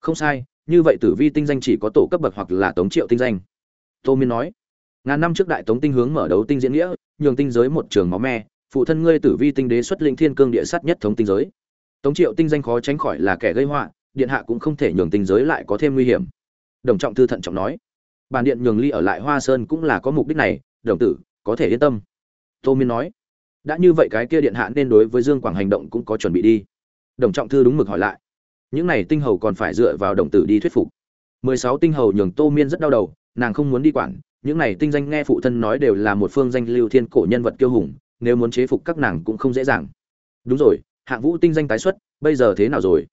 không sai, như vậy tử vi tinh danh chỉ có tổ cấp bậc hoặc là tống triệu tinh danh. Tô miên nói, ngàn năm trước đại tống tinh hướng mở đấu tinh diễn nghĩa, nhường tinh giới một trường máu me, phụ thân ngươi tử vi tinh đế xuất linh thiên cương địa sát nhất thống tinh giới. Tống triệu tinh danh khó tránh khỏi là kẻ gây họa, điện hạ cũng không thể nhường tinh giới lại có thêm nguy hiểm. Đồng trọng thư thận trọng nói, bản điện nhường ly ở lại hoa sơn cũng là có mục đích này, đồng tử, có thể yên tâm. Tô miên nói, đã như vậy cái kia điện hạ nên đối với dương quảng hành động cũng có chuẩn bị đi. Đồng trọng thư đúng mực hỏi lại những này tinh hầu còn phải dựa vào đồng tử đi thuyết phục. Mười sáu tinh hầu nhường tô miên rất đau đầu, nàng không muốn đi quản. Những này tinh danh nghe phụ thân nói đều là một phương danh lưu thiên cổ nhân vật kiêu hùng, nếu muốn chế phục các nàng cũng không dễ dàng. Đúng rồi, hạng vũ tinh danh tái xuất, bây giờ thế nào rồi?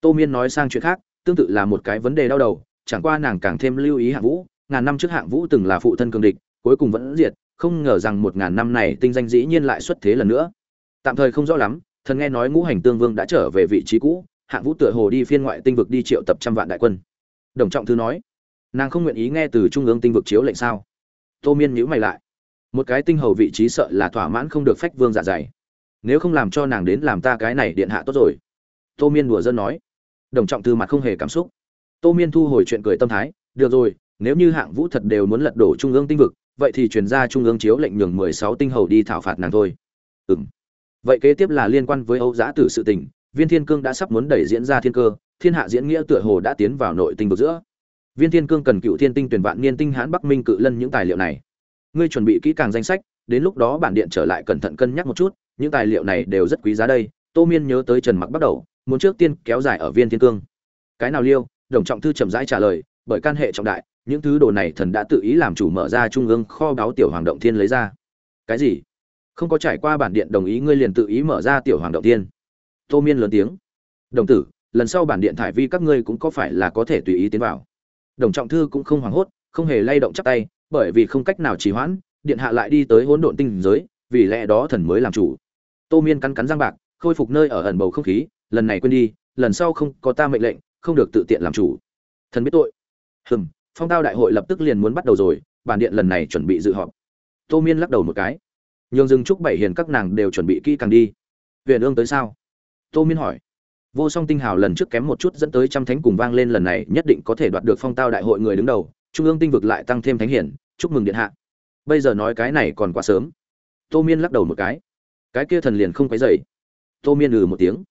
Tô miên nói sang chuyện khác, tương tự là một cái vấn đề đau đầu, chẳng qua nàng càng thêm lưu ý hạng vũ. Ngàn năm trước hạng vũ từng là phụ thân cường địch, cuối cùng vẫn diệt, không ngờ rằng một ngàn năm này tinh danh dĩ nhiên lại xuất thế lần nữa. Tạm thời không rõ lắm, thần nghe nói ngũ hành tương vương đã trở về vị trí cũ hạng vũ tựa hồ đi phiên ngoại tinh vực đi triệu tập trăm vạn đại quân. Đồng trọng thư nói, nàng không nguyện ý nghe từ trung ương tinh vực chiếu lệnh sao? Tô miên nhữ mày lại, một cái tinh hầu vị trí sợ là thỏa mãn không được phách vương dạ dày. Nếu không làm cho nàng đến làm ta cái này điện hạ tốt rồi. Tô miên đùa dân nói. Đồng trọng thư mặt không hề cảm xúc. Tô miên thu hồi chuyện cười tâm thái, được rồi, nếu như hạng vũ thật đều muốn lật đổ trung ương tinh vực, vậy thì chuyển ra trung ương chiếu lệnh nhường mười sáu tinh hầu đi thảo phạt nàng thôi. Ừ m vậy kế tiếp là liên quan với âu giã tử sự tình viên thiên cương đã sắp muốn đẩy diễn ra thiên cơ, thiên hạ diễn nghĩa tựa hồ đã tiến vào nội tinh vực giữa. Viên thiên cương cần cựu thiên tinh tuyển vạn niên tinh hãn bắc minh cự lân những tài liệu này. Ngươi chuẩn bị kỹ càng danh sách, đến lúc đó bản điện trở lại cẩn thận cân nhắc một chút, những tài liệu này đều rất quý giá đây. Tô miên nhớ tới trần mặc bắt đầu, muốn trước tiên kéo dài ở viên thiên cương. Cái nào liêu? Đồng trọng thư chậm rãi trả lời, bởi can hệ trọng đại, những thứ đồ này thần đã tự ý làm chủ mở ra trung ương kho báu tiểu hoàng động thiên lấy ra. Cái gì? Không có trải qua bản điện đồng ý ngươi liền tự ý mở ra tiểu hoàng động thiên tô miên lớn tiếng. Đồng tử, lần sau bản điện thải vi các ngươi cũng có phải là có thể tùy ý tiến vào. Đồng trọng thư cũng không hoảng hốt, không hề lay động chắc tay, bởi vì không cách nào trì hoãn, điện hạ lại đi tới hỗn độn tinh giới, vì lẽ đó thần mới làm chủ. Tô miên cắn cắn răng bạc, khôi phục nơi ở ẩn bầu không khí, lần này quên đi, lần sau không có ta mệnh lệnh, không được tự tiện làm chủ. Thần biết tội. Hừm, phong tao đại hội lập tức liền muốn bắt đầu rồi, bản điện lần này chuẩn bị dự họp. Tô miên lắc đầu một cái. Nhường dừng chúc bảy hiền các nàng đều chuẩn bị kỹ càng đi. Huyền ương tới sao? Tô miên hỏi. Vô song tinh hào lần trước kém một chút dẫn tới trăm thánh cùng vang lên lần này, nhất định có thể đoạt được phong tao đại hội người đứng đầu. Trung ương tinh vực lại tăng thêm thánh hiển. Chúc mừng điện hạ. Bây giờ nói cái này còn quá sớm. Tô miên lắc đầu một cái. Cái kia thần liền không quấy dậy tô miên ừ một tiếng.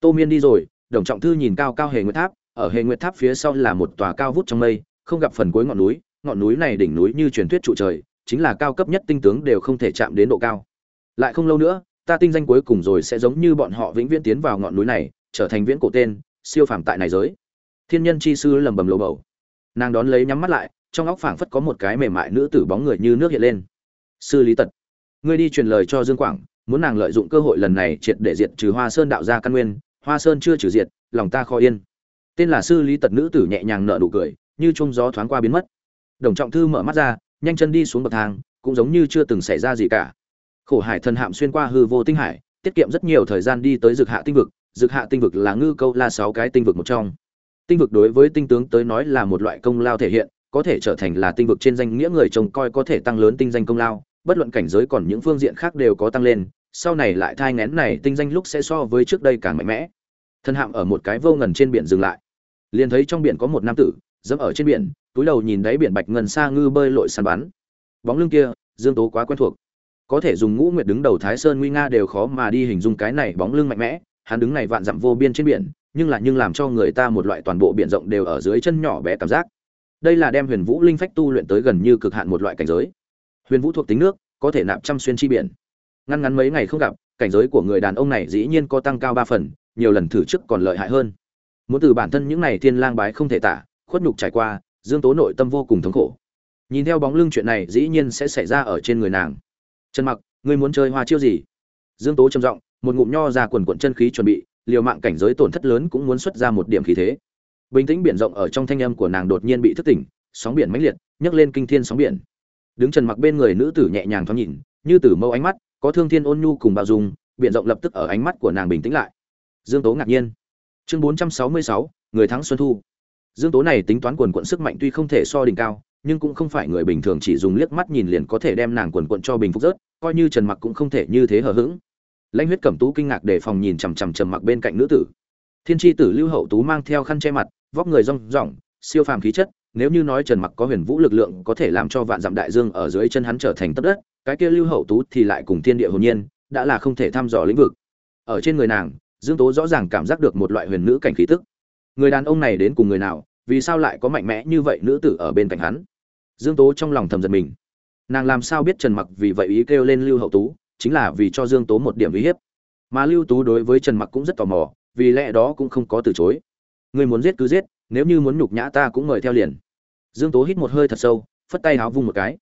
Tô miên đi rồi, đồng trọng thư nhìn cao cao hề nguyệt tháp. Ở hệ nguyệt tháp phía sau là một tòa cao vút trong mây, không gặp phần cuối ngọn núi. Ngọn núi này đỉnh núi như truyền thuyết trụ trời, chính là cao cấp nhất tinh tướng đều không thể chạm đến độ cao. Lại không lâu nữa ta tinh danh cuối cùng rồi sẽ giống như bọn họ vĩnh viễn tiến vào ngọn núi này, trở thành viễn cổ tên, siêu phàm tại này giới. Thiên nhân chi sư lầm bầm lầu bầu. Nàng đón lấy nhắm mắt lại, trong óc phảng phất có một cái mềm mại nữ tử bóng người như nước hiện lên. Sư lý tật, ngươi đi truyền lời cho dương quảng, muốn nàng lợi dụng cơ hội lần này triệt để diệt trừ hoa sơn đạo gia căn nguyên, hoa sơn chưa trừ diệt, lòng ta khó yên. Tên là sư lý tật nữ tử nhẹ nhàng nở nụ cười, như trông gió thoáng qua biến mất. Đồng trọng thư mở mắt ra, nhanh chân đi xuống bậc thang, cũng giống như chưa từng xảy ra gì cả khổ hải thần hạm xuyên qua hư vô tinh hải, tiết kiệm rất nhiều thời gian đi tới dược hạ tinh vực. Dược hạ tinh vực là ngư câu la sáu cái tinh vực một trong. Tinh vực đối với tinh tướng tới nói là một loại công lao thể hiện, có thể trở thành là tinh vực trên danh nghĩa người trông coi có thể tăng lớn tinh danh công lao, bất luận cảnh giới còn những phương diện khác đều có tăng lên, sau này lại thai ngén này tinh danh lúc sẽ so với trước đây càng mạnh mẽ. Thân hạm ở một cái vô ngần trên biển dừng lại. Liền thấy trong biển có một nam tử, dẫm ở trên biển, túi đầu nhìn đáy biển bạch ngân xa ngư bơi lội săn bắn. Bóng lưng kia, dương tố quá quen thuộc có thể dùng ngũ nguyệt đứng đầu thái sơn nguy nga đều khó mà đi hình dung cái này bóng lưng mạnh mẽ, hắn đứng này vạn dặm vô biên trên biển, nhưng là nhưng làm cho người ta một loại toàn bộ biển rộng đều ở dưới chân nhỏ bé cảm giác. Đây là đem huyền vũ linh phách tu luyện tới gần như cực hạn một loại cảnh giới. Huyền vũ thuộc tính nước, có thể nạp trăm xuyên chi biển. Ngăn ngắn mấy ngày không gặp, cảnh giới của người đàn ông này dĩ nhiên có tăng cao ba phần, nhiều lần thử trước còn lợi hại hơn. Muốn từ bản thân những này thiên lang bái không thể tả, khuất nhục trải qua, dương tố nội tâm vô cùng thống khổ. Nhìn theo bóng lưng chuyện này dĩ nhiên sẽ xảy ra ở trên người nàng trần mặc ngươi muốn chơi hoa chiêu gì? Dương tố trầm giọng một ngụm nho ra quần quận chân khí chuẩn bị liều mạng cảnh giới tổn thất lớn cũng muốn xuất ra một điểm khí thế. Bình tĩnh biển rộng ở trong thanh âm của nàng đột nhiên bị thức tỉnh sóng biển mãnh liệt nhấc lên kinh thiên sóng biển. Đứng trần mặc bên người nữ tử nhẹ nhàng thoáng nhìn như tử mâu ánh mắt có thương thiên ôn nhu cùng bạo dung biển rộng lập tức ở ánh mắt của nàng bình tĩnh lại. Dương tố ngạc nhiên. Chương 466, người thắng xuân thu. Dương tố này tính toán quần quận sức mạnh tuy không thể so đỉnh cao nhưng cũng không phải người bình thường chỉ dùng liếc mắt nhìn liền có thể đem nàng quần quận cho bình phục rớt coi như trần mặc cũng không thể như thế hờ hững. Lãnh huyết cẩm tú kinh ngạc để phòng nhìn chằm chằm trầm mặc bên cạnh nữ tử. Thiên tri tử lưu hậu tú mang theo khăn che mặt, vóc người rong rỏng siêu phàm khí chất, nếu như nói trần mặc có huyền vũ lực lượng có thể làm cho vạn dặm đại dương ở dưới chân hắn trở thành tất đất, cái kia lưu hậu tú thì lại cùng thiên địa hồn nhiên, đã là không thể thăm dò lĩnh vực. Ở trên người nàng, dương tố rõ ràng cảm giác được một loại huyền nữ cảnh khí tức. Người đàn ông này đến cùng người nào, vì sao lại có mạnh mẽ như vậy nữ tử ở bên cạnh hắn? Dương tố trong lòng thầm giật mình nàng làm sao biết trần mặc vì vậy ý kêu lên lưu hậu tú, chính là vì cho dương tố một điểm uy hiếp. Mà lưu tú đối với trần mặc cũng rất tò mò, vì lẽ đó cũng không có từ chối. Người muốn giết cứ giết, nếu như muốn nhục nhã ta cũng mời theo liền. Dương tố hít một hơi thật sâu, phất tay háo vung một cái.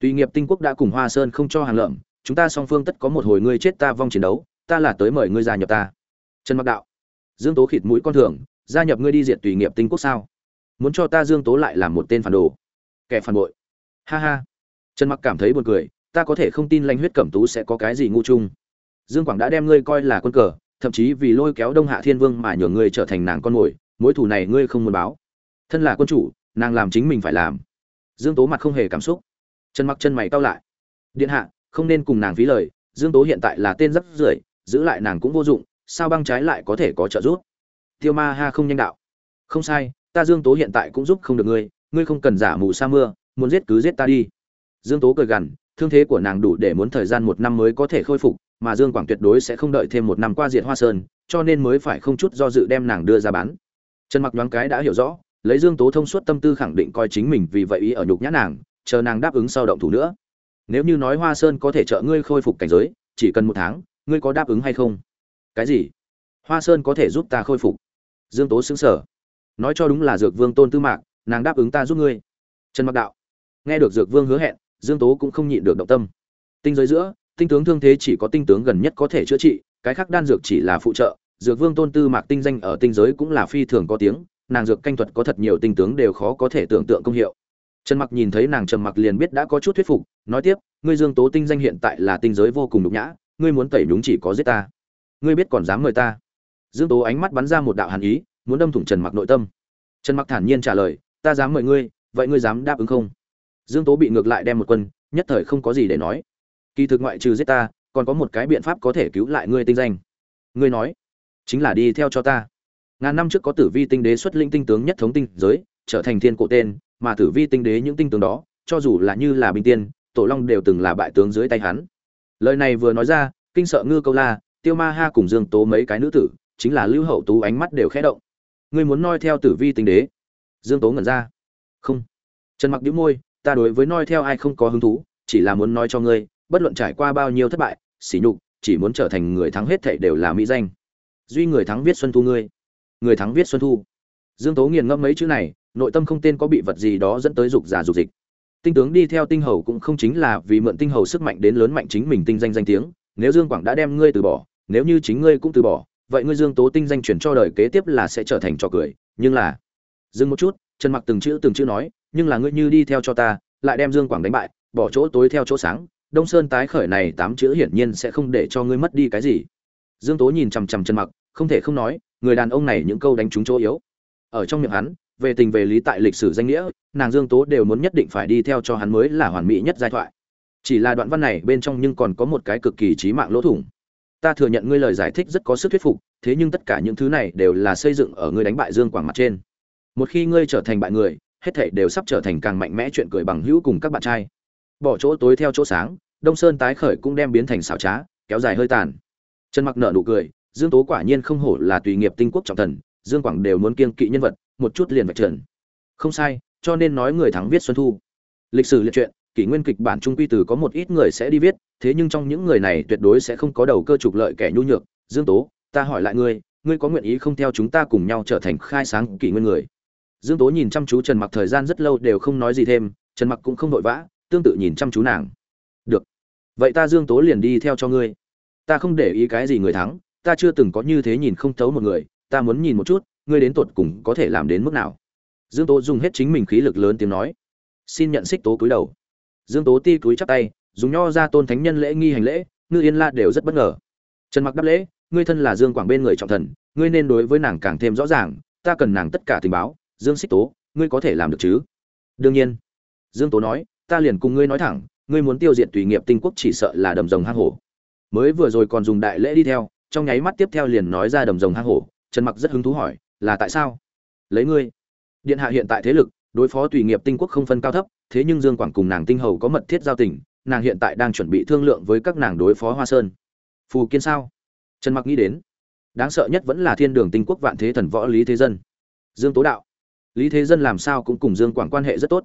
Tùy nghiệp tinh quốc đã cùng hoa sơn không cho hàng lợm, chúng ta song phương tất có một hồi ngươi chết ta vong chiến đấu, ta là tới mời ngươi gia nhập ta. Trần mặc đạo. Dương tố khịt mũi con thường, gia nhập ngươi đi diệt tùy nghiệp tinh quốc sao? Muốn cho ta dương tố lại làm một tên phản đồ. Kẻ phản bội. Ha ha trần mặc cảm thấy buồn cười, ta có thể không tin Lanh huyết cẩm tú sẽ có cái gì ngu chung. Dương quảng đã đem ngươi coi là con cờ, thậm chí vì lôi kéo đông hạ thiên vương mà nhường ngươi trở thành nàng con mồi, mối thù này ngươi không muốn báo. Thân là quân chủ, nàng làm chính mình phải làm. Dương tố mặt không hề cảm xúc. Trần mặc chân mày cau lại. Điện hạ, không nên cùng nàng phí lời, dương tố hiện tại là tên rất rưởi, giữ lại nàng cũng vô dụng, sao băng trái lại có thể có trợ giúp? Tiêu ma ha không nhanh đạo. Không sai, ta dương tố hiện tại cũng giúp không được ngươi ngươi không cần giả mù sa mưa, muốn giết cứ giết ta đi dương tố cười gằn thương thế của nàng đủ để muốn thời gian một năm mới có thể khôi phục mà dương quảng tuyệt đối sẽ không đợi thêm một năm qua diệt hoa sơn cho nên mới phải không chút do dự đem nàng đưa ra bán. Trần mặc đoán cái đã hiểu rõ lấy dương tố thông suốt tâm tư khẳng định coi chính mình vì vậy ý ở nhục nhã nàng chờ nàng đáp ứng sau động thủ nữa. Nếu như nói hoa sơn có thể trợ ngươi khôi phục cảnh giới chỉ cần một tháng ngươi có đáp ứng hay không? Cái gì? Hoa sơn có thể giúp ta khôi phục? Dương tố sững sờ, nói cho đúng là dược vương tôn tư mạc nàng đáp ứng ta giúp ngươi. Trần mặc đạo. Nghe được dược vương hứa hẹn dương tố cũng không nhịn được động tâm. Tinh giới giữa, tinh tướng thương thế chỉ có tinh tướng gần nhất có thể chữa trị, cái khác đan dược chỉ là phụ trợ, dược vương tôn tư mạc tinh danh ở tinh giới cũng là phi thường có tiếng, nàng dược canh thuật có thật nhiều tinh tướng đều khó có thể tưởng tượng công hiệu. Trần mặc nhìn thấy nàng trầm mặc liền biết đã có chút thuyết phục, nói tiếp, ngươi dương tố tinh danh hiện tại là tinh giới vô cùng nhục nhã, ngươi muốn tẩy nhúng chỉ có giết ta. Ngươi biết còn dám mời ta? Dương tố ánh mắt bắn ra một đạo hàn ý, muốn đâm thủng trần mặc nội tâm. Trần mặc thản nhiên trả lời, ta dám mời ngươi, vậy ngươi dám đáp ứng không? Dương tố bị ngược lại đem một quân, nhất thời không có gì để nói. Kỳ thực ngoại trừ giết ta, còn có một cái biện pháp có thể cứu lại ngươi tinh danh. Ngươi nói, chính là đi theo cho ta. Ngàn năm trước có tử vi tinh đế xuất linh tinh tướng nhất thống tinh giới, trở thành thiên cổ tên, mà tử vi tinh đế những tinh tướng đó, cho dù là như là binh tiên, tổ long đều từng là bại tướng dưới tay hắn. Lời này vừa nói ra, kinh sợ ngư câu la, tiêu ma ha cùng dương tố mấy cái nữ tử, chính là lưu hậu tú ánh mắt đều khẽ động. Ngươi muốn noi theo tử vi tinh đế? Dương tố ngẩn ra. Không. Trần mặc đĩu môi ta đối với noi theo ai không có hứng thú, chỉ là muốn nói cho ngươi, bất luận trải qua bao nhiêu thất bại, sỉ nhục, chỉ muốn trở thành người thắng hết thảy đều là mỹ danh. Duy người thắng viết xuân thu ngươi. Người thắng viết xuân thu. Dương tố nghiền ngẫm mấy chữ này, nội tâm không tên có bị vật gì đó dẫn tới dục giả dục dịch. Tinh tướng đi theo tinh hầu cũng không chính là vì mượn tinh hầu sức mạnh đến lớn mạnh chính mình tinh danh danh tiếng, nếu dương quảng đã đem ngươi từ bỏ, nếu như chính ngươi cũng từ bỏ, vậy ngươi dương tố tinh danh chuyển cho đời kế tiếp là sẽ trở thành trò cười, nhưng là, dừng một chút trần mặc từng chữ từng chữ nói nhưng là ngươi như đi theo cho ta, lại đem dương quảng đánh bại, bỏ chỗ tối theo chỗ sáng, đông sơn tái khởi này tám chữ hiển nhiên sẽ không để cho ngươi mất đi cái gì. Dương tố nhìn chằm chằm trần mặc, không thể không nói, người đàn ông này những câu đánh trúng chỗ yếu. Ở trong miệng hắn, về tình về lý tại lịch sử danh nghĩa, nàng dương tố đều muốn nhất định phải đi theo cho hắn mới là hoàn mỹ nhất giai thoại. Chỉ là đoạn văn này bên trong nhưng còn có một cái cực kỳ trí mạng lỗ thủng. Ta thừa nhận ngươi lời giải thích rất có sức thuyết phục, thế nhưng tất cả những thứ này đều là xây dựng ở ngươi đánh bại dương quảng mặt trên. Một khi ngươi trở thành bại người hết thảy đều sắp trở thành càng mạnh mẽ chuyện cười bằng hữu cùng các bạn trai. Bỏ chỗ tối theo chỗ sáng, đông sơn tái khởi cũng đem biến thành xảo trá, kéo dài hơi tàn. Trần mặc nợ nụ cười, dương tố quả nhiên không hổ là tùy nghiệp tinh quốc trọng thần, dương quảng đều muốn kiêng kỵ nhân vật, một chút liền vạch trần. Không sai, cho nên nói người thắng viết xuân thu. Lịch sử liệt truyện, kỷ nguyên kịch bản trung quy từ có một ít người sẽ đi viết, thế nhưng trong những người này tuyệt đối sẽ không có đầu cơ trục lợi kẻ nhu nhược. Dương tố, ta hỏi lại ngươi ngươi có nguyện ý không theo chúng ta cùng nhau trở thành khai sáng kỷ nguyên người? Dương tố nhìn chăm chú trần mặc thời gian rất lâu đều không nói gì thêm, trần mặc cũng không vội vã, tương tự nhìn chăm chú nàng. Được, vậy ta dương tố liền đi theo cho ngươi. Ta không để ý cái gì người thắng, ta chưa từng có như thế nhìn không thấu một người, ta muốn nhìn một chút, ngươi đến tột cùng có thể làm đến mức nào. Dương tố dùng hết chính mình khí lực lớn tiếng nói. Xin nhận xích tố cúi đầu. Dương tố ti cúi chắp tay, dùng nho ra tôn thánh nhân lễ nghi hành lễ, ngư yên la đều rất bất ngờ. Trần mặc đáp lễ, ngươi thân là dương quảng bên người trọng thần, ngươi nên đối với nàng càng thêm rõ ràng, ta cần nàng tất cả tình báo dương xích tố, ngươi có thể làm được chứ? Đương nhiên. Dương tố nói, ta liền cùng ngươi nói thẳng, ngươi muốn tiêu diệt tùy nghiệp tinh quốc chỉ sợ là đầm rồng hang hổ. Mới vừa rồi còn dùng đại lễ đi theo, trong nháy mắt tiếp theo liền nói ra đầm rồng hang hổ. Trần mặc rất hứng thú hỏi, là tại sao? Lấy ngươi. Điện hạ hiện tại thế lực, đối phó tùy nghiệp tinh quốc không phân cao thấp, thế nhưng dương quảng cùng nàng tinh hầu có mật thiết giao tình, nàng hiện tại đang chuẩn bị thương lượng với các nàng đối phó hoa sơn. Phù kiên sao? Trần mặc nghĩ đến. Đáng sợ nhất vẫn là thiên đường tinh quốc vạn thế thần võ lý thế dân. Dương tố đạo lý thế dân làm sao cũng cùng dương quảng quan hệ rất tốt.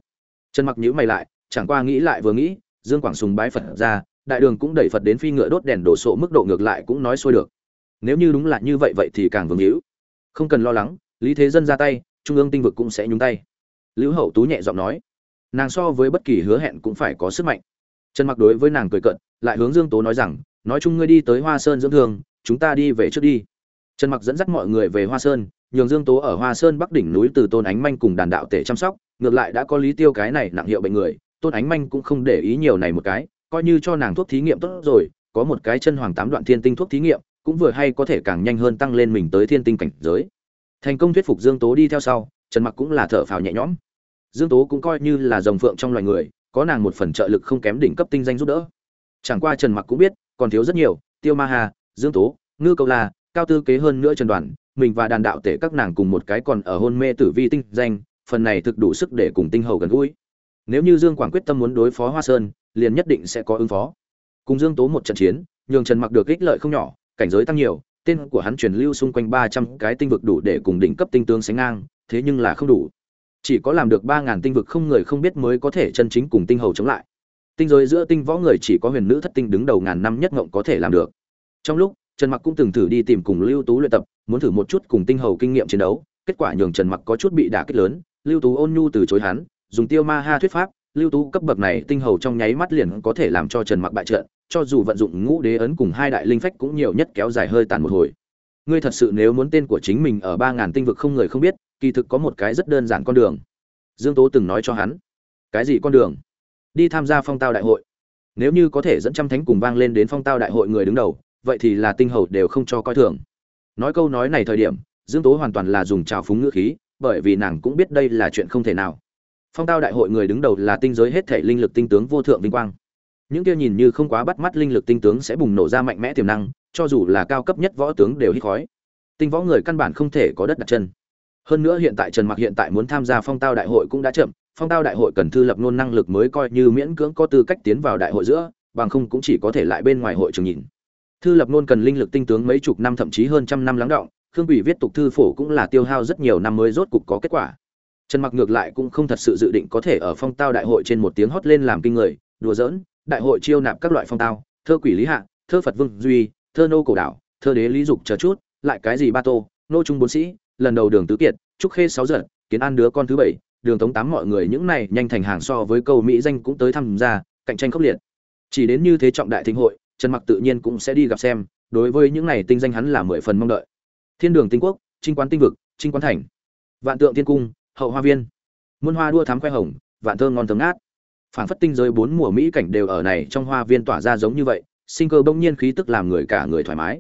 Trần mặc nhữ mày lại, chẳng qua nghĩ lại vừa nghĩ, dương quảng sùng bái phật ra, đại đường cũng đẩy phật đến phi ngựa đốt đèn đổ sộ mức độ ngược lại cũng nói xuôi được. Nếu như đúng là như vậy vậy thì càng vương hữu. Không cần lo lắng, lý thế dân ra tay, trung ương tinh vực cũng sẽ nhúng tay. Lữ hậu tú nhẹ giọng nói, nàng so với bất kỳ hứa hẹn cũng phải có sức mạnh. Trần mặc đối với nàng cười cận lại hướng dương tố nói rằng, nói chung ngươi đi tới hoa sơn dưỡng thương, chúng ta đi về trước đi. Trần mặc dẫn dắt mọi người về hoa sơn nhường dương tố ở hoa sơn bắc đỉnh núi từ tôn ánh manh cùng đàn đạo tể chăm sóc, ngược lại đã có lý tiêu cái này nặng hiệu bệnh người, tôn ánh manh cũng không để ý nhiều này một cái, coi như cho nàng thuốc thí nghiệm tốt rồi, có một cái chân hoàng tám đoạn thiên tinh thuốc thí nghiệm, cũng vừa hay có thể càng nhanh hơn tăng lên mình tới thiên tinh cảnh giới. Thành công thuyết phục dương tố đi theo sau, trần mặc cũng là thở phào nhẹ nhõm. Dương tố cũng coi như là rồng phượng trong loài người, có nàng một phần trợ lực không kém đỉnh cấp tinh danh giúp đỡ. Chẳng qua trần mặc cũng biết, còn thiếu rất nhiều, tiêu ma hà, dương tố, ngư câu la, cao tư kế hơn nữa trần đoàn mình và đàn đạo tể các nàng cùng một cái còn ở hôn mê tử vi tinh danh, phần này thực đủ sức để cùng tinh hầu gần gũi. Nếu như dương quảng quyết tâm muốn đối phó hoa sơn, liền nhất định sẽ có ứng phó. Cùng dương tố một trận chiến, nhường trần mặc được ích lợi không nhỏ, cảnh giới tăng nhiều, tên của hắn truyền lưu xung quanh ba trăm cái tinh vực đủ để cùng đỉnh cấp tinh tướng sánh ngang, thế nhưng là không đủ. Chỉ có làm được ba ngàn tinh vực không người không biết mới có thể chân chính cùng tinh hầu chống lại. Tinh giới giữa tinh võ người chỉ có huyền nữ thất tinh đứng đầu ngàn năm nhất ngộng có thể làm được. Trong lúc trần mặc cũng từng thử đi tìm cùng lưu tú luyện tập, muốn thử một chút cùng tinh hầu kinh nghiệm chiến đấu. Kết quả nhường trần mặc có chút bị đả kích lớn. Lưu tú ôn nhu từ chối hắn, dùng tiêu ma ha thuyết pháp, lưu tú cấp bậc này tinh hầu trong nháy mắt liền có thể làm cho trần mặc bại trận, cho dù vận dụng ngũ đế ấn cùng hai đại linh phách cũng nhiều nhất kéo dài hơi tàn một hồi. Ngươi thật sự nếu muốn tên của chính mình ở ba ngàn tinh vực không người không biết, kỳ thực có một cái rất đơn giản con đường. Dương tố từng nói cho hắn. Cái gì con đường? Đi tham gia phong tao đại hội. Nếu như có thể dẫn trăm thánh cùng vang lên đến phong tao đại hội người đứng đầu vậy thì là tinh hầu đều không cho coi thường. Nói câu nói này thời điểm, dương tố hoàn toàn là dùng trào phúng ngữ khí, bởi vì nàng cũng biết đây là chuyện không thể nào. Phong tao đại hội người đứng đầu là tinh giới hết thể linh lực tinh tướng vô thượng vinh quang. Những kia nhìn như không quá bắt mắt linh lực tinh tướng sẽ bùng nổ ra mạnh mẽ tiềm năng, cho dù là cao cấp nhất võ tướng đều hít khói. Tinh võ người căn bản không thể có đất đặt chân. Hơn nữa hiện tại trần mặc hiện tại muốn tham gia phong tao đại hội cũng đã chậm, phong tao đại hội cần thư lập nôn năng lực mới coi như miễn cưỡng có tư cách tiến vào đại hội giữa, bằng không cũng chỉ có thể lại bên ngoài hội trường nhìn thư lập nôn cần linh lực tinh tướng mấy chục năm, thậm chí hơn trăm năm lắng động, khương quỷ viết tục thư phổ cũng là tiêu hao rất nhiều năm mới rốt cục có kết quả. Trần mặc ngược lại cũng không thật sự dự định có thể ở phong tao đại hội trên một tiếng hót lên làm kinh người, đùa giỡn, đại hội chiêu nạp các loại phong tao, thơ quỷ lý hạ, thơ phật vương duy, thơ nô cổ đảo thơ đế lý dục chờ chút, lại cái gì ba tô, nô trung bốn sĩ, lần đầu đường tứ kiệt, trúc khê sáu giật, kiến an đứa con thứ bảy, đường tống tám mọi người, những này nhanh thành hàng so với câu mỹ danh cũng tới tham gia, cạnh tranh khốc liệt. Chỉ đến như thế trọng đại thịnh hội trần mặc tự nhiên cũng sẽ đi gặp xem, đối với những này tinh danh hắn là mười phần mong đợi. Thiên đường tinh quốc, trinh quán tinh vực, trinh quán thành, vạn tượng thiên cung, hậu hoa viên, muôn hoa đua thám khoe hồng, vạn Thơm ngon thơm ngát. Phản phất tinh giới bốn mùa mỹ cảnh đều ở này trong hoa viên tỏa ra giống như vậy, sinh cơ bỗng nhiên khí tức làm người cả người thoải mái.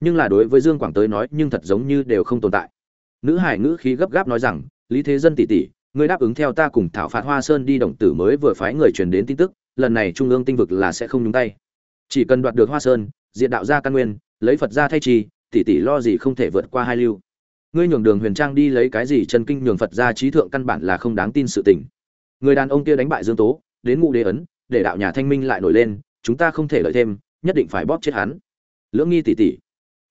Nhưng là đối với dương quảng tới nói, nhưng thật giống như đều không tồn tại. Nữ hải ngữ khí gấp gáp nói rằng, lý thế dân tỷ tỷ, ngươi đáp ứng theo ta cùng thảo phạt hoa sơn đi động tử mới vừa phái người truyền đến tin tức, lần này trung ương tinh vực là sẽ không nhúng tay chỉ cần đoạt được hoa sơn, diện đạo gia căn nguyên, lấy phật gia thay trì, tỷ tỷ lo gì không thể vượt qua hai lưu. Ngươi nhường đường huyền trang đi lấy cái gì chân kinh nhường phật gia trí thượng căn bản là không đáng tin sự tình. Người đàn ông kia đánh bại dương tố, đến ngụ đế ấn, để đạo nhà thanh minh lại nổi lên, chúng ta không thể lợi thêm, nhất định phải bóp chết hắn. Lưỡng nghi tỷ tỷ.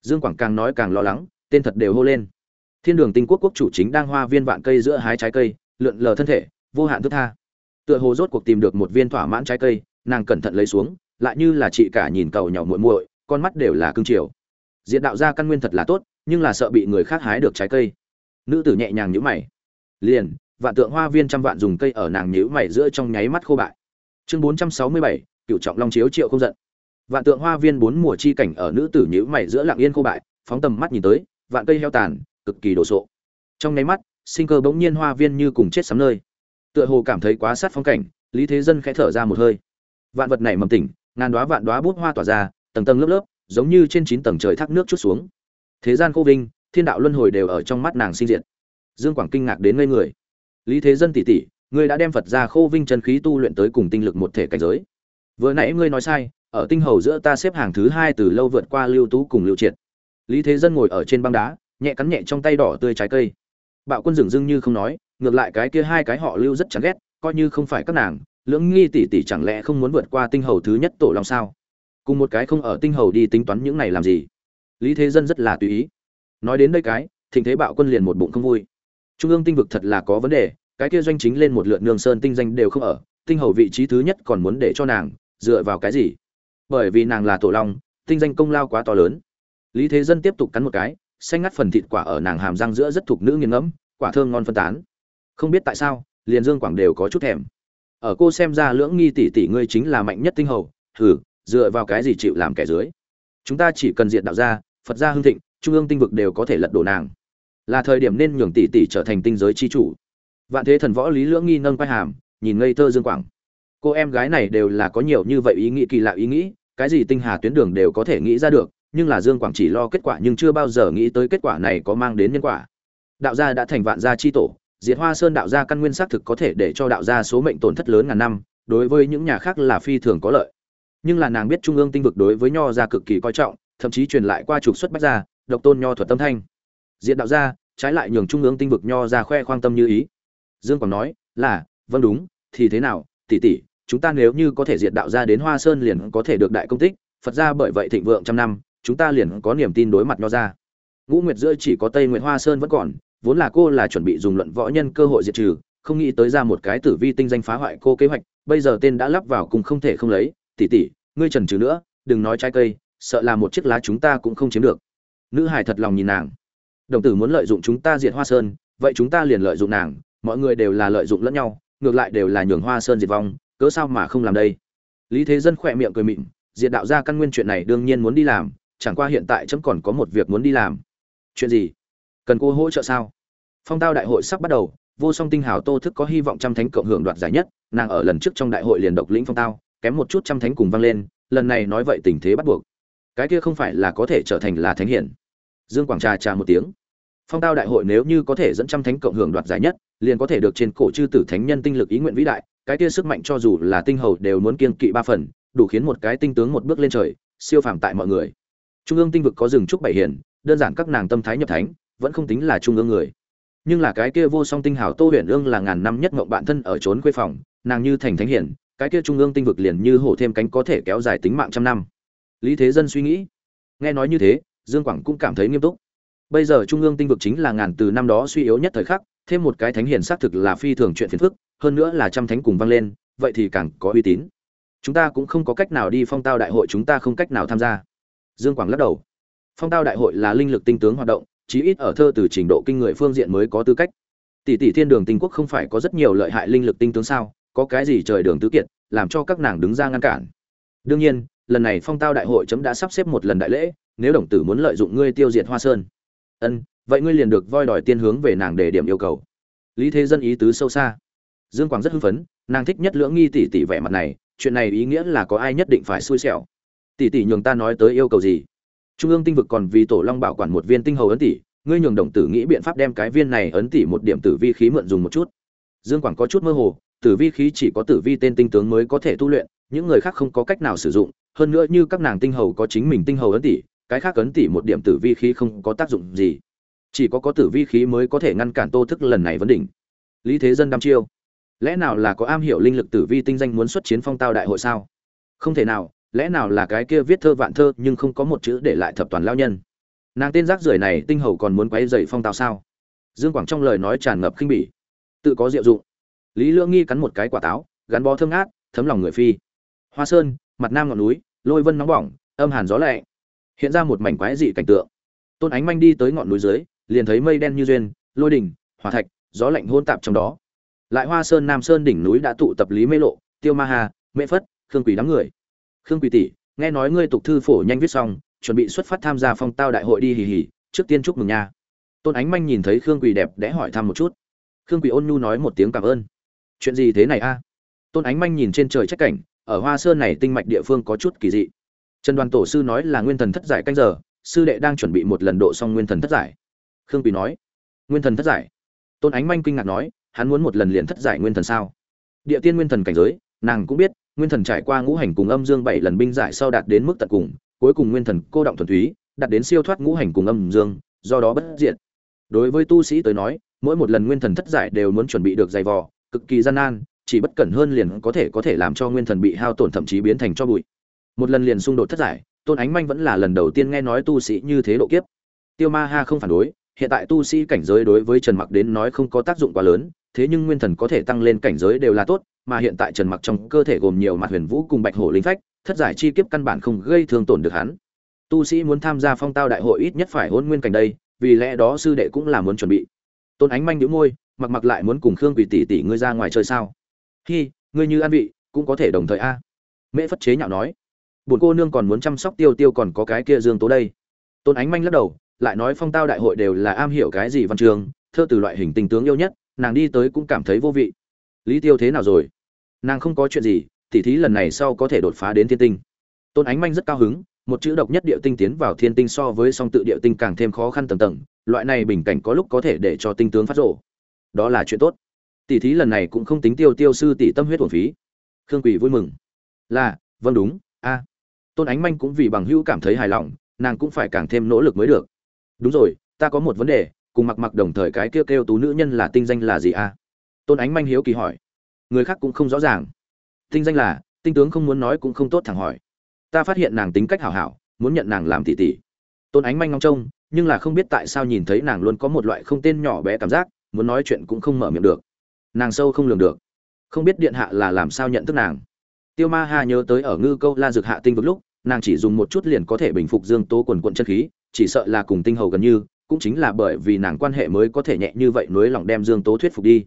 Dương quảng càng nói càng lo lắng, tên thật đều hô lên. Thiên đường tinh quốc quốc chủ chính đang hoa viên vạn cây giữa hái trái cây, lượn lờ thân thể, vô hạn thức tha. Tựa hồ rốt cuộc tìm được một viên thỏa mãn trái cây, nàng cẩn thận lấy xuống lại như là chị cả nhìn cầu nhỏ muội muội, con mắt đều là cương triều diện đạo gia căn nguyên thật là tốt, nhưng là sợ bị người khác hái được trái cây. Nữ tử nhẹ nhàng nhíu mày. Liền, vạn tượng hoa viên trăm vạn dùng cây ở nàng nhíu mày giữa trong nháy mắt khô bại. Chương bốn trăm sáu mươi bảy cựu trọng long chiếu triệu không giận. Vạn tượng hoa viên bốn mùa chi cảnh ở nữ tử nhíu mày giữa lặng yên khô bại, phóng tầm mắt nhìn tới, vạn cây heo tàn, cực kỳ đồ sộ. Trong nháy mắt, sinh cơ bỗng nhiên hoa viên như cùng chết sắm nơi. Tựa hồ cảm thấy quá sát phong cảnh, lý thế dân khẽ thở ra một hơi. Vạn vật này mầm tỉnh ngàn đóa vạn đóa bút hoa tỏa ra, tầng tầng lớp lớp, giống như trên chín tầng trời thác nước chút xuống. Thế gian khô vinh, thiên đạo luân hồi đều ở trong mắt nàng sinh diệt. Dương quảng kinh ngạc đến ngây người. Lý thế dân tỷ tỷ, ngươi đã đem phật ra khô vinh chân khí tu luyện tới cùng tinh lực một thể cảnh giới. Vừa nãy ngươi nói sai, ở tinh hầu giữa ta xếp hàng thứ hai từ lâu vượt qua lưu tú cùng lưu triệt. Lý thế dân ngồi ở trên băng đá, nhẹ cắn nhẹ trong tay đỏ tươi trái cây. Bạo quân dường dưng như không nói, ngược lại cái kia hai cái họ lưu rất chán ghét, coi như không phải các nàng lưỡng nghi tỷ tỷ chẳng lẽ không muốn vượt qua tinh hầu thứ nhất tổ long sao? Cùng một cái không ở tinh hầu đi tính toán những này làm gì? Lý thế dân rất là tùy ý. Nói đến đây cái, thịnh thế bạo quân liền một bụng không vui. Trung ương tinh vực thật là có vấn đề, cái kia doanh chính lên một lượt nương sơn tinh danh đều không ở, tinh hầu vị trí thứ nhất còn muốn để cho nàng dựa vào cái gì? Bởi vì nàng là tổ long, tinh danh công lao quá to lớn. Lý thế dân tiếp tục cắn một cái, xanh ngắt phần thịt quả ở nàng hàm răng giữa rất thục nữ nghiền ngẫm, quả thơm ngon phân tán. Không biết tại sao, liền dương quảng đều có chút thèm ở cô xem ra lưỡng nghi tỷ tỷ ngươi chính là mạnh nhất tinh hầu thử dựa vào cái gì chịu làm kẻ dưới? Chúng ta chỉ cần diện đạo gia, phật gia hưng thịnh, trung ương tinh vực đều có thể lật đổ nàng. Là thời điểm nên nhường tỷ tỷ trở thành tinh giới chi chủ. Vạn thế thần võ lý lưỡng nghi nâng vai hàm, nhìn ngây thơ dương quảng. Cô em gái này đều là có nhiều như vậy ý nghĩ kỳ lạ ý nghĩ, cái gì tinh hà tuyến đường đều có thể nghĩ ra được, nhưng là dương quảng chỉ lo kết quả nhưng chưa bao giờ nghĩ tới kết quả này có mang đến nhân quả. Đạo gia đã thành vạn gia chi tổ diệt hoa sơn đạo gia căn nguyên xác thực có thể để cho đạo gia số mệnh tổn thất lớn ngàn năm, đối với những nhà khác là phi thường có lợi. Nhưng là nàng biết trung ương tinh vực đối với nho gia cực kỳ coi trọng, thậm chí truyền lại qua trục xuất bách gia, độc tôn nho thuật tâm thanh. Diện đạo gia, trái lại nhường trung ương tinh vực nho ra khoe khoang tâm như ý. Dương quảng nói, là vâng đúng, thì thế nào, tỷ tỷ, chúng ta nếu như có thể diệt đạo gia đến hoa sơn liền có thể được đại công tích, phật gia bởi vậy thịnh vượng trăm năm, chúng ta liền có niềm tin đối mặt nho ra ngũ nguyệt giữa chỉ có tây nguyệt hoa sơn vẫn còn vốn là cô là chuẩn bị dùng luận võ nhân cơ hội diệt trừ, không nghĩ tới ra một cái tử vi tinh danh phá hoại cô kế hoạch, bây giờ tên đã lắp vào cùng không thể không lấy, tỷ tỷ, ngươi trần trừ nữa, đừng nói trái cây, sợ là một chiếc lá chúng ta cũng không chiếm được. Nữ hải thật lòng nhìn nàng. Đồng tử muốn lợi dụng chúng ta diệt hoa sơn, vậy chúng ta liền lợi dụng nàng, mọi người đều là lợi dụng lẫn nhau, ngược lại đều là nhường hoa sơn diệt vong, cớ sao mà không làm đây? Lý thế dân khỏe miệng cười mịn, diệt đạo ra căn nguyên chuyện này đương nhiên muốn đi làm, chẳng qua hiện tại chấm còn có một việc muốn đi làm. Chuyện gì? Cần cô hỗ trợ sao? Phong tao đại hội sắp bắt đầu vô song tinh hào tô thức có hy vọng trăm thánh cộng hưởng đoạt giải nhất nàng ở lần trước trong đại hội liền độc lĩnh phong tao kém một chút trăm thánh cùng vang lên lần này nói vậy tình thế bắt buộc. Cái kia không phải là có thể trở thành là thánh hiển. Dương quảng trà trà một tiếng. Phong tao đại hội nếu như có thể dẫn trăm thánh cộng hưởng đoạt giải nhất liền có thể được trên cổ chư tử thánh nhân tinh lực ý nguyện vĩ đại cái kia sức mạnh cho dù là tinh hầu đều muốn kiên kỵ ba phần đủ khiến một cái tinh tướng một bước lên trời siêu phàm tại mọi người. Trung ương tinh vực có rừng trúc bảy hiển, đơn giản các nàng tâm thái nhập thánh vẫn không tính là trung ương người. Nhưng là cái kia vô song tinh hảo tô huyền ương là ngàn năm nhất mộng bạn thân ở trốn quê phòng, nàng như thành thánh hiển, cái kia trung ương tinh vực liền như hổ thêm cánh có thể kéo dài tính mạng trăm năm. Lý thế dân suy nghĩ. Nghe nói như thế, dương quảng cũng cảm thấy nghiêm túc. Bây giờ trung ương tinh vực chính là ngàn từ năm đó suy yếu nhất thời khắc, thêm một cái thánh hiển xác thực là phi thường chuyện phiền phức, hơn nữa là trăm thánh cùng vang lên, vậy thì càng có uy tín. Chúng ta cũng không có cách nào đi phong tao đại hội, chúng ta không cách nào tham gia. Dương quảng lắc đầu. Phong tao đại hội là linh lực tinh tướng hoạt động chí ít ở thơ từ trình độ kinh người phương diện mới có tư cách. Tỷ tỷ thiên đường tinh quốc không phải có rất nhiều lợi hại linh lực tinh tướng sao, có cái gì trời đường tứ kiệt, làm cho các nàng đứng ra ngăn cản. Đương nhiên, lần này phong tao đại hội chấm đã sắp xếp một lần đại lễ, nếu đồng tử muốn lợi dụng ngươi tiêu diệt hoa sơn. Ân, vậy ngươi liền được voi đòi tiên hướng về nàng để điểm yêu cầu. Lý thế dân ý tứ sâu xa. Dương quảng rất hưng phấn, nàng thích nhất lưỡng nghi tỷ tỷ vẻ mặt này, chuyện này ý nghĩa là có ai nhất định phải xui xẻo. Tỷ tỷ nhường ta nói tới yêu cầu gì? Trung ương tinh vực còn vì tổ long bảo quản một viên tinh hầu ấn tỷ, ngươi nhường đồng tử nghĩ biện pháp đem cái viên này ấn tỷ một điểm tử vi khí mượn dùng một chút. Dương quảng có chút mơ hồ, tử vi khí chỉ có tử vi tên tinh tướng mới có thể tu luyện, những người khác không có cách nào sử dụng, hơn nữa như các nàng tinh hầu có chính mình tinh hầu ấn tỷ, cái khác ấn tỷ một điểm tử vi khí không có tác dụng gì. Chỉ có có tử vi khí mới có thể ngăn cản tô thức lần này vấn đỉnh. Lý thế dân đăm chiêu. Lẽ nào là có am hiểu linh lực tử vi tinh danh muốn xuất chiến phong tao đại hội sao? Không thể nào lẽ nào là cái kia viết thơ vạn thơ nhưng không có một chữ để lại thập toàn lao nhân? Nàng tên rác rưởi này tinh hầu còn muốn quấy dày phong tào sao? Dương quảng trong lời nói tràn ngập khinh bỉ. Tự có diệu dụng. Lý lương nghi cắn một cái quả táo, gắn bó thơm ngát, thấm lòng người phi. Hoa sơn, mặt nam ngọn núi, lôi vân nóng bỏng, âm hàn gió lẹ hiện ra một mảnh quái dị cảnh tượng. Tôn ánh manh đi tới ngọn núi dưới, liền thấy mây đen như duyên, lôi đỉnh, hỏa thạch, gió lạnh hôn tạp trong đó. Lại hoa sơn nam sơn đỉnh núi đã tụ tập lý mê lộ, tiêu ma hà, mễ phất, khương quỷ đám người khương quỳ tỷ, nghe nói ngươi tục thư phổ nhanh viết xong, chuẩn bị xuất phát tham gia phong tao đại hội đi hì hì, trước tiên chúc mừng nha. Tôn ánh manh nhìn thấy khương quỳ đẹp đẽ hỏi thăm một chút. Khương quỳ ôn nhu nói một tiếng cảm ơn. Chuyện gì thế này a? Tôn ánh manh nhìn trên trời trách cảnh, ở hoa sơn này tinh mạch địa phương có chút kỳ dị. Trần đoàn tổ sư nói là nguyên thần thất giải canh giờ, sư đệ đang chuẩn bị một lần độ xong nguyên thần thất giải. Khương quỳ nói, nguyên thần thất giải? Tôn ánh manh kinh ngạc nói, hắn muốn một lần liền thất giải nguyên thần sao? Địa tiên nguyên thần cảnh giới, nàng cũng biết nguyên thần trải qua ngũ hành cùng âm dương bảy lần binh giải sau đạt đến mức tận cùng, cuối cùng nguyên thần cô động thuần túy, đạt đến siêu thoát ngũ hành cùng âm dương, do đó bất diệt. Đối với tu sĩ tới nói, mỗi một lần nguyên thần thất giải đều muốn chuẩn bị được dày vò, cực kỳ gian nan, chỉ bất cẩn hơn liền có thể có thể làm cho nguyên thần bị hao tổn thậm chí biến thành cho bụi. Một lần liền xung đột thất giải, tôn ánh manh vẫn là lần đầu tiên nghe nói tu sĩ như thế độ kiếp. Tiêu ma ha không phản đối, hiện tại tu sĩ cảnh giới đối với trần mặc đến nói không có tác dụng quá lớn, thế nhưng nguyên thần có thể tăng lên cảnh giới đều là tốt mà hiện tại trần mặc trong cơ thể gồm nhiều mặt huyền vũ cùng bạch hổ linh phách, thất giải chi kiếp căn bản không gây thương tổn được hắn. Tu sĩ muốn tham gia phong tao đại hội ít nhất phải hôn nguyên cảnh đây, vì lẽ đó sư đệ cũng là muốn chuẩn bị. Tôn ánh manh nhíu môi, mặc mặc lại muốn cùng khương quỷ tỷ tỷ ngươi ra ngoài chơi sao? Hi, ngươi như an vị, cũng có thể đồng thời a. Mễ phất chế nhạo nói. Buồn cô nương còn muốn chăm sóc tiêu tiêu còn có cái kia dương tố đây. Tôn ánh manh lắc đầu, lại nói phong tao đại hội đều là am hiểu cái gì văn trường, thơ từ loại hình tình tướng yêu nhất, nàng đi tới cũng cảm thấy vô vị. Lý tiêu thế nào rồi? Nàng không có chuyện gì, tỉ thí lần này sau có thể đột phá đến thiên tinh. Tôn ánh manh rất cao hứng, một chữ độc nhất địa tinh tiến vào thiên tinh so với song tự địa tinh càng thêm khó khăn tầng tầng, loại này bình cảnh có lúc có thể để cho tinh tướng phát rộ đó là chuyện tốt. Tỷ thí lần này cũng không tính tiêu tiêu sư tỷ tâm huyết thuần phí. Khương quỷ vui mừng. Là vâng đúng, a. Tôn ánh manh cũng vì bằng hữu cảm thấy hài lòng, nàng cũng phải càng thêm nỗ lực mới được. Đúng rồi, ta có một vấn đề, cùng mặc mặc đồng thời cái kêu kêu tú nữ nhân là tinh danh là gì a? Tôn ánh manh hiếu kỳ hỏi người khác cũng không rõ ràng. Tinh danh là, tinh tướng không muốn nói cũng không tốt thẳng hỏi. Ta phát hiện nàng tính cách hảo hảo, muốn nhận nàng làm tỷ tỷ. Tôn ánh manh ngong trông, nhưng là không biết tại sao nhìn thấy nàng luôn có một loại không tên nhỏ bé cảm giác, muốn nói chuyện cũng không mở miệng được. Nàng sâu không lường được. Không biết điện hạ là làm sao nhận thức nàng. Tiêu ma ha nhớ tới ở ngư câu la dược hạ tinh vực lúc, nàng chỉ dùng một chút liền có thể bình phục dương tố quần quận chân khí, chỉ sợ là cùng tinh hầu gần như, cũng chính là bởi vì nàng quan hệ mới có thể nhẹ như vậy nối lòng đem dương tố thuyết phục đi.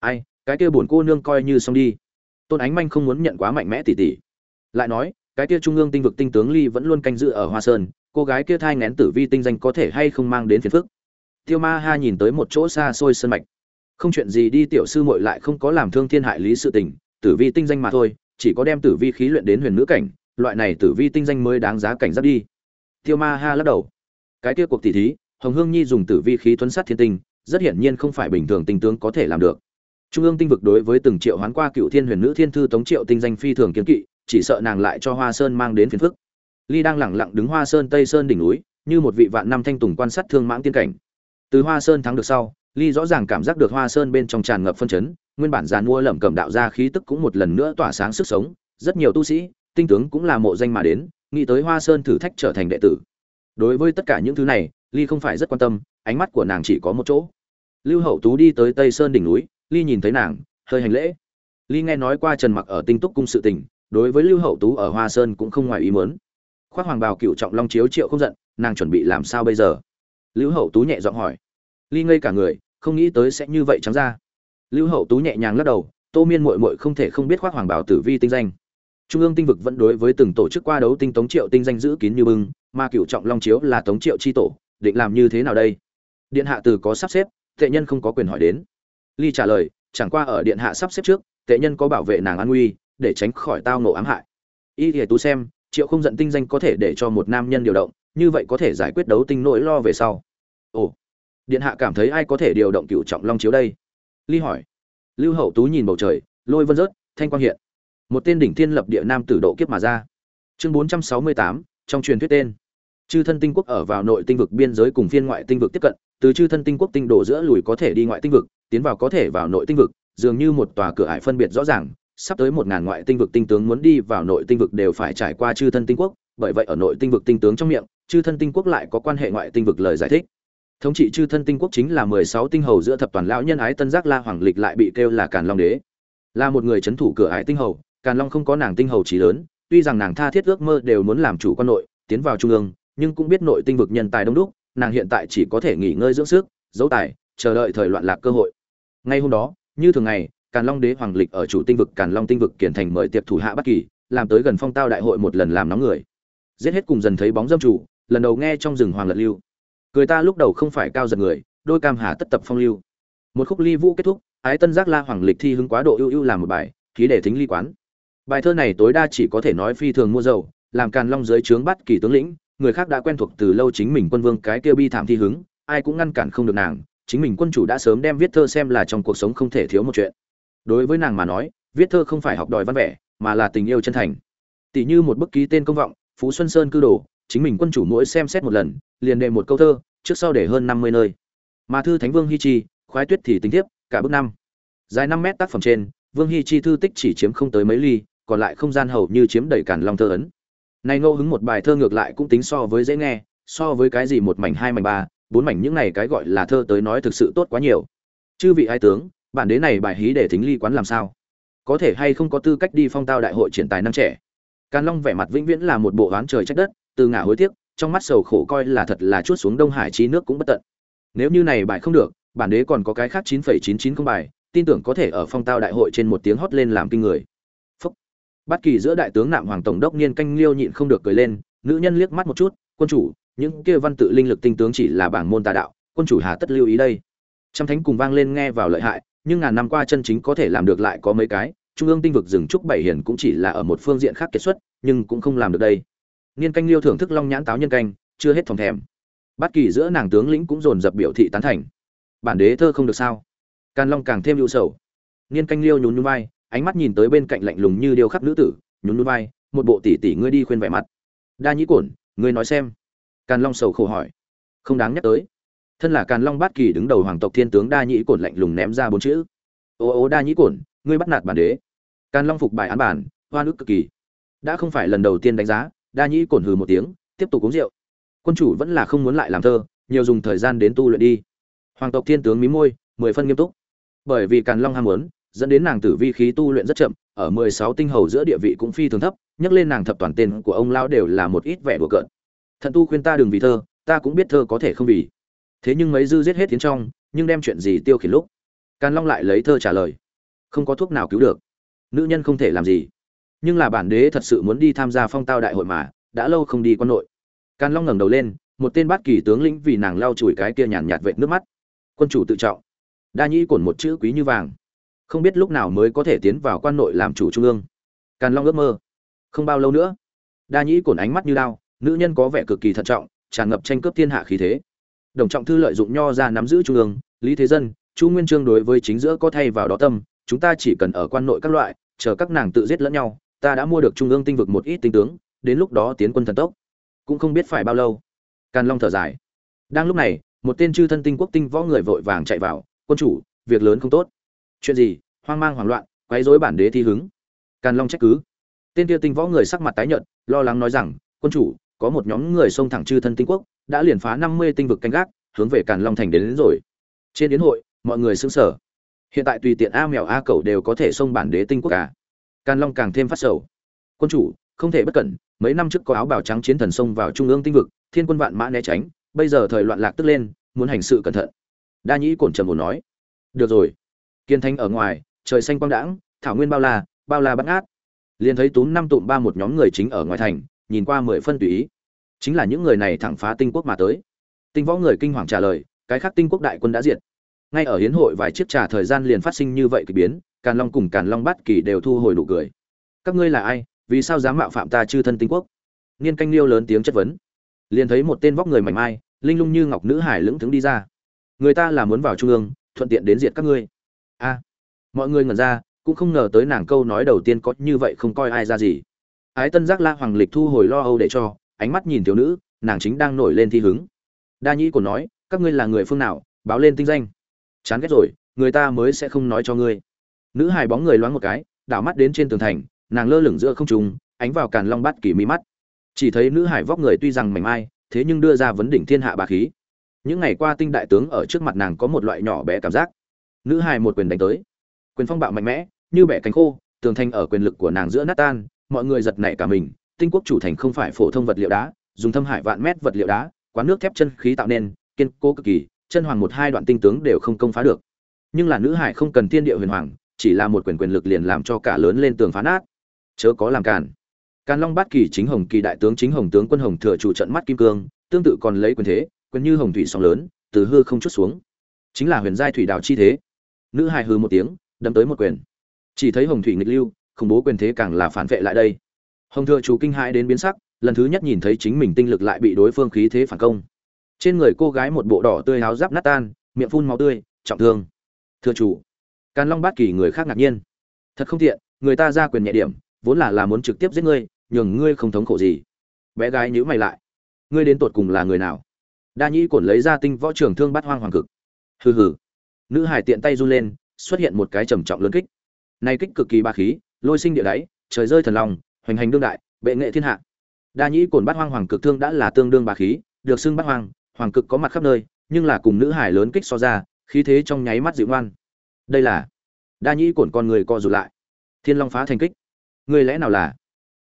Ai cái kia buồn cô nương coi như xong đi. Tôn ánh manh không muốn nhận quá mạnh mẽ tỉ tỉ. Lại nói, cái kia trung ương tinh vực tinh tướng ly vẫn luôn canh giữ ở hoa sơn, cô gái kia thai ngén tử vi tinh danh có thể hay không mang đến phiền phức. Tiêu ma ha nhìn tới một chỗ xa xôi sân mạch. Không chuyện gì đi, tiểu sư muội lại không có làm thương thiên hại lý sự tình, tử vi tinh danh mà thôi, chỉ có đem tử vi khí luyện đến huyền nữ cảnh, loại này tử vi tinh danh mới đáng giá cảnh giác đi. Tiêu ma ha lắc đầu. Cái kia cuộc tỷ thí, hồng hương nhi dùng tử vi khí tuấn sát thiên tinh, rất hiển nhiên không phải bình thường tinh tướng có thể làm được trung ương tinh vực đối với từng triệu hoán qua cựu thiên huyền nữ thiên thư tống triệu tinh danh phi thường kiến kỵ, chỉ sợ nàng lại cho hoa sơn mang đến phiền phức. Ly đang lẳng lặng đứng hoa sơn tây sơn đỉnh núi, như một vị vạn năm thanh tùng quan sát thương mãng tiên cảnh. Từ hoa sơn thắng được sau, ly rõ ràng cảm giác được hoa sơn bên trong tràn ngập phân chấn, nguyên bản giàn mua lẩm cẩm đạo ra khí tức cũng một lần nữa tỏa sáng sức sống, rất nhiều tu sĩ, tinh tướng cũng là mộ danh mà đến, nghĩ tới hoa sơn thử thách trở thành đệ tử. Đối với tất cả những thứ này, ly không phải rất quan tâm, ánh mắt của nàng chỉ có một chỗ. Lưu hậu tú đi tới tây sơn đỉnh núi ly nhìn thấy nàng, hơi hành lễ. Ly nghe nói qua trần mặc ở tinh túc cung sự tình, đối với lưu hậu tú ở hoa sơn cũng không ngoài ý muốn. Khoác hoàng bào cựu trọng long chiếu triệu không giận, nàng chuẩn bị làm sao bây giờ? Lưu hậu tú nhẹ giọng hỏi. Ly ngây cả người, không nghĩ tới sẽ như vậy trắng ra. Lưu hậu tú nhẹ nhàng lắc đầu, tô miên mội mội không thể không biết khoác hoàng bảo tử vi tinh danh. Trung ương tinh vực vẫn đối với từng tổ chức qua đấu tinh tống triệu tinh danh giữ kín như bưng, mà cựu trọng long chiếu là tống triệu chi tổ, định làm như thế nào đây? Điện hạ từ có sắp xếp, tệ nhân không có quyền hỏi đến ly trả lời, chẳng qua ở điện hạ sắp xếp trước, tệ nhân có bảo vệ nàng an nguy, để tránh khỏi tao nổ ám hại. Y thì tú xem, triệu không giận tinh danh có thể để cho một nam nhân điều động, như vậy có thể giải quyết đấu tinh nỗi lo về sau. Ồ, điện hạ cảm thấy ai có thể điều động cựu trọng long chiếu đây? Ly hỏi. Lưu hậu tú nhìn bầu trời, lôi vân rớt, thanh quang hiện. Một tên đỉnh thiên lập địa nam tử độ kiếp mà ra. Chương bốn trăm sáu mươi tám, trong truyền thuyết tên. Chư thân tinh quốc ở vào nội tinh vực biên giới cùng phiên ngoại tinh vực tiếp cận từ chư thân tinh quốc tinh đổ giữa lùi có thể đi ngoại tinh vực, tiến vào có thể vào nội tinh vực, dường như một tòa cửa ải phân biệt rõ ràng, sắp tới một ngàn ngoại tinh vực tinh tướng muốn đi vào nội tinh vực đều phải trải qua chư thân tinh quốc, bởi vậy ở nội tinh vực tinh tướng trong miệng, chư thân tinh quốc lại có quan hệ ngoại tinh vực lời giải thích. Thống trị chư thân tinh quốc chính là mười sáu tinh hầu giữa thập toàn lão nhân ái tân giác la hoàng lịch lại bị kêu là càn long đế. Là một người c h ấ n thủ cửa ải tinh hầu, càn long không có nàng tinh hầu trí lớn, tuy rằng nàng tha thiết ước mơ đều muốn làm chủ quan nội, tiến vào trung ương, nhưng cũng biết nội tinh vực nhân tài đông đúc nàng hiện tại chỉ có thể nghỉ ngơi dưỡng sức giấu tài chờ đợi thời loạn lạc cơ hội ngay hôm đó như thường ngày càn long đế hoàng lịch ở chủ tinh vực càn long tinh vực kiển thành mời tiệp thủ hạ bất kỳ làm tới gần phong tao đại hội một lần làm nóng người giết hết cùng dần thấy bóng dâm chủ lần đầu nghe trong rừng hoàng lật lưu Cười ta lúc đầu không phải cao giật người, đôi cam hà tất tập phong lưu. Một khúc ly vũ kết thúc, ái tân giác la hoàng lịch thi hứng quá độ ưu ưu làm một bài, khí để thính ly quán. Bài thơ này tối đa chỉ có thể nói phi thường mua dầu, làm càn long dưới trướng bắt kỳ tướng lĩnh, người khác đã quen thuộc từ lâu chính mình quân vương cái kia bi thảm thi hứng, ai cũng ngăn cản không được nàng, chính mình quân chủ đã sớm đem viết thơ xem là trong cuộc sống không thể thiếu một chuyện. Đối với nàng mà nói, viết thơ không phải học đòi văn vẻ, mà là tình yêu chân thành. Tỷ như một bức ký tên công vọng, Phú Xuân Sơn cư đồ, chính mình quân chủ mỗi xem xét một lần, liền đề một câu thơ, trước sau để hơn năm mươi nơi mà thư thánh vương hi chi khoái tuyết thì tính tiếp cả bước năm dài năm mét tác phẩm trên vương hi chi thư tích chỉ chiếm không tới mấy ly còn lại không gian hầu như chiếm đầy cản long thơ ấn này ngô hứng một bài thơ ngược lại cũng tính so với dễ nghe, so với cái gì một mảnh hai mảnh ba, bốn mảnh những này cái gọi là thơ tới nói thực sự tốt quá nhiều. Chư vị ai tướng, bản đế này bài hí để thính ly quán làm sao? Có thể hay không có tư cách đi phong tao đại hội triển tài năng trẻ? Càn long vẻ mặt vĩnh viễn là một bộ oán trời trách đất, từ ngả hối tiếc, trong mắt sầu khổ coi là thật là chuốt xuống đông hải trí nước cũng bất tận. Nếu như này bài không được, bản đế còn có cái khác chín phẩy chín chín không bài, tin tưởng có thể ở phong tao đại hội trên một tiếng hót lên làm kinh người bất kỳ giữa đại tướng nạm hoàng tổng đốc niên canh liêu nhịn không được cười lên, nữ nhân liếc mắt một chút, quân chủ, những kia văn tự linh lực tinh tướng chỉ là bảng môn tà đạo, quân chủ hà tất lưu ý đây. Trăm thánh cùng vang lên nghe vào lợi hại, nhưng ngàn năm qua chân chính có thể làm được lại có mấy cái, trung ương tinh vực rừng trúc bảy hiển cũng chỉ là ở một phương diện khác kết xuất, nhưng cũng không làm được đây. Niên canh liêu thưởng thức long nhãn táo nhân canh, chưa hết phòng thèm. Bất kỳ giữa nàng tướng lĩnh cũng dồn dập biểu thị tán thành. Bản đế thơ không được sao? Can long càng thêm ưu sầu. Niên canh liêu nhún nhún vai ánh mắt nhìn tới bên cạnh lạnh lùng như điêu khắc nữ tử, nhún núi vai, một bộ tỷ tỷ ngươi đi khuyên vẻ mặt. Đa nhĩ cổn, ngươi nói xem. Càn long sầu khổ hỏi. Không đáng nhắc tới. Thân là càn long bát kỳ đứng đầu hoàng tộc thiên tướng đa nhĩ cổn lạnh lùng ném ra bốn chữ. Ô ô đa nhĩ cổn, ngươi bắt nạt bản đế. Càn long phục bài án bản, hoa nước cực kỳ. Đã không phải lần đầu tiên đánh giá, đa nhĩ cổn hừ một tiếng, tiếp tục uống rượu. Quân chủ vẫn là không muốn lại làm thơ, nhiều dùng thời gian đến tu luyện đi. Hoàng tộc thiên tướng mí môi, mười phân nghiêm túc. Bởi vì càn long ham muốn dẫn đến nàng tử vi khí tu luyện rất chậm, ở mười sáu tinh hầu giữa địa vị cũng phi thường thấp, nhắc lên nàng thập toàn tên của ông lão đều là một ít vẻ đùa cợt. Thận tu khuyên ta đừng vì thơ, ta cũng biết thơ có thể không vì. Thế nhưng mấy dư giết hết tiến trong, nhưng đem chuyện gì tiêu khiển lúc? Càn long lại lấy thơ trả lời. Không có thuốc nào cứu được. Nữ nhân không thể làm gì. Nhưng là bản đế thật sự muốn đi tham gia phong tao đại hội mà, đã lâu không đi quan nội. Càn long ngẩng đầu lên, một tên bát kỳ tướng lĩnh vì nàng lau chùi cái kia nhàn nhạt vệt nước mắt. Quân chủ tự trọng. Đa nhĩ cổn một chữ quý như vàng không biết lúc nào mới có thể tiến vào quan nội làm chủ trung ương. Càn long ước mơ. Không bao lâu nữa, đa nhĩ cổn ánh mắt như đao, nữ nhân có vẻ cực kỳ thận trọng, tràn ngập tranh cướp thiên hạ khí thế. Đồng trọng thư lợi dụng nho ra nắm giữ trung ương, lý thế dân, chu nguyên trương đối với chính giữa có thay vào đó tâm, chúng ta chỉ cần ở quan nội các loại, chờ các nàng tự giết lẫn nhau, ta đã mua được trung ương tinh vực một ít tinh tướng, đến lúc đó tiến quân thần tốc. Cũng không biết phải bao lâu. Càn long thở dài. Đang lúc này, một tên chư thân tinh quốc tinh võ người vội vàng chạy vào, quân chủ, việc lớn không tốt chuyện gì? Hoang mang hoảng loạn quấy rối bản đế thi hứng. Càn long trách cứ. Tên kia tinh võ người sắc mặt tái nhợt lo lắng nói rằng quân chủ có một nhóm người xông thẳng chư thân tinh quốc đã liền phá năm mươi tinh vực canh gác hướng về càn long thành đến, đến rồi. Trên đến hội mọi người xứng sở hiện tại tùy tiện a mèo a cẩu đều có thể xông bản đế tinh quốc cả càn long càng thêm phát sầu. Quân chủ không thể bất cẩn mấy năm trước có áo bào trắng chiến thần xông vào trung ương tinh vực thiên quân vạn mã né tránh bây giờ thời loạn lạc tức lên muốn hành sự cẩn thận. Đa nhĩ cổn trầm ổn nói. Được rồi kiên thanh ở ngoài, trời xanh quang đãng, thảo nguyên bao la bao la bắt ngát. Liền thấy túm năm tụm ba một nhóm người chính ở ngoài thành, nhìn qua mười phân tùy ý. Chính là những người này thẳng phá tinh quốc mà tới. Tinh võ người kinh hoàng trả lời, cái khác tinh quốc đại quân đã diệt. Ngay ở hiến hội vài chiếc trà thời gian liền phát sinh như vậy kỳ biến, càn long cùng càn long bát kỳ đều thu hồi đủ cười. Các ngươi là ai? Vì sao dám mạo phạm ta chư thân tinh quốc? Niên canh liêu lớn tiếng chất vấn. Liền thấy một tên vóc người mảnh mai, linh lung như ngọc nữ hải lững thững đi ra. Người ta là muốn vào trung ương, thuận tiện đến diệt các ngươi a mọi người ngẩn ra, cũng không ngờ tới nàng câu nói đầu tiên có như vậy không coi ai ra gì. Ái tân giác la hoàng lịch thu hồi lo âu để cho, ánh mắt nhìn thiếu nữ, nàng chính đang nổi lên thi hứng. Đa nhĩ còn nói, các ngươi là người phương nào, báo lên tinh danh. Chán ghét rồi, người ta mới sẽ không nói cho ngươi. Nữ hài bóng người loáng một cái, đảo mắt đến trên tường thành, nàng lơ lửng giữa không trung, ánh vào càn long bắt kỳ mi mắt. Chỉ thấy nữ hải vóc người tuy rằng mảnh mai, thế nhưng đưa ra vấn đỉnh thiên hạ bà khí. Những ngày qua tinh đại tướng ở trước mặt nàng có một loại nhỏ bé cảm giác nữ hài một quyền đánh tới. Quyền phong bạo mạnh mẽ, như bẻ cánh khô, tường thành ở quyền lực của nàng giữa nát tan, mọi người giật nảy cả mình. Tinh quốc chủ thành không phải phổ thông vật liệu đá, dùng thâm hải vạn mét vật liệu đá, quán nước thép chân khí tạo nên, kiên cố cực kỳ, chân hoàng một hai đoạn tinh tướng đều không công phá được. Nhưng là nữ hải không cần thiên địa huyền hoàng, chỉ là một quyền quyền lực liền làm cho cả lớn lên tường phá nát. Chớ có làm cản càn long bát kỳ chính hồng kỳ đại tướng chính hồng tướng quân hồng thừa chủ trận mắt kim cương, tương tự còn lấy quyền thế, quyền như hồng thủy sóng lớn, từ hư không chút xuống. Chính là huyền giai thủy đào chi thế nữ hài hừ một tiếng đâm tới một quyền. Chỉ thấy hồng thủy nghịch lưu, khủng bố quyền thế càng là phản vệ lại đây. Hồng thừa chủ kinh hãi đến biến sắc, lần thứ nhất nhìn thấy chính mình tinh lực lại bị đối phương khí thế phản công. Trên người cô gái một bộ đỏ tươi háo giáp nát tan, miệng phun máu tươi, trọng thương. Thừa chủ càn long bát kỳ người khác ngạc nhiên. Thật không tiện, người ta ra quyền nhẹ điểm, vốn là là muốn trực tiếp giết ngươi, nhường ngươi không thống khổ gì. Bé gái nhữ mày lại. Ngươi đến tột cùng là người nào? Đa nhĩ cổn lấy ra tinh võ trưởng thương bắt hoang hoàng cực. Hừ hừ nữ hải tiện tay run lên, xuất hiện một cái trầm trọng lớn kích. Này kích cực kỳ ba khí, lôi sinh địa đáy, trời rơi thần lòng hoành hành đương đại, bệ nghệ thiên hạ. Đa nhĩ cồn bát hoang hoàng cực thương đã là tương đương ba khí, được xưng bát hoang, hoàng cực có mặt khắp nơi, nhưng là cùng nữ hải lớn kích so ra, khí thế trong nháy mắt dịu ngoan. Đây là đa nhĩ cồn con người co rụt lại. Thiên long phá thành kích. Người lẽ nào là?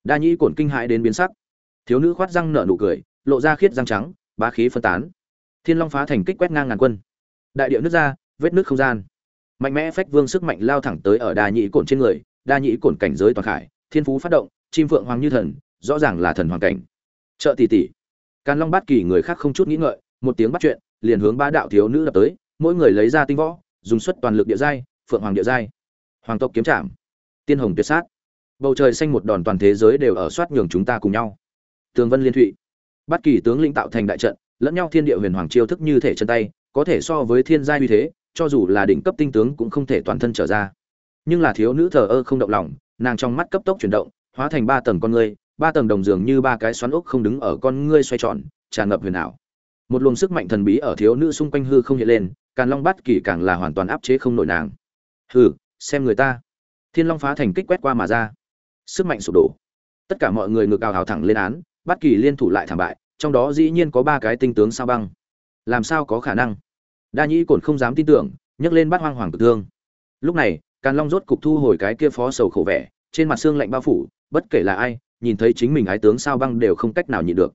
Đa nhĩ cồn kinh hãi đến biến sắc. Thiếu nữ khoát răng nở nụ cười, lộ ra khiết răng trắng bá khí phân tán. Thiên long phá thành kích quét ngang ngàn quân. Đại điệu nước ra vết nước không gian. Mạnh mẽ phách vương sức mạnh lao thẳng tới ở đa nhĩ cổn trên người, đa nhĩ cổn cảnh giới toàn khải, thiên phú phát động, chim phượng hoàng như thần, rõ ràng là thần hoàng cảnh. Trợ tỷ tỷ. Càn long bát kỳ người khác không chút nghĩ ngợi, một tiếng bắt chuyện, liền hướng ba đạo thiếu nữ đập tới, mỗi người lấy ra tinh võ, dùng suất toàn lực địa giai, phượng hoàng địa giai. Hoàng tộc kiếm trảm. Tiên hồng tuyệt sát. Bầu trời xanh một đòn toàn thế giới đều ở soát nhường chúng ta cùng nhau. Tường vân liên thụy. Bát kỳ tướng lĩnh tạo thành đại trận, lẫn nhau thiên địa huyền hoàng chiêu thức như thể chân tay, có thể so với thiên giai uy thế cho dù là đỉnh cấp tinh tướng cũng không thể toàn thân trở ra. Nhưng là thiếu nữ thờ ơ không động lòng, nàng trong mắt cấp tốc chuyển động, hóa thành ba tầng con ngươi, ba tầng đồng dường như ba cái xoắn ốc không đứng ở con ngươi xoay tròn, tràn ngập huyền ảo. Một luồng sức mạnh thần bí ở thiếu nữ xung quanh hư không hiện lên, càn long bát kỳ càng là hoàn toàn áp chế không nổi nàng. Hừ, xem người ta. Thiên long phá thành kích quét qua mà ra. Sức mạnh sụp đổ. Tất cả mọi người ngược ào hào thẳng lên án, bát kỳ liên thủ lại thảm bại, trong đó dĩ nhiên có ba cái tinh tướng sao băng. Làm sao có khả năng? Đa nhĩ cổn không dám tin tưởng, nhấc lên bát hoang hoàng cực thương. Lúc này, càn long rốt cục thu hồi cái kia phó sầu khổ vẻ, trên mặt xương lạnh bao phủ, bất kể là ai, nhìn thấy chính mình ái tướng sao băng đều không cách nào nhịn được.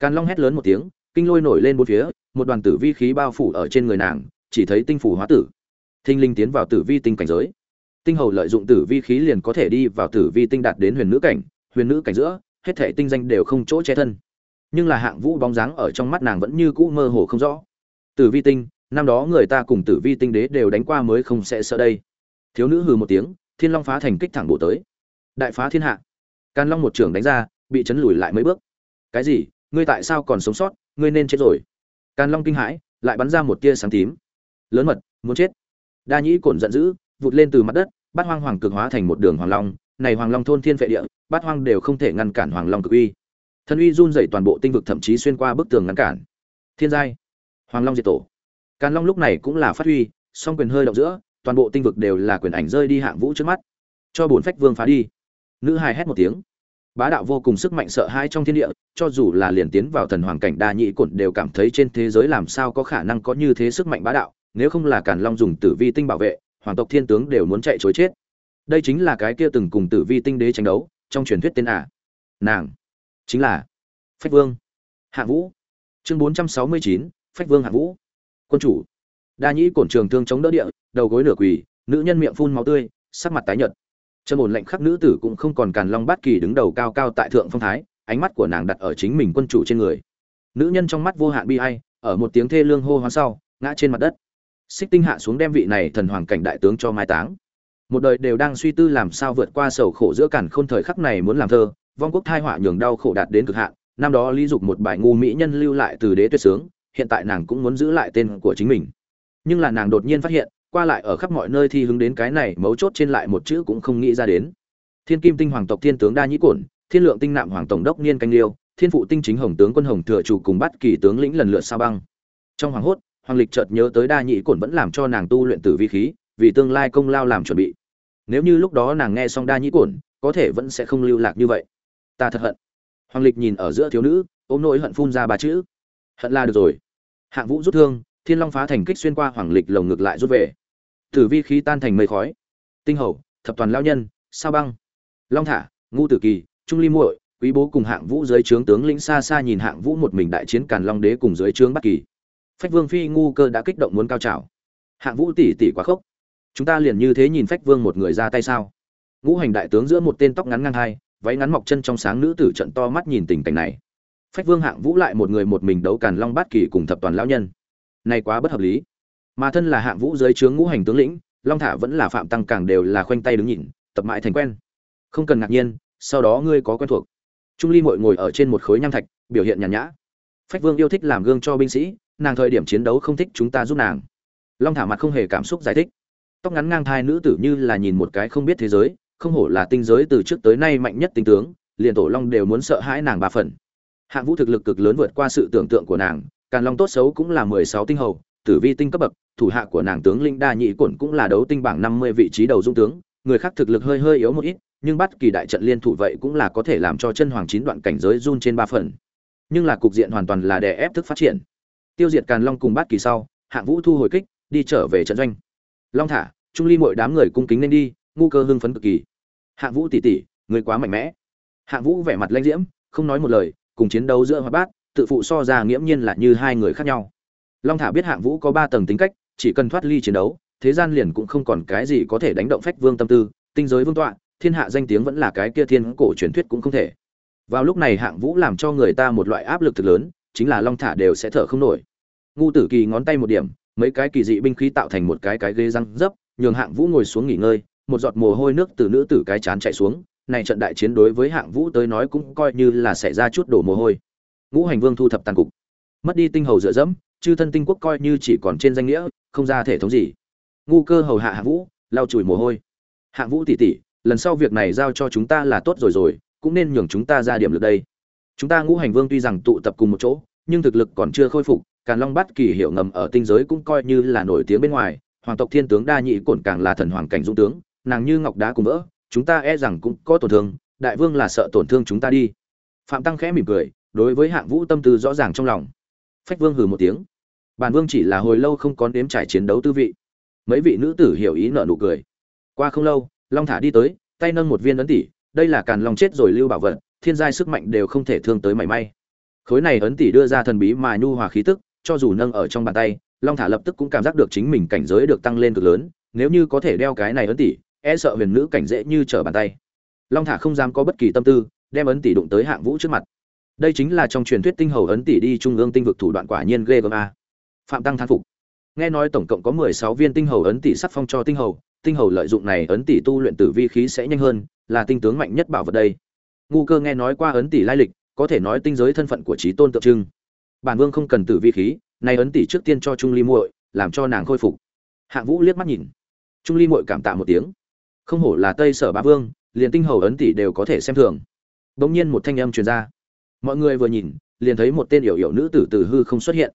Càn long hét lớn một tiếng, kinh lôi nổi lên bốn phía, một đoàn tử vi khí bao phủ ở trên người nàng, chỉ thấy tinh phủ hóa tử. Thinh linh tiến vào tử vi tinh cảnh giới. Tinh hầu lợi dụng tử vi khí liền có thể đi vào tử vi tinh đạt đến huyền nữ cảnh, huyền nữ cảnh giữa, hết thể tinh danh đều không chỗ che thân. Nhưng là hạng vũ bóng dáng ở trong mắt nàng vẫn như cũ mơ hồ không rõ. Tử vi tinh năm đó người ta cùng tử vi tinh đế đều đánh qua mới không sẽ sợ đây. Thiếu nữ hừ một tiếng, thiên long phá thành kích thẳng bộ tới. Đại phá thiên hạ. Can long một trường đánh ra, bị chấn lùi lại mấy bước. Cái gì? Ngươi tại sao còn sống sót? Ngươi nên chết rồi. Can long kinh hãi, lại bắn ra một tia sáng tím. Lớn mật, muốn chết. Đa nhĩ cổn giận dữ, vụt lên từ mặt đất, bát hoang hoàng cực hóa thành một đường hoàng long. Này hoàng long thôn thiên vệ địa, bát hoang đều không thể ngăn cản hoàng long cực uy. Thân uy run dày toàn bộ tinh vực thậm chí xuyên qua bức tường ngăn cản. Thiên giai. Hoàng long diệt tổ càn long lúc này cũng là phát huy song quyền hơi động giữa toàn bộ tinh vực đều là quyền ảnh rơi đi hạng vũ trước mắt. Cho bổn phách vương phá đi. Nữ hài hét một tiếng. Bá đạo vô cùng sức mạnh sợ hãi trong thiên địa cho dù là liền tiến vào thần hoàng cảnh đa nhị cổn đều cảm thấy trên thế giới làm sao có khả năng có như thế sức mạnh bá đạo nếu không là càn long dùng tử vi tinh bảo vệ hoàng tộc thiên tướng đều muốn chạy trối chết. Đây chính là cái kia từng cùng tử vi tinh đế tranh đấu trong truyền thuyết tên à, nàng. Chính là phách vương. Hạ vũ. Chương bốn trăm sáu mươi chín phách vương hạ vũ quân chủ. Đa nhĩ cổn trường thương chống đỡ địa, đầu gối nửa quỳ, nữ nhân miệng phun máu tươi, sắc mặt tái nhợt. Chân ổn lệnh khắc nữ tử cũng không còn càn long bát kỳ đứng đầu cao cao tại thượng phong thái, ánh mắt của nàng đặt ở chính mình quân chủ trên người. Nữ nhân trong mắt vô hạn bi ai, ở một tiếng thê lương hô hoán sau, ngã trên mặt đất. Xích tinh hạ xuống đem vị này thần hoàng cảnh đại tướng cho mai táng. Một đời đều đang suy tư làm sao vượt qua sầu khổ giữa cản khôn thời khắc này muốn làm thơ, vong quốc thai họa nhường đau khổ đạt đến cực hạn, năm đó lý dục một bài ngu mỹ nhân lưu lại từ đế tuyệt sướng hiện tại nàng cũng muốn giữ lại tên của chính mình. Nhưng là nàng đột nhiên phát hiện, qua lại ở khắp mọi nơi thi hứng đến cái này, mấu chốt trên lại một chữ cũng không nghĩ ra đến. Thiên kim tinh hoàng tộc thiên tướng đa nhĩ cổn, thiên lượng tinh nạm hoàng tổng đốc niên canh liêu, thiên phụ tinh chính hồng tướng quân hồng thừa chủ cùng bắt kỳ tướng lĩnh lần lượt sao băng. Trong hoàng hốt, hoàng lịch chợt nhớ tới đa nhĩ cổn vẫn làm cho nàng tu luyện tử vi khí, vì tương lai công lao làm chuẩn bị. Nếu như lúc đó nàng nghe xong đa nhĩ cổn, có thể vẫn sẽ không lưu lạc như vậy. Ta thật hận. Hoàng lịch nhìn ở giữa thiếu nữ, ôm nỗi hận phun ra ba chữ hận là được rồi. Hạng vũ rút thương, thiên long phá thành kích xuyên qua hoàng lịch lồng ngực lại rút về. Tử vi khí tan thành mây khói. Tinh hầu, thập toàn lao nhân sao băng. Long thả ngu tử kỳ, trung ly muội, quý bố cùng hạng vũ dưới trướng tướng lĩnh xa xa nhìn hạng vũ một mình đại chiến càn long đế cùng dưới trướng bắc kỳ. Phách vương phi ngu cơ đã kích động muốn cao trào. Hạng vũ tỷ tỷ quá khốc. Chúng ta liền như thế nhìn phách vương một người ra tay sao? Ngũ hành đại tướng giữa một tên tóc ngắn ngang hai, váy ngắn mọc chân trong sáng nữ tử trận to mắt nhìn tình cảnh này phách vương hạng vũ lại một người một mình đấu càn long bát kỳ cùng thập toàn lão nhân. Nay quá bất hợp lý. Mà thân là hạng vũ dưới trướng ngũ hành tướng lĩnh, long thả vẫn là phạm tăng càng đều là khoanh tay đứng nhìn, tập mãi thành quen. Không cần ngạc nhiên, sau đó ngươi có quen thuộc. Trung ly mội ngồi ở trên một khối nham thạch, biểu hiện nhàn nhã. Phách vương yêu thích làm gương cho binh sĩ, nàng thời điểm chiến đấu không thích chúng ta giúp nàng. Long thả mặt không hề cảm xúc giải thích. Tóc ngắn ngang thai nữ tử như là nhìn một cái không biết thế giới, không hổ là tinh giới từ trước tới nay mạnh nhất tinh tướng, liền tổ long đều muốn sợ hãi nàng ba phần hạng vũ thực lực cực lớn vượt qua sự tưởng tượng của nàng, càn long tốt xấu cũng là mười sáu tinh hầu, tử vi tinh cấp bậc, thủ hạ của nàng tướng linh đa nhị cổn cũng là đấu tinh bảng năm mươi vị trí đầu dung tướng, người khác thực lực hơi hơi yếu một ít, nhưng bắt kỳ đại trận liên thủ vậy cũng là có thể làm cho chân hoàng chín đoạn cảnh giới run trên ba phần. Nhưng là cục diện hoàn toàn là đè ép thức phát triển. Tiêu diệt càn long cùng bắt kỳ sau, hạng vũ thu hồi kích, đi trở về trận doanh. Long thả, trung ly mọi đám người cung kính nên đi, ngu cơ hưng phấn cực kỳ. Hạng vũ tỷ tỷ người quá mạnh mẽ. Hạng vũ vẻ mặt lanh diễm, không nói một lời cùng chiến đấu giữa hoa bát, tự phụ so ra nghiễm nhiên là như hai người khác nhau. Long thả biết hạng vũ có ba tầng tính cách, chỉ cần thoát ly chiến đấu, thế gian liền cũng không còn cái gì có thể đánh động phách vương tâm tư, tinh giới vương tọa, thiên hạ danh tiếng vẫn là cái kia thiên cổ truyền thuyết cũng không thể. Vào lúc này hạng vũ làm cho người ta một loại áp lực thực lớn, chính là long thả đều sẽ thở không nổi. Ngu tử kỳ ngón tay một điểm, mấy cái kỳ dị binh khí tạo thành một cái cái ghế răng dấp, nhường hạng vũ ngồi xuống nghỉ ngơi, một giọt mồ hôi nước từ nữ tử cái chán chạy xuống này trận đại chiến đối với hạng vũ tới nói cũng coi như là xảy ra chút đổ mồ hôi. Ngũ hành vương thu thập tàn cục. Mất đi tinh hầu dựa dẫm, chư thân tinh quốc coi như chỉ còn trên danh nghĩa, không ra thể thống gì. Ngu cơ hầu hạ hạng vũ, lau chùi mồ hôi. Hạng vũ tỉ tỉ, lần sau việc này giao cho chúng ta là tốt rồi rồi, cũng nên nhường chúng ta ra điểm lực đây. Chúng ta ngũ hành vương tuy rằng tụ tập cùng một chỗ, nhưng thực lực còn chưa khôi phục, càn long bắt kỳ hiệu ngầm ở tinh giới cũng coi như là nổi tiếng bên ngoài, hoàng tộc thiên tướng đa nhị cổn càng là thần hoàng cảnh dũng tướng, nàng như ngọc đá cùng vỡ chúng ta e rằng cũng có tổn thương, đại vương là sợ tổn thương chúng ta đi. Phạm tăng khẽ mỉm cười, đối với hạng vũ tâm tư rõ ràng trong lòng. Phách vương hừ một tiếng. Bản vương chỉ là hồi lâu không có nếm trải chiến đấu tư vị. Mấy vị nữ tử hiểu ý nợ nụ cười. Qua không lâu, long thả đi tới, tay nâng một viên ấn tỷ đây là càn long chết rồi lưu bảo vật, thiên giai sức mạnh đều không thể thương tới mảy may. Khối này ấn tỷ đưa ra thần bí mà nhu hòa khí tức, cho dù nâng ở trong bàn tay, long thả lập tức cũng cảm giác được chính mình cảnh giới được tăng lên cực lớn, nếu như có thể đeo cái này ấn tỷ e sợ huyền nữ cảnh dễ như trở bàn tay. Long thả không dám có bất kỳ tâm tư, đem ấn tỷ đụng tới hạng vũ trước mặt. Đây chính là trong truyền thuyết tinh hầu ấn tỷ đi trung ương tinh vực thủ đoạn quả nhiên ghê gớm a. Phạm tăng thán phục. Nghe nói tổng cộng có mười sáu viên tinh hầu ấn tỷ sắc phong cho tinh hầu tinh hầu lợi dụng này ấn tỷ tu luyện tử vi khí sẽ nhanh hơn, là tinh tướng mạnh nhất bảo vật đây. Ngu cơ nghe nói qua ấn tỷ lai lịch, có thể nói tinh giới thân phận của trí tôn tượng trưng. Bản vương không cần tử vi khí, này ấn tỷ trước tiên cho trung ly muội, làm cho nàng khôi phục. Hạng vũ liếc mắt nhìn. Trung ly muội cảm tạ một tiếng không hổ là tây sở bá vương, liền tinh hầu ấn tỷ đều có thể xem thường. Bỗng nhiên một thanh âm truyền ra. Mọi người vừa nhìn, liền thấy một tên yểu yểu nữ tử từ hư không xuất hiện.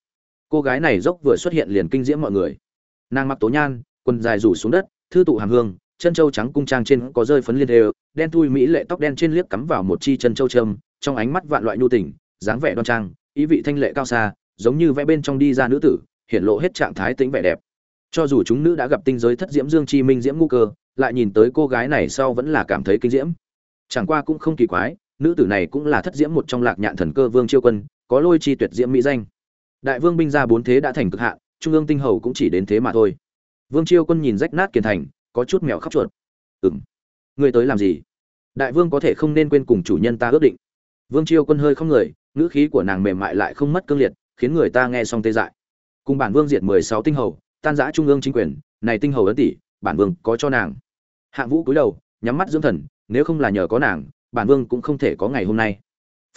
Cô gái này dốc vừa xuất hiện liền kinh diễm mọi người. Nàng mặc tố nhan, quần dài rủ xuống đất, thư tụ hàm hương, chân châu trắng cung trang trên có rơi phấn liên đều đen thui mỹ lệ tóc đen trên liếc cắm vào một chi chân châu trâm, trong ánh mắt vạn loại nhu tình, dáng vẻ đoan trang, ý vị thanh lệ cao xa, giống như vẽ bên trong đi ra nữ tử hiện lộ hết trạng thái tính vẻ đẹp. Cho dù chúng nữ đã gặp tinh giới thất diễm dương chi minh diễm ngu cơ lại nhìn tới cô gái này sau vẫn là cảm thấy kinh diễm. Chẳng qua cũng không kỳ quái, nữ tử này cũng là thất diễm một trong lạc nhạn thần cơ vương chiêu quân, có lôi chi tuyệt diễm mỹ danh. Đại vương binh ra bốn thế đã thành cực hạn, trung ương tinh hầu cũng chỉ đến thế mà thôi. Vương chiêu quân nhìn rách nát kiền thành, có chút mèo khóc chuột. Ừng ngươi tới làm gì? Đại vương có thể không nên quên cùng chủ nhân ta ước định. Vương chiêu quân hơi không người, ngữ khí của nàng mềm mại lại không mất cương liệt, khiến người ta nghe xong tê dại. Cùng bản vương diệt mười sáu tinh hầu, tan giã trung ương chính quyền, này tinh hầu ấn tỷ, bản vương có cho nàng hạng vũ cúi đầu, nhắm mắt dưỡng thần, nếu không là nhờ có nàng, bản vương cũng không thể có ngày hôm nay.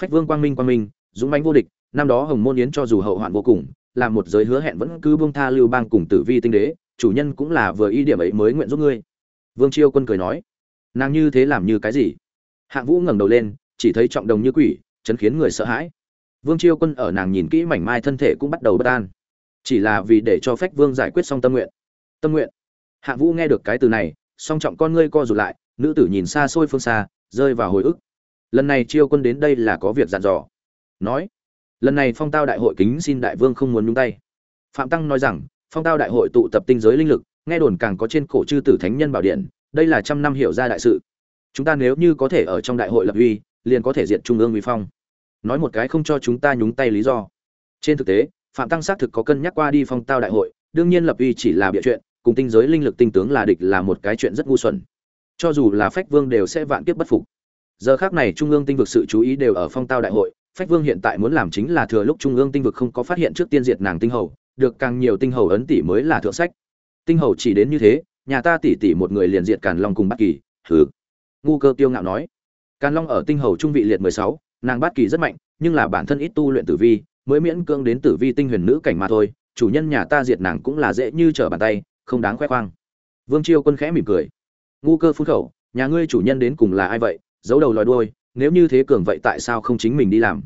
Phách vương quang minh quang minh, dũng mãnh vô địch, năm đó hồng môn yến cho dù hậu hoạn vô cùng, là một giới hứa hẹn vẫn cứ buông tha lưu bang cùng tử vi tinh đế, chủ nhân cũng là vừa ý điểm ấy mới nguyện giúp ngươi. Vương chiêu quân cười nói, nàng như thế làm như cái gì? Hạng vũ ngẩng đầu lên, chỉ thấy trọng đồng như quỷ, chấn khiến người sợ hãi. Vương chiêu quân ở nàng nhìn kỹ mảnh mai thân thể cũng bắt đầu bất an. Chỉ là vì để cho phách vương giải quyết xong tâm nguyện. Tâm nguyện. Hạng vũ nghe được cái từ này song trọng con ngươi co rụt lại, nữ tử nhìn xa xôi phương xa, rơi vào hồi ức. Lần này chiêu quân đến đây là có việc dặn dò. Nói, lần này phong tao đại hội kính xin đại vương không muốn nhúng tay. Phạm tăng nói rằng, phong tao đại hội tụ tập tinh giới linh lực, nghe đồn càng có trên cổ chư tử thánh nhân bảo điện, đây là trăm năm hiểu ra đại sự. Chúng ta nếu như có thể ở trong đại hội lập uy, liền có thể diệt trung ương uy phong. Nói một cái không cho chúng ta nhúng tay lý do. Trên thực tế, phạm tăng xác thực có cân nhắc qua đi phong tao đại hội, đương nhiên lập uy chỉ là bịa chuyện cùng tinh giới linh lực tinh tướng là địch là một cái chuyện rất ngu xuẩn. Cho dù là phách vương đều sẽ vạn kiếp bất phục. Giờ khác này trung ương tinh vực sự chú ý đều ở phong tao đại hội. Phách vương hiện tại muốn làm chính là thừa lúc trung ương tinh vực không có phát hiện trước tiên diệt nàng tinh hầu, được càng nhiều tinh hầu ấn tỷ mới là thượng sách. Tinh hầu chỉ đến như thế, nhà ta tỷ tỷ một người liền diệt càn long cùng bát kỳ, hừ. Ngu cơ tiêu ngạo nói. Càn long ở tinh hầu trung vị liệt mười sáu, nàng bát kỳ rất mạnh, nhưng là bản thân ít tu luyện tử vi, mới miễn cưỡng đến tử vi tinh huyền nữ cảnh mà thôi, chủ nhân nhà ta diệt nàng cũng là dễ như trở bàn tay không đáng khoe khoang. Vương chiêu quân khẽ mỉm cười. Ngu cơ phun khẩu, nhà ngươi chủ nhân đến cùng là ai vậy? Giấu đầu lòi đuôi, nếu như thế cường vậy tại sao không chính mình đi làm?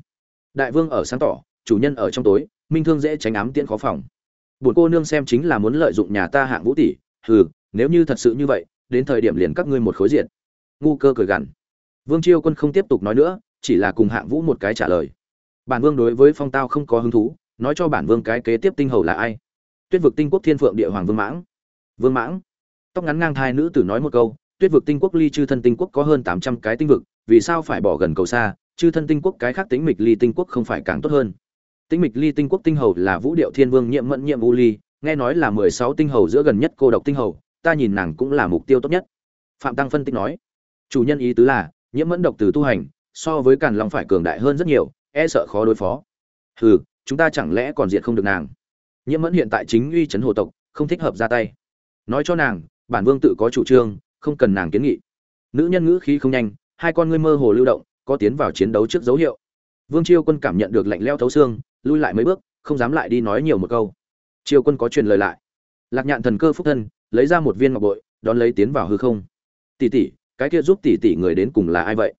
Đại vương ở sáng tỏ, chủ nhân ở trong tối, minh thương dễ tránh ám tiễn khó phòng. Buồn cô nương xem chính là muốn lợi dụng nhà ta hạng vũ tỷ, hừ, nếu như thật sự như vậy, đến thời điểm liền các ngươi một khối diện ngu cơ cười gằn. Vương chiêu quân không tiếp tục nói nữa, chỉ là cùng hạng vũ một cái trả lời. Bản vương đối với phong tao không có hứng thú, nói cho bản vương cái kế tiếp tinh hầu là ai? Tuyết vực tinh quốc thiên phượng địa hoàng vương mãng vương mãng. Tóc ngắn ngang thai nữ tử nói một câu, tuyết vực tinh quốc ly chư thân tinh quốc có hơn tám trăm cái tinh vực, vì sao phải bỏ gần cầu xa? Chư thân tinh quốc cái khác tính mịch ly tinh quốc không phải càng tốt hơn. Tính mịch ly tinh quốc tinh hầu là vũ điệu thiên vương nhiệm mẫn nhiệm u ly, nghe nói là mười sáu tinh hầu giữa gần nhất cô độc tinh hầu, ta nhìn nàng cũng là mục tiêu tốt nhất. Phạm tăng phân tích nói, chủ nhân ý tứ là nhiễm mẫn độc từ tu hành, so với càn long phải cường đại hơn rất nhiều e sợ khó đối phó. Hừ, chúng ta chẳng lẽ còn diệt không được nàng? Nhiễm mẫn hiện tại chính uy chấn hồ tộc, không thích hợp ra tay nói cho nàng, bản vương tự có chủ trương, không cần nàng kiến nghị. Nữ nhân ngữ khí không nhanh, hai con ngươi mơ hồ lưu động, có tiến vào chiến đấu trước dấu hiệu. Vương chiêu quân cảm nhận được lạnh leo thấu xương, lui lại mấy bước, không dám lại đi nói nhiều một câu. Chiêu quân có truyền lời lại. Lạc nhạn thần cơ phúc thân, lấy ra một viên ngọc bội, đón lấy tiến vào hư không. Tỷ tỷ, cái kia giúp tỷ tỷ người đến cùng là ai vậy?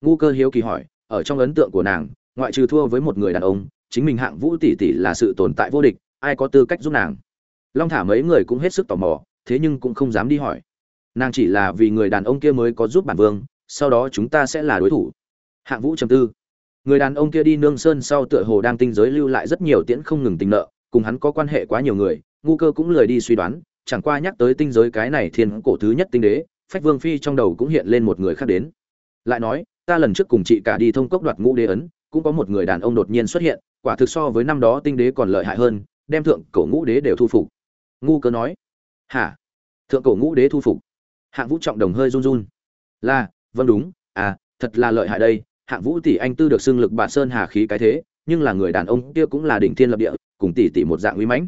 Ngu cơ hiếu kỳ hỏi, ở trong ấn tượng của nàng, ngoại trừ thua với một người đàn ông, chính mình hạng vũ tỷ tỷ là sự tồn tại vô địch, ai có tư cách giúp nàng? Long thả mấy người cũng hết sức tò mò, thế nhưng cũng không dám đi hỏi. Nàng chỉ là vì người đàn ông kia mới có giúp bản vương, sau đó chúng ta sẽ là đối thủ. Hạng vũ trầm tư. Người đàn ông kia đi nương sơn sau tựa hồ đang tinh giới lưu lại rất nhiều tiễn không ngừng tình nợ, cùng hắn có quan hệ quá nhiều người, ngu cơ cũng lười đi suy đoán, chẳng qua nhắc tới tinh giới cái này thiên cổ thứ nhất tinh đế, phách vương phi trong đầu cũng hiện lên một người khác đến. Lại nói, ta lần trước cùng chị cả đi thông cốc đoạt ngũ đế ấn, cũng có một người đàn ông đột nhiên xuất hiện, quả thực so với năm đó tinh đế còn lợi hại hơn, đem thượng cổ ngũ đế đều thu phục ngu cơ nói. Hả? Thượng cổ ngũ đế thu phục. Hạng vũ trọng đồng hơi run run. Là vâng đúng à thật là lợi hại đây. Hạng vũ tỷ anh tư được xưng lực bà sơn hà khí cái thế, nhưng là người đàn ông kia cũng là đỉnh thiên lập địa, cùng tỷ tỷ một dạng uy mãnh.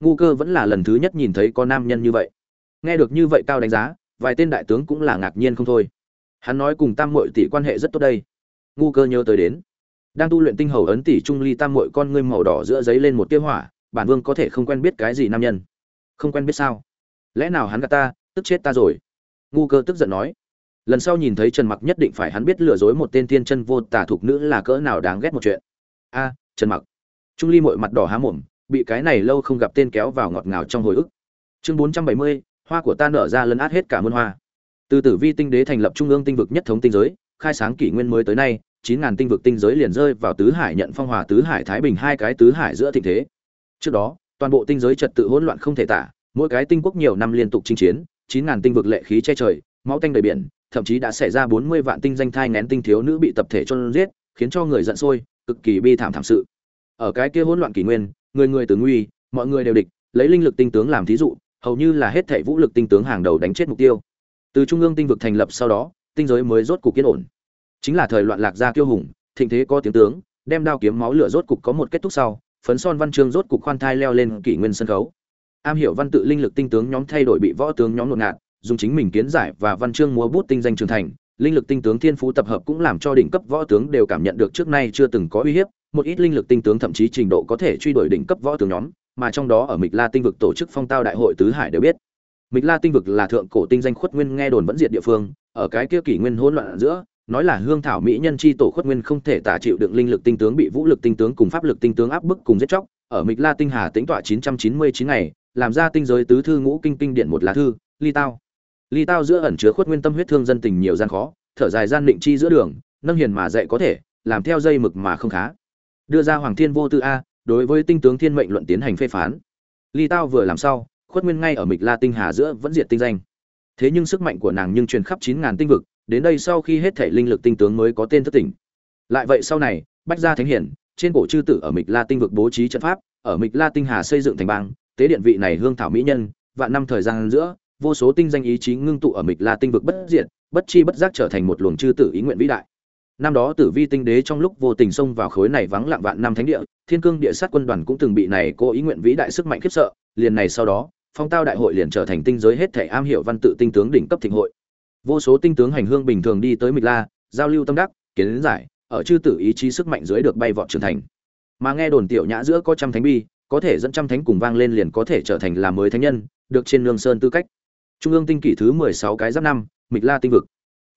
Ngu cơ vẫn là lần thứ nhất nhìn thấy có nam nhân như vậy. Nghe được như vậy cao đánh giá, vài tên đại tướng cũng là ngạc nhiên không thôi. Hắn nói cùng tam Mội tỷ quan hệ rất tốt đây. Ngu cơ nhớ tới đến. Đang tu luyện tinh hầu ấn tỷ trung ly tam Mội con ngươi màu đỏ giữa giấy lên một tia hỏa, bản vương có thể không quen biết cái gì nam nhân không quen biết sao? Lẽ nào hắn gạt ta tức chết ta rồi? Ngu cơ tức giận nói. Lần sau nhìn thấy trần mặc nhất định phải hắn biết lừa dối một tên thiên chân vô tả thuộc nữ là cỡ nào đáng ghét một chuyện. A trần mặc. Trung ly mội mặt đỏ há mồm bị cái này lâu không gặp tên kéo vào ngọt ngào trong hồi ức. Chương 470, hoa của ta nở ra lấn át hết cả muôn hoa. Từ tử vi tinh đế thành lập trung ương tinh vực nhất thống tinh giới khai sáng kỷ nguyên mới tới nay chín ngàn tinh vực tinh giới liền rơi vào tứ hải nhận phong hòa tứ hải thái bình hai cái tứ hải giữa thịnh thế. Trước đó toàn bộ tinh giới trật tự hỗn loạn không thể tả, mỗi cái tinh quốc nhiều năm liên tục chinh chiến, chín ngàn tinh vực lệ khí che trời, máu tanh đầy biển, thậm chí đã xảy ra bốn mươi vạn tinh danh thai ngén tinh thiếu nữ bị tập thể chôn giết, khiến cho người giận sôi, cực kỳ bi thảm thảm sự. Ở cái kia hỗn loạn kỷ nguyên, người người từ nguy, mọi người đều địch, lấy linh lực tinh tướng làm thí dụ, hầu như là hết thảy vũ lực tinh tướng hàng đầu đánh chết mục tiêu. Từ trung ương tinh vực thành lập sau đó, tinh giới mới rốt cục yên ổn. Chính là thời loạn lạc gia kiêu hùng, thịnh thế có tiếng tướng, đem đao kiếm máu lửa rốt cục có một kết thúc sau phấn son văn chương rốt cục khoan thai leo lên kỷ nguyên sân khấu. Am hiểu văn tự linh lực tinh tướng nhóm thay đổi bị võ tướng nhóm nột ngạt dùng chính mình kiến giải và văn chương múa bút tinh danh trưởng thành, linh lực tinh tướng thiên phú tập hợp cũng làm cho đỉnh cấp võ tướng đều cảm nhận được trước nay chưa từng có uy hiếp, một ít linh lực tinh tướng thậm chí trình độ có thể truy đuổi đỉnh cấp võ tướng nhóm, mà trong đó ở mịch la tinh vực tổ chức phong tao đại hội tứ hải đều biết. Mịch la tinh vực là thượng cổ tinh danh khuất nguyên nghe đồn vẫn diệt địa phương, ở cái kia kỷ nguyên hỗn loạn giữa nói là hương thảo mỹ nhân chi tổ khuất nguyên không thể tả chịu đựng linh lực tinh tướng bị vũ lực tinh tướng cùng pháp lực tinh tướng áp bức cùng giết chóc. Ở mịch la tinh hà tính tọa 999 ngày, làm ra tinh giới tứ thư ngũ kinh kinh điển một lá thư, ly tao. Ly tao giữa ẩn chứa khuất nguyên tâm huyết thương dân tình nhiều gian khó, thở dài gian định chi giữa đường, nâng hiền mà dạy có thể, làm theo dây mực mà không khá. Đưa ra hoàng thiên vô tư a, đối với tinh tướng thiên mệnh luận tiến hành phê phán. Ly tao vừa làm sau, khuất nguyên ngay ở mịch la tinh hà giữa vẫn diệt tinh danh. Thế nhưng sức mạnh của nàng nhưng truyền khắp chín ngàn tinh vực đến đây sau khi hết thể linh lực tinh tướng mới có tên thất tỉnh. Lại vậy sau này, bách gia thánh hiển, trên cổ chư tử ở mịch la tinh vực bố trí trận pháp, ở mịch la tinh hà xây dựng thành bang, tế điện vị này hương thảo mỹ nhân, vạn năm thời gian giữa, vô số tinh danh ý chí ngưng tụ ở mịch la tinh vực bất diệt, bất chi bất giác trở thành một luồng chư tử ý nguyện vĩ đại. Năm đó tử vi tinh đế trong lúc vô tình xông vào khối này vắng lặng vạn năm thánh địa, thiên cương địa sát quân đoàn cũng từng bị này cô ý nguyện vĩ đại sức mạnh khiếp sợ, liền này sau đó, phong tao đại hội liền trở thành tinh giới hết thể am hiểu văn tự tinh tướng đỉnh cấp thịnh hội vô số tinh tướng hành hương bình thường đi tới mịch la, giao lưu tâm đắc, kiến giải, ở chư tử ý chí sức mạnh dưới được bay vọt trưởng thành. Mà nghe đồn tiểu nhã giữa có trăm thánh bi, có thể dẫn trăm thánh cùng vang lên liền có thể trở thành là mới thánh nhân, được trên nương sơn tư cách. Trung ương tinh kỷ thứ mười sáu cái giáp năm, mịch la tinh vực.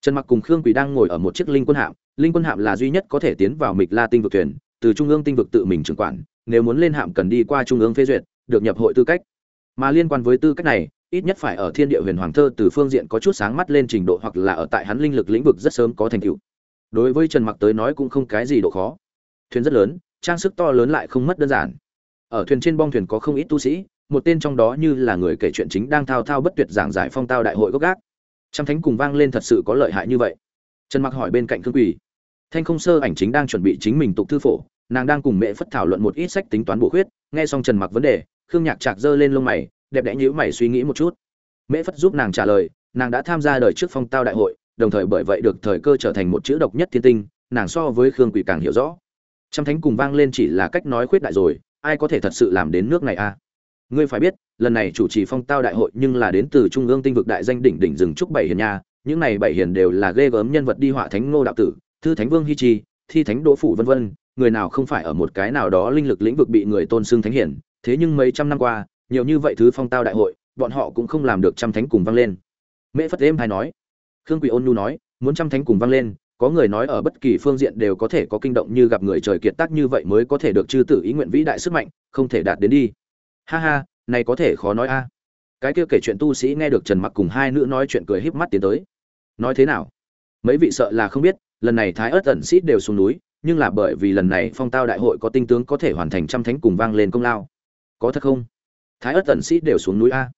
Trần mặc cùng khương quỷ đang ngồi ở một chiếc linh quân hạm, linh quân hạm là duy nhất có thể tiến vào mịch la tinh vực thuyền, từ trung ương tinh vực tự mình trưởng quản, nếu muốn lên hạm cần đi qua trung ương phê duyệt, được nhập hội tư cách. Mà liên quan với tư cách này ít nhất phải ở thiên địa huyền hoàng thơ từ phương diện có chút sáng mắt lên trình độ hoặc là ở tại hắn linh lực lĩnh vực rất sớm có thành tựu. Đối với trần mặc tới nói cũng không cái gì độ khó. Thuyền rất lớn, trang sức to lớn lại không mất đơn giản. Ở thuyền trên bong thuyền có không ít tu sĩ, một tên trong đó như là người kể chuyện chính đang thao thao bất tuyệt giảng giải phong tao đại hội gốc gác. Trăm thánh cùng vang lên thật sự có lợi hại như vậy. Trần mặc hỏi bên cạnh thương quỷ thanh không sơ ảnh chính đang chuẩn bị chính mình tục thư phổ, nàng đang cùng mẹ phất thảo luận một ít sách tính toán bổ khuyết, nghe xong trần mặc vấn đề, khương nhạc chạc giơ lên lông mày đẹp đẽ nhíu mày suy nghĩ một chút mễ phất giúp nàng trả lời nàng đã tham gia đời trước phong tao đại hội đồng thời bởi vậy được thời cơ trở thành một chữ độc nhất thiên tinh nàng so với khương quỷ càng hiểu rõ trăm thánh cùng vang lên chỉ là cách nói khuyết đại rồi ai có thể thật sự làm đến nước này a à? ngươi phải biết lần này chủ trì phong tao đại hội nhưng là đến từ trung ương tinh vực đại danh đỉnh đỉnh rừng trúc bảy hiền nha những này bảy hiền đều là ghê gớm nhân vật đi họa thánh ngô đạo tử thư thánh vương hi trì, thi thánh đỗ phủ vân vân người nào không phải ở một cái nào đó linh lực lĩnh vực bị người tôn xưng thánh hiển thế nhưng mấy trăm năm qua nhiều như vậy thứ phong tao đại hội, bọn họ cũng không làm được trăm thánh cùng vang lên. Mễ phất êm hay nói, khương quỷ ôn nhu nói, muốn trăm thánh cùng vang lên, có người nói ở bất kỳ phương diện đều có thể có kinh động như gặp người trời kiệt tác như vậy mới có thể được chư tử ý nguyện vĩ đại sức mạnh, không thể đạt đến đi. Ha ha, này có thể khó nói a. Cái kia kể chuyện tu sĩ nghe được trần mặc cùng hai nữ nói chuyện cười híp mắt tiến tới. Nói thế nào? Mấy vị sợ là không biết, lần này thái ớt ẩn xít đều xuống núi, nhưng là bởi vì lần này phong tao đại hội có tinh tướng có thể hoàn thành trăm thánh cùng vang lên công lao. Có thật không? Thái ất tần sĩ đều xuống núi a.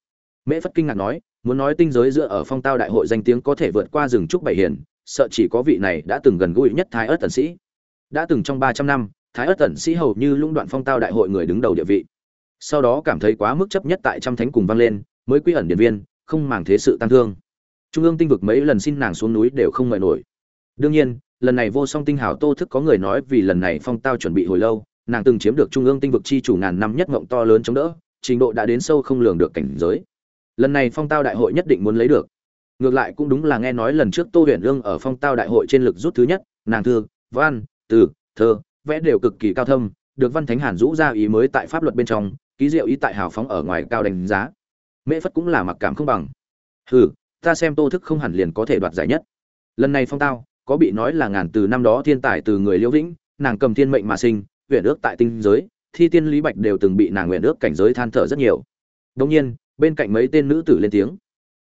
Mễ phất kinh ngạc nói, muốn nói tinh giới dựa ở phong tao đại hội danh tiếng có thể vượt qua rừng trúc bảy hiền, sợ chỉ có vị này đã từng gần gũi nhất thái ất tần sĩ. Đã từng trong ba trăm năm, thái ất tần sĩ hầu như lũng đoạn phong tao đại hội người đứng đầu địa vị. Sau đó cảm thấy quá mức chấp nhất tại trăm thánh cùng vang lên, mới quy ẩn điện viên, không màng thế sự tăng thương. Trung ương tinh vực mấy lần xin nàng xuống núi đều không mời nổi. Đương nhiên, lần này vô song tinh hảo tô thức có người nói vì lần này phong tao chuẩn bị hồi lâu, nàng từng chiếm được trung ương tinh vực chi chủ ngàn năm nhất ngộng to lớn chống đỡ trình độ đã đến sâu không lường được cảnh giới. Lần này phong tao đại hội nhất định muốn lấy được. Ngược lại cũng đúng là nghe nói lần trước tô huyền lương ở phong tao đại hội trên lực rút thứ nhất, nàng thư, văn, từ, thơ, vẽ đều cực kỳ cao thâm, được văn thánh hàn rũ ra ý mới tại pháp luật bên trong, ký diệu ý tại hào phóng ở ngoài cao đánh giá. Mễ phất cũng là mặc cảm không bằng. Hừ, ta xem tô thức không hẳn liền có thể đoạt giải nhất. Lần này phong tao, có bị nói là ngàn từ năm đó thiên tài từ người liễu vĩnh, nàng cầm thiên mệnh mà sinh huyện ước tại tinh giới thi tiên lý bạch đều từng bị nàng nguyện ước cảnh giới than thở rất nhiều. Đông nhiên, bên cạnh mấy tên nữ tử lên tiếng.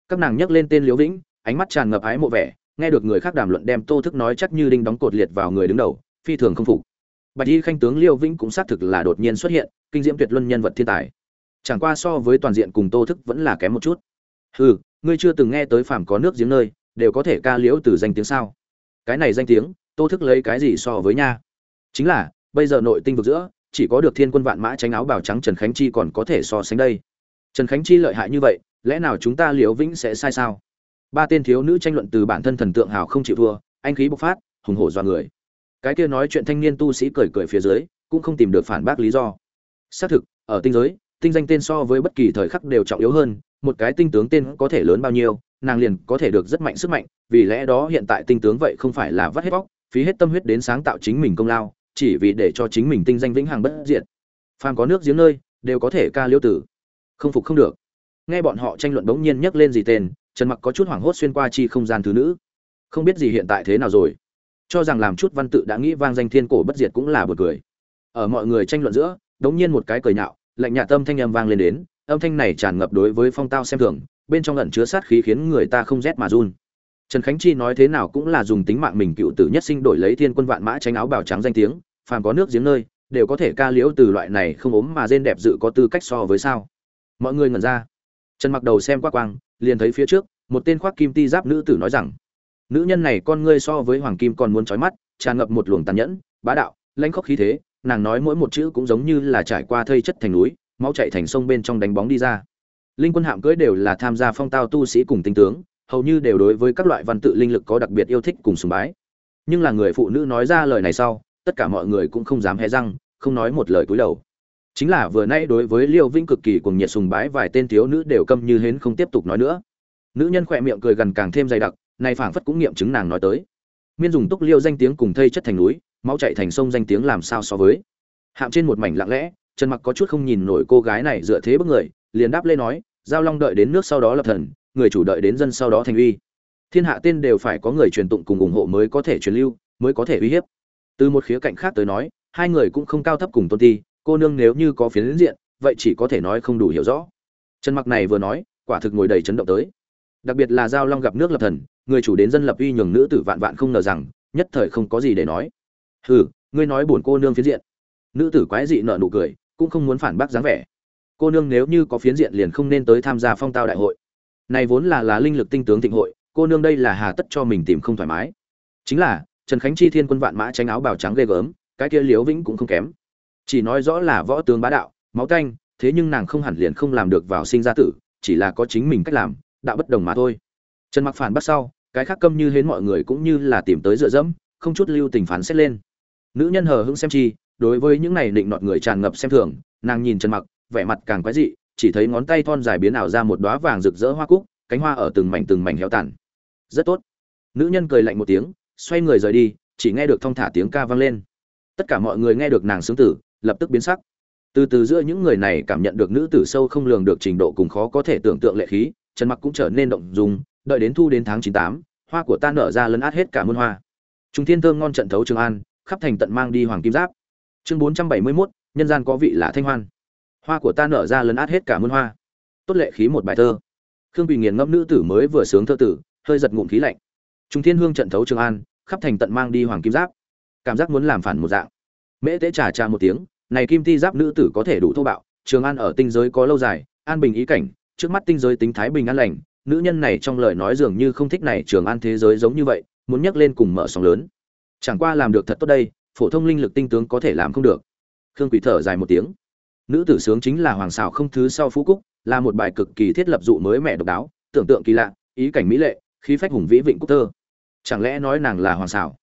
Các nàng nhắc lên tên liễu vĩnh, ánh mắt tràn ngập ái mộ vẻ, nghe được người khác đàm luận đem tô thức nói chắc như đinh đóng cột liệt vào người đứng đầu, phi thường không phục. Bạch y khanh tướng liêu vĩnh cũng xác thực là đột nhiên xuất hiện, kinh diễm tuyệt luân nhân vật thiên tài. Chẳng qua so với toàn diện cùng tô thức vẫn là kém một chút. Hừ, ngươi chưa từng nghe tới phàm có nước giếng nơi, đều có thể ca liễu từ danh tiếng sao? Cái này danh tiếng, tô thức lấy cái gì so với nha? Chính là, bây giờ nội tinh vực giữa chỉ có được thiên quân vạn mã tránh áo bào trắng trần khánh chi còn có thể so sánh đây. Trần khánh chi lợi hại như vậy, lẽ nào chúng ta liễu vĩnh sẽ sai sao? Ba tên thiếu nữ tranh luận từ bản thân thần tượng hào không chịu thua, anh khí bộc phát, hùng hổ do người. Cái kia nói chuyện thanh niên tu sĩ cười cười phía dưới, cũng không tìm được phản bác lý do. Xác thực, ở tinh giới, tinh danh tên so với bất kỳ thời khắc đều trọng yếu hơn, một cái tinh tướng tên có thể lớn bao nhiêu, nàng liền có thể được rất mạnh sức mạnh, vì lẽ đó hiện tại tinh tướng vậy không phải là vắt hết bóc, phí hết tâm huyết đến sáng tạo chính mình công lao chỉ vì để cho chính mình tinh danh vĩnh hằng bất diệt. Phàm có nước giếng nơi, đều có thể ca liêu tử. Không phục không được. Nghe bọn họ tranh luận bỗng nhiên nhắc lên gì tên, trần mặc có chút hoảng hốt xuyên qua chi không gian thứ nữ. Không biết gì hiện tại thế nào rồi. Cho rằng làm chút văn tự đã nghĩ vang danh thiên cổ bất diệt cũng là buồn cười. Ở mọi người tranh luận giữa, đống nhiên một cái cười nhạo, lạnh nhạt tâm thanh âm vang lên đến, âm thanh này tràn ngập đối với phong tao xem thường, bên trong ẩn chứa sát khí khiến người ta không rét mà run trần khánh chi nói thế nào cũng là dùng tính mạng mình cựu tử nhất sinh đổi lấy thiên quân vạn mã tránh áo bào trắng danh tiếng, phàm có nước giếng nơi, đều có thể ca liễu từ loại này không ốm mà rên đẹp dự có tư cách so với sao. Mọi người ngẩn ra. Trần mặc đầu xem qua quang, liền thấy phía trước, một tên khoác kim ti giáp nữ tử nói rằng, nữ nhân này con ngươi so với hoàng kim còn muốn trói mắt, tràn ngập một luồng tàn nhẫn, bá đạo, lãnh khốc khí thế, nàng nói mỗi một chữ cũng giống như là trải qua thây chất thành núi, máu chạy thành sông bên trong đánh bóng đi ra. Linh quân hạm cưới đều là tham gia phong tao tu sĩ cùng tinh tướng hầu như đều đối với các loại văn tự linh lực có đặc biệt yêu thích cùng sùng bái. Nhưng là người phụ nữ nói ra lời này sau, tất cả mọi người cũng không dám hé răng, không nói một lời cúi đầu. Chính là vừa nãy đối với liêu vĩnh cực kỳ cuồng nhiệt sùng bái vài tên thiếu nữ đều câm như hến không tiếp tục nói nữa. Nữ nhân khỏe miệng cười gần càng thêm dày đặc này phảng phất cũng nghiệm chứng nàng nói tới. Miên dùng túc liêu danh tiếng cùng thây chất thành núi, máu chạy thành sông danh tiếng làm sao so với. Hạm trên một mảnh lặng lẽ, trần mặc có chút không nhìn nổi cô gái này dựa thế bức người, liền đáp lên nói, giao long đợi đến nước sau đó lập thần người chủ đợi đến dân sau đó thành uy. Thiên hạ tên đều phải có người truyền tụng cùng ủng hộ mới có thể truyền lưu, mới có thể uy hiếp. Từ một khía cạnh khác tới nói, hai người cũng không cao thấp cùng tôn ti, cô nương nếu như có phiến diện, vậy chỉ có thể nói không đủ hiểu rõ. Trần mặc này vừa nói, quả thực ngồi đầy chấn động tới. Đặc biệt là giao long gặp nước lập thần, người chủ đến dân lập uy nhường nữ tử vạn vạn không ngờ rằng, nhất thời không có gì để nói. Hừ, ngươi nói buồn cô nương phiến diện. Nữ tử quái dị nợ nụ cười, cũng không muốn phản bác dáng vẻ. Cô nương nếu như có phiến diện liền không nên tới tham gia phong tao đại hội này vốn là là linh lực tinh tướng thịnh hội, cô nương đây là hà tất cho mình tìm không thoải mái. Chính là, trần khánh chi thiên quân vạn mã tránh áo bào trắng ghê gớm, cái kia liếu vĩnh cũng không kém. Chỉ nói rõ là võ tướng bá đạo, máu tanh thế nhưng nàng không hẳn liền không làm được vào sinh ra tử, chỉ là có chính mình cách làm, đạo bất đồng mà thôi. Trần mặc phản bắt sau, cái khác câm như hến mọi người cũng như là tìm tới dựa dẫm, không chút lưu tình phán xét lên. Nữ nhân hờ hững xem chi, đối với những này định nọt người tràn ngập xem thường, nàng nhìn trần mặc, vẻ mặt càng quái dị chỉ thấy ngón tay thon dài biến ảo ra một đóa vàng rực rỡ hoa cúc cánh hoa ở từng mảnh từng mảnh héo tàn. Rất tốt. Nữ nhân cười lạnh một tiếng xoay người rời đi chỉ nghe được thong thả tiếng ca vang lên. Tất cả mọi người nghe được nàng sướng tử lập tức biến sắc. Từ từ giữa những người này cảm nhận được nữ tử sâu không lường được trình độ cùng khó có thể tưởng tượng lệ khí trần mặc cũng trở nên động dung đợi đến thu đến tháng chín tám hoa của ta nở ra lấn át hết cả muôn hoa. Trung thiên thơm ngon trận thấu trường an khắp thành tận mang đi hoàng kim giáp. Chương bốn trăm bảy mươi 471, nhân gian có vị là thanh hoan hoa của ta nở ra lấn át hết cả muôn hoa. Tốt lệ khí một bài thơ. Khương bị nghiền ngẫm nữ tử mới vừa sướng thơ tử, hơi giật ngụm khí lạnh. Trung thiên hương trận thấu trường an, khắp thành tận mang đi hoàng kim giáp. Cảm giác muốn làm phản một dạng. Mễ tế trà trà một tiếng, này kim ti giáp nữ tử có thể đủ thô bạo. Trường an ở tinh giới có lâu dài, an bình ý cảnh, trước mắt tinh giới tính thái bình an lành. Nữ nhân này trong lời nói dường như không thích này trường an thế giới giống như vậy, muốn nhắc lên cùng mở sóng lớn. Chẳng qua làm được thật tốt đây, phổ thông linh lực tinh tướng có thể làm không được. Khương quỷ thở dài một tiếng nữ tử sướng chính là hoàng xào không thứ sau phú cúc, là một bài cực kỳ thiết lập dụ mới mẻ độc đáo, tưởng tượng kỳ lạ, ý cảnh mỹ lệ, khí phách hùng vĩ vịnh quốc thơ. Chẳng lẽ nói nàng là hoàng xảo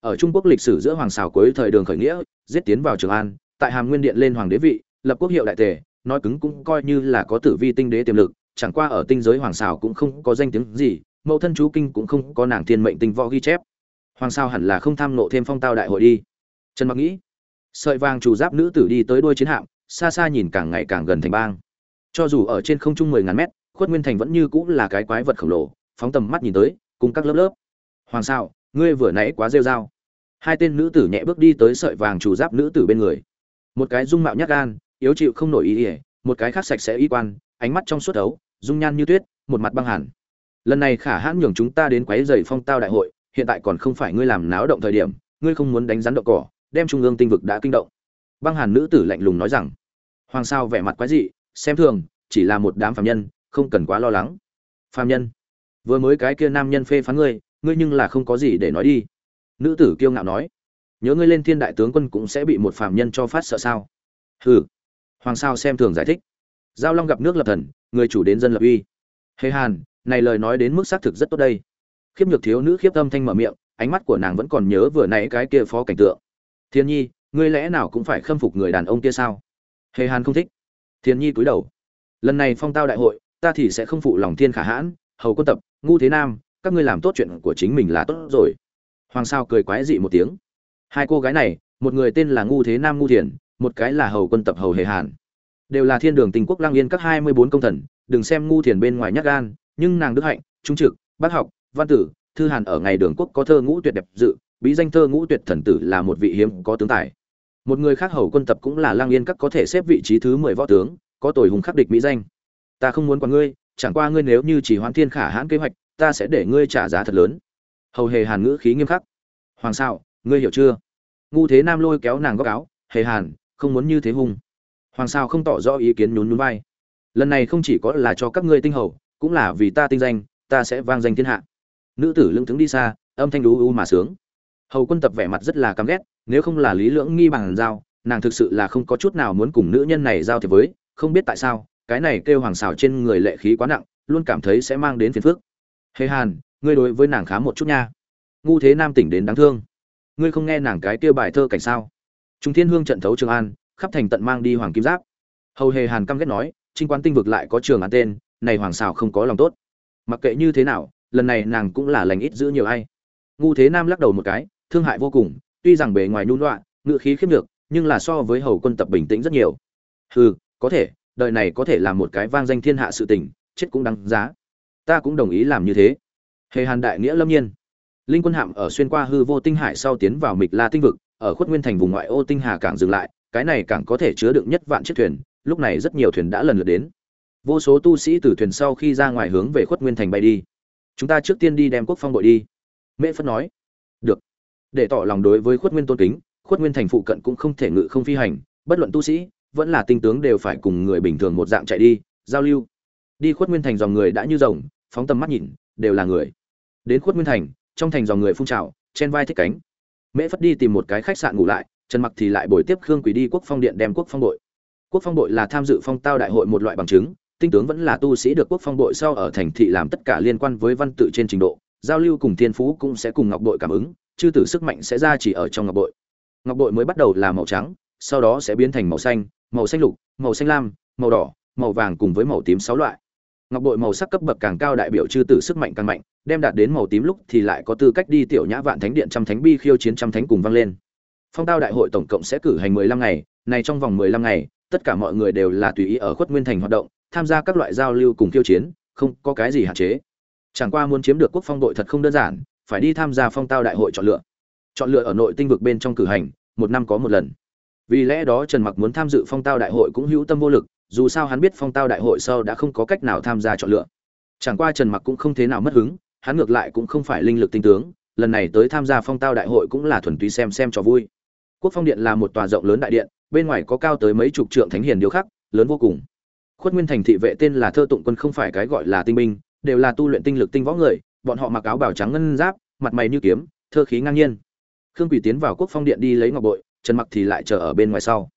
ở trung quốc lịch sử giữa hoàng xảo cuối thời đường khởi nghĩa, giết tiến vào trường an, tại hàm nguyên điện lên hoàng đế vị, lập quốc hiệu đại tề, nói cứng cũng coi như là có tử vi tinh đế tiềm lực, chẳng qua ở tinh giới hoàng xảo cũng không có danh tiếng gì, mẫu thân chú kinh cũng không có nàng thiên mệnh tinh võ ghi chép. Hoàng sao hẳn là không tham nộ thêm phong tao đại hội đi. Trần mặc nghĩ, sợi vàng chủ giáp nữ tử đi tới đuôi chiến hạm xa xa nhìn càng ngày càng gần thành bang. Cho dù ở trên không trung mười ngàn mét, khuất nguyên thành vẫn như cũng là cái quái vật khổng lồ, phóng tầm mắt nhìn tới, cùng các lớp lớp. Hoàng sao ngươi vừa nãy quá rêu dao hai tên nữ tử nhẹ bước đi tới sợi vàng chủ giáp nữ tử bên người. Một cái dung mạo nhát gan, yếu chịu không nổi ý ỉa một cái khác sạch sẽ y quan, ánh mắt trong suốt ấu dung nhan như tuyết, một mặt băng hẳn. Lần này khả hãn nhường chúng ta đến quấy rầy phong tao đại hội, hiện tại còn không phải ngươi làm náo động thời điểm, ngươi không muốn đánh rắn đậu cỏ, đem trung ương tinh vực đã kinh động băng hàn nữ tử lạnh lùng nói rằng, hoàng sao vẻ mặt quái dị, xem thường, chỉ là một đám phàm nhân, không cần quá lo lắng. Phàm nhân? Vừa mới cái kia nam nhân phê phán ngươi ngươi nhưng là không có gì để nói đi. Nữ tử kiêu ngạo nói, nhớ ngươi lên thiên đại tướng quân cũng sẽ bị một phàm nhân cho phát sợ sao? Hừ. Hoàng sao xem thường giải thích, giao long gặp nước lập thần, người chủ đến dân lập uy. Hề hàn, này lời nói đến mức xác thực rất tốt đây. Khiếp nhược thiếu nữ khiếp tâm thanh mở miệng, ánh mắt của nàng vẫn còn nhớ vừa nãy cái kia phó cảnh tượng. Thiên nhi ngươi lẽ nào cũng phải khâm phục người đàn ông kia sao? Hề hàn không thích. Thiên nhi cúi đầu. Lần này phong tao đại hội, ta thì sẽ không phụ lòng thiên khả hãn, hầu quân tập, ngu thế nam, các ngươi làm tốt chuyện của chính mình là tốt rồi. Hoàng sao cười quái dị một tiếng. Hai cô gái này, một người tên là ngu thế nam, ngu thiền, một cái là hầu quân tập, hầu hề hàn. Đều là thiên đường tình quốc lang yên các hai mươi bốn công thần, đừng xem ngu thiền bên ngoài nhát gan, nhưng nàng đức hạnh, trung trực, bác học, văn tử, thư hàn ở ngày đường quốc có thơ ngũ tuyệt đẹp dự, bí danh thơ ngũ tuyệt thần tử là một vị hiếm có tướng tài một người khác hầu quân tập cũng là lang yên các có thể xếp vị trí thứ mười võ tướng, có tội hùng khắc địch mỹ danh. Ta không muốn quản ngươi, chẳng qua ngươi nếu như chỉ hoãn thiên khả hãn kế hoạch, ta sẽ để ngươi trả giá thật lớn. Hầu hề hàn ngữ khí nghiêm khắc. Hoàng sao ngươi hiểu chưa? Ngu thế nam lôi kéo nàng góc áo, hề hàn, không muốn như thế hung. Hoàng sao không tỏ rõ ý kiến nhún nhún vai. Lần này không chỉ có là cho các ngươi tinh hầu, cũng là vì ta tinh danh, ta sẽ vang danh thiên hạ. Nữ tử lưng tướng đi xa, âm thanh đú u mà sướng hầu quân tập vẻ mặt rất là căm ghét, nếu không là lý lưỡng nghi bằng giao, nàng thực sự là không có chút nào muốn cùng nữ nhân này giao thiệp với, không biết tại sao, cái này kêu hoàng xào trên người lệ khí quá nặng, luôn cảm thấy sẽ mang đến phiền phức. Hề hàn, ngươi đối với nàng khá một chút nha. Ngu thế nam tỉnh đến đáng thương. Ngươi không nghe nàng cái kia bài thơ cảnh sao? Trung thiên hương trận thấu trường an, khắp thành tận mang đi hoàng kim giáp. Hầu hề hàn căm ghét nói, trinh quan tinh vực lại có trường an tên, này hoàng xào không có lòng tốt. Mặc kệ như thế nào, lần này nàng cũng là lành ít giữ nhiều ai. Ngu thế nam lắc đầu một cái thương hại vô cùng, tuy rằng bề ngoài nhung loạn ngự khí khiếp nhược, nhưng là so với hầu quân tập bình tĩnh rất nhiều. Hừ, có thể, đời này có thể làm một cái vang danh thiên hạ sự tình, chết cũng đáng giá. Ta cũng đồng ý làm như thế. Hề hàn đại nghĩa lâm nhiên. Linh quân hạm ở xuyên qua hư vô tinh hải sau tiến vào mịch la tinh vực, ở khuất nguyên thành vùng ngoại ô tinh hà cảng dừng lại, cái này càng có thể chứa đựng nhất vạn chiếc thuyền, lúc này rất nhiều thuyền đã lần lượt đến. Vô số tu sĩ từ thuyền sau khi ra ngoài hướng về khuất nguyên thành bay đi. Chúng ta trước tiên đi đem quốc phong đội đi. Mễ phất nói. Được để tỏ lòng đối với khuất nguyên tôn kính, khuất nguyên thành phụ cận cũng không thể ngự không phi hành, bất luận tu sĩ, vẫn là tinh tướng đều phải cùng người bình thường một dạng chạy đi, giao lưu. Đi khuất nguyên thành dòng người đã như rồng, phóng tầm mắt nhìn, đều là người. Đến khuất nguyên thành, trong thành dòng người phun trào, chen vai thích cánh. Mễ phất đi tìm một cái khách sạn ngủ lại, trần mặc thì lại bồi tiếp khương quỷ đi quốc phong điện đem quốc phong đội quốc phong đội là tham dự phong tao đại hội một loại bằng chứng, tinh tướng vẫn là tu sĩ được quốc phong đội sau ở thành thị làm tất cả liên quan với văn tự trên trình độ, giao lưu cùng thiên phú cũng sẽ cùng ngọc đội cảm ứng chư tử sức mạnh sẽ ra chỉ ở trong ngọc bội. Ngọc bội mới bắt đầu là màu trắng, sau đó sẽ biến thành màu xanh màu xanh lục, màu xanh lam, màu đỏ, màu vàng cùng với màu tím sáu loại. Ngọc bội màu sắc cấp bậc càng cao đại biểu chư tử sức mạnh càng mạnh, đem đạt đến màu tím lúc thì lại có tư cách đi tiểu nhã vạn thánh điện trăm thánh bi khiêu chiến trăm thánh cùng vang lên. Phong tao đại hội tổng cộng sẽ cử hành mười lăm ngày, này trong vòng mười lăm ngày, tất cả mọi người đều là tùy ý ở khuất nguyên thành hoạt động, tham gia các loại giao lưu cùng khiêu chiến, không có cái gì hạn chế. Chẳng qua muốn chiếm được quốc phong đội thật không đơn giản phải đi tham gia phong tao đại hội chọn lựa. Chọn lựa ở nội tinh vực bên trong cử hành, một năm có một lần. Vì lẽ đó trần mặc muốn tham dự phong tao đại hội cũng hữu tâm vô lực, dù sao hắn biết phong tao đại hội sau đã không có cách nào tham gia chọn lựa. Chẳng qua trần mặc cũng không thế nào mất hứng, hắn ngược lại cũng không phải linh lực tinh tướng, lần này tới tham gia phong tao đại hội cũng là thuần túy xem xem cho vui. Quốc phong điện là một tòa rộng lớn đại điện, bên ngoài có cao tới mấy chục trượng thánh hiền điêu khắc, lớn vô cùng. Khuất nguyên thành thị vệ tên là thơ tụng quân không phải cái gọi là tinh binh, đều là tu luyện tinh lực tinh võ người bọn họ mặc áo bào trắng ngân giáp, mặt mày như kiếm, thơ khí ngang nhiên. Khương quỳ tiến vào quốc phong điện đi lấy ngọc bội, trần mặc thì lại chờ ở bên ngoài sau.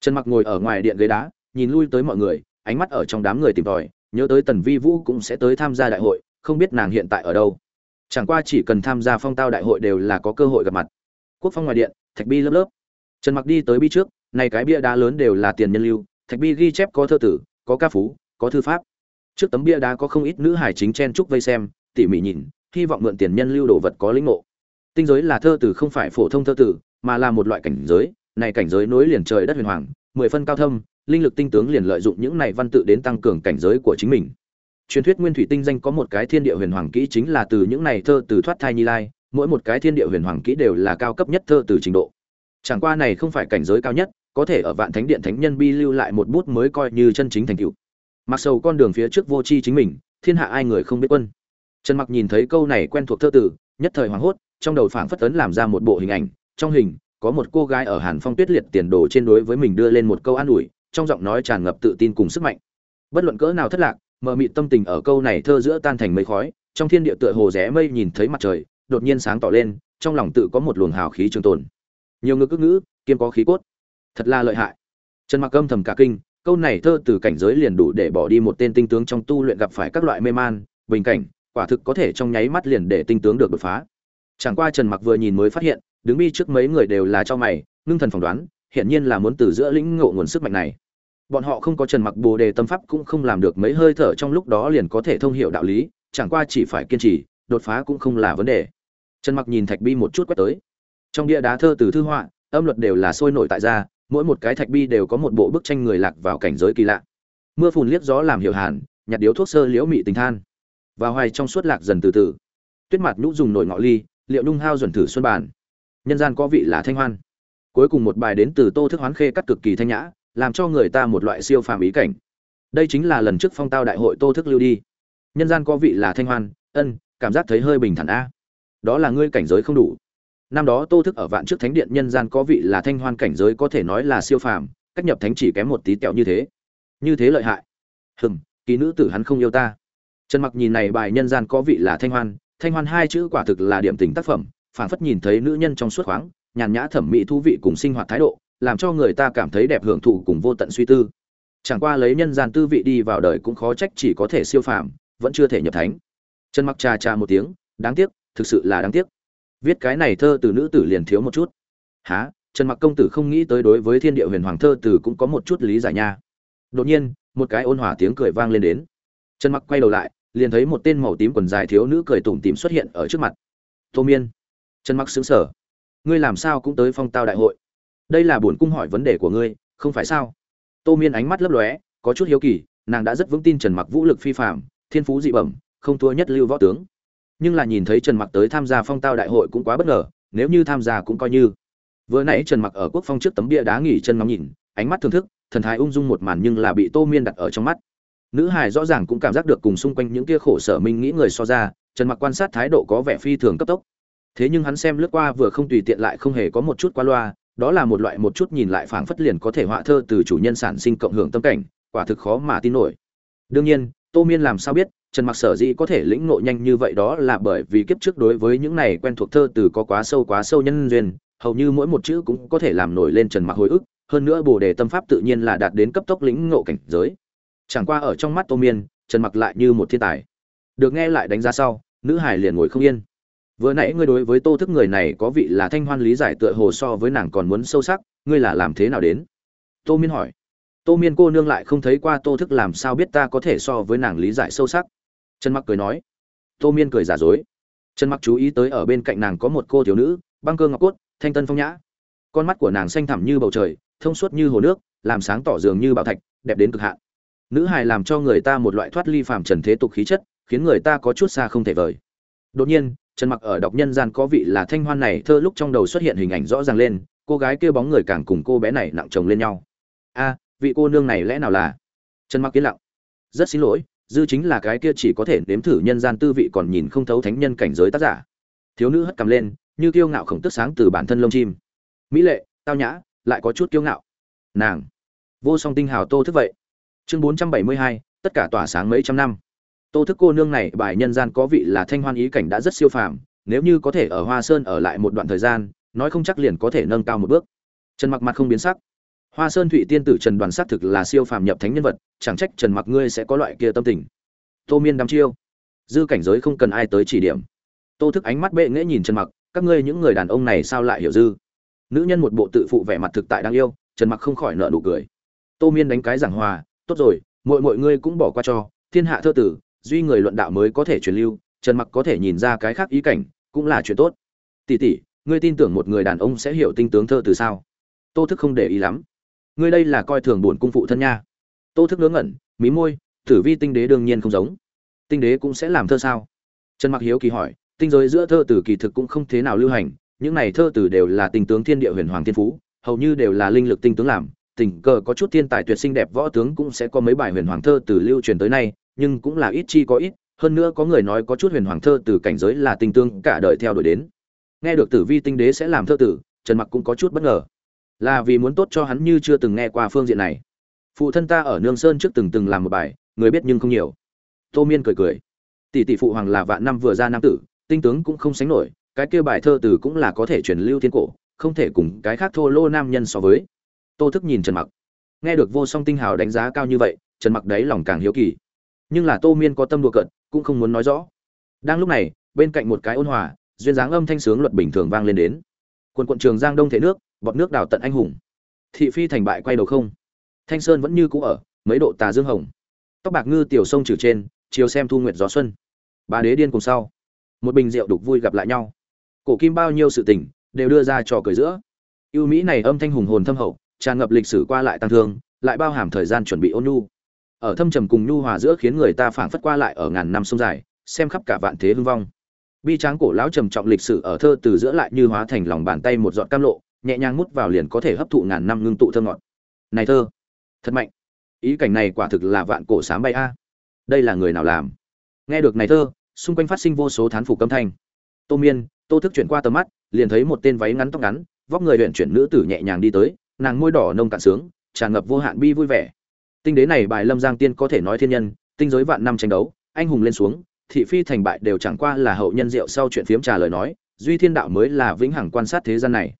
Trần mặc ngồi ở ngoài điện ghế đá, nhìn lui tới mọi người, ánh mắt ở trong đám người tìm tòi, nhớ tới tần vi vũ cũng sẽ tới tham gia đại hội, không biết nàng hiện tại ở đâu. Chẳng qua chỉ cần tham gia phong tao đại hội đều là có cơ hội gặp mặt. Quốc phong ngoài điện, thạch bi lớp lớp. Trần mặc đi tới bi trước, này cái bia đá lớn đều là tiền nhân lưu, thạch bi ghi chép có thơ tử, có ca phú, có thư pháp. Trước tấm bia đá có không ít nữ hải chính chen trúc vây xem tỉ mỉ nhìn, hy vọng mượn tiền nhân lưu đồ vật có lĩnh ngộ. Tinh giới là thơ từ không phải phổ thông thơ tử, mà là một loại cảnh giới. Này cảnh giới nối liền trời đất huyền hoàng, mười phân cao thâm, linh lực tinh tướng liền lợi dụng những này văn tự đến tăng cường cảnh giới của chính mình. Truyền thuyết nguyên thủy tinh danh có một cái thiên địa huyền hoàng kỹ chính là từ những này thơ từ thoát thai nhi lai, mỗi một cái thiên địa huyền hoàng kỹ đều là cao cấp nhất thơ từ trình độ. Chẳng qua này không phải cảnh giới cao nhất, có thể ở vạn thánh điện thánh nhân bi lưu lại một bút mới coi như chân chính thành tựu. Mặc sầu con đường phía trước vô tri chính mình, thiên hạ ai người không biết quân trần mặc nhìn thấy câu này quen thuộc thơ tử nhất thời hoảng hốt, trong đầu phảng phất tấn làm ra một bộ hình ảnh, trong hình, có một cô gái ở hàn phong tuyết liệt tiền đồ trên đối với mình đưa lên một câu an ủi, trong giọng nói tràn ngập tự tin cùng sức mạnh. Bất luận cỡ nào thất lạc, mờ mịt tâm tình ở câu này thơ giữa tan thành mây khói, trong thiên địa tựa hồ rẽ mây nhìn thấy mặt trời, đột nhiên sáng tỏ lên, trong lòng tự có một luồng hào khí trường tồn. Nhiều ngữ cước ngữ kiêm có khí cốt. Thật là lợi hại. Trần mặc âm thầm cả kinh, câu này thơ từ cảnh giới liền đủ để bỏ đi một tên tinh tướng trong tu luyện gặp phải các loại mê man, bình cảnh quả thực có thể trong nháy mắt liền để tinh tướng được đột phá. Chẳng qua trần mặc vừa nhìn mới phát hiện, đứng bi trước mấy người đều là cho mày, ngưng thần phỏng đoán, hiển nhiên là muốn từ giữa lĩnh ngộ nguồn sức mạnh này. Bọn họ không có trần mặc bồ đề tâm pháp cũng không làm được mấy hơi thở trong lúc đó liền có thể thông hiểu đạo lý, chẳng qua chỉ phải kiên trì, đột phá cũng không là vấn đề. Trần mặc nhìn thạch bi một chút quét tới. Trong địa đá thơ từ thư họa, âm luật đều là sôi nổi tại ra, mỗi một cái thạch bi đều có một bộ bức tranh người lạc vào cảnh giới kỳ lạ. Mưa phùn liếc gió làm hiểu hàn, nhặt điếu thuốc sơ liễu mị tình than và hoài trong suốt lạc dần từ từ. Tuyết mặt nhũ dùng nổi ngọ ly, liệu nung hao dần thử xuân bàn nhân gian có vị là thanh hoan. Cuối cùng một bài đến từ tô thức hoán khê cắt cực kỳ thanh nhã, làm cho người ta một loại siêu phàm ý cảnh. Đây chính là lần trước phong tao đại hội tô thức lưu đi. Nhân gian có vị là thanh hoan, ân, cảm giác thấy hơi bình thản a. Đó là ngươi cảnh giới không đủ. Năm đó tô thức ở vạn trước thánh điện nhân gian có vị là thanh hoan cảnh giới có thể nói là siêu phàm, cách nhập thánh chỉ kém một tí tẹo như thế. Như thế lợi hại. Hừm, kỳ nữ tử hắn không yêu ta trần mặc nhìn này bài nhân gian có vị là thanh hoan thanh hoan hai chữ quả thực là điểm tình tác phẩm, phảng phất nhìn thấy nữ nhân trong suốt khoáng, nhàn nhã thẩm mỹ thú vị cùng sinh hoạt thái độ, làm cho người ta cảm thấy đẹp hưởng thụ cùng vô tận suy tư. Chẳng qua lấy nhân gian tư vị đi vào đời cũng khó trách chỉ có thể siêu phàm, vẫn chưa thể nhập thánh. Trần mặc trà trà một tiếng, đáng tiếc, thực sự là đáng tiếc. Viết cái này thơ từ nữ tử liền thiếu một chút. Há trần mặc công tử không nghĩ tới đối với thiên địa huyền hoàng thơ từ cũng có một chút lý giải nha. Đột nhiên, một cái ôn hòa tiếng cười vang lên đến. Trần mặc quay đầu lại liền thấy một tên màu tím quần dài thiếu nữ cười tủm tỉm xuất hiện ở trước mặt. Tô miên. Trần mặc xứng sở ngươi làm sao cũng tới phong tao đại hội. Đây là buồn cung hỏi vấn đề của ngươi, không phải sao? Tô miên ánh mắt lấp lóe, có chút hiếu kỳ, nàng đã rất vững tin trần mặc vũ lực phi phạm thiên phú dị bẩm, không thua nhất lưu võ tướng. Nhưng là nhìn thấy trần mặc tới tham gia phong tao đại hội cũng quá bất ngờ, nếu như tham gia cũng coi như. Vừa nãy trần mặc ở quốc phong trước tấm bia đá nghỉ chân ngắm nhìn, ánh mắt thưởng thức, thần thái ung dung một màn nhưng là bị tô miên đặt ở trong mắt nữ Hải rõ ràng cũng cảm giác được cùng xung quanh những kia khổ sở minh nghĩ người so ra, trần mặc quan sát thái độ có vẻ phi thường cấp tốc. Thế nhưng hắn xem lướt qua vừa không tùy tiện lại không hề có một chút qua loa, đó là một loại một chút nhìn lại phảng phất liền có thể họa thơ từ chủ nhân sản sinh cộng hưởng tâm cảnh, quả thực khó mà tin nổi. Đương nhiên, tô miên làm sao biết, trần mặc sở dĩ có thể lĩnh ngộ nhanh như vậy đó là bởi vì kiếp trước đối với những này quen thuộc thơ từ có quá sâu quá sâu nhân duyên, hầu như mỗi một chữ cũng có thể làm nổi lên trần mặc hồi ức, hơn nữa bồ đề tâm pháp tự nhiên là đạt đến cấp tốc lĩnh ngộ cảnh giới chẳng qua ở trong mắt tô miên, trần mặc lại như một thiên tài. Được nghe lại đánh giá sau, nữ hải liền ngồi không yên. Vừa nãy ngươi đối với tô thức người này có vị là thanh hoan lý giải tựa hồ so với nàng còn muốn sâu sắc, ngươi là làm thế nào đến? Tô miên hỏi. Tô miên cô nương lại không thấy qua tô thức làm sao biết ta có thể so với nàng lý giải sâu sắc. Trần mặc cười nói. Tô miên cười giả dối. Trần mặc chú ý tới ở bên cạnh nàng có một cô thiếu nữ, băng cơ ngọc cốt, thanh tân phong nhã. Con mắt của nàng xanh thẳm như bầu trời, thông suốt như hồ nước, làm sáng tỏ dường như bảo thạch, đẹp đến cực hạn nữ hài làm cho người ta một loại thoát ly phàm trần thế tục khí chất, khiến người ta có chút xa không thể vời. Đột nhiên, trần mặc ở đọc nhân gian có vị là thanh hoan này thơ lúc trong đầu xuất hiện hình ảnh rõ ràng lên, cô gái kia bóng người càng cùng cô bé này nặng chồng lên nhau. A, vị cô nương này lẽ nào là? Trần mặc yên lặng. Rất xin lỗi, dư chính là cái kia chỉ có thể nếm thử nhân gian tư vị còn nhìn không thấu thánh nhân cảnh giới tác giả. Thiếu nữ hất cầm lên, như kiêu ngạo khổng tức sáng từ bản thân lông chim. Mỹ lệ, tao nhã, lại có chút kiêu ngạo. Nàng, vô song tinh hào tô thức vậy chương bốn trăm bảy mươi hai, tất cả tỏa sáng mấy trăm năm. Tô thức cô nương này, bài nhân gian có vị là thanh hoan ý cảnh đã rất siêu phàm, nếu như có thể ở hoa sơn ở lại một đoạn thời gian, nói không chắc liền có thể nâng cao một bước. Trần mặc mặt không biến sắc. Hoa sơn thụy tiên tử trần đoàn xác thực là siêu phàm nhập thánh nhân vật, chẳng trách trần mặc ngươi sẽ có loại kia tâm tình. Tô miên đắm chiêu. Dư cảnh giới không cần ai tới chỉ điểm. Tô thức ánh mắt bệ nghễ nhìn trần mặc, các ngươi những người đàn ông này sao lại hiểu dư? Nữ nhân một bộ tự phụ vẻ mặt thực tại đang yêu, trần mặc không khỏi nợ nụ cười. Tô miên đánh cái giảng hòa tốt rồi mọi mọi ngươi cũng bỏ qua cho, thiên hạ thơ tử, duy người luận đạo mới có thể truyền lưu, trần mặc có thể nhìn ra cái khác ý cảnh, cũng là chuyện tốt. Tỷ tỷ, ngươi tin tưởng một người đàn ông sẽ hiểu tinh tướng thơ từ sao? Tô thức không để ý lắm. Ngươi đây là coi thường buồn cung phụ thân nha. Tô thức ngớ ngẩn, mí môi, tử vi tinh đế đương nhiên không giống. Tinh đế cũng sẽ làm thơ sao? Trần mặc hiếu kỳ hỏi, tinh giới giữa thơ từ kỳ thực cũng không thế nào lưu hành, những này thơ từ đều là tinh tướng thiên địa huyền hoàng thiên phú, hầu như đều là linh lực tinh tướng làm tình cờ có chút thiên tài tuyệt sinh đẹp võ tướng cũng sẽ có mấy bài huyền hoàng thơ từ lưu truyền tới nay, nhưng cũng là ít chi có ít, hơn nữa có người nói có chút huyền hoàng thơ từ cảnh giới là tinh tương cả đời theo đuổi đến. Nghe được tử vi tinh đế sẽ làm thơ tử, trần mặc cũng có chút bất ngờ. Là vì muốn tốt cho hắn như chưa từng nghe qua phương diện này. Phụ thân ta ở nương sơn trước từng từng làm một bài, người biết nhưng không nhiều. Tô miên cười cười. Tỷ tỷ phụ hoàng là vạn năm vừa ra nam tử, tinh tướng cũng không sánh nổi, cái kia bài thơ từ cũng là có thể truyền lưu thiên cổ, không thể cùng cái khác thô lô nam nhân so với tô thức nhìn trần mặc. Nghe được vô song tinh hào đánh giá cao như vậy, trần mặc đấy lòng càng hiếu kỳ. Nhưng là tô miên có tâm đùa cận cũng không muốn nói rõ. Đang lúc này, bên cạnh một cái ôn hòa, duyên dáng âm thanh sướng luật bình thường vang lên đến. Quần quận trường giang đông thể nước, bọt nước đào tận anh hùng. Thị phi thành bại quay đầu không. Thanh sơn vẫn như cũ ở, mấy độ tà dương hồng. Tóc bạc ngư tiểu sông trừ trên chiều xem thu nguyệt gió xuân. Ba đế điên cùng sau. Một bình rượu đục vui gặp lại nhau. Cổ kim bao nhiêu sự tình, đều đưa ra trò cười giữa. Ưu mỹ này âm thanh hùng hồn thâm hậu tràn ngập lịch sử qua lại tăng thương, lại bao hàm thời gian chuẩn bị ôn nhu. Ở thâm trầm cùng nhu hòa giữa khiến người ta phảng phất qua lại ở ngàn năm sông dài, xem khắp cả vạn thế hưng vong. Bi tráng cổ lão trầm trọng lịch sử ở thơ từ giữa lại như hóa thành lòng bàn tay một giọt cam lộ, nhẹ nhàng mút vào liền có thể hấp thụ ngàn năm ngưng tụ thơ ngọt. Này thơ, thật mạnh. Ý cảnh này quả thực là vạn cổ sám bay a. Đây là người nào làm? Nghe được này thơ, xung quanh phát sinh vô số thán phục âm thanh. Tô miên, tô thức chuyển qua tầm mắt, liền thấy một tên váy ngắn tóc ngắn, vóc người luyện chuyển nữ tử nhẹ nhàng đi tới nàng môi đỏ nông cạn sướng, tràn ngập vô hạn bi vui vẻ. Tinh đế này bài lâm giang tiên có thể nói thiên nhân, tinh giới vạn năm tranh đấu, anh hùng lên xuống, thị phi thành bại đều chẳng qua là hậu nhân diệu sau chuyện phiếm trả lời nói, duy thiên đạo mới là vĩnh hằng quan sát thế gian này.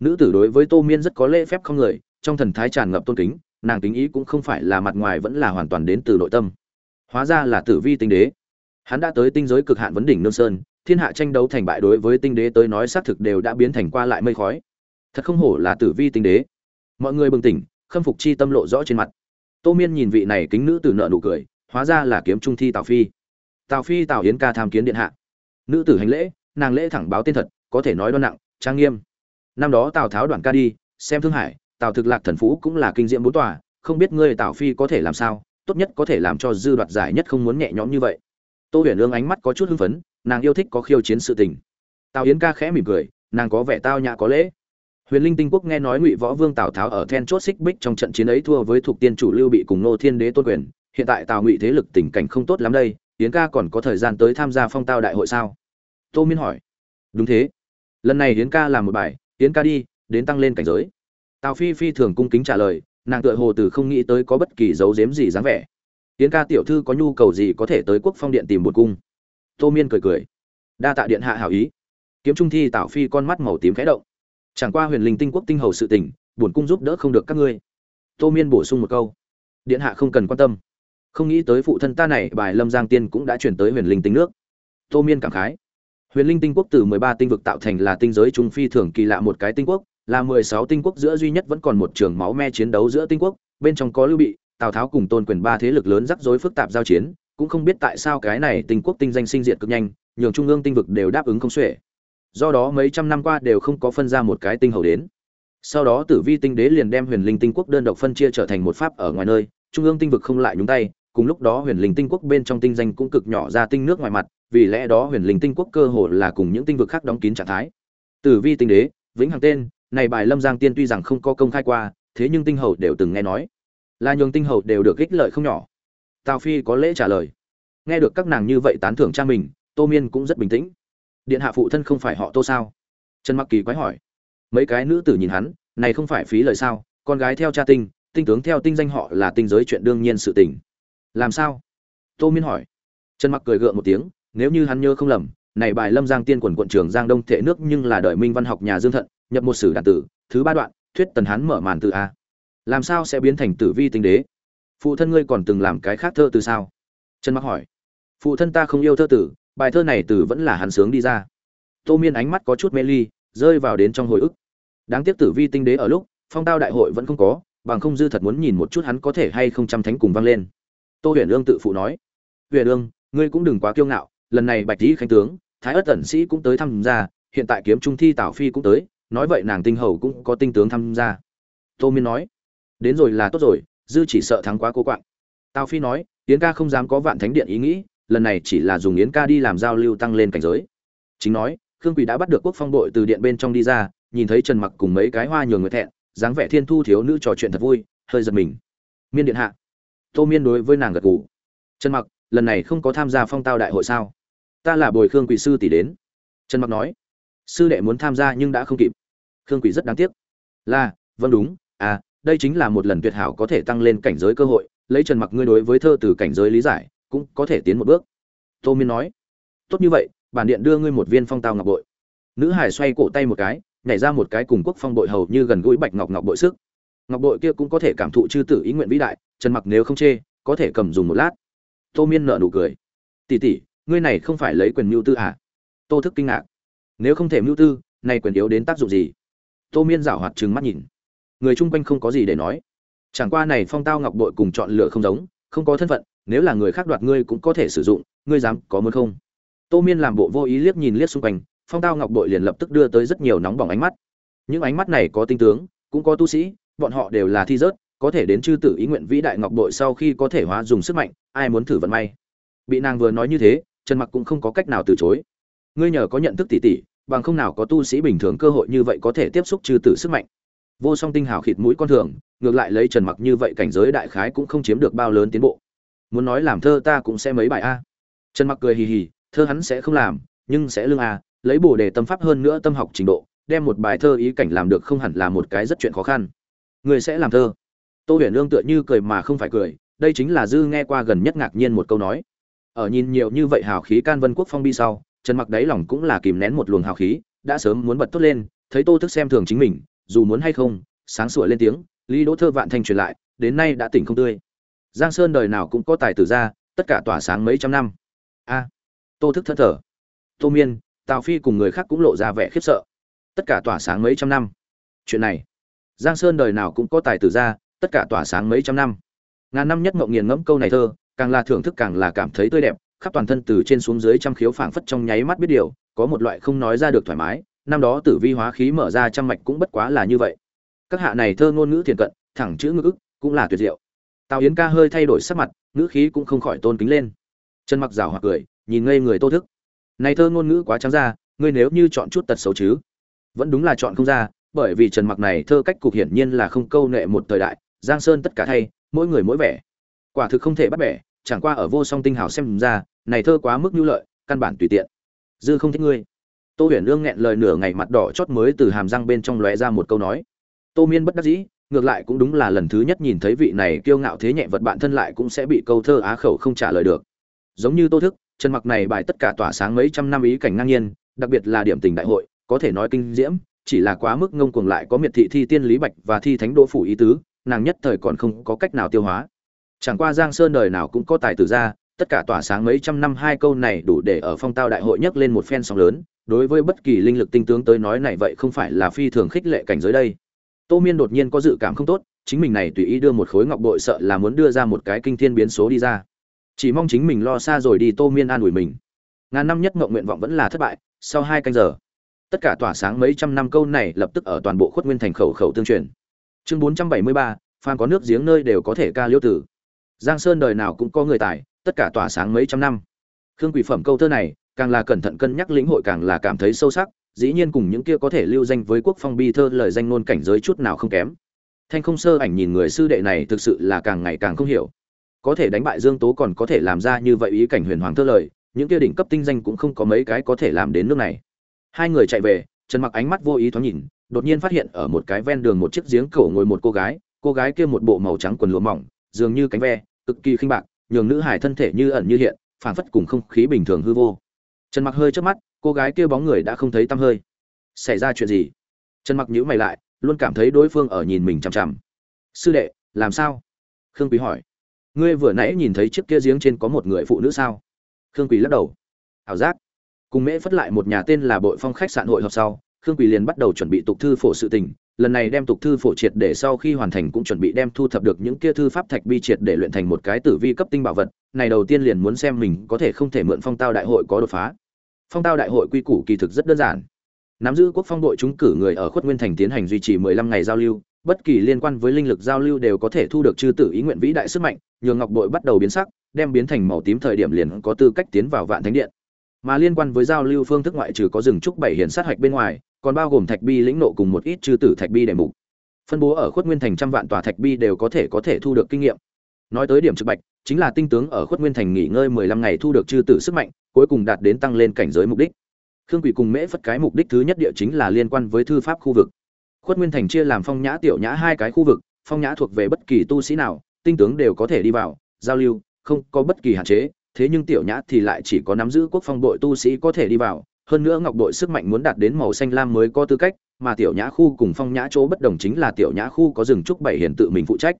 Nữ tử đối với tô miên rất có lễ phép không người, trong thần thái tràn ngập tôn kính, nàng kính ý cũng không phải là mặt ngoài vẫn là hoàn toàn đến từ nội tâm. Hóa ra là tử vi tinh đế. Hắn đã tới tinh giới cực hạn vấn đỉnh nương sơn, thiên hạ tranh đấu thành bại đối với tinh đế tới nói xác thực đều đã biến thành qua lại mây khói. Thật không hổ là tử vi tinh đế mọi người bừng tỉnh, khâm phục chi tâm lộ rõ trên mặt. Tô miên nhìn vị này kính nữ tử nợ nụ cười, hóa ra là kiếm trung thi tào phi. Tào phi, tào hiến ca tham kiến điện hạ. Nữ tử hành lễ, nàng lễ thẳng báo tên thật, có thể nói đoan nặng, trang nghiêm. Năm đó tào tháo đoạn ca đi, xem thương hải, tào thực lạc thần phú cũng là kinh diễm bốn tòa, không biết ngươi tào phi có thể làm sao, tốt nhất có thể làm cho dư đoạt giải nhất không muốn nhẹ nhõm như vậy. Tô huyền ương ánh mắt có chút hưng phấn, nàng yêu thích có khiêu chiến sự tình. Tào yến ca khẽ mỉm cười, nàng có vẻ tao nhã có lễ huyền linh tinh quốc nghe nói ngụy võ vương tào tháo ở then chốt xích bích trong trận chiến ấy thua với thuộc tiên chủ lưu bị cùng nô thiên đế tôn quyền, hiện tại tào ngụy thế lực tình cảnh không tốt lắm đây, yến ca còn có thời gian tới tham gia phong tao đại hội sao? Tô miên hỏi. Đúng thế. Lần này yến ca làm một bài, yến ca đi, đến tăng lên cảnh giới. Tào phi phi thường cung kính trả lời, nàng tựa hồ từ không nghĩ tới có bất kỳ dấu dếm gì dáng vẻ. Yến ca tiểu thư có nhu cầu gì có thể tới quốc phong điện tìm một cung? Tô miên cười cười. Đa tạ điện hạ hảo ý. Kiếm trung thi tào phi con mắt màu tím khẽ động chẳng qua huyền linh tinh quốc tinh hầu sự tình bổn cung giúp đỡ không được các ngươi. Tô miên bổ sung một câu. Điện hạ không cần quan tâm. Không nghĩ tới phụ thân ta này, bài lâm giang tiên cũng đã chuyển tới huyền linh tinh nước. Tô miên cảm khái. Huyền linh tinh quốc từ mười ba tinh vực tạo thành là tinh giới trung phi thường kỳ lạ một cái tinh quốc, là mười sáu tinh quốc giữa duy nhất vẫn còn một trường máu me chiến đấu giữa tinh quốc, bên trong có lưu bị, tào tháo cùng tôn quyền ba thế lực lớn rắc rối phức tạp giao chiến, cũng không biết tại sao cái này tinh quốc tinh danh sinh diện cực nhanh, nhường trung ương tinh vực đều đáp ứng không xuể do đó mấy trăm năm qua đều không có phân ra một cái tinh hầu đến. Sau đó tử vi tinh đế liền đem huyền linh tinh quốc đơn độc phân chia trở thành một pháp ở ngoài nơi, trung ương tinh vực không lại nhúng tay, cùng lúc đó huyền linh tinh quốc bên trong tinh danh cũng cực nhỏ ra tinh nước ngoài mặt, vì lẽ đó huyền linh tinh quốc cơ hồ là cùng những tinh vực khác đóng kín trạng thái. Tử vi tinh đế, vĩnh hằng tên, này bài lâm giang tiên tuy rằng không có công khai qua, thế nhưng tinh hầu đều từng nghe nói. Là nhường tinh hầu đều được ích lợi không nhỏ. Tào phi có lễ trả lời. Nghe được các nàng như vậy tán thưởng cha mình, tô miên cũng rất bình tĩnh điện hạ phụ thân không phải họ tô sao? Trần mặc kỳ quái hỏi. Mấy cái nữ tử nhìn hắn, này không phải phí lời sao? Con gái theo cha tinh tinh tướng theo tinh danh họ là tinh giới chuyện đương nhiên sự tình. Làm sao? Tô miên hỏi. Trần mặc cười gượng một tiếng, nếu như hắn nhớ không lầm, này bài lâm giang tiên quần quận trường giang đông thể nước nhưng là đời minh văn học nhà dương thận, nhập một sử đàn tử, thứ ba đoạn, thuyết tần hán mở màn từ a. Làm sao sẽ biến thành tử vi tinh đế? Phụ thân ngươi còn từng làm cái khác thơ từ sao? Trần mặc hỏi. Phụ thân ta không yêu thơ tử bài thơ này từ vẫn là hắn sướng đi ra. Tô miên ánh mắt có chút mê ly, rơi vào đến trong hồi ức. Đáng tiếc tử vi tinh đế ở lúc, phong tao đại hội vẫn không có, bằng không dư thật muốn nhìn một chút hắn có thể hay không trăm thánh cùng vang lên. Tô huyền ương tự phụ nói, huyền ương ngươi cũng đừng quá kiêu ngạo, lần này bạch lý khánh tướng, thái ất ẩn sĩ cũng tới tham gia, hiện tại kiếm trung thi tào phi cũng tới, nói vậy nàng tinh hầu cũng có tinh tướng tham gia. Tô miên nói, đến rồi là tốt rồi, dư chỉ sợ thắng quá cô quạng. Tào phi nói tiến ca không dám có vạn thánh điện ý nghĩ lần này chỉ là dùng yến ca đi làm giao lưu tăng lên cảnh giới. Chính nói, khương quỳ đã bắt được quốc phong đội từ điện bên trong đi ra, nhìn thấy trần mặc cùng mấy cái hoa nhường người thẹn, dáng vẻ thiên thu thiếu nữ trò chuyện thật vui, hơi giật mình. Miên điện hạ. Tô miên đối với nàng gật gù. Trần mặc, lần này không có tham gia phong tao đại hội sao? Ta là bồi khương quỳ sư tỷ đến. Trần mặc nói. Sư đệ muốn tham gia nhưng đã không kịp. Khương quỳ rất đáng tiếc. Là vâng đúng. À đây chính là một lần tuyệt hảo có thể tăng lên cảnh giới cơ hội. Lấy trần mặc ngươi đối với thơ từ cảnh giới lý giải cũng có thể tiến một bước. Tô miên nói, tốt như vậy, bản điện đưa ngươi một viên phong tao ngọc bội. Nữ hải xoay cổ tay một cái, nhảy ra một cái cùng quốc phong bội hầu như gần gũi bạch ngọc ngọc bội sức. Ngọc bội kia cũng có thể cảm thụ chư tử ý nguyện vĩ đại trần mặc nếu không chê, có thể cầm dùng một lát. Tô miên nợ nụ cười, tỷ tỷ, ngươi này không phải lấy quyền mưu tư à? Tô thức kinh ngạc, nếu không thể mưu tư, này quyền yếu đến tác dụng gì? Tô miên giảo hoạt trừng mắt nhìn, người chung quanh không có gì để nói. Chẳng qua này phong tao ngọc bội cùng chọn lựa không giống, không có thân phận nếu là người khác đoạt ngươi cũng có thể sử dụng, ngươi dám có muốn không? Tô miên làm bộ vô ý liếc nhìn liếc xung quanh, phong tao ngọc bội liền lập tức đưa tới rất nhiều nóng bỏng ánh mắt. Những ánh mắt này có tinh tướng, cũng có tu sĩ, bọn họ đều là thi rớt, có thể đến chư tử ý nguyện vĩ đại ngọc bội sau khi có thể hóa dùng sức mạnh, ai muốn thử vận may? Bị nàng vừa nói như thế, trần mặc cũng không có cách nào từ chối. Ngươi nhờ có nhận thức tỉ tỉ bằng không nào có tu sĩ bình thường cơ hội như vậy có thể tiếp xúc chư tử sức mạnh. Vô song tinh hào khịt mũi con thường, ngược lại lấy trần mặc như vậy cảnh giới đại khái cũng không chiếm được bao lớn tiến bộ muốn nói làm thơ ta cũng sẽ mấy bài a. Trần mặc cười hì hì, thơ hắn sẽ không làm, nhưng sẽ lương a, lấy bổ đề tâm pháp hơn nữa tâm học trình độ, đem một bài thơ ý cảnh làm được không hẳn là một cái rất chuyện khó khăn. Người sẽ làm thơ. Tô huyền lương tựa như cười mà không phải cười, đây chính là dư nghe qua gần nhất ngạc nhiên một câu nói. Ở nhìn nhiều như vậy hào khí can vân quốc phong bi sau, trần mặc đáy lòng cũng là kìm nén một luồng hào khí, đã sớm muốn bật tốt lên, thấy tô thức xem thường chính mình, dù muốn hay không, sáng sủa lên tiếng, lý đỗ thơ vạn thanh truyền lại, đến nay đã tỉnh không tươi giang sơn đời nào cũng có tài tử ra tất cả tỏa sáng mấy trăm năm. A, tô thức thất thở tô miên, tào phi cùng người khác cũng lộ ra vẻ khiếp sợ. Tất cả tỏa sáng mấy trăm năm. Chuyện này, giang sơn đời nào cũng có tài tử ra tất cả tỏa sáng mấy trăm năm. Ngàn năm nhất mộng nghiền ngẫm câu này thơ, càng là thưởng thức càng là cảm thấy tươi đẹp, khắp toàn thân từ trên xuống dưới trăm khiếu phảng phất trong nháy mắt biết điều, có một loại không nói ra được thoải mái, năm đó tử vi hóa khí mở ra trăm mạch cũng bất quá là như vậy. Các hạ này thơ ngôn ngữ thiền cận, thẳng chữ ngữ ức, cũng là tuyệt diệu tào yến ca hơi thay đổi sắc mặt, ngữ khí cũng không khỏi tôn kính lên. Chân mặc rào hoặc cười, nhìn ngây người tô thức. Này thơ ngôn ngữ quá trắng ra, ngươi nếu như chọn chút tật xấu chứ? Vẫn đúng là chọn không ra, bởi vì trần mặc này thơ cách cục hiển nhiên là không câu nệ một thời đại, giang sơn tất cả thay, mỗi người mỗi vẻ. Quả thực không thể bắt bẻ, chẳng qua ở vô song tinh hào xem ra, này thơ quá mức nhu lợi, căn bản tùy tiện. Dư không thích ngươi. Tô huyền lương nghẹn lời nửa ngày mặt đỏ chót mới từ hàm răng bên trong lóe ra một câu nói. Tô miên bất đắc dĩ ngược lại cũng đúng là lần thứ nhất nhìn thấy vị này kiêu ngạo thế nhẹ vật bạn thân lại cũng sẽ bị câu thơ á khẩu không trả lời được. Giống như tô thức trần mặc này bài tất cả tỏa sáng mấy trăm năm ý cảnh ngang nhiên, đặc biệt là điểm tình đại hội, có thể nói kinh diễm, chỉ là quá mức ngông cuồng lại có miệt thị thi tiên lý bạch và thi thánh đỗ phủ ý tứ, nàng nhất thời còn không có cách nào tiêu hóa. Chẳng qua giang sơn đời nào cũng có tài tử ra, tất cả tỏa sáng mấy trăm năm hai câu này đủ để ở phong tao đại hội nhấc lên một phen sóng lớn, đối với bất kỳ linh lực tinh tướng tới nói này vậy không phải là phi thường khích lệ cảnh giới đây tô miên đột nhiên có dự cảm không tốt, chính mình này tùy ý đưa một khối ngọc bội sợ là muốn đưa ra một cái kinh thiên biến số đi ra. Chỉ mong chính mình lo xa rồi đi tô miên an ủi mình. Ngàn năm nhất ngộng nguyện vọng vẫn là thất bại, sau hai canh giờ, tất cả tỏa sáng mấy trăm năm câu này lập tức ở toàn bộ khuất nguyên thành khẩu khẩu tương truyền. Chương bốn trăm bảy mươi ba, phan có nước giếng nơi đều có thể ca liêu tử. Giang sơn đời nào cũng có người tài, tất cả tỏa sáng mấy trăm năm. Khương quỷ phẩm câu thơ này, càng là cẩn thận cân nhắc lĩnh hội càng là cảm thấy sâu sắc dĩ nhiên cùng những kia có thể lưu danh với quốc phong bi thơ lời danh ngôn cảnh giới chút nào không kém. Thanh không sơ ảnh nhìn người sư đệ này thực sự là càng ngày càng không hiểu. Có thể đánh bại dương tố còn có thể làm ra như vậy ý cảnh huyền hoàng thơ lời, những kia đỉnh cấp tinh danh cũng không có mấy cái có thể làm đến nước này. Hai người chạy về, trần mặc ánh mắt vô ý thoáng nhìn, đột nhiên phát hiện ở một cái ven đường một chiếc giếng cổ ngồi một cô gái cô gái kia một bộ màu trắng quần lụa mỏng, dường như cánh ve, cực kỳ khinh bạc, nhường nữ hải thân thể như ẩn như hiện, phảng phất cùng không khí bình thường hư vô. Trần mặc hơi trước mắt cô gái kia bóng người đã không thấy tăm hơi. Xảy ra chuyện gì? Trần mặc nhíu mày lại, luôn cảm thấy đối phương ở nhìn mình chằm chằm. Sư đệ, làm sao? Khương quý hỏi. Ngươi vừa nãy nhìn thấy chiếc kia giếng trên có một người phụ nữ sao? Khương quý lắc đầu. Ảo giác. Cùng mễ phất lại một nhà tên là bội phong khách sạn hội họp sau, khương quý liền bắt đầu chuẩn bị tục thư phổ sự tình. Lần này đem tục thư phổ triệt để sau khi hoàn thành cũng chuẩn bị đem thu thập được những kia thư pháp thạch bi triệt để luyện thành một cái tử vi cấp tinh bảo vật. Này đầu tiên liền muốn xem mình có thể không thể mượn phong tao đại hội có đột phá phong tao đại hội quy củ kỳ thực rất đơn giản. Nắm giữ quốc phong đội chúng cử người ở khuất nguyên thành tiến hành duy trì 15 ngày giao lưu, bất kỳ liên quan với linh lực giao lưu đều có thể thu được chư tử ý nguyện vĩ đại sức mạnh nhường ngọc bội bắt đầu biến sắc, đem biến thành màu tím thời điểm liền có tư cách tiến vào vạn thánh điện. Mà liên quan với giao lưu phương thức ngoại trừ có rừng trúc bảy hiển sát hạch bên ngoài, còn bao gồm thạch bi lĩnh nộ cùng một ít chư tử thạch bi đề mục. Phân bố ở khuất nguyên thành trăm vạn tòa thạch bi đều có thể có thể thu được kinh nghiệm. Nói tới điểm trực bạch chính là tinh tướng ở khuất nguyên thành nghỉ ngơi mười lăm ngày thu được chư tử sức mạnh, cuối cùng đạt đến tăng lên cảnh giới mục đích. Khương quỷ cùng mễ phất cái mục đích thứ nhất địa chính là liên quan với thư pháp khu vực. Khuất nguyên thành chia làm phong nhã, tiểu nhã hai cái khu vực, phong nhã thuộc về bất kỳ tu sĩ nào, tinh tướng đều có thể đi vào, giao lưu, không có bất kỳ hạn chế, thế nhưng tiểu nhã thì lại chỉ có nắm giữ quốc phong đội tu sĩ có thể đi vào, hơn nữa ngọc đội sức mạnh muốn đạt đến màu xanh lam mới có tư cách, mà tiểu nhã khu cùng phong nhã chỗ bất đồng chính là tiểu nhã khu có rừng trúc bảy hiển tự mình phụ trách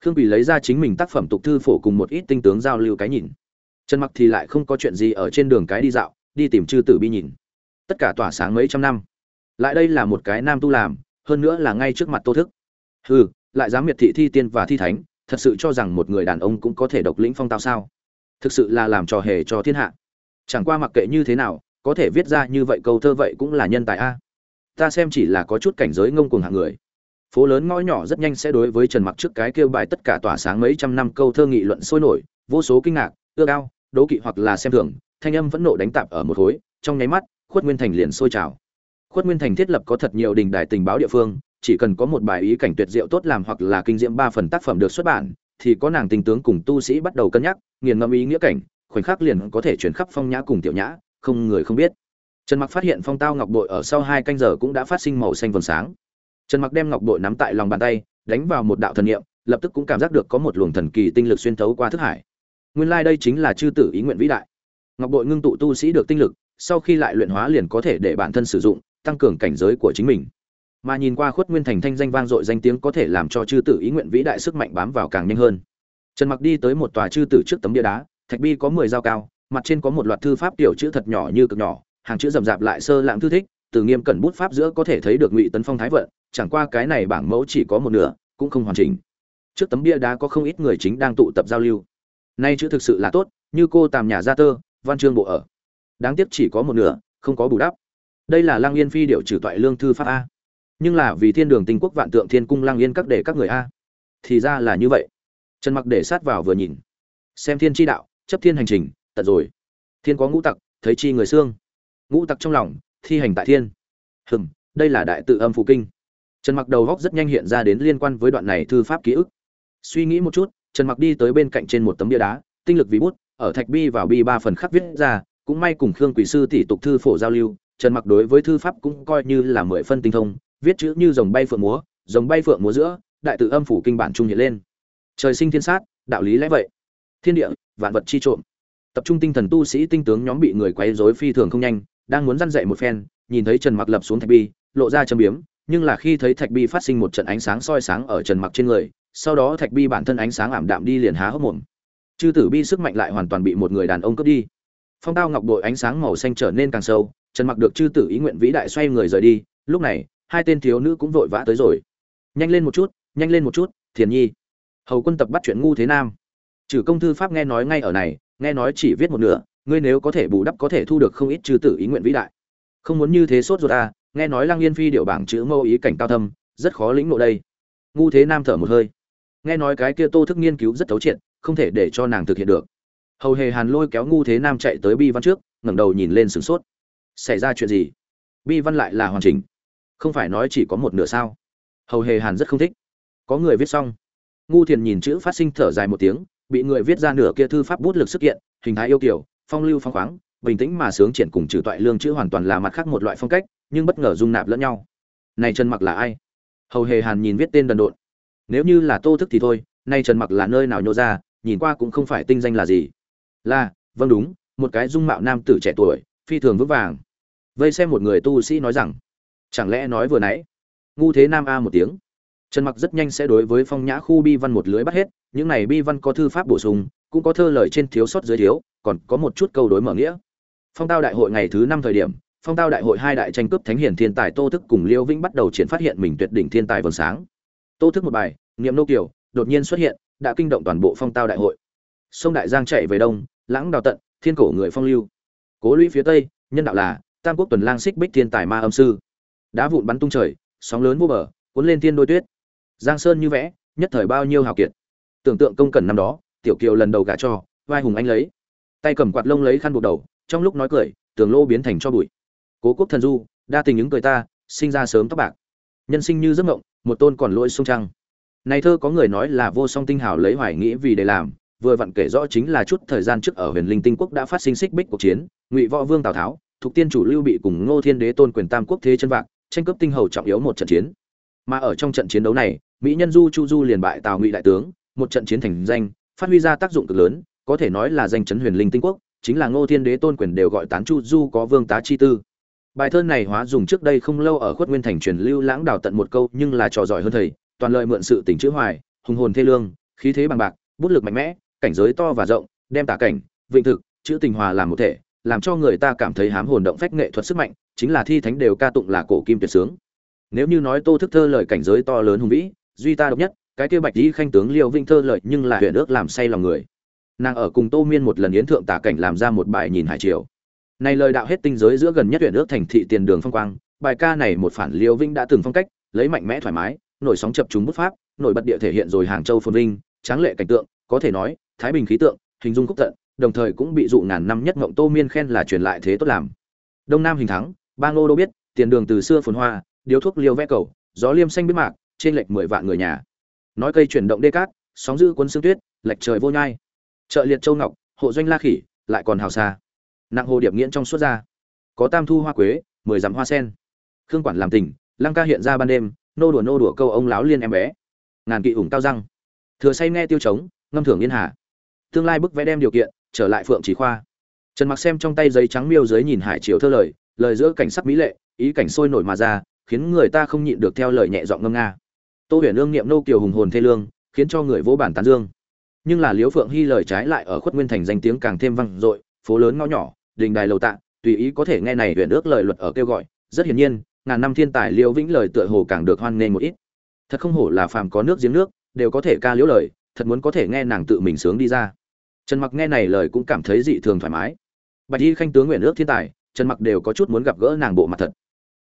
khương quỳ lấy ra chính mình tác phẩm tục thư phổ cùng một ít tinh tướng giao lưu cái nhìn. Trần mặc thì lại không có chuyện gì ở trên đường cái đi dạo, đi tìm chư tử bi nhìn. Tất cả tỏa sáng mấy trăm năm. Lại đây là một cái nam tu làm, hơn nữa là ngay trước mặt tô thức. Hừ, lại dám miệt thị thi tiên và thi thánh, thật sự cho rằng một người đàn ông cũng có thể độc lĩnh phong tao sao? Thực sự là làm trò hề cho thiên hạ. Chẳng qua mặc kệ như thế nào, có thể viết ra như vậy câu thơ vậy cũng là nhân tài a. Ta xem chỉ là có chút cảnh giới ngông cuồng hạng người phố lớn ngõ nhỏ rất nhanh sẽ đối với trần mặc trước cái kêu bài tất cả tỏa sáng mấy trăm năm câu thơ nghị luận sôi nổi, vô số kinh ngạc ưa cao đố kỵ hoặc là xem thường, thanh âm vẫn nộ đánh tạp ở một khối, trong nháy mắt, khuất nguyên thành liền sôi trào. Khuất nguyên thành thiết lập có thật nhiều đình đài tình báo địa phương, chỉ cần có một bài ý cảnh tuyệt diệu tốt làm hoặc là kinh diễm ba phần tác phẩm được xuất bản, thì có nàng tình tướng cùng tu sĩ bắt đầu cân nhắc, nghiền ngẫm ý nghĩa cảnh, khoảnh khắc liền có thể chuyển khắp phong nhã cùng tiểu nhã, không người không biết. Trần mặc phát hiện phong tao ngọc bội ở sau hai canh giờ cũng đã phát sinh màu xanh vầng sáng trần mặc đem ngọc bội nắm tại lòng bàn tay, đánh vào một đạo thần niệm, lập tức cũng cảm giác được có một luồng thần kỳ tinh lực xuyên thấu qua thức hải. Nguyên lai like đây chính là chư tử ý nguyện vĩ đại. Ngọc bội ngưng tụ tu sĩ được tinh lực, sau khi lại luyện hóa liền có thể để bản thân sử dụng, tăng cường cảnh giới của chính mình. Mà nhìn qua khuất nguyên thành thanh danh vang dội danh tiếng có thể làm cho chư tử ý nguyện vĩ đại sức mạnh bám vào càng nhanh hơn. Trần mặc đi tới một tòa chư tử trước tấm bia đá, thạch bi có mười dao cao, mặt trên có một loạt thư pháp tiểu chữ thật nhỏ như cực nhỏ, hàng chữ rậm rạp lại sơ lãng thư thích từ nghiêm cẩn bút pháp giữa có thể thấy được ngụy tấn phong thái vận, chẳng qua cái này bảng mẫu chỉ có một nửa, cũng không hoàn chỉnh. Trước tấm bia đá có không ít người chính đang tụ tập giao lưu. Nay chữ thực sự là tốt, như cô tàm nhà gia tơ, văn chương bộ ở. Đáng tiếc chỉ có một nửa, không có bù đắp. Đây là lăng yên phi điệu trừ toại lương thư pháp a. Nhưng là vì thiên đường tinh quốc vạn tượng thiên cung lăng yên các để các người a. Thì ra là như vậy. Trần mặc để sát vào vừa nhìn. Xem thiên tri đạo, chấp thiên hành trình, tận rồi. Thiên có ngũ tặc, thấy chi người xương. Ngũ tặc trong lòng thi hành tại thiên. Hừm, đây là đại tự âm phụ kinh. Trần mặc đầu góc rất nhanh hiện ra đến liên quan với đoạn này thư pháp ký ức. Suy nghĩ một chút, trần mặc đi tới bên cạnh trên một tấm bia đá, tinh lực vì bút, ở thạch bi vào bi ba phần khắc viết ra, cũng may cùng khương quỷ sư tỷ tục thư phổ giao lưu, trần mặc đối với thư pháp cũng coi như là mười phân tinh thông, viết chữ như dòng bay phượng múa, dòng bay phượng múa giữa, đại tự âm phủ kinh bản trung hiện lên. Trời sinh thiên sát, đạo lý lẽ vậy. Thiên địa, vạn vật chi trộm. Tập trung tinh thần tu sĩ tinh tướng nhóm bị người quấy rối phi thường không nhanh đang muốn răn dậy một phen, nhìn thấy trần mặc lập xuống thạch bi, lộ ra châm biếm, nhưng là khi thấy thạch bi phát sinh một trận ánh sáng soi sáng ở trần mặc trên người, sau đó thạch bi bản thân ánh sáng ảm đạm đi liền há hốc mồm. Chư tử bi sức mạnh lại hoàn toàn bị một người đàn ông cướp đi. Phong tao ngọc đội ánh sáng màu xanh trở nên càng sâu, trần mặc được chư tử ý nguyện vĩ đại xoay người rời đi, lúc này, hai tên thiếu nữ cũng vội vã tới rồi. Nhanh lên một chút, nhanh lên một chút, thiền nhi. Hầu quân tập bắt chuyện ngu thế nam. Trừ công thư pháp nghe nói ngay ở này, nghe nói chỉ viết một nửa ngươi nếu có thể bù đắp có thể thu được không ít chư tử ý nguyện vĩ đại. Không muốn như thế sốt ruột à nghe nói lăng yên phi điệu bảng chữ mâu ý cảnh cao thâm, rất khó lĩnh ngộ đây. Ngu thế nam thở một hơi. Nghe nói cái kia tô thức nghiên cứu rất thấu triệt, không thể để cho nàng thực hiện được. Hầu hề hàn lôi kéo ngu thế nam chạy tới bi văn trước, ngẩng đầu nhìn lên sửng sốt. Xảy ra chuyện gì? Bi văn lại là hoàn chỉnh. Không phải nói chỉ có một nửa sao? Hầu hề hàn rất không thích. Có người viết xong. Ngu thiền nhìn chữ phát sinh thở dài một tiếng, bị người viết ra nửa kia thư pháp bút lực sức kiện hình thái yêu kiểu phong lưu phong khoáng, bình tĩnh mà sướng triển cùng trừ toại lương chữ hoàn toàn là mặt khác một loại phong cách, nhưng bất ngờ dung nạp lẫn nhau. Này trần mặc là ai? Hầu hề hàn nhìn viết tên đần độn. Nếu như là tô thức thì thôi, nay trần mặc là nơi nào nhô ra, nhìn qua cũng không phải tinh danh là gì. Là vâng đúng, một cái dung mạo nam tử trẻ tuổi, phi thường vững vàng. Vây xem một người tu sĩ nói rằng, chẳng lẽ nói vừa nãy, ngu thế nam a một tiếng? Trần mặc rất nhanh sẽ đối với phong nhã khu bi văn một lưới bắt hết, những này bi văn có thư pháp bổ sung cũng có thơ lời trên thiếu sót dưới thiếu, còn có một chút câu đối mở nghĩa. Phong tao đại hội ngày thứ năm thời điểm, phong tao đại hội hai đại tranh cướp thánh hiển thiên tài tô thức cùng liêu vĩnh bắt đầu triển phát hiện mình tuyệt đỉnh thiên tài vầng sáng. Tô thức một bài, niệm nô kiều, đột nhiên xuất hiện, đã kinh động toàn bộ phong tao đại hội. Sông đại giang chạy về đông, lãng đào tận, thiên cổ người phong lưu. Cố lũy phía tây, nhân đạo là, tam quốc tuần lang xích bích thiên tài ma âm sư. Đá vụn bắn tung trời, sóng lớn vô bờ, cuốn lên thiên đôi tuyết. Giang sơn như vẽ, nhất thời bao nhiêu hào kiệt. Tưởng tượng công cần năm đó tiểu kiều lần đầu gả cho, vai hùng anh lấy. Tay cầm quạt lông lấy khăn buộc đầu, trong lúc nói cười, tường lô biến thành cho bụi. Cố quốc thần du, đa tình những cười ta, sinh ra sớm tóc bạc. Nhân sinh như giấc mộng, một tôn còn lỗi sông trăng. Này thơ có người nói là vô song tinh hào lấy hoài nghĩ vì để làm, vừa vặn kể rõ chính là chút thời gian trước ở huyền linh tinh quốc đã phát sinh xích bích cuộc chiến, ngụy võ vương tào tháo, thuộc tiên chủ lưu bị cùng ngô thiên đế tôn quyền tam quốc thế chân vạc, tranh cướp tinh hầu trọng yếu một trận chiến. Mà ở trong trận chiến đấu này, mỹ nhân du chu du liền bại tào ngụy đại tướng, một trận chiến thành danh phát huy ra tác dụng cực lớn, có thể nói là danh chấn huyền linh tinh quốc, chính là ngô thiên đế tôn quyền đều gọi tán chu du có vương tá chi tư. Bài thơ này hóa dùng trước đây không lâu ở khuất nguyên thành truyền lưu lãng đào tận một câu, nhưng là trò giỏi hơn thầy, toàn lợi mượn sự tình chữ hoài, hùng hồn thê lương, khí thế bằng bạc, bút lực mạnh mẽ, cảnh giới to và rộng, đem tả cảnh, vịnh thực, chữ tình hòa làm một thể, làm cho người ta cảm thấy hám hồn động phách nghệ thuật sức mạnh, chính là thi thánh đều ca tụng là cổ kim tuyệt sướng. Nếu như nói tô thức thơ lời cảnh giới to lớn hùng vĩ, duy ta độc nhất cái kia bạch dĩ khanh tướng liêu vinh thơ lợi nhưng là huyện ước làm say lòng người. Nàng ở cùng tô miên một lần yến thượng tả cảnh làm ra một bài nhìn hải triều. Này lời đạo hết tinh giới giữa gần nhất huyện ước thành thị tiền đường phong quang, bài ca này một phản liêu vinh đã từng phong cách, lấy mạnh mẽ thoải mái, nổi sóng chập chúng bút pháp, nổi bật địa thể hiện rồi hàng châu phồn vinh, tráng lệ cảnh tượng, có thể nói, thái bình khí tượng, hình dung khúc tận, đồng thời cũng bị dụ ngàn năm nhất ngộng tô miên khen là truyền lại thế tốt làm. Đông nam hình thắng, ba ngô đô biết, tiền đường từ xưa phồn hoa, điếu thuốc liêu vẽ cầu, gió liêm xanh biết mạc, trên lệch mười vạn người nhà nói cây chuyển động đê cát, sóng dữ cuốn sương tuyết, lệch trời vô nhai. Chợ liệt châu ngọc, hộ doanh la khỉ, lại còn hào xa. Nặng hồ điệp nghiễn trong suốt ra. Có tam thu hoa quế, mười dặm hoa sen. Khương quản làm tỉnh, lăng ca hiện ra ban đêm, nô đùa nô đùa câu ông láo liên em bé. Ngàn kỵ ủng cao răng. Thừa say nghe tiêu trống, ngâm thưởng yên hà. Tương lai bức vẽ đem điều kiện, trở lại phượng chỉ khoa. Trần mặc xem trong tay giấy trắng miêu dưới nhìn hải triều thơ lời lời giữa cảnh sắc mỹ lệ, ý cảnh sôi nổi mà ra, khiến người ta không nhịn được theo lời nhẹ giọng ngâm nga tô huyền ương niệm nô kiều hùng hồn thê lương, khiến cho người vỗ bản tán dương. Nhưng là liễu phượng hy lời trái lại ở khuất nguyên thành danh tiếng càng thêm vang dội, phố lớn ngõ nhỏ, đình đài lầu tạ, tùy ý có thể nghe này huyền ước lời luật ở kêu gọi, rất hiển nhiên, ngàn năm thiên tài liễu vĩnh lời tựa hồ càng được hoan nghênh một ít. Thật không hổ là phàm có nước giếng nước, đều có thể ca liễu lời, thật muốn có thể nghe nàng tự mình sướng đi ra. Trần mặc nghe này lời cũng cảm thấy dị thường thoải mái. Bạch y khanh tướng nguyện ước thiên tài, trần mặc đều có chút muốn gặp gỡ nàng bộ mặt thật.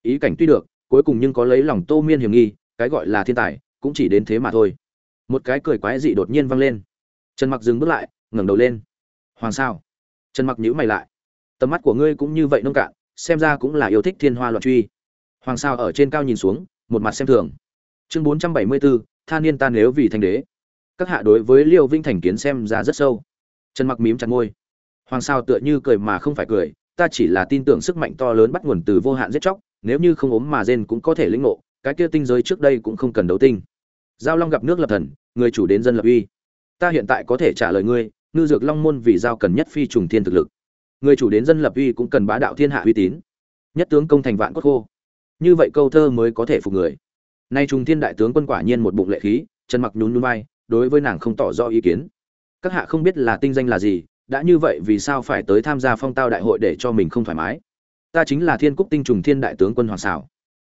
Ý cảnh tuy được, cuối cùng nhưng có lấy lòng tô miên hiểm nghi cái gọi là thiên tài, cũng chỉ đến thế mà thôi. Một cái cười quái dị đột nhiên vang lên. Trần mặc dừng bước lại, ngẩng đầu lên. Hoàng sao? Trần mặc nhíu mày lại. Tầm mắt của ngươi cũng như vậy nông cạn, xem ra cũng là yêu thích thiên hoa loạn truy. Hoàng sao ở trên cao nhìn xuống, một mặt xem thường. Chương bốn trăm bảy mươi bốn tha niên ta nếu vì thành đế. Các hạ đối với liêu vinh thành kiến xem ra rất sâu. Trần mặc mím chặt môi. Hoàng sao tựa như cười mà không phải cười, ta chỉ là tin tưởng sức mạnh to lớn bắt nguồn từ vô hạn giết chóc, nếu như không ốm mà rên cũng có thể lĩnh ngộ cái kia tinh giới trước đây cũng không cần đấu tinh. Giao long gặp nước lập thần, người chủ đến dân lập uy. Ta hiện tại có thể trả lời ngươi, ngư dược long môn vì giao cần nhất phi trùng thiên thực lực. Người chủ đến dân lập uy cũng cần bá đạo thiên hạ uy tín. Nhất tướng công thành vạn cốt khô. Như vậy câu thơ mới có thể phục người. Nay trùng thiên đại tướng quân quả nhiên một bụng lệ khí trần mặc nhún nhún vai, đối với nàng không tỏ rõ ý kiến. Các hạ không biết là tinh danh là gì, đã như vậy vì sao phải tới tham gia phong tao đại hội để cho mình không thoải mái? Ta chính là thiên cúc tinh trùng thiên đại tướng quân hoàng xảo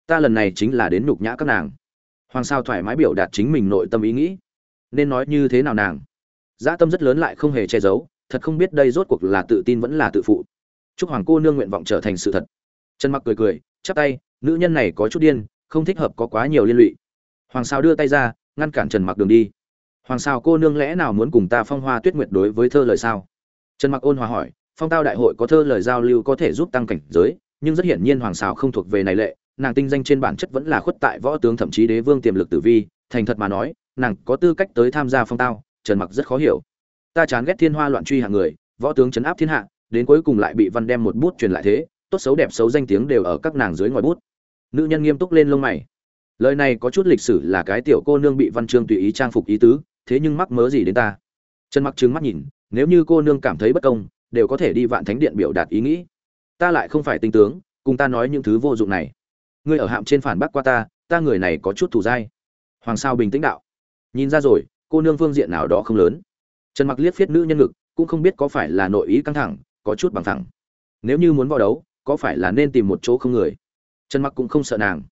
ta lần này chính là đến nhục nhã các nàng. Hoàng sao thoải mái biểu đạt chính mình nội tâm ý nghĩ. Nên nói như thế nào nàng? Dã tâm rất lớn lại không hề che giấu, thật không biết đây rốt cuộc là tự tin vẫn là tự phụ. Chúc hoàng cô nương nguyện vọng trở thành sự thật. Trần mặc cười cười, chắp tay, nữ nhân này có chút điên, không thích hợp có quá nhiều liên lụy. Hoàng sao đưa tay ra, ngăn cản trần mặc đường đi. Hoàng sao cô nương lẽ nào muốn cùng ta phong hoa tuyết nguyệt đối với thơ lời sao? Trần mặc ôn hòa hỏi, phong tao đại hội có thơ lời giao lưu có thể giúp tăng cảnh giới, nhưng rất hiển nhiên hoàng sao không thuộc về này lệ nàng tinh danh trên bản chất vẫn là khuất tại võ tướng thậm chí đế vương tiềm lực tử vi, thành thật mà nói, nàng có tư cách tới tham gia phong tao, trần mặc rất khó hiểu. Ta chán ghét thiên hoa loạn truy hạng người, võ tướng chấn áp thiên hạ, đến cuối cùng lại bị văn đem một bút truyền lại thế, tốt xấu đẹp xấu danh tiếng đều ở các nàng dưới ngoài bút. Nữ nhân nghiêm túc lên lông mày. Lời này có chút lịch sử là cái tiểu cô nương bị văn chương tùy ý trang phục ý tứ, thế nhưng mắc mớ gì đến ta? Trần mặc trừng mắt nhìn, nếu như cô nương cảm thấy bất công, đều có thể đi vạn thánh điện biểu đạt ý nghĩ. Ta lại không phải tinh tướng, cùng ta nói những thứ vô dụng này ngươi ở hạm trên phản bác qua ta ta người này có chút thủ dai. Hoàng sao bình tĩnh đạo. Nhìn ra rồi, cô nương phương diện nào đó không lớn. Trần mặc liếc phiết nữ nhân ngực, cũng không biết có phải là nội ý căng thẳng, có chút bằng thẳng. Nếu như muốn vào đấu, có phải là nên tìm một chỗ không người? Trần mặc cũng không sợ nàng.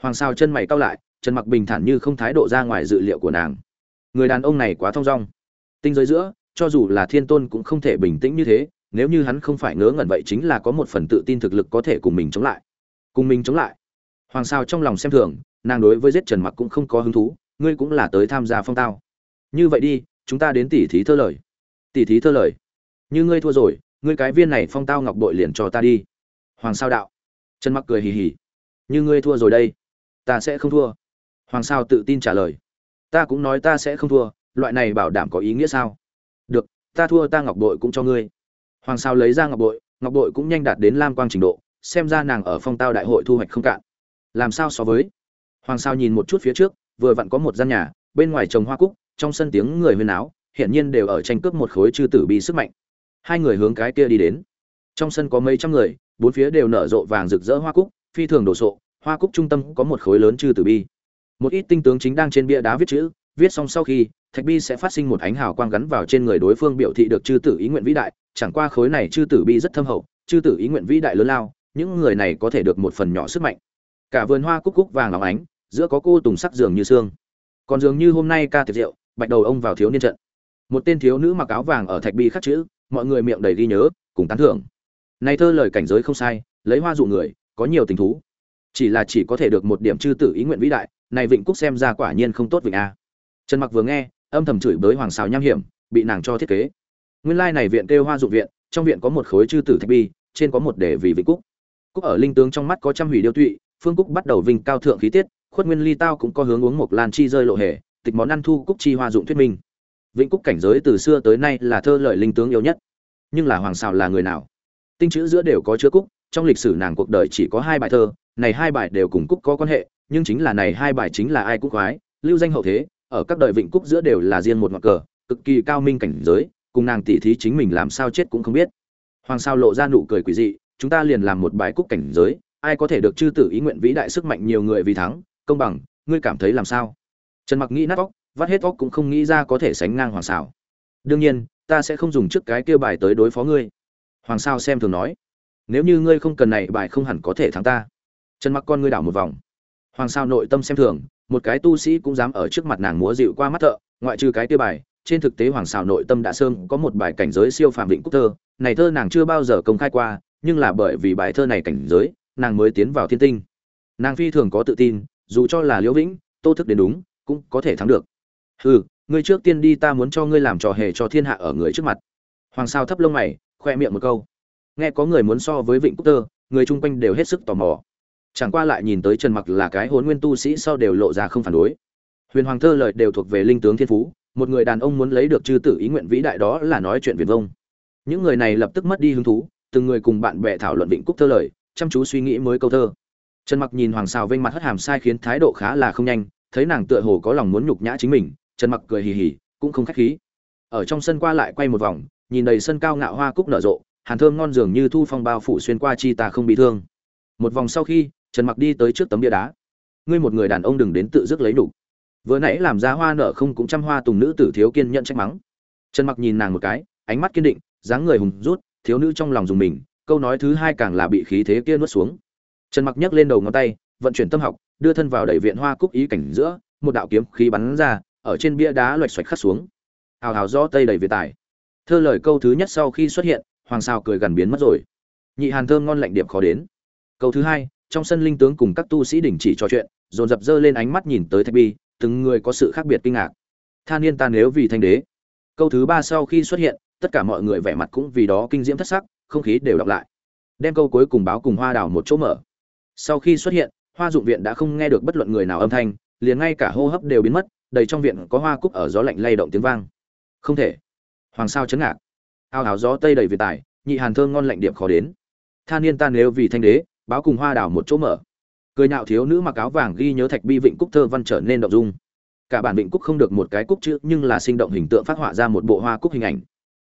Hoàng sao chân mày cau lại, trần mặc bình thản như không thái độ ra ngoài dự liệu của nàng. Người đàn ông này quá thong dong. Tinh giới giữa, cho dù là thiên tôn cũng không thể bình tĩnh như thế, nếu như hắn không phải ngớ ngẩn vậy chính là có một phần tự tin thực lực có thể cùng mình chống lại. Cùng mình chống lại hoàng sao trong lòng xem thường, nàng đối với giết trần mặc cũng không có hứng thú, ngươi cũng là tới tham gia phong tao. Như vậy đi, chúng ta đến tỉ thí thơ lời. Tỉ thí thơ lời. Như ngươi thua rồi, ngươi cái viên này phong tao ngọc bội liền cho ta đi. Hoàng sao đạo. Trần mặc cười hì hì. Như ngươi thua rồi đây, ta sẽ không thua. Hoàng sao tự tin trả lời. Ta cũng nói ta sẽ không thua, loại này bảo đảm có ý nghĩa sao? Được, ta thua ta ngọc bội cũng cho ngươi. Hoàng sao lấy ra ngọc bội ngọc bội cũng nhanh đạt đến lam quang trình độ, xem ra nàng ở phong tao đại hội thu hoạch không cạn làm sao so với? Hoàng sao nhìn một chút phía trước, vừa vặn có một gian nhà, bên ngoài trồng hoa cúc, trong sân tiếng người huyên áo hiện nhiên đều ở tranh cướp một khối chư tử bi sức mạnh. Hai người hướng cái kia đi đến. Trong sân có mấy trăm người, bốn phía đều nở rộ vàng rực rỡ hoa cúc, phi thường đồ sộ, hoa cúc trung tâm có một khối lớn chư tử bi. Một ít tinh tướng chính đang trên bia đá viết chữ, viết xong sau khi, thạch bi sẽ phát sinh một ánh hào quang gắn vào trên người đối phương biểu thị được chư tử ý nguyện vĩ đại, chẳng qua khối này chư tử bi rất thâm hậu, chư tử ý nguyện vĩ đại lớn lao, những người này có thể được một phần nhỏ sức mạnh cả vườn hoa cúc cúc vàng óng ánh, giữa có cô tùng sắc dường như xương còn dường như hôm nay ca tiệc rượu, bạch đầu ông vào thiếu niên trận. Một tên thiếu nữ mặc áo vàng ở thạch bi khắc chữ, mọi người miệng đầy ghi nhớ, cùng tán thưởng. Này thơ lời cảnh giới không sai, lấy hoa dụ người, có nhiều tình thú. Chỉ là chỉ có thể được một điểm chư tử ý nguyện vĩ đại, này vịnh cúc xem ra quả nhiên không tốt vịnh a. Trần mặc vừa nghe, âm thầm chửi bới hoàng xào nham hiểm, bị nàng cho thiết kế. Nguyên lai này viện kêu hoa dụ viện, trong viện có một khối chư tử thạch bi, trên có một để vì vịnh cúc. Cúc ở linh tướng trong mắt có trăm hủy điêu tụy phương cúc bắt đầu vinh cao thượng khí tiết, khuất nguyên ly tao cũng có hướng uống một lan chi rơi lộ hề, tịch món ăn thu cúc chi hoa dụng thuyết minh. Vĩnh cúc cảnh giới từ xưa tới nay là thơ lợi linh tướng yêu nhất. Nhưng là hoàng xào là người nào? Tinh chữ giữa đều có chứa cúc, trong lịch sử nàng cuộc đời chỉ có hai bài thơ, này hai bài đều cùng cúc có quan hệ, nhưng chính là này hai bài chính là ai cúc khoái, lưu danh hậu thế, ở các đời vịnh cúc giữa đều là riêng một ngọn cờ, cực kỳ cao minh cảnh giới, cùng nàng tỉ thí chính mình làm sao chết cũng không biết. Hoàng sao lộ ra nụ cười quỷ dị, chúng ta liền làm một bài cúc cảnh giới ai có thể được chư tử ý nguyện vĩ đại sức mạnh nhiều người vì thắng, công bằng, ngươi cảm thấy làm sao? Trần mặc nghĩ nát óc, vắt hết óc cũng không nghĩ ra có thể sánh ngang hoàng xảo đương nhiên, ta sẽ không dùng trước cái kia bài tới đối phó ngươi. Hoàng sao xem thường nói, nếu như ngươi không cần này bài không hẳn có thể thắng ta. Trần mặc con ngươi đảo một vòng. Hoàng sao nội tâm xem thường, một cái tu sĩ cũng dám ở trước mặt nàng múa dịu qua mắt thợ, ngoại trừ cái kia bài, trên thực tế hoàng xào nội tâm đã sơn có một bài cảnh giới siêu phàm định quốc thơ, này thơ nàng chưa bao giờ công khai qua, nhưng là bởi vì bài thơ này cảnh giới nàng mới tiến vào thiên tinh. Nàng phi thường có tự tin, dù cho là liễu vĩnh, tô thức đến đúng, cũng có thể thắng được. Hừ, ngươi trước tiên đi, ta muốn cho ngươi làm trò hề cho thiên hạ ở người trước mặt. Hoàng sao thấp lông mày, khoe miệng một câu. Nghe có người muốn so với vịnh cúc tơ, người chung quanh đều hết sức tò mò. Chẳng qua lại nhìn tới trần mặc là cái hồn nguyên tu sĩ sau đều lộ ra không phản đối. Huyền hoàng thơ lời đều thuộc về linh tướng thiên phú, một người đàn ông muốn lấy được chư tử ý nguyện vĩ đại đó là nói chuyện viền vông. Những người này lập tức mất đi hứng thú, từng người cùng bạn bè thảo luận vịnh cúc thơ lời chăm chú suy nghĩ mới câu thơ. Trần mặc nhìn hoàng xào vênh mặt hất hàm sai khiến thái độ khá là không nhanh, thấy nàng tựa hồ có lòng muốn nhục nhã chính mình, trần mặc cười hì hì, cũng không khách khí. Ở trong sân qua lại quay một vòng, nhìn đầy sân cao ngạo hoa cúc nở rộ, hàn thơm ngon dường như thu phong bao phủ xuyên qua chi ta không bị thương. Một vòng sau khi, trần mặc đi tới trước tấm bia đá. Ngươi một người đàn ông đừng đến tự dứt lấy đủ vừa nãy làm ra hoa nở không cũng trăm hoa tùng nữ tử thiếu kiên nhận trách mắng. Trần mặc nhìn nàng một cái, ánh mắt kiên định, dáng người hùng rút, thiếu nữ trong lòng dùng mình câu nói thứ hai càng là bị khí thế kia nuốt xuống. Trần mặc nhấc lên đầu ngón tay, vận chuyển tâm học, đưa thân vào đẩy viện hoa cúc ý cảnh giữa, một đạo kiếm khí bắn ra, ở trên bia đá loạch xoạch khắc xuống. Hào hào do tây đầy về tài. Thơ lời câu thứ nhất sau khi xuất hiện, hoàng sao cười gần biến mất rồi. Nhị hàn thơm ngon lạnh điểm khó đến. Câu thứ hai, trong sân linh tướng cùng các tu sĩ đình chỉ trò chuyện, dồn dập dơ lên ánh mắt nhìn tới thạch bi, từng người có sự khác biệt kinh ngạc. Tha niên ta nếu vì thanh đế. Câu thứ ba sau khi xuất hiện, tất cả mọi người vẻ mặt cũng vì đó kinh diễm thất sắc không khí đều đọc lại. Đem câu cuối cùng báo cùng hoa đào một chỗ mở. Sau khi xuất hiện, hoa dụng viện đã không nghe được bất luận người nào âm thanh, liền ngay cả hô hấp đều biến mất, đầy trong viện có hoa cúc ở gió lạnh lay động tiếng vang. Không thể. Hoàng sao chấn ngạc. Ao áo gió tây đầy việt tài, nhị hàn thơm ngon lạnh điệp khó đến. Tha niên ta nếu vì thanh đế, báo cùng hoa đào một chỗ mở. Cười nhạo thiếu nữ mặc áo vàng ghi nhớ thạch bi vịnh cúc thơ văn trở nên động dung. Cả bản vịnh cúc không được một cái cúc chữ, nhưng là sinh động hình tượng phát họa ra một bộ hoa cúc hình ảnh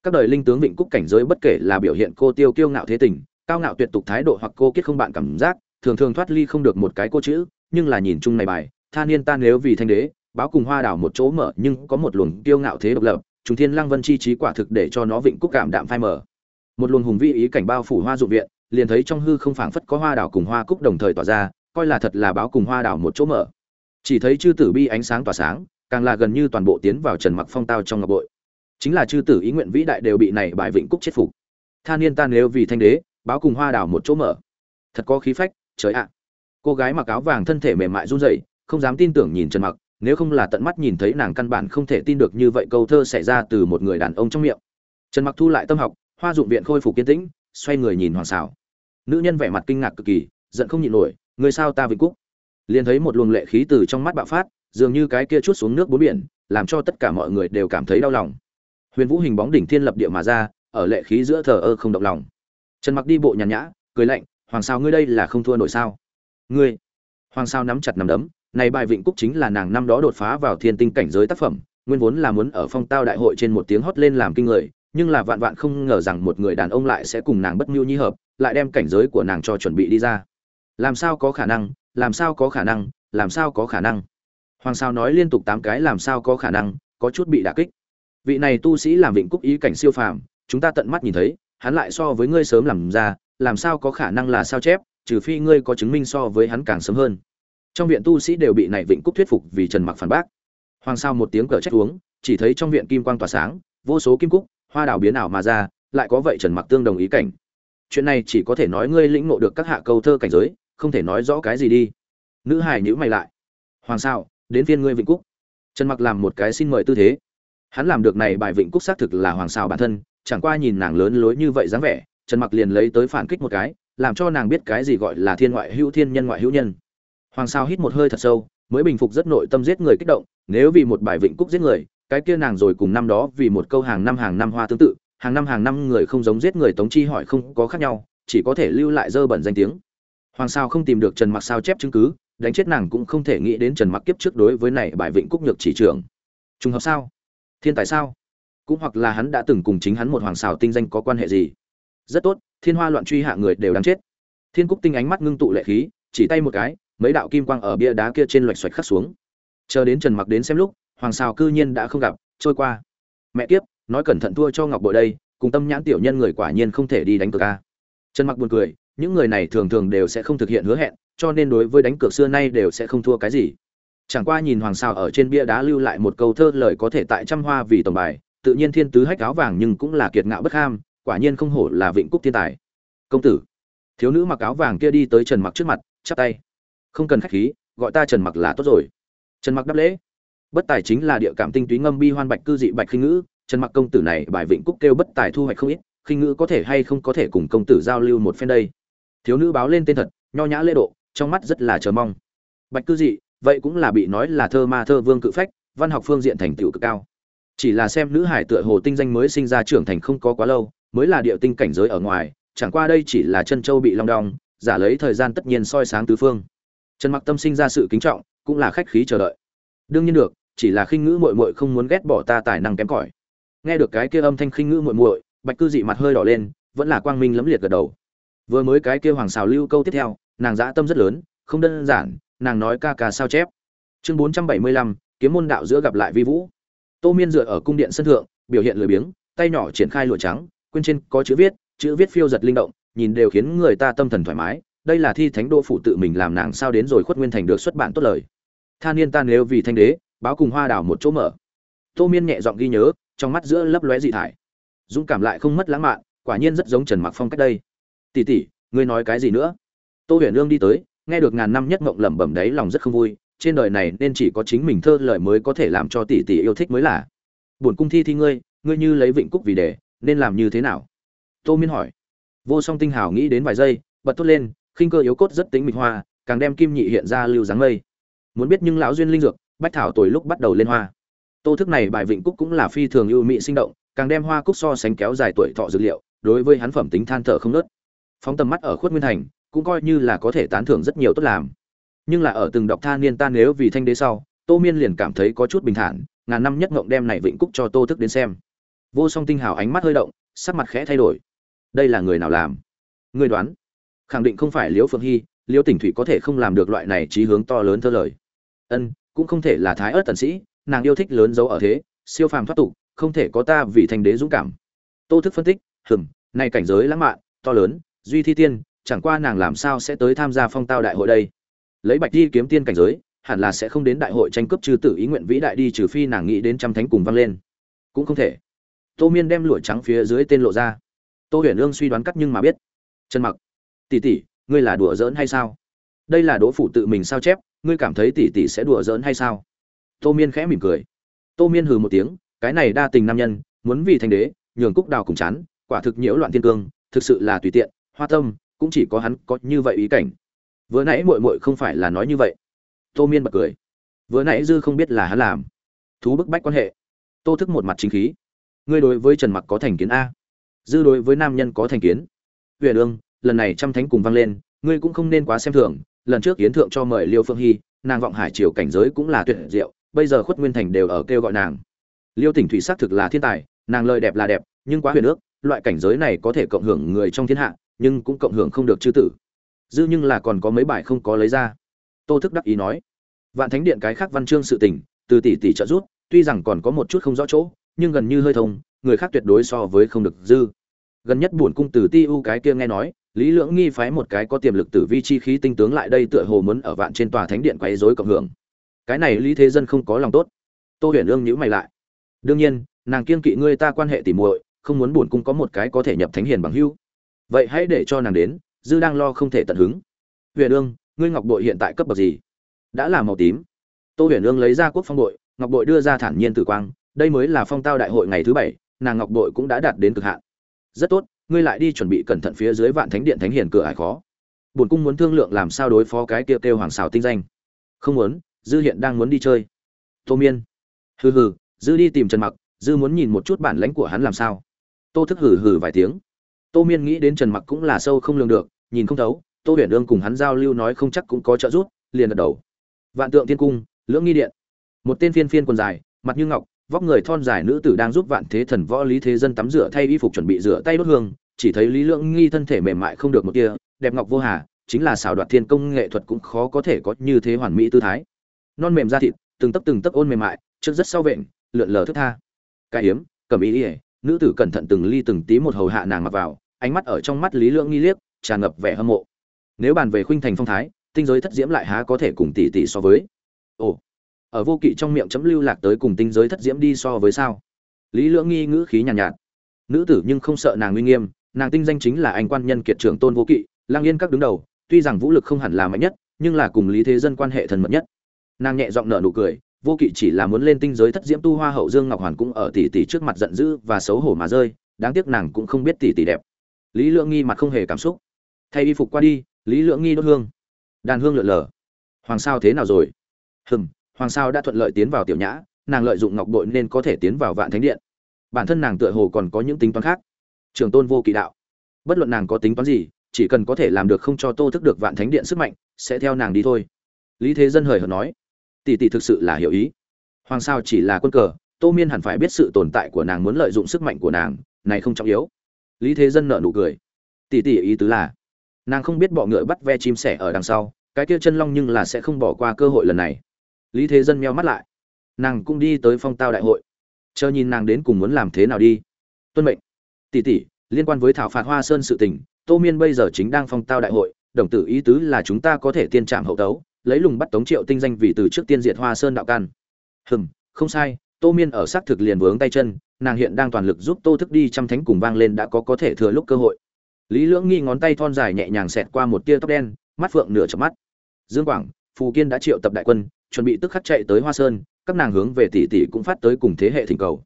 các đời linh tướng vịnh cúc cảnh giới bất kể là biểu hiện cô tiêu kiêu ngạo thế tình, cao ngạo tuyệt tục thái độ hoặc cô kết không bạn cảm giác, thường thường thoát ly không được một cái cô chữ, nhưng là nhìn chung này bài, tha niên ta nếu vì thanh đế, báo cùng hoa đảo một chỗ mở, nhưng có một luồng kiêu ngạo thế độc lập chúng thiên lăng vân chi trí quả thực để cho nó vịnh cúc cảm đạm phai mở một luồng hùng vĩ ý cảnh bao phủ hoa dụ viện, liền thấy trong hư không phảng phất có hoa đảo cùng hoa cúc đồng thời tỏa ra, coi là thật là báo cùng hoa đảo một chỗ mở. Chỉ thấy chư tử bi ánh sáng tỏa sáng, càng là gần như toàn bộ tiến vào trần mặc phong tao trong ngọc bội chính là chư tử ý nguyện vĩ đại đều bị này bài vịnh cúc chết phục. Tha niên ta nếu vì thanh đế, báo cùng hoa đảo một chỗ mở. Thật có khí phách, trời ạ. Cô gái mặc áo vàng thân thể mềm mại run rẩy, không dám tin tưởng nhìn trần mặc, nếu không là tận mắt nhìn thấy nàng căn bản không thể tin được như vậy câu thơ xảy ra từ một người đàn ông trong miệng. Trần mặc thu lại tâm học, hoa dụng viện khôi phục kiên tĩnh, xoay người nhìn hoàng xảo. Nữ nhân vẻ mặt kinh ngạc cực kỳ, giận không nhịn nổi, người sao ta vịnh cúc? Liền thấy một luồng lệ khí từ trong mắt bạo phát, dường như cái kia chút xuống nước bốn biển, làm cho tất cả mọi người đều cảm thấy đau lòng huyền vũ hình bóng đỉnh thiên lập địa mà ra, ở lệ khí giữa thờ ơ không động lòng. Trần mặc đi bộ nhàn nhã, cười lạnh, hoàng sao ngươi đây là không thua nổi sao? Ngươi. Hoàng sao nắm chặt nắm đấm, này bài vịnh cúc chính là nàng năm đó đột phá vào thiên tinh cảnh giới tác phẩm, nguyên vốn là muốn ở phong tao đại hội trên một tiếng hót lên làm kinh người, nhưng là vạn vạn không ngờ rằng một người đàn ông lại sẽ cùng nàng bất mưu nhi hợp, lại đem cảnh giới của nàng cho chuẩn bị đi ra. Làm sao có khả năng, làm sao có khả năng, làm sao có khả năng? Hoàng sao nói liên tục tám cái làm sao có khả năng, có chút bị đả kích vị này tu sĩ làm vịnh cúc ý cảnh siêu phàm, chúng ta tận mắt nhìn thấy, hắn lại so với ngươi sớm làm ra, làm sao có khả năng là sao chép, trừ phi ngươi có chứng minh so với hắn càng sớm hơn. Trong viện tu sĩ đều bị này vịnh cúc thuyết phục vì trần mặc phản bác. Hoàng sao một tiếng cờ trách uống, chỉ thấy trong viện kim quang tỏa sáng, vô số kim cúc, hoa đào biến ảo mà ra, lại có vậy trần mặc tương đồng ý cảnh. Chuyện này chỉ có thể nói ngươi lĩnh ngộ được các hạ câu thơ cảnh giới, không thể nói rõ cái gì đi. Nữ hải nhữ mày lại. Hoàng sao, đến phiên ngươi vịnh cúc. Trần mặc làm một cái xin mời tư thế hắn làm được này bài vịnh cúc xác thực là hoàng sao bản thân, chẳng qua nhìn nàng lớn lối như vậy dáng vẻ, trần mặc liền lấy tới phản kích một cái, làm cho nàng biết cái gì gọi là thiên ngoại hữu thiên nhân ngoại hữu nhân. Hoàng sao hít một hơi thật sâu, mới bình phục rất nội tâm giết người kích động, nếu vì một bài vịnh cúc giết người, cái kia nàng rồi cùng năm đó vì một câu hàng năm hàng năm hoa tương tự, hàng năm hàng năm người không giống giết người tống chi hỏi không có khác nhau, chỉ có thể lưu lại dơ bẩn danh tiếng. Hoàng sao không tìm được trần mặc sao chép chứng cứ, đánh chết nàng cũng không thể nghĩ đến trần mặc kiếp trước đối với này bài vịnh cúc nhược chỉ trưởng trùng hợp sao? Thiên tài sao? Cũng hoặc là hắn đã từng cùng chính hắn một hoàng xào tinh danh có quan hệ gì? Rất tốt, thiên hoa loạn truy hạ người đều đáng chết. Thiên cúc tinh ánh mắt ngưng tụ lệ khí, chỉ tay một cái, mấy đạo kim quang ở bia đá kia trên loạch xoạch khắc xuống. Chờ đến trần mặc đến xem lúc, hoàng xào cư nhiên đã không gặp, trôi qua. Mẹ kiếp, nói cẩn thận thua cho ngọc bội đây, cùng tâm nhãn tiểu nhân người quả nhiên không thể đi đánh cược a. Trần mặc buồn cười, những người này thường thường đều sẽ không thực hiện hứa hẹn, cho nên đối với đánh cược xưa nay đều sẽ không thua cái gì chẳng qua nhìn hoàng sao ở trên bia đá lưu lại một câu thơ lời có thể tại trăm hoa vì tổng bài, tự nhiên thiên tứ hách áo vàng nhưng cũng là kiệt ngạo bất ham, quả nhiên không hổ là vịnh cúc thiên tài. Công tử, thiếu nữ mặc áo vàng kia đi tới trần mặc trước mặt, chắp tay. Không cần khách khí, gọi ta trần mặc là tốt rồi. Trần mặc đáp lễ. Bất tài chính là địa cảm tinh túy ngâm bi hoan bạch cư dị bạch khinh ngữ, trần mặc công tử này bài vịnh cúc kêu bất tài thu hoạch không ít, khinh ngữ có thể hay không có thể cùng công tử giao lưu một phen đây. Thiếu nữ báo lên tên thật, nho nhã lễ độ, trong mắt rất là chờ mong. Bạch cư dị vậy cũng là bị nói là thơ ma thơ vương cự phách, văn học phương diện thành tựu cực cao. Chỉ là xem nữ hải tựa hồ tinh danh mới sinh ra trưởng thành không có quá lâu, mới là địa tinh cảnh giới ở ngoài, chẳng qua đây chỉ là chân châu bị long đong, giả lấy thời gian tất nhiên soi sáng tứ phương. Trần mặc tâm sinh ra sự kính trọng, cũng là khách khí chờ đợi. Đương nhiên được, chỉ là khinh ngữ muội muội không muốn ghét bỏ ta tài năng kém cỏi. Nghe được cái kia âm thanh khinh ngữ muội muội, bạch cư dị mặt hơi đỏ lên, vẫn là quang minh lẫm liệt gật đầu. Vừa mới cái kia hoàng xào lưu câu tiếp theo, nàng dã tâm rất lớn, không đơn giản nàng nói ca ca sao chép. Chương bốn trăm bảy mươi lăm, kiếm môn đạo giữa gặp lại vi vũ. Tô miên dựa ở cung điện sân thượng, biểu hiện lười biếng, tay nhỏ triển khai lụa trắng, quên trên có chữ viết chữ viết phiêu giật linh động, nhìn đều khiến người ta tâm thần thoải mái, đây là thi thánh đô phụ tự mình làm nàng sao đến rồi khuất nguyên thành được xuất bản tốt lời. Tha niên ta nếu vì thanh đế, báo cùng hoa đào một chỗ mở. Tô miên nhẹ giọng ghi nhớ, trong mắt giữa lấp lóe dị thải. Dũng cảm lại không mất lãng mạn, quả nhiên rất giống trần mặc phong cách đây. Tỷ tỷ, ngươi nói cái gì nữa? Tô huyền lương đi tới nghe được ngàn năm nhất ngộng lẩm bẩm đấy lòng rất không vui, trên đời này nên chỉ có chính mình thơ lời mới có thể làm cho tỷ tỷ yêu thích mới là. Buồn cung thi thi ngươi ngươi như lấy vịnh cúc vì đề nên làm như thế nào? Tô miên hỏi. Vô song tinh hào nghĩ đến vài giây, bật thốt lên, khinh cơ yếu cốt rất tính mịch hoa, càng đem kim nhị hiện ra lưu dáng mây. Muốn biết nhưng lão duyên linh dược, bách thảo tuổi lúc bắt đầu lên hoa. Tô thức này bài vịnh cúc cũng là phi thường ưu mỹ sinh động, càng đem hoa cúc so sánh kéo dài tuổi thọ dược liệu, đối với hắn phẩm tính than thở không nớt phóng tầm mắt ở khuất nguyên thành cũng coi như là có thể tán thưởng rất nhiều tốt làm. Nhưng là ở từng đọc tha niên tan nếu vì thanh đế sau, tô miên liền cảm thấy có chút bình thản, ngàn năm nhất ngộng đem này vịnh cúc cho tô thức đến xem. Vô song tinh hào ánh mắt hơi động, sắc mặt khẽ thay đổi. Đây là người nào làm? Người đoán. Khẳng định không phải liễu phượng hy, liễu tỉnh thủy có thể không làm được loại này trí hướng to lớn thơ lời. Ân, cũng không thể là thái ớt tần sĩ, nàng yêu thích lớn dấu ở thế, siêu phàm thoát tục, không thể có ta vì thành đế dũng cảm. Tô thức phân tích, hừm, này cảnh giới lãng mạn, to lớn, duy thi tiên chẳng qua nàng làm sao sẽ tới tham gia phong tao đại hội đây? Lấy bạch di kiếm tiên cảnh giới, hẳn là sẽ không đến đại hội tranh cướp trừ tử ý nguyện vĩ đại đi trừ phi nàng nghĩ đến trăm thánh cùng vang lên. Cũng không thể. Tô miên đem lụa trắng phía dưới tên lộ ra. Tô huyền ương suy đoán cắt nhưng mà biết. Trần mặc, tỷ tỷ, ngươi là đùa giỡn hay sao? Đây là đỗ phủ tự mình sao chép, ngươi cảm thấy tỷ tỷ sẽ đùa giỡn hay sao? Tô miên khẽ mỉm cười. Tô miên hừ một tiếng, cái này đa tình nam nhân, muốn vì thành đế, nhường cúc đào cùng chán, quả thực nhiễu loạn thiên cương, thực sự là tùy tiện, hoa tâm cũng chỉ có hắn có như vậy ý cảnh. Vừa nãy muội muội không phải là nói như vậy. Tô miên bật cười. Vừa nãy dư không biết là hắn làm. Thú bức bách quan hệ. Tô thức một mặt chính khí. Ngươi đối với trần mặc có thành kiến a. Dư đối với nam nhân có thành kiến. Huyền ương, lần này trăm thánh cùng vang lên, ngươi cũng không nên quá xem thường. Lần trước yến thượng cho mời liêu phương hy, nàng vọng hải triều cảnh giới cũng là tuyệt diệu, bây giờ khuất nguyên thành đều ở kêu gọi nàng. Liêu tỉnh thủy xác thực là thiên tài, nàng lời đẹp là đẹp, nhưng quá huyền ước, loại cảnh giới này có thể cộng hưởng người trong thiên hạ nhưng cũng cộng hưởng không được chư tử. Dư nhưng là còn có mấy bài không có lấy ra. Tô thức đắc ý nói, vạn thánh điện cái khác văn chương sự tình, từ tỷ tỷ trợ rút tuy rằng còn có một chút không rõ chỗ, nhưng gần như hơi thông, người khác tuyệt đối so với không được dư. Gần nhất buồn cung từ ti u cái kia nghe nói, lý lưỡng nghi phái một cái có tiềm lực tử vi chi khí tinh tướng lại đây tựa hồ muốn ở vạn trên tòa thánh điện quấy rối cộng hưởng. Cái này lý thế dân không có lòng tốt. Tô huyền ương nhữ mày lại. Đương nhiên, nàng kiên kỵ ngươi ta quan hệ tỉ muội, không muốn buồn cung có một cái có thể nhập thánh hiền bằng hữu vậy hãy để cho nàng đến dư đang lo không thể tận hứng. Huyền ương ngươi ngọc bội hiện tại cấp bậc gì? Đã là màu tím. Tô huyền ương lấy ra quốc phong bội ngọc bội đưa ra thản nhiên tử quang đây mới là phong tao đại hội ngày thứ bảy nàng ngọc bội cũng đã đạt đến cực hạn. Rất tốt ngươi lại đi chuẩn bị cẩn thận phía dưới vạn thánh điện thánh hiền cửa ải khó. Bổn cung muốn thương lượng làm sao đối phó cái kia kêu, kêu hoàng xào tinh danh. Không muốn dư hiện đang muốn đi chơi. Tô miên. Hừ hừ dư đi tìm trần mặc dư muốn nhìn một chút bản lãnh của hắn làm sao. Tô thức hừ hừ vài tiếng tô miên nghĩ đến trần mặc cũng là sâu không lường được, nhìn không thấu, tô huyền ương cùng hắn giao lưu nói không chắc cũng có trợ giúp, liền gật đầu. Vạn tượng tiên cung, lưỡng nghi điện. Một tên phiên phiên quần dài, mặt như ngọc, vóc người thon dài nữ tử đang giúp vạn thế thần võ lý thế dân tắm rửa thay y phục chuẩn bị rửa tay đốt hương, chỉ thấy lý lượng nghi thân thể mềm mại không được một tia, đẹp ngọc vô hà, chính là xảo đoạt thiên công nghệ thuật cũng khó có thể có như thế hoàn mỹ tư thái. Non mềm da thịt, từng tấc từng tấc ôn mềm mại, trước rất sau vện, lượn lờ thức tha. Cái hiếm cầm ý ỉa nữ tử cẩn thận từng ly từng tí một hầu hạ nàng mặc vào ánh mắt ở trong mắt lý lượng nghi liếc tràn ngập vẻ hâm mộ. Nếu bàn về khuynh thành phong thái tinh giới thất diễm lại há có thể cùng tỷ tỷ so với? Ồ ở vô kỵ trong miệng chấm lưu lạc tới cùng tinh giới thất diễm đi so với sao? Lý lưỡng nghi ngữ khí nhàn nhạt, nhạt. Nữ tử nhưng không sợ nàng uy nghiêm nàng tinh danh chính là anh quan nhân kiệt trưởng tôn vô kỵ lang yên các đứng đầu tuy rằng vũ lực không hẳn là mạnh nhất nhưng là cùng lý thế dân quan hệ thân mật nhất. Nàng nhẹ giọng nở nụ cười vô kỵ chỉ là muốn lên tinh giới thất diễm tu hoa hậu dương ngọc hoàn cũng ở tỷ tỷ trước mặt giận dữ và xấu hổ mà rơi đáng tiếc nàng cũng không biết tỷ tỷ đẹp lý Lượng nghi mặt không hề cảm xúc. Thay y phục qua đi, lý Lượng nghi đốt hương. Đàn hương lượn lờ. Hoàng sao thế nào rồi? Hừm, hoàng sao đã thuận lợi tiến vào tiểu nhã, nàng lợi dụng ngọc bội nên có thể tiến vào vạn thánh điện. Bản thân nàng tựa hồ còn có những tính toán khác. Trường tôn vô kỵ đạo. Bất luận nàng có tính toán gì, chỉ cần có thể làm được không cho tô thức được vạn thánh điện sức mạnh, sẽ theo nàng đi thôi. Lý thế dân hời hợt nói. Tỷ tỷ thực sự là hiểu ý. Hoàng sao chỉ là quân cờ, tô miên hẳn phải biết sự tồn tại của nàng muốn lợi dụng sức mạnh của nàng, này không trọng yếu lý thế dân nợ nụ cười. Tỷ tỷ ý tứ là, nàng không biết bọ ngựa bắt ve chim sẻ ở đằng sau, cái kia chân long nhưng là sẽ không bỏ qua cơ hội lần này. Lý thế dân meo mắt lại. Nàng cũng đi tới phong tao đại hội. Chờ nhìn nàng đến cùng muốn làm thế nào đi. Tuân mệnh. Tỷ tỷ, liên quan với thảo phạt hoa sơn sự tình, tô miên bây giờ chính đang phong tao đại hội, đồng tử ý tứ là chúng ta có thể tiên trạm hậu tấu, lấy lùng bắt tống triệu tinh danh vì từ trước tiên diệt hoa sơn đạo căn hừm, không sai, tô miên ở xác thực liền vướng tay chân nàng hiện đang toàn lực giúp tô thức đi chăm thánh cùng vang lên đã có có thể thừa lúc cơ hội. Lý lưỡng nghi ngón tay thon dài nhẹ nhàng xẹt qua một tia tóc đen, mắt phượng nửa chập mắt. Dương quảng, phù kiên đã triệu tập đại quân, chuẩn bị tức khắc chạy tới hoa sơn, các nàng hướng về tỷ tỷ cũng phát tới cùng thế hệ thỉnh cầu.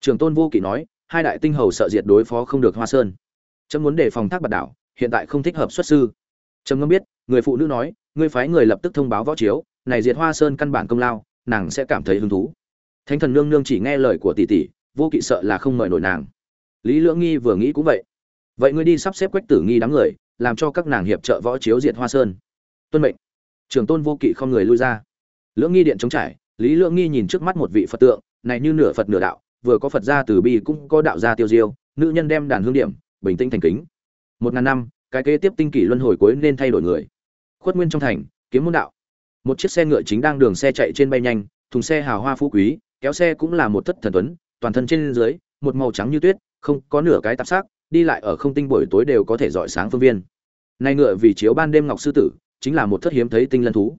Trường tôn vô kỵ nói, hai đại tinh hầu sợ diệt đối phó không được hoa sơn. Trâm muốn đề phòng thác bạt đảo, hiện tại không thích hợp xuất sư. Trâm ngâm biết, người phụ nữ nói, ngươi phái người lập tức thông báo võ chiếu, này diệt hoa sơn căn bản công lao, nàng sẽ cảm thấy hứng thú. Thánh thần nương nương chỉ nghe lời của tỷ tỷ vô kỵ sợ là không mời nổi nàng. Lý lưỡng nghi vừa nghĩ cũng vậy. Vậy ngươi đi sắp xếp quách tử nghi đám người, làm cho các nàng hiệp trợ võ chiếu diệt hoa sơn. Tuân mệnh. Trường tôn vô kỵ không người lui ra. Lưỡng nghi điện chống trải, lý lưỡng nghi nhìn trước mắt một vị phật tượng, này như nửa phật nửa đạo, vừa có phật gia từ bi cũng có đạo gia tiêu diêu, nữ nhân đem đàn hương điểm, bình tĩnh thành kính. Một ngàn năm, cái kế tiếp tinh kỷ luân hồi cuối nên thay đổi người. Khuất nguyên trong thành, kiếm môn đạo. Một chiếc xe ngựa chính đang đường xe chạy trên bay nhanh, thùng xe hào hoa phú quý, kéo xe cũng là một thất thần tuấn toàn thân trên dưới, một màu trắng như tuyết, không có nửa cái tạp sắc, đi lại ở không tinh buổi tối đều có thể dọi sáng phương viên. Nay ngựa vì chiếu ban đêm ngọc sư tử, chính là một thất hiếm thấy tinh lân thú.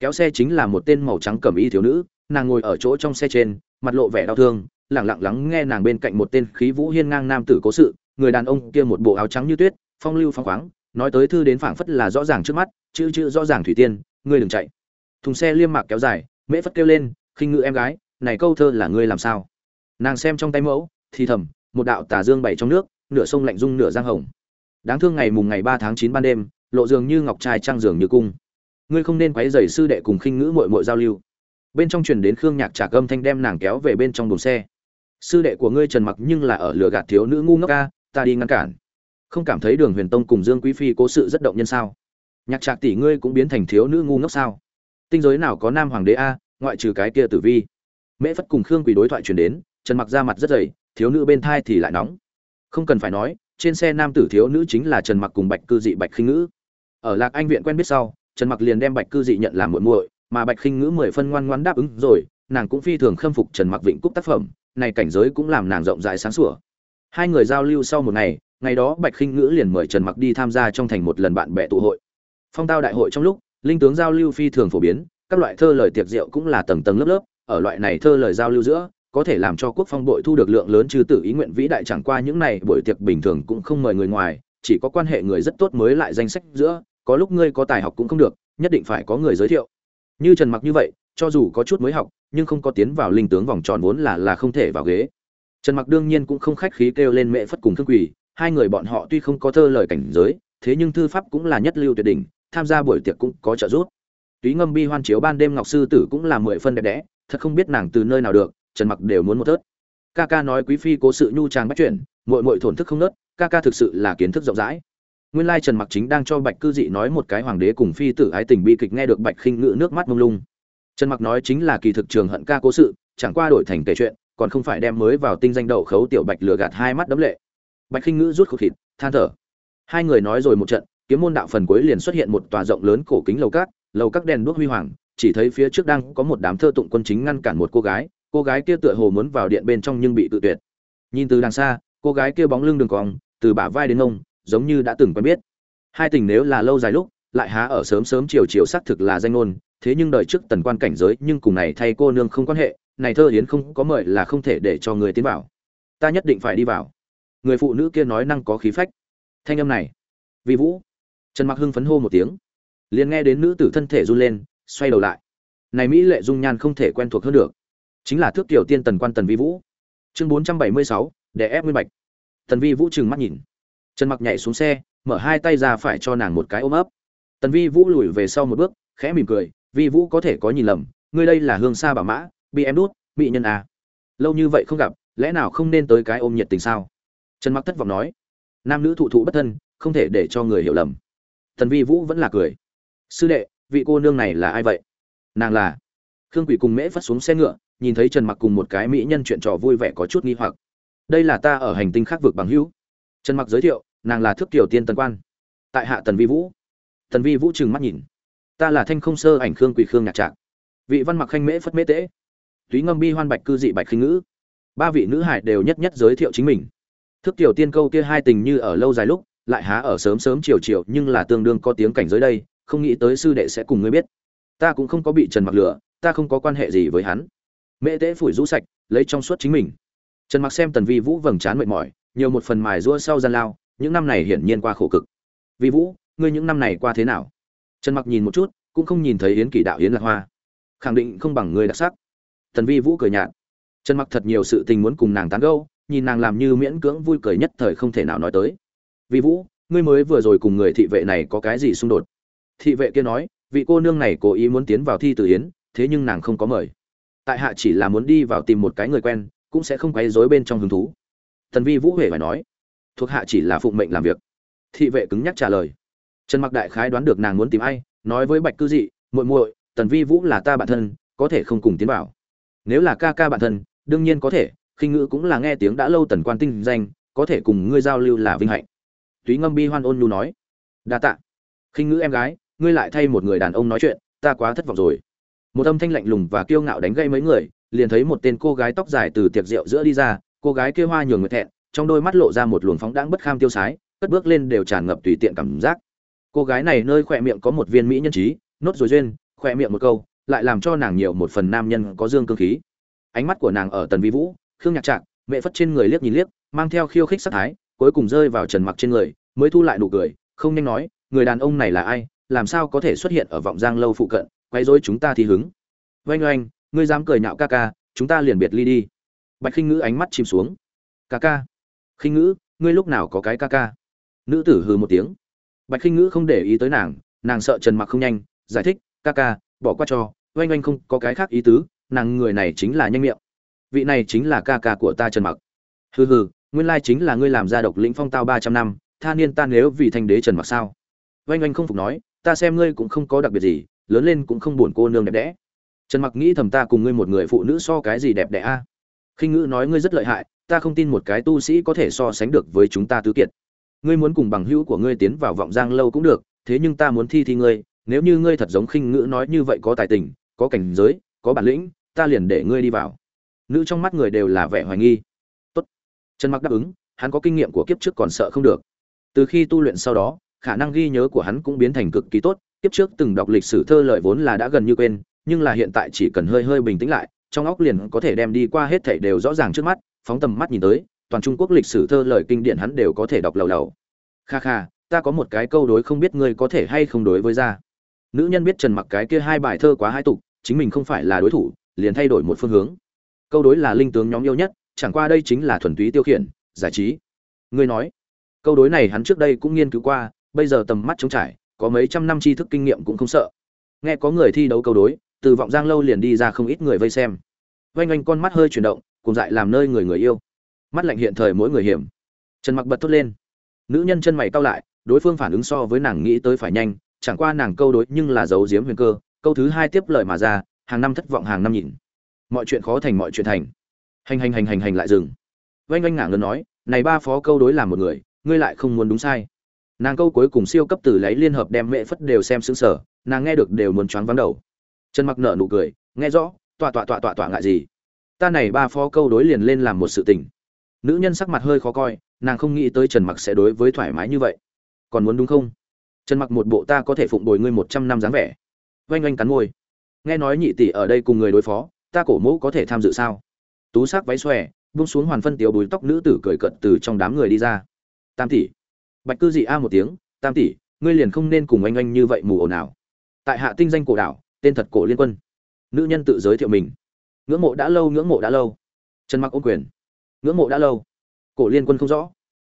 Kéo xe chính là một tên màu trắng cẩm y thiếu nữ, nàng ngồi ở chỗ trong xe trên, mặt lộ vẻ đau thương lẳng lặng lắng nghe nàng bên cạnh một tên khí vũ hiên ngang nam tử cố sự, người đàn ông kia một bộ áo trắng như tuyết, phong lưu phong khoáng, nói tới thư đến phảng phất là rõ ràng trước mắt, chữ chữ rõ ràng thủy tiên, ngươi đừng chạy. Thùng xe liêm mạc kéo dài, mễ phất kêu lên, khinh ngự em gái, này câu thơ là ngươi làm sao? Nàng xem trong tay mẫu, thì thầm, một đạo tà dương bảy trong nước, nửa sông lạnh dung nửa giang hồng. Đáng thương ngày mùng ngày ba tháng chín ban đêm, lộ dường như ngọc trai trăng dường như cung. Ngươi không nên quấy rầy sư đệ cùng khinh ngữ muội muội giao lưu. Bên trong truyền đến khương nhạc trả âm thanh đem nàng kéo về bên trong đồn xe. Sư đệ của ngươi trần mặc nhưng là ở lửa gạt thiếu nữ ngu ngốc ca, ta đi ngăn cản. Không cảm thấy đường huyền tông cùng dương quý phi cố sự rất động nhân sao? Nhạc trạc tỷ ngươi cũng biến thành thiếu nữ ngu ngốc sao? Tinh giới nào có nam hoàng đế a, ngoại trừ cái kia tử vi. Mễ phất cùng khương quỳ đối thoại truyền đến trần mặc ra mặt rất dày, thiếu nữ bên thai thì lại nóng. Không cần phải nói, trên xe nam tử thiếu nữ chính là trần mặc cùng bạch cư dị bạch khinh ngữ. Ở lạc anh viện quen biết sau, trần mặc liền đem bạch cư dị nhận làm muội muội, mà bạch khinh ngữ mười phân ngoan ngoãn đáp ứng rồi, nàng cũng phi thường khâm phục trần mặc vịnh cúc tác phẩm, này cảnh giới cũng làm nàng rộng rãi sáng sủa. Hai người giao lưu sau một ngày ngày đó bạch khinh ngữ liền mời trần mặc đi tham gia trong thành một lần bạn bè tụ hội. Phong tao đại hội trong lúc, linh tướng giao lưu phi thường phổ biến, các loại thơ lời tiệc rượu cũng là tầng tầng lớp lớp, ở loại này thơ lời giao lưu giữa có thể làm cho quốc phong bội thu được lượng lớn trừ tử ý nguyện vĩ đại chẳng qua những này, buổi tiệc bình thường cũng không mời người ngoài, chỉ có quan hệ người rất tốt mới lại danh sách giữa, có lúc ngươi có tài học cũng không được, nhất định phải có người giới thiệu. Như trần mặc như vậy, cho dù có chút mới học, nhưng không có tiến vào linh tướng vòng tròn vốn là là không thể vào ghế. Trần mặc đương nhiên cũng không khách khí kêu lên mẹ phất cùng thương quỷ hai người bọn họ tuy không có thơ lời cảnh giới, thế nhưng thư pháp cũng là nhất lưu tuyệt đỉnh, tham gia buổi tiệc cũng có trợ giúp. Túy ngâm bi hoan chiếu ban đêm ngọc sư tử cũng là mười phân đẹp đẽ, thật không biết nàng từ nơi nào được trần mặc đều muốn một thớt ca ca nói quý phi cố sự nhu trang bắt chuyển muội muội thổn thức không nớt ca ca thực sự là kiến thức rộng rãi. Nguyên lai trần mặc chính đang cho bạch cư dị nói một cái hoàng đế cùng phi tử ái tình bi kịch nghe được bạch khinh ngự nước mắt mông lung. Trần mặc nói chính là kỳ thực trường hận ca cố sự, chẳng qua đổi thành kể chuyện, còn không phải đem mới vào tinh danh đậu khấu tiểu bạch lừa gạt hai mắt đấm lệ. Bạch khinh ngữ rút khẩu thịt than thở. Hai người nói rồi một trận, kiếm môn đạo phần cuối liền xuất hiện một tòa rộng lớn cổ kính lầu cát, lầu các đèn đuốc huy hoàng, chỉ thấy phía trước đang có một đám thơ tụng quân chính ngăn cản một cô gái cô gái kia tựa hồ muốn vào điện bên trong nhưng bị tự tuyệt. Nhìn từ đằng xa cô gái kia bóng lưng đường cong từ bả vai đến ông, giống như đã từng quen biết. Hai tình nếu là lâu dài lúc lại há ở sớm sớm chiều chiều xác thực là danh ngôn thế nhưng đời trước tần quan cảnh giới nhưng cùng này thay cô nương không quan hệ này thơ hiến không có mời là không thể để cho người tiến vào. Ta nhất định phải đi vào. Người phụ nữ kia nói năng có khí phách. Thanh âm này. Vì vũ. Trần mặc hưng phấn hô một tiếng. Liền nghe đến nữ tử thân thể run lên xoay đầu lại. Này mỹ lệ dung nhan không thể quen thuộc hơn được chính là thước tiểu tiên tần quan tần vi vũ. Chương bốn trăm bảy mươi sáu để ép nguyên bạch. Tần vi vũ trừng mắt nhìn. Trần mặc nhảy xuống xe, mở hai tay ra phải cho nàng một cái ôm ấp. Tần vi vũ lùi về sau một bước, khẽ mỉm cười, vi vũ có thể có nhìn lầm, ngươi đây là hương sa bảo mã, bị em đút bị nhân à. lâu như vậy không gặp, lẽ nào không nên tới cái ôm nhiệt tình sao? Trần mặc thất vọng nói. Nam nữ thụ thụ bất thân, không thể để cho người hiểu lầm. Tần vi vũ vẫn là cười. Sư đệ, vị cô nương này là ai vậy? Nàng là. Khương quỷ cùng mễ phất xuống xe ngựa nhìn thấy trần mặc cùng một cái mỹ nhân chuyện trò vui vẻ có chút nghi hoặc. Đây là ta ở hành tinh khác vực bằng hữu. Trần mặc giới thiệu, nàng là thước tiểu tiên tần quan. Tại hạ tần vi vũ. Tần vi vũ trừng mắt nhìn. Ta là thanh không sơ ảnh khương quỳ khương nhạc trạc. Vị văn mặc khanh mễ phất mễ tễ. Túy ngâm bi hoan bạch cư dị bạch khinh ngữ. Ba vị nữ hải đều nhất nhất giới thiệu chính mình. Thức tiểu tiên câu kia hai tình như ở lâu dài lúc, lại há ở sớm sớm chiều chiều, nhưng là tương đương có tiếng cảnh giới đây, không nghĩ tới sư đệ sẽ cùng ngươi biết. Ta cũng không có bị trần mặc lửa ta không có quan hệ gì với hắn mễ tế phủi rũ sạch, lấy trong suốt chính mình. Trần mặc xem tần vi vũ vầng trán mệt mỏi, nhiều một phần mài rua sau gian lao, những năm này hiển nhiên qua khổ cực. Vi vũ, ngươi những năm này qua thế nào? Trần mặc nhìn một chút, cũng không nhìn thấy yến kỷ đạo yến lạc hoa. Khẳng định không bằng ngươi đặc sắc. Tần vi vũ cười nhạt. Trần mặc thật nhiều sự tình muốn cùng nàng tán gẫu, nhìn nàng làm như miễn cưỡng vui cười nhất thời không thể nào nói tới. Vi vũ, ngươi mới vừa rồi cùng người thị vệ này có cái gì xung đột? Thị vệ kia nói, vị cô nương này cố ý muốn tiến vào thi tử yến, thế nhưng nàng không có mời tại hạ chỉ là muốn đi vào tìm một cái người quen, cũng sẽ không quấy rối bên trong hứng thú. Tần vi vũ huệ phải nói, thuộc hạ chỉ là phụng mệnh làm việc. Thị vệ cứng nhắc trả lời. Trần mặc đại khái đoán được nàng muốn tìm ai, nói với bạch cư dị, muội muội, tần vi vũ là ta bạn thân, có thể không cùng tiến vào. Nếu là ca ca bạn thân, đương nhiên có thể, khinh ngữ cũng là nghe tiếng đã lâu tần quan tinh danh, có thể cùng ngươi giao lưu là vinh hạnh. Túy ngâm bi hoan ôn nhu nói, đa tạ. Khinh ngữ em gái, ngươi lại thay một người đàn ông nói chuyện, ta quá thất vọng rồi một âm thanh lạnh lùng và kiêu ngạo đánh gây mấy người, liền thấy một tên cô gái tóc dài từ tiệc rượu giữa đi ra, cô gái kia hoa nhường người thẹn, trong đôi mắt lộ ra một luồng phóng đãng bất kham tiêu sái, cất bước lên đều tràn ngập tùy tiện cảm giác. Cô gái này nơi khỏe miệng có một viên mỹ nhân trí, nốt rồi duyên, khỏe miệng một câu, lại làm cho nàng nhiều một phần nam nhân có dương cương khí. Ánh mắt của nàng ở tần vi vũ, khương nhạc trạng mẹ phất trên người liếc nhìn liếc, mang theo khiêu khích sắc thái, cuối cùng rơi vào trần mặc trên người, mới thu lại nụ cười, không nhanh nói, người đàn ông này là ai, làm sao có thể xuất hiện ở vọng giang lâu phụ cận quay rối chúng ta thì hứng. Oanh oanh, ngươi dám cười nhạo ca ca, chúng ta liền biệt ly đi. Bạch khinh ngữ ánh mắt chìm xuống. Ca ca. Khinh ngữ, ngươi lúc nào có cái ca ca? Nữ tử hừ một tiếng. Bạch khinh ngữ không để ý tới nàng nàng sợ trần mặc không nhanh, giải thích, ca ca, bỏ qua cho, oanh oanh không có cái khác ý tứ, nàng người này chính là nhanh miệng. Vị này chính là ca ca của ta trần mặc. Hừ hừ, nguyên lai chính là ngươi làm ra độc lĩnh phong tao ba trăm năm, tha niên ta nếu vì thanh đế trần mặc sao? Oanh oanh không phục nói, ta xem ngươi cũng không có đặc biệt gì lớn lên cũng không buồn cô nương đẹp đẽ. Trần mặc nghĩ thầm ta cùng ngươi một người phụ nữ so cái gì đẹp đẽ a? À? khinh ngữ nói ngươi rất lợi hại, ta không tin một cái tu sĩ có thể so sánh được với chúng ta tứ kiệt. Ngươi muốn cùng bằng hữu của ngươi tiến vào vọng giang lâu cũng được, thế nhưng ta muốn thi thi ngươi, nếu như ngươi thật giống khinh ngữ nói như vậy có tài tình, có cảnh giới, có bản lĩnh, ta liền để ngươi đi vào. Nữ trong mắt người đều là vẻ hoài nghi. Tốt. Trần mặc đáp ứng, hắn có kinh nghiệm của kiếp trước còn sợ không được. Từ khi tu luyện sau đó, khả năng ghi nhớ của hắn cũng biến thành cực kỳ tốt kiếp trước từng đọc lịch sử thơ lợi vốn là đã gần như quên, nhưng là hiện tại chỉ cần hơi hơi bình tĩnh lại, trong óc liền có thể đem đi qua hết thảy đều rõ ràng trước mắt, phóng tầm mắt nhìn tới, toàn trung quốc lịch sử thơ lời kinh điển hắn đều có thể đọc lầu lầu. Kha kha, ta có một cái câu đối không biết ngươi có thể hay không đối với ra. Nữ nhân biết trần mặc cái kia hai bài thơ quá hai tục, chính mình không phải là đối thủ, liền thay đổi một phương hướng. Câu đối là linh tướng nhóm yêu nhất, chẳng qua đây chính là thuần túy tiêu khiển, giải trí. Ngươi nói, câu đối này hắn trước đây cũng nghiên cứu qua, bây giờ tầm mắt trống trải có mấy trăm năm tri thức kinh nghiệm cũng không sợ. Nghe có người thi đấu câu đối, từ vọng giang lâu liền đi ra không ít người vây xem. Vanh oanh con mắt hơi chuyển động, cùng dại làm nơi người người yêu. Mắt lạnh hiện thời mỗi người hiểm. Trần mặc bật thốt lên. Nữ nhân chân mày cau lại, đối phương phản ứng so với nàng nghĩ tới phải nhanh, chẳng qua nàng câu đối nhưng là giấu giếm huyền cơ, câu thứ hai tiếp lời mà ra, hàng năm thất vọng hàng năm nhịn. Mọi chuyện khó thành mọi chuyện thành. Hành hành hành hành hành lại dừng. Vanh oanh ngả ngớn nói, này ba phó câu đối làm một người, ngươi lại không muốn đúng sai nàng câu cuối cùng siêu cấp từ lấy liên hợp đem mẹ phất đều xem xứng sở nàng nghe được đều muốn choáng vắng đầu. Trần mặc nở nụ cười, nghe rõ, tọa tọa tọa tọa tọa ngại gì? Ta này ba phó câu đối liền lên làm một sự tình. Nữ nhân sắc mặt hơi khó coi, nàng không nghĩ tới trần mặc sẽ đối với thoải mái như vậy. Còn muốn đúng không? Trần mặc một bộ ta có thể phụng bồi ngươi một trăm năm dáng vẻ. Oanh oanh cắn môi. Nghe nói nhị tỷ ở đây cùng người đối phó, ta cổ mẫu có thể tham dự sao? Tú sắc váy xòe, buông xuống hoàn phân tiếu bùi tóc nữ tử cười cận từ trong đám người đi ra. Tam tỷ bạch cư dị a một tiếng, tam tỷ, ngươi liền không nên cùng anh anh như vậy mù ồn nào tại hạ tinh danh cổ đảo, tên thật cổ liên quân. Nữ nhân tự giới thiệu mình. Ngưỡng mộ đã lâu, ngưỡng mộ đã lâu. Trần mặc ôm quyền. Ngưỡng mộ đã lâu. Cổ liên quân không rõ.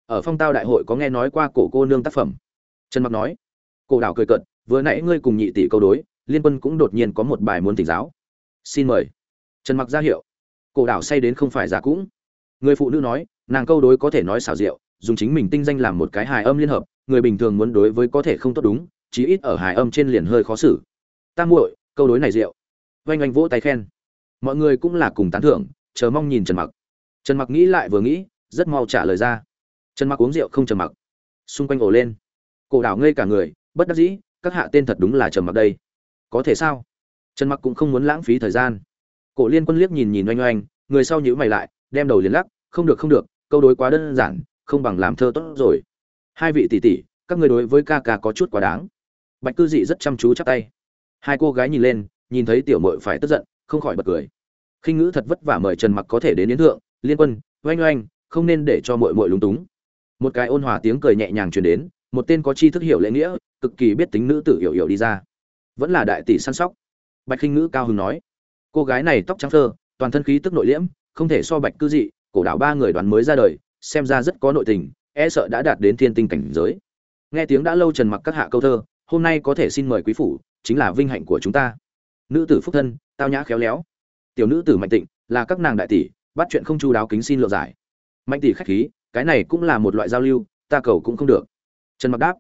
Ở phong tao đại hội có nghe nói qua cổ cô nương tác phẩm. Trần mặc nói. Cổ đảo cười cận vừa nãy ngươi cùng nhị tỷ câu đối, liên quân cũng đột nhiên có một bài muốn tỉnh giáo. Xin mời. Trần mặc ra hiệu. Cổ đảo say đến không phải giả cũng. Người phụ nữ nói, nàng câu đối có thể nói xảo diệu dùng chính mình tinh danh làm một cái hài âm liên hợp, người bình thường muốn đối với có thể không tốt đúng, chí ít ở hài âm trên liền hơi khó xử. Ta muội, câu đối này rượu. Oanh oanh vỗ tay khen. Mọi người cũng là cùng tán thưởng, chờ mong nhìn trần mặc. Trần mặc nghĩ lại vừa nghĩ, rất mau trả lời ra. Trần mặc uống rượu không trầm mặc. Xung quanh ổ lên. Cổ đảo ngây cả người, bất đắc dĩ, các hạ tên thật đúng là trầm mặc đây. Có thể sao? Trần mặc cũng không muốn lãng phí thời gian. Cổ liên quân liếc nhìn nhìn oanh oanh, người sau nhíu mày lại, đem đầu liền lắc, không được không được, câu đối quá đơn giản không bằng làm thơ tốt rồi. Hai vị tỷ tỷ, các người đối với ca ca có chút quá đáng. Bạch cư dị rất chăm chú chắp tay. Hai cô gái nhìn lên, nhìn thấy tiểu mội phải tức giận, không khỏi bật cười. Khinh ngữ thật vất vả mời trần mặc có thể đến yến thượng, liên quân, oanh oanh, không nên để cho mội mội lúng túng. Một cái ôn hòa tiếng cười nhẹ nhàng truyền đến, một tên có chi thức hiểu lễ nghĩa, cực kỳ biết tính nữ tử hiểu hiểu đi ra. Vẫn là đại tỷ săn sóc. Bạch khinh ngữ cao hứng nói. Cô gái này tóc trắng thơ toàn thân khí tức nội liễm, không thể so bạch cư dị, cổ đạo ba người đoán mới ra đời xem ra rất có nội tình e sợ đã đạt đến thiên tinh cảnh giới. Nghe tiếng đã lâu trần mặc các hạ câu thơ, hôm nay có thể xin mời quý phủ, chính là vinh hạnh của chúng ta. Nữ tử phúc thân, tao nhã khéo léo. Tiểu nữ tử mạnh tịnh, là các nàng đại tỷ, bắt chuyện không chu đáo kính xin lượng giải. Mạnh tỷ khách khí, cái này cũng là một loại giao lưu, ta cầu cũng không được. Trần mặc đáp,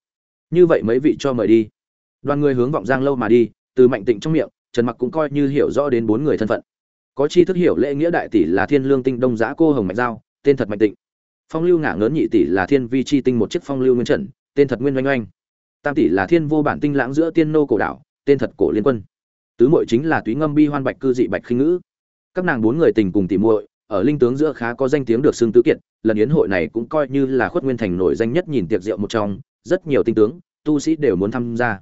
như vậy mấy vị cho mời đi. Đoàn người hướng vọng giang lâu mà đi, từ mạnh tịnh trong miệng, trần mặc cũng coi như hiểu rõ đến bốn người thân phận. Có chi thức hiểu lễ nghĩa đại tỷ là thiên lương tinh đông giã cô hồng mạnh giao, tên thật mạnh tịnh phong lưu ngả ngớn nhị tỷ là thiên vi chi tinh một chiếc phong lưu nguyên Trận, tên thật nguyên oanh oanh. Tam tỷ là thiên vô bản tinh lãng giữa tiên nô cổ đảo tên thật cổ liên quân. Tứ muội chính là túy ngâm bi hoan bạch cư dị bạch khinh ngữ. Các nàng bốn người tình cùng tỷ muội ở linh tướng giữa khá có danh tiếng được xưng tứ kiệt lần yến hội này cũng coi như là khuất nguyên thành nổi danh nhất nhìn tiệc rượu một trong rất nhiều tinh tướng tu sĩ đều muốn tham gia.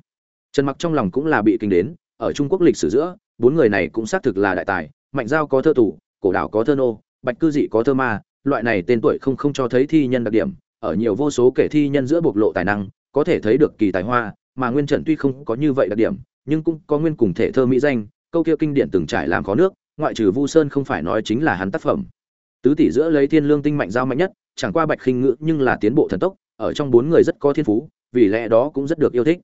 Trần mặc trong lòng cũng là bị kinh đến ở trung quốc lịch sử giữa bốn người này cũng xác thực là đại tài mạnh giao có thơ tủ cổ đảo có thơ nô bạch cư dị có thơ ma loại này tên tuổi không không cho thấy thi nhân đặc điểm, ở nhiều vô số kể thi nhân giữa bộc lộ tài năng, có thể thấy được kỳ tài hoa, mà nguyên trần tuy không có như vậy đặc điểm, nhưng cũng có nguyên cùng thể thơ mỹ danh, câu kia kinh điển từng trải làm khó nước, ngoại trừ vu sơn không phải nói chính là hắn tác phẩm. Tứ tỷ giữa lấy thiên lương tinh mạnh giao mạnh nhất, chẳng qua bạch khinh ngữ nhưng là tiến bộ thần tốc, ở trong bốn người rất có thiên phú, vì lẽ đó cũng rất được yêu thích.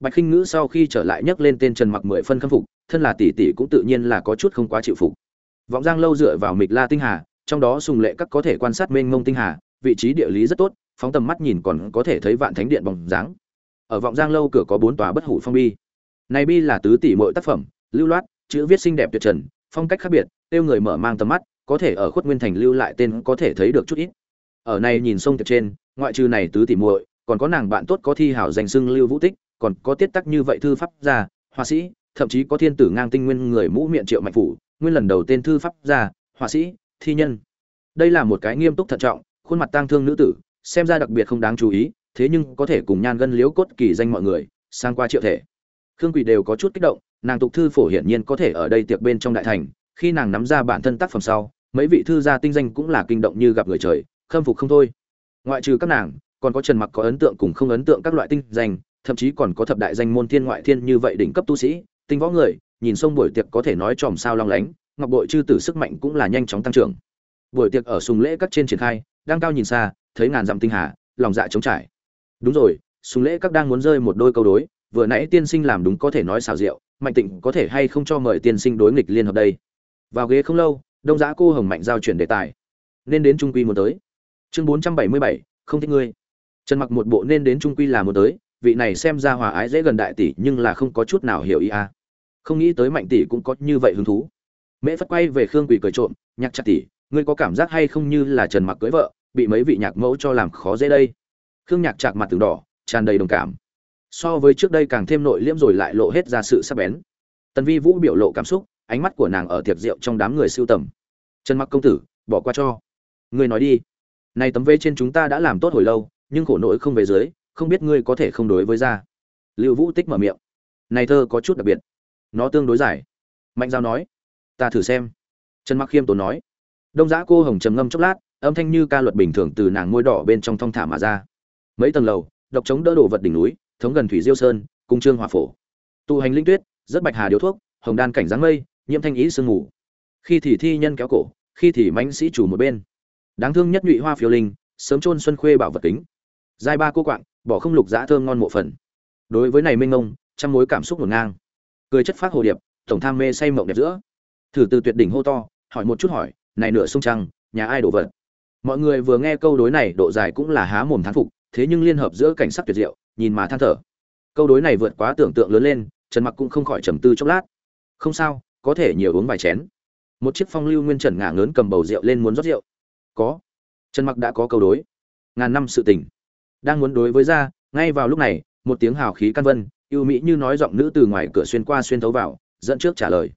Bạch khinh ngữ sau khi trở lại nhắc lên tên trần mặc mười phân khâm phục, thân là tỷ tỷ cũng tự nhiên là có chút không quá chịu phục. Vọng giang lâu dựa vào mịch la tinh hà trong đó sùng lệ các có thể quan sát mênh mông tinh hà, vị trí địa lý rất tốt, phóng tầm mắt nhìn còn có thể thấy vạn thánh điện bóng dáng. Ở vọng giang lâu cửa có bốn tòa bất hủ phong bi. Này bi là tứ tỷ mỗi tác phẩm, lưu loát, chữ viết xinh đẹp tuyệt trần, phong cách khác biệt, tiêu người mở mang tầm mắt, có thể ở khuất nguyên thành lưu lại tên có thể thấy được chút ít. Ở này nhìn sông tiệp trên, ngoại trừ này tứ tỷ muội, còn có nàng bạn tốt có thi hảo danh xưng lưu vũ tích, còn có tiết tắc như vậy thư pháp gia, họa sĩ, thậm chí có thiên tử ngang tinh nguyên người mũ miệng triệu mạnh phủ, nguyên lần đầu tên thư pháp gia, họa sĩ thi nhân. Đây là một cái nghiêm túc thận trọng, khuôn mặt tang thương nữ tử, xem ra đặc biệt không đáng chú ý, thế nhưng có thể cùng nhan gân liếu cốt kỳ danh mọi người, sang qua triệu thể. Khương quỷ đều có chút kích động, nàng tục thư phổ hiển nhiên có thể ở đây tiệc bên trong đại thành, khi nàng nắm ra bản thân tác phẩm sau, mấy vị thư gia tinh danh cũng là kinh động như gặp người trời, khâm phục không thôi. Ngoại trừ các nàng, còn có trần mặc có ấn tượng cùng không ấn tượng các loại tinh danh, thậm chí còn có thập đại danh môn thiên ngoại thiên như vậy đỉnh cấp tu sĩ, tinh võ người, nhìn sông buổi tiệc có thể nói tròm sao long lánh ngọc bội chư tử sức mạnh cũng là nhanh chóng tăng trưởng. Buổi tiệc ở sùng lễ các trên triển khai, đang cao nhìn xa, thấy ngàn dặm tinh hà, lòng dạ trống trải. Đúng rồi, sùng lễ các đang muốn rơi một đôi câu đối, vừa nãy tiên sinh làm đúng có thể nói xào rượu, mạnh tịnh có thể hay không cho mời tiên sinh đối nghịch liên hợp đây? Vào ghế không lâu, đông giã cô hồng mạnh giao chuyển đề tài. Nên đến trung quy muốn tới. Chương bốn trăm bảy mươi bảy, không thích ngươi. Trần mặc một bộ nên đến trung quy là muốn tới, vị này xem ra hòa ái dễ gần đại tỷ nhưng là không có chút nào hiểu ý a không nghĩ tới mạnh tỷ cũng có như vậy hứng thú mễ phất quay về khương quỳ cười trộm, nhạc chặt tỷ ngươi có cảm giác hay không như là trần mặc cưới vợ, bị mấy vị nhạc mẫu cho làm khó dễ đây? Khương nhạc chạc mặt từng đỏ, tràn đầy đồng cảm. So với trước đây càng thêm nội liễm rồi lại lộ hết ra sự sắc bén. Tần vi vũ biểu lộ cảm xúc, ánh mắt của nàng ở tiệc rượu trong đám người siêu tầm. Trần mặc công tử, bỏ qua cho. Ngươi nói đi. Này tấm vê trên chúng ta đã làm tốt hồi lâu, nhưng khổ nỗi không về dưới, không biết ngươi có thể không đối với ra. Lưu vũ tích mở miệng. Này thơ có chút đặc biệt. Nó tương đối dài. Mạnh giao nói ta thử xem. Trần mặc khiêm tốn nói. Đông giã cô hồng trầm ngâm chốc lát, âm thanh như ca luật bình thường từ nàng môi đỏ bên trong thong thả mà ra. Mấy tầng lầu, độc chống đỡ đồ vật đỉnh núi, thống gần thủy diêu sơn, cung trương hòa phổ. Tụ hành linh tuyết, rất bạch hà điếu thuốc, hồng đan cảnh dáng mây, nhiễm thanh ý sương ngủ khi thì thi nhân kéo cổ, khi thì mãnh sĩ chủ một bên. Đáng thương nhất nhụy hoa phiêu linh, sớm chôn xuân khuê bảo vật kính. Giai ba cô quạng, bỏ không lục dã thơm ngon mộ phần. Đối với này minh ngông, trăm mối cảm xúc ngổn ngang. Cười chất phát hồ điệp, tổng tham mê say mộng đẹp giữa thử từ tuyệt đỉnh hô to, hỏi một chút hỏi, này nửa sông trăng, nhà ai đổ vật? Mọi người vừa nghe câu đối này, độ dài cũng là há mồm thán phục, thế nhưng liên hợp giữa cảnh sắc tuyệt diệu, nhìn mà than thở. Câu đối này vượt quá tưởng tượng lớn lên, trần mặc cũng không khỏi trầm tư chốc lát. Không sao, có thể nhiều uống vài chén. Một chiếc phong lưu nguyên trần ngả ngớn cầm bầu rượu lên muốn rót rượu. Có. Trần mặc đã có câu đối. Ngàn năm sự tình. Đang muốn đối với ra, ngay vào lúc này, một tiếng hào khí căn vân, yêu mỹ như nói giọng nữ từ ngoài cửa xuyên qua xuyên thấu vào, dẫn trước trả lời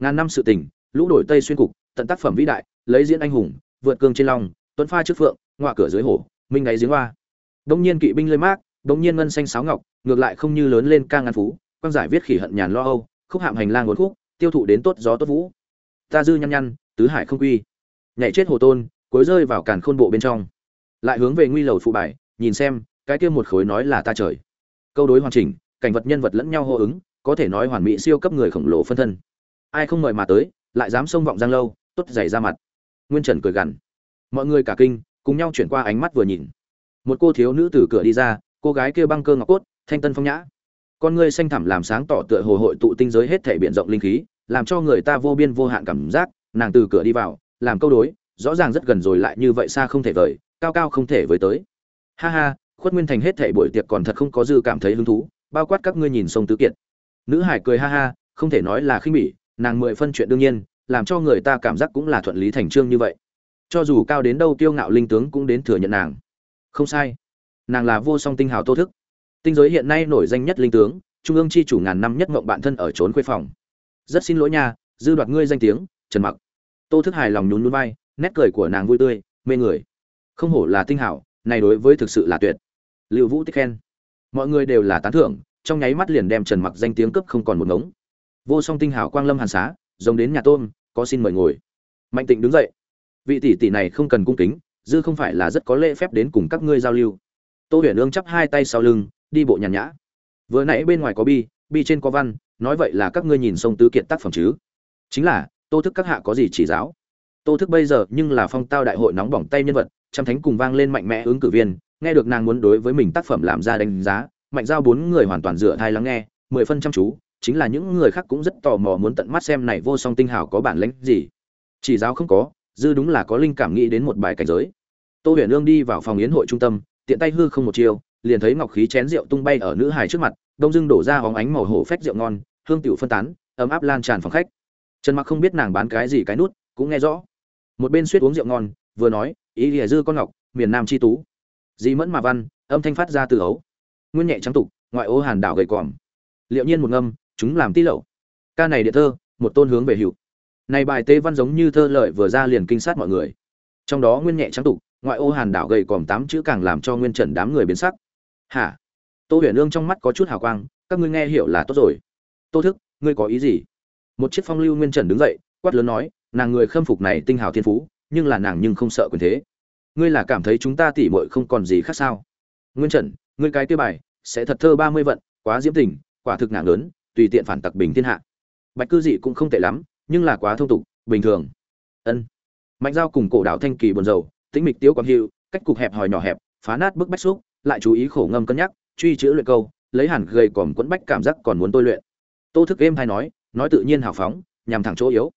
ngàn năm sự tình, lũ đổi tây xuyên cục, tận tác phẩm vĩ đại, lấy diễn anh hùng, vượt cương trên long, tuấn pha trước phượng ngoạ cửa dưới hổ, minh đáy giếng hoa. Đông nhiên kỵ binh lơi mát đông nhiên ngân xanh sáo ngọc, ngược lại không như lớn lên ca ngàn phú quan giải viết khỉ hận nhàn lo âu, khúc hạm hành lang uốn khúc, tiêu thụ đến tốt gió tốt vũ. Ta dư nhăn nhăn, tứ hải không quy. Nhảy chết hồ tôn, cuối rơi vào càn khôn bộ bên trong. Lại hướng về nguy lầu phụ bài, nhìn xem, cái kia một khối nói là ta trời. Câu đối hoàn chỉnh, cảnh vật nhân vật lẫn nhau hô ứng, có thể nói hoàn mỹ siêu cấp người khổng lồ phân thân ai không mời mà tới, lại dám xông vọng giang lâu, tốt dày ra mặt. Nguyên trần cười gằn. Mọi người cả kinh, cùng nhau chuyển qua ánh mắt vừa nhìn. Một cô thiếu nữ từ cửa đi ra, cô gái kia băng cơ ngọc cốt, thanh tân phong nhã. Con ngươi xanh thẳm làm sáng tỏ tựa hồ hội tụ tinh giới hết thể biện rộng linh khí, làm cho người ta vô biên vô hạn cảm giác, nàng từ cửa đi vào, làm câu đối, rõ ràng rất gần rồi lại như vậy xa không thể vời, cao cao không thể với tới. Ha ha, khuất nguyên thành hết thể buổi tiệc còn thật không có dư cảm thấy hứng thú, bao quát các ngươi nhìn sông tứ kiệt. Nữ hải cười ha ha, không thể nói là khinh bỉ nàng mười phân chuyện đương nhiên, làm cho người ta cảm giác cũng là thuận lý thành trương như vậy. Cho dù cao đến đâu tiêu ngạo linh tướng cũng đến thừa nhận nàng. Không sai. Nàng là vô song tinh hào tô thức. Tinh giới hiện nay nổi danh nhất linh tướng, trung ương chi chủ ngàn năm nhất mộng bạn thân ở trốn quê phòng. Rất xin lỗi nha, dư đoạt ngươi danh tiếng, trần mặc. Tô thức hài lòng nhún nhún vai, nét cười của nàng vui tươi, mê người. Không hổ là tinh hảo này đối với thực sự là tuyệt. Liệu vũ tích khen. Mọi người đều là tán thưởng, trong nháy mắt liền đem trần mặc danh tiếng cấp không còn một ngống vô song tinh hảo quang lâm hàn xá, rồng đến nhà tôm, có xin mời ngồi. Mạnh tịnh đứng dậy. Vị tỷ tỷ này không cần cung kính, dư không phải là rất có lễ phép đến cùng các ngươi giao lưu. Tô huyền ương chắp hai tay sau lưng, đi bộ nhàn nhã. Vừa nãy bên ngoài có bi bi trên có văn, nói vậy là các ngươi nhìn sông tứ kiệt tác phẩm chứ? Chính là, tô thức các hạ có gì chỉ giáo? Tô thức bây giờ nhưng là phong tao đại hội nóng bỏng tay nhân vật, trăm thánh cùng vang lên mạnh mẽ ứng cử viên, nghe được nàng muốn đối với mình tác phẩm làm ra đánh giá, mạnh giao bốn người hoàn toàn dựa thai lắng nghe, mười phân chăm chú chính là những người khác cũng rất tò mò muốn tận mắt xem này vô song tinh hào có bản lĩnh gì. Chỉ giáo không có, dư đúng là có linh cảm nghĩ đến một bài cảnh giới. Tô huyền ương đi vào phòng yến hội trung tâm, tiện tay hư không một chiêu, liền thấy ngọc khí chén rượu tung bay ở nữ hài trước mặt, đông dưng đổ ra hóng ánh màu hổ phách rượu ngon, hương tiểu phân tán, ấm áp lan tràn phòng khách. Trần mặc không biết nàng bán cái gì cái nút, cũng nghe rõ. Một bên suýt uống rượu ngon, vừa nói, ý lìa dư con ngọc, miền nam chi tú. Dĩ mẫn mà văn, âm thanh phát ra từ ấu. Nguyên nhẹ trắng tục, ngoại ô hàn đảo gầy còm. Liệu nhiên một ngâm chúng làm tí lậu ca này địa thơ, một tôn hướng về hữu. Này bài tế văn giống như thơ lợi vừa ra liền kinh sát mọi người. Trong đó nguyên nhẹ trắng tục, ngoại ô hàn đảo gầy còm tám chữ càng làm cho nguyên trần đám người biến sắc. Hả? Tô huyền ương trong mắt có chút hào quang, các ngươi nghe hiểu là tốt rồi. Tô thức, ngươi có ý gì? Một chiếc phong lưu nguyên trần đứng dậy, quát lớn nói, nàng người khâm phục này tinh hào thiên phú, nhưng là nàng nhưng không sợ quyền thế. Ngươi là cảm thấy chúng ta tỉ mội không còn gì khác sao? Nguyên trần, ngươi cái tiêu bài, sẽ thật thơ ba mươi vận, quá diễm tình, quả thực nặng lớn tùy tiện phản tặc bình thiên hạ. Bạch cư dị cũng không tệ lắm, nhưng là quá thông tục, bình thường. Ân. Mạnh giao cùng cổ đạo thanh kỳ buồn rầu, tĩnh mịch tiêu quang hiệu cách cục hẹp hòi nhỏ hẹp, phá nát bức bách xúc, lại chú ý khổ ngâm cân nhắc, truy chữ luyện câu, lấy hẳn gầy còn quẫn bách cảm giác còn muốn tôi luyện. Tô thức êm hay nói nói tự nhiên hào phóng, nhằm thẳng chỗ yếu.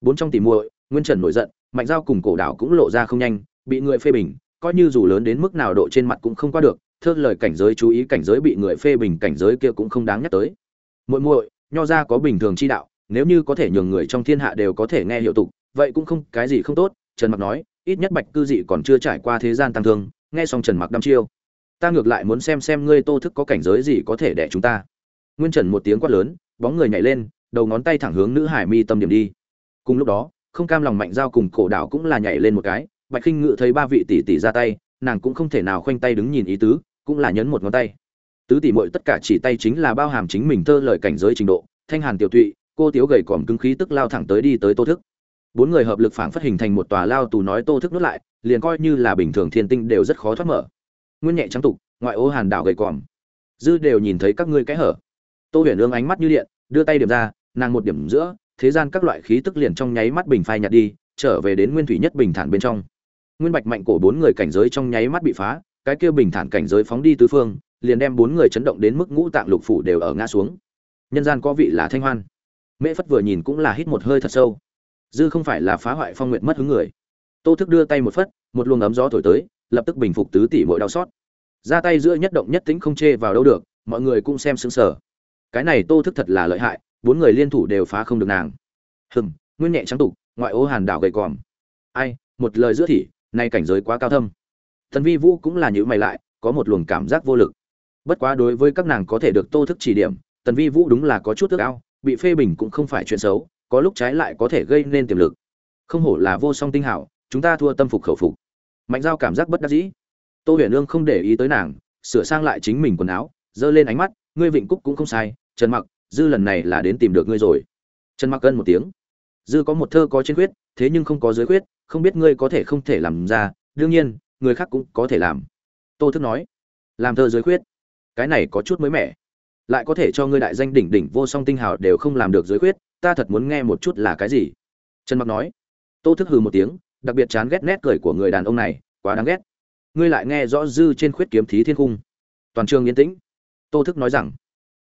Bốn trong tỉ muội, nguyên trần nổi giận, mạnh giao cùng cổ đảo cũng lộ ra không nhanh, bị người phê bình, coi như dù lớn đến mức nào độ trên mặt cũng không qua được, thơ lời cảnh giới chú ý cảnh giới bị người phê bình cảnh giới kia cũng không đáng nhắc tới muội muội, nho ra có bình thường chi đạo, nếu như có thể nhường người trong thiên hạ đều có thể nghe hiệu tục, vậy cũng không, cái gì không tốt, trần mặc nói, ít nhất bạch cư dị còn chưa trải qua thế gian tăng thương, nghe xong trần mặc đăm chiêu. Ta ngược lại muốn xem xem ngươi tô thức có cảnh giới gì có thể đẻ chúng ta. Nguyên trần một tiếng quát lớn, bóng người nhảy lên, đầu ngón tay thẳng hướng nữ hải mi tâm điểm đi. Cùng lúc đó, không cam lòng mạnh giao cùng cổ đảo cũng là nhảy lên một cái, bạch khinh ngự thấy ba vị tỷ tỷ ra tay, nàng cũng không thể nào khoanh tay đứng nhìn ý tứ, cũng là nhấn một ngón tay tứ tỷ muội tất cả chỉ tay chính là bao hàm chính mình thơ lời cảnh giới trình độ, thanh hàn tiểu tụy, cô tiếu gầy còm cứng khí tức lao thẳng tới đi tới tô thức. Bốn người hợp lực phảng phất hình thành một tòa lao tù nói tô thức nuốt lại, liền coi như là bình thường thiên tinh đều rất khó thoát mở. Nguyên nhẹ trắng tục, ngoại ô hàn đảo gầy còm. Dư đều nhìn thấy các ngươi cái hở. Tô huyền ương ánh mắt như điện, đưa tay điểm ra, nàng một điểm giữa, thế gian các loại khí tức liền trong nháy mắt bình phai nhạt đi, trở về đến nguyên thủy nhất bình thản bên trong. Nguyên bạch mạnh cổ bốn người cảnh giới trong nháy mắt bị phá, cái kia bình thản cảnh giới phóng đi tứ phương liền đem bốn người chấn động đến mức ngũ tạng lục phủ đều ở ngã xuống. Nhân gian có vị là thanh hoan. Mễ phất vừa nhìn cũng là hít một hơi thật sâu. Dư không phải là phá hoại phong nguyện mất hứng người. Tô thức đưa tay một phất, một luồng ấm gió thổi tới, lập tức bình phục tứ tỷ mỗi đau xót. Ra tay giữa nhất động nhất tính không chê vào đâu được, mọi người cũng xem sững sờ. Cái này tô thức thật là lợi hại, bốn người liên thủ đều phá không được nàng. Hừm, nguyên nhẹ trắng tục, ngoại ô hàn đảo gầy còm. Ai, một lời giữa thì nay cảnh giới quá cao thâm. Thần vi vũ cũng là những mày lại, có một luồng cảm giác vô lực bất quá đối với các nàng có thể được tô thức chỉ điểm, tần vi vũ đúng là có chút ước ao, bị phê bình cũng không phải chuyện xấu, có lúc trái lại có thể gây nên tiềm lực. Không hổ là vô song tinh hảo, chúng ta thua tâm phục khẩu phục. Mạnh giao cảm giác bất đắc dĩ. Tô huyền ương không để ý tới nàng, sửa sang lại chính mình quần áo, giơ lên ánh mắt, ngươi vịnh cúc cũng không sai, trần mặc, dư lần này là đến tìm được ngươi rồi. Trần mặc cân một tiếng. Dư có một thơ có trên khuyết, thế nhưng không có dưới khuyết, không biết ngươi có thể không thể làm ra, đương nhiên, người khác cũng có thể làm. Tô thức nói. Làm thơ dưới khuyết cái này có chút mới mẻ. Lại có thể cho ngươi đại danh đỉnh đỉnh vô song tinh hào đều không làm được dưới khuyết, ta thật muốn nghe một chút là cái gì. Trần mặc nói. Tô thức hừ một tiếng, đặc biệt chán ghét nét cười của người đàn ông này, quá đáng ghét. Ngươi lại nghe rõ dư trên khuyết kiếm thí thiên cung toàn trường yên tĩnh. Tô thức nói rằng,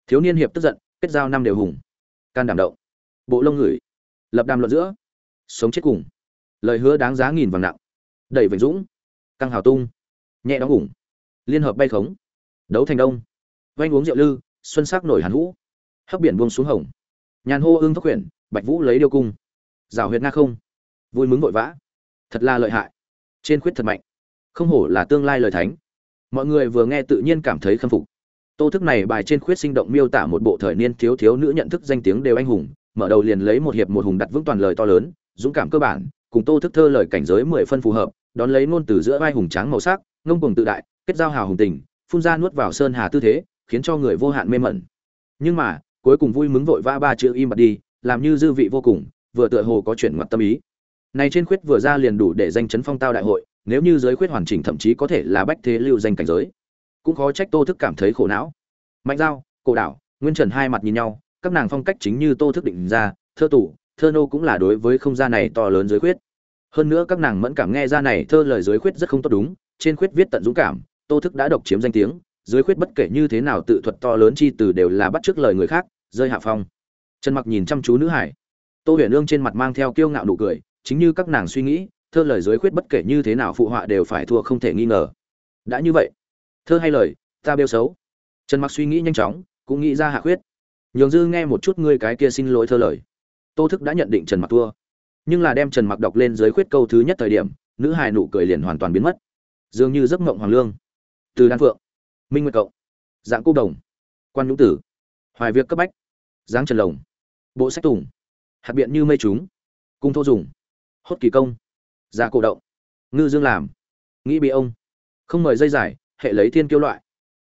thiếu niên hiệp tức giận, kết giao năm đều hùng. Can đảm động. Bộ lông ngửi lập đàm luận giữa. Sống chết cùng. Lời hứa đáng giá nghìn vàng nặng. Đẩy vĩnh dũng. Căng hào tung. Nhẹ đóng ủng. Liên hợp bay khống đấu thành đông. Vanh uống rượu lư xuân sắc nổi hàn hũ hấp biển buông xuống hồng. Nhàn hô ương thốc quyển, bạch vũ lấy điêu cung. Rào huyệt nga không. Vui mừng vội vã. Thật là lợi hại. Trên khuyết thật mạnh. Không hổ là tương lai lời thánh. Mọi người vừa nghe tự nhiên cảm thấy khâm phục. Tô thức này bài trên khuyết sinh động miêu tả một bộ thời niên thiếu thiếu nữ nhận thức danh tiếng đều anh hùng mở đầu liền lấy một hiệp một hùng đặt vững toàn lời to lớn dũng cảm cơ bản cùng tô thức thơ lời cảnh giới mười phân phù hợp đón lấy ngôn từ giữa vai hùng tráng màu sắc ngông cùng tự đại kết giao hào hùng tình phun ra nuốt vào sơn hà tư thế, khiến cho người vô hạn mê mẩn. Nhưng mà, cuối cùng vui mừng vội vã ba chữ im bặt đi, làm như dư vị vô cùng, vừa tựa hồ có chuyển ngoặt tâm ý. Này trên khuyết vừa ra liền đủ để danh chấn phong tao đại hội, nếu như giới khuyết hoàn chỉnh thậm chí có thể là bách thế lưu danh cảnh giới. Cũng khó trách tô thức cảm thấy khổ não. Mạnh giao, cổ đảo, nguyên trần hai mặt nhìn nhau, các nàng phong cách chính như tô thức định ra, thơ tủ, thơ nô cũng là đối với không gian này to lớn giới khuyết. Hơn nữa các nàng mẫn cảm nghe ra này thơ lời giới khuyết rất không tốt đúng, trên khuyết viết tận dũng cảm tô thức đã độc chiếm danh tiếng, dưới khuyết bất kể như thế nào tự thuật to lớn chi từ đều là bắt trước lời người khác, rơi hạ phong. Trần mặc nhìn chăm chú nữ hải. Tô huyền ương trên mặt mang theo kiêu ngạo nụ cười, chính như các nàng suy nghĩ, thơ lời dưới khuyết bất kể như thế nào phụ họa đều phải thua không thể nghi ngờ. Đã như vậy, thơ hay lời, ta bêu xấu. Trần mặc suy nghĩ nhanh chóng, cũng nghĩ ra hạ khuyết. Nhường dư nghe một chút ngươi cái kia xin lỗi thơ lời. Tô thức đã nhận định trần mặc thua. Nhưng là đem trần mặc đọc lên dưới khuyết câu thứ nhất thời điểm, nữ hài nụ cười liền hoàn toàn biến mất. Dường như giấc mộng hoàng lương từ đan phượng, minh nguyệt cậu dạng cô đồng, quan nhũng tử, hoài việc cấp bách, giáng trần lồng, bộ sách tùng, hạt biện như mây chúng, cung thô dùng, hốt kỳ công giả cổ động, ngư dương làm, nghĩ bị ông, không mời dây giải, hệ lấy thiên kiêu loại,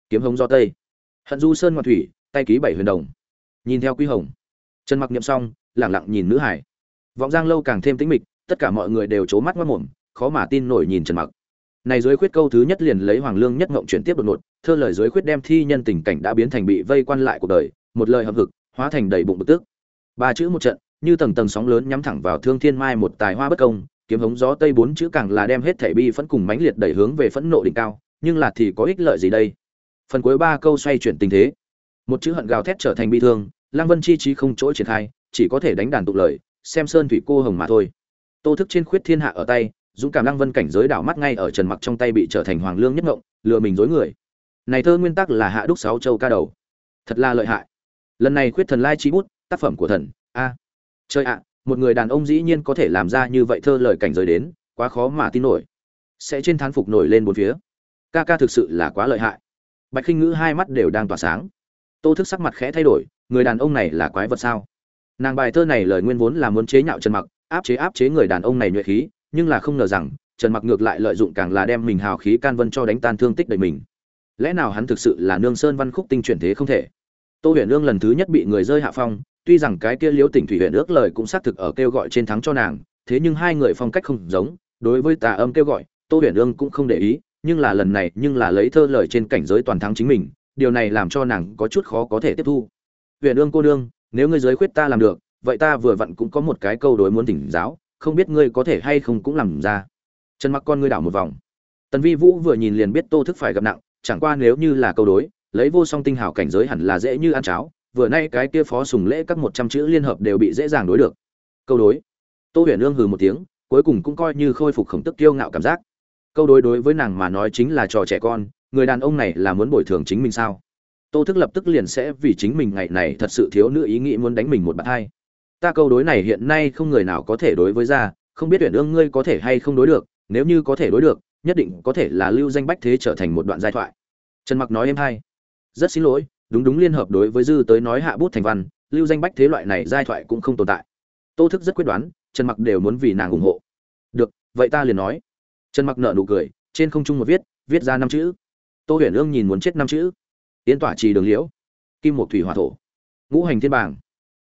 kiếm hống do tây, hận du sơn ngoại thủy, tay ký bảy huyền đồng, nhìn theo quy hồng trần mặc niệm xong lẳng lặng nhìn nữ hải. Vọng giang lâu càng thêm tĩnh mịch, tất cả mọi người đều c mắt mất mồm, khó mà tin nổi nhìn trần mặc này dưới khuyết câu thứ nhất liền lấy hoàng lương nhất ngộng chuyển tiếp đột ngột, thơ lời dưới khuyết đem thi nhân tình cảnh đã biến thành bị vây quan lại cuộc đời, một lời hợp hực, hóa thành đầy bụng bực tức. Ba chữ một trận, như tầng tầng sóng lớn nhắm thẳng vào thương thiên mai một tài hoa bất công, kiếm hống gió tây bốn chữ càng là đem hết thể bi phẫn cùng mãnh liệt đẩy hướng về phẫn nộ đỉnh cao, nhưng là thì có ích lợi gì đây? Phần cuối ba câu xoay chuyển tình thế. Một chữ hận gào thét trở thành bi thương, lăng vân chi trí không chỗ triển khai, chỉ có thể đánh đàn tụ lời, xem sơn thủy cô hồng mà thôi. Tô thức trên khuyết thiên hạ ở tay dũng cảm lăng vân cảnh giới đảo mắt ngay ở trần mặc trong tay bị trở thành hoàng lương nhất ngộng, lừa mình dối người. Này thơ nguyên tắc là hạ đúc sáu châu ca đầu. Thật là lợi hại. Lần này khuyết thần lai chi bút, tác phẩm của thần, a. Chơi ạ, một người đàn ông dĩ nhiên có thể làm ra như vậy thơ lời cảnh giới đến, quá khó mà tin nổi. Sẽ trên thán phục nổi lên bốn phía. Ca ca thực sự là quá lợi hại. Bạch khinh ngữ hai mắt đều đang tỏa sáng. Tô thức sắc mặt khẽ thay đổi, người đàn ông này là quái vật sao? Nàng bài thơ này lời nguyên vốn là muốn chế nhạo trần mặc, áp chế áp chế người đàn ông này nhuệ khí nhưng là không ngờ rằng, trần mặc ngược lại lợi dụng càng là đem mình hào khí can vân cho đánh tan thương tích đầy mình. Lẽ nào hắn thực sự là nương sơn văn khúc tinh chuyển thế không thể? Tô huyền nương lần thứ nhất bị người rơi hạ phong, tuy rằng cái kia liễu tỉnh thủy Huyền ước lời cũng xác thực ở kêu gọi trên thắng cho nàng, thế nhưng hai người phong cách không giống, đối với tà âm kêu gọi, tô huyền ương cũng không để ý, nhưng là lần này nhưng là lấy thơ lời trên cảnh giới toàn thắng chính mình, điều này làm cho nàng có chút khó có thể tiếp thu. Huyền ương cô nương, nếu ngươi giới khuyết ta làm được, vậy ta vừa vặn cũng có một cái câu đối muốn tỉnh giáo không biết ngươi có thể hay không cũng làm ra. Trần mặc con ngươi đảo một vòng. Tần vi vũ vừa nhìn liền biết tô thức phải gặp nặng, chẳng qua nếu như là câu đối, lấy vô song tinh hảo cảnh giới hẳn là dễ như ăn cháo, vừa nay cái kia phó sùng lễ các một trăm chữ liên hợp đều bị dễ dàng đối được. Câu đối. Tô huyền ương hừ một tiếng, cuối cùng cũng coi như khôi phục khổng tức kiêu ngạo cảm giác. Câu đối đối với nàng mà nói chính là trò trẻ con, người đàn ông này là muốn bồi thường chính mình sao? Tô thức lập tức liền sẽ vì chính mình ngày này thật sự thiếu nữ ý nghĩ muốn đánh mình một bạn hai ta câu đối này hiện nay không người nào có thể đối với ra, không biết tuyển ương ngươi có thể hay không đối được, nếu như có thể đối được, nhất định có thể là lưu danh bách thế trở thành một đoạn giai thoại. Trần mặc nói em hay. Rất xin lỗi, đúng đúng liên hợp đối với dư tới nói hạ bút thành văn, lưu danh bách thế loại này giai thoại cũng không tồn tại. Tô thức rất quyết đoán, trần mặc đều muốn vì nàng ủng hộ. Được, vậy ta liền nói. Trần mặc nợ nụ cười, trên không trung một viết viết ra năm chữ. Tô huyền ương nhìn muốn chết năm chữ. Tiến tỏa trì đường liễu. Kim một thủy hỏa thổ. Ngũ hành thiên bảng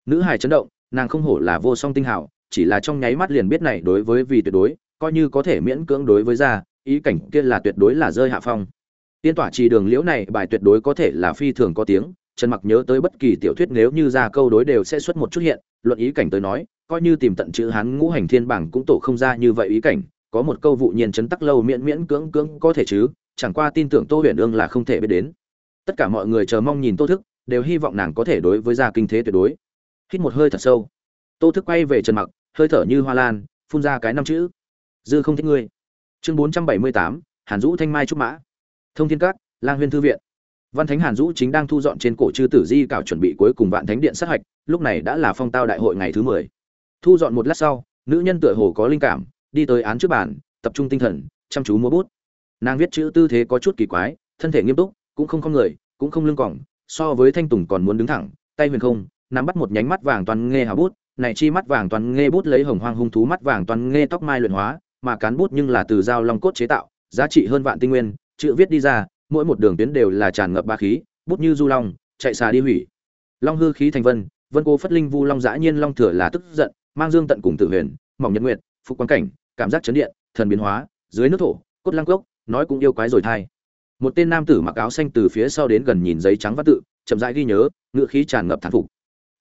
nữ hài chấn động nàng không hổ là vô song tinh hảo, chỉ là trong nháy mắt liền biết này đối với vì tuyệt đối, coi như có thể miễn cưỡng đối với ra, ý cảnh kia là tuyệt đối là rơi hạ phong. Tiên tỏa trì đường liễu này, bài tuyệt đối có thể là phi thường có tiếng, trần mặc nhớ tới bất kỳ tiểu thuyết nếu như ra câu đối đều sẽ xuất một chút hiện, luận ý cảnh tới nói, coi như tìm tận chữ hán ngũ hành thiên bảng cũng tổ không ra như vậy ý cảnh, có một câu vụ nhiên chấn tắc lâu miễn miễn cưỡng cưỡng có thể chứ, chẳng qua tin tưởng tô huyền ương là không thể biết đến. Tất cả mọi người chờ mong nhìn tô thức, đều hy vọng nàng có thể đối với gia kinh thế tuyệt đối hít một hơi thật sâu. Tô thức quay về trần mặc, hơi thở như hoa lan, phun ra cái năm chữ. Dư không thích ngươi. Chương bốn trăm bảy mươi tám, hàn dũ thanh mai trúc mã. Thông thiên các, lang huyên thư viện. Văn thánh hàn dũ chính đang thu dọn trên cổ chư tử di cảo chuẩn bị cuối cùng vạn thánh điện sát hạch, lúc này đã là phong tao đại hội ngày thứ mười. Thu dọn một lát sau, nữ nhân tựa hồ có linh cảm, đi tới án trước bàn, tập trung tinh thần, chăm chú múa bút. Nàng viết chữ tư thế có chút kỳ quái, thân thể nghiêm túc, cũng không không người, cũng không lưng còng, so với thanh tùng còn muốn đứng thẳng, tay huyền không nắm bắt một nhánh mắt vàng toàn nghe hào bút, này chi mắt vàng toàn nghe bút lấy hồng hoang hung thú mắt vàng toàn nghe tóc mai luyện hóa, mà cán bút nhưng là từ dao long cốt chế tạo, giá trị hơn vạn tinh nguyên, chữ viết đi ra, mỗi một đường tuyến đều là tràn ngập ba khí, bút như du long, chạy xà đi hủy. Long hư khí thành vân vân cô phất linh vu long dã nhiên long thừa là tức giận, mang dương tận cùng tử huyền, mỏng nhật nguyệt, phục quan cảnh, cảm giác chấn điện, thần biến hóa, dưới nước thổ, cốt lăng cốc nói cũng yêu quái rồi thay một tên nam tử mặc áo xanh từ phía sau đến gần nhìn giấy trắng văn tự, chậm rãi ghi nhớ ngựa khí tràn ngập thán phục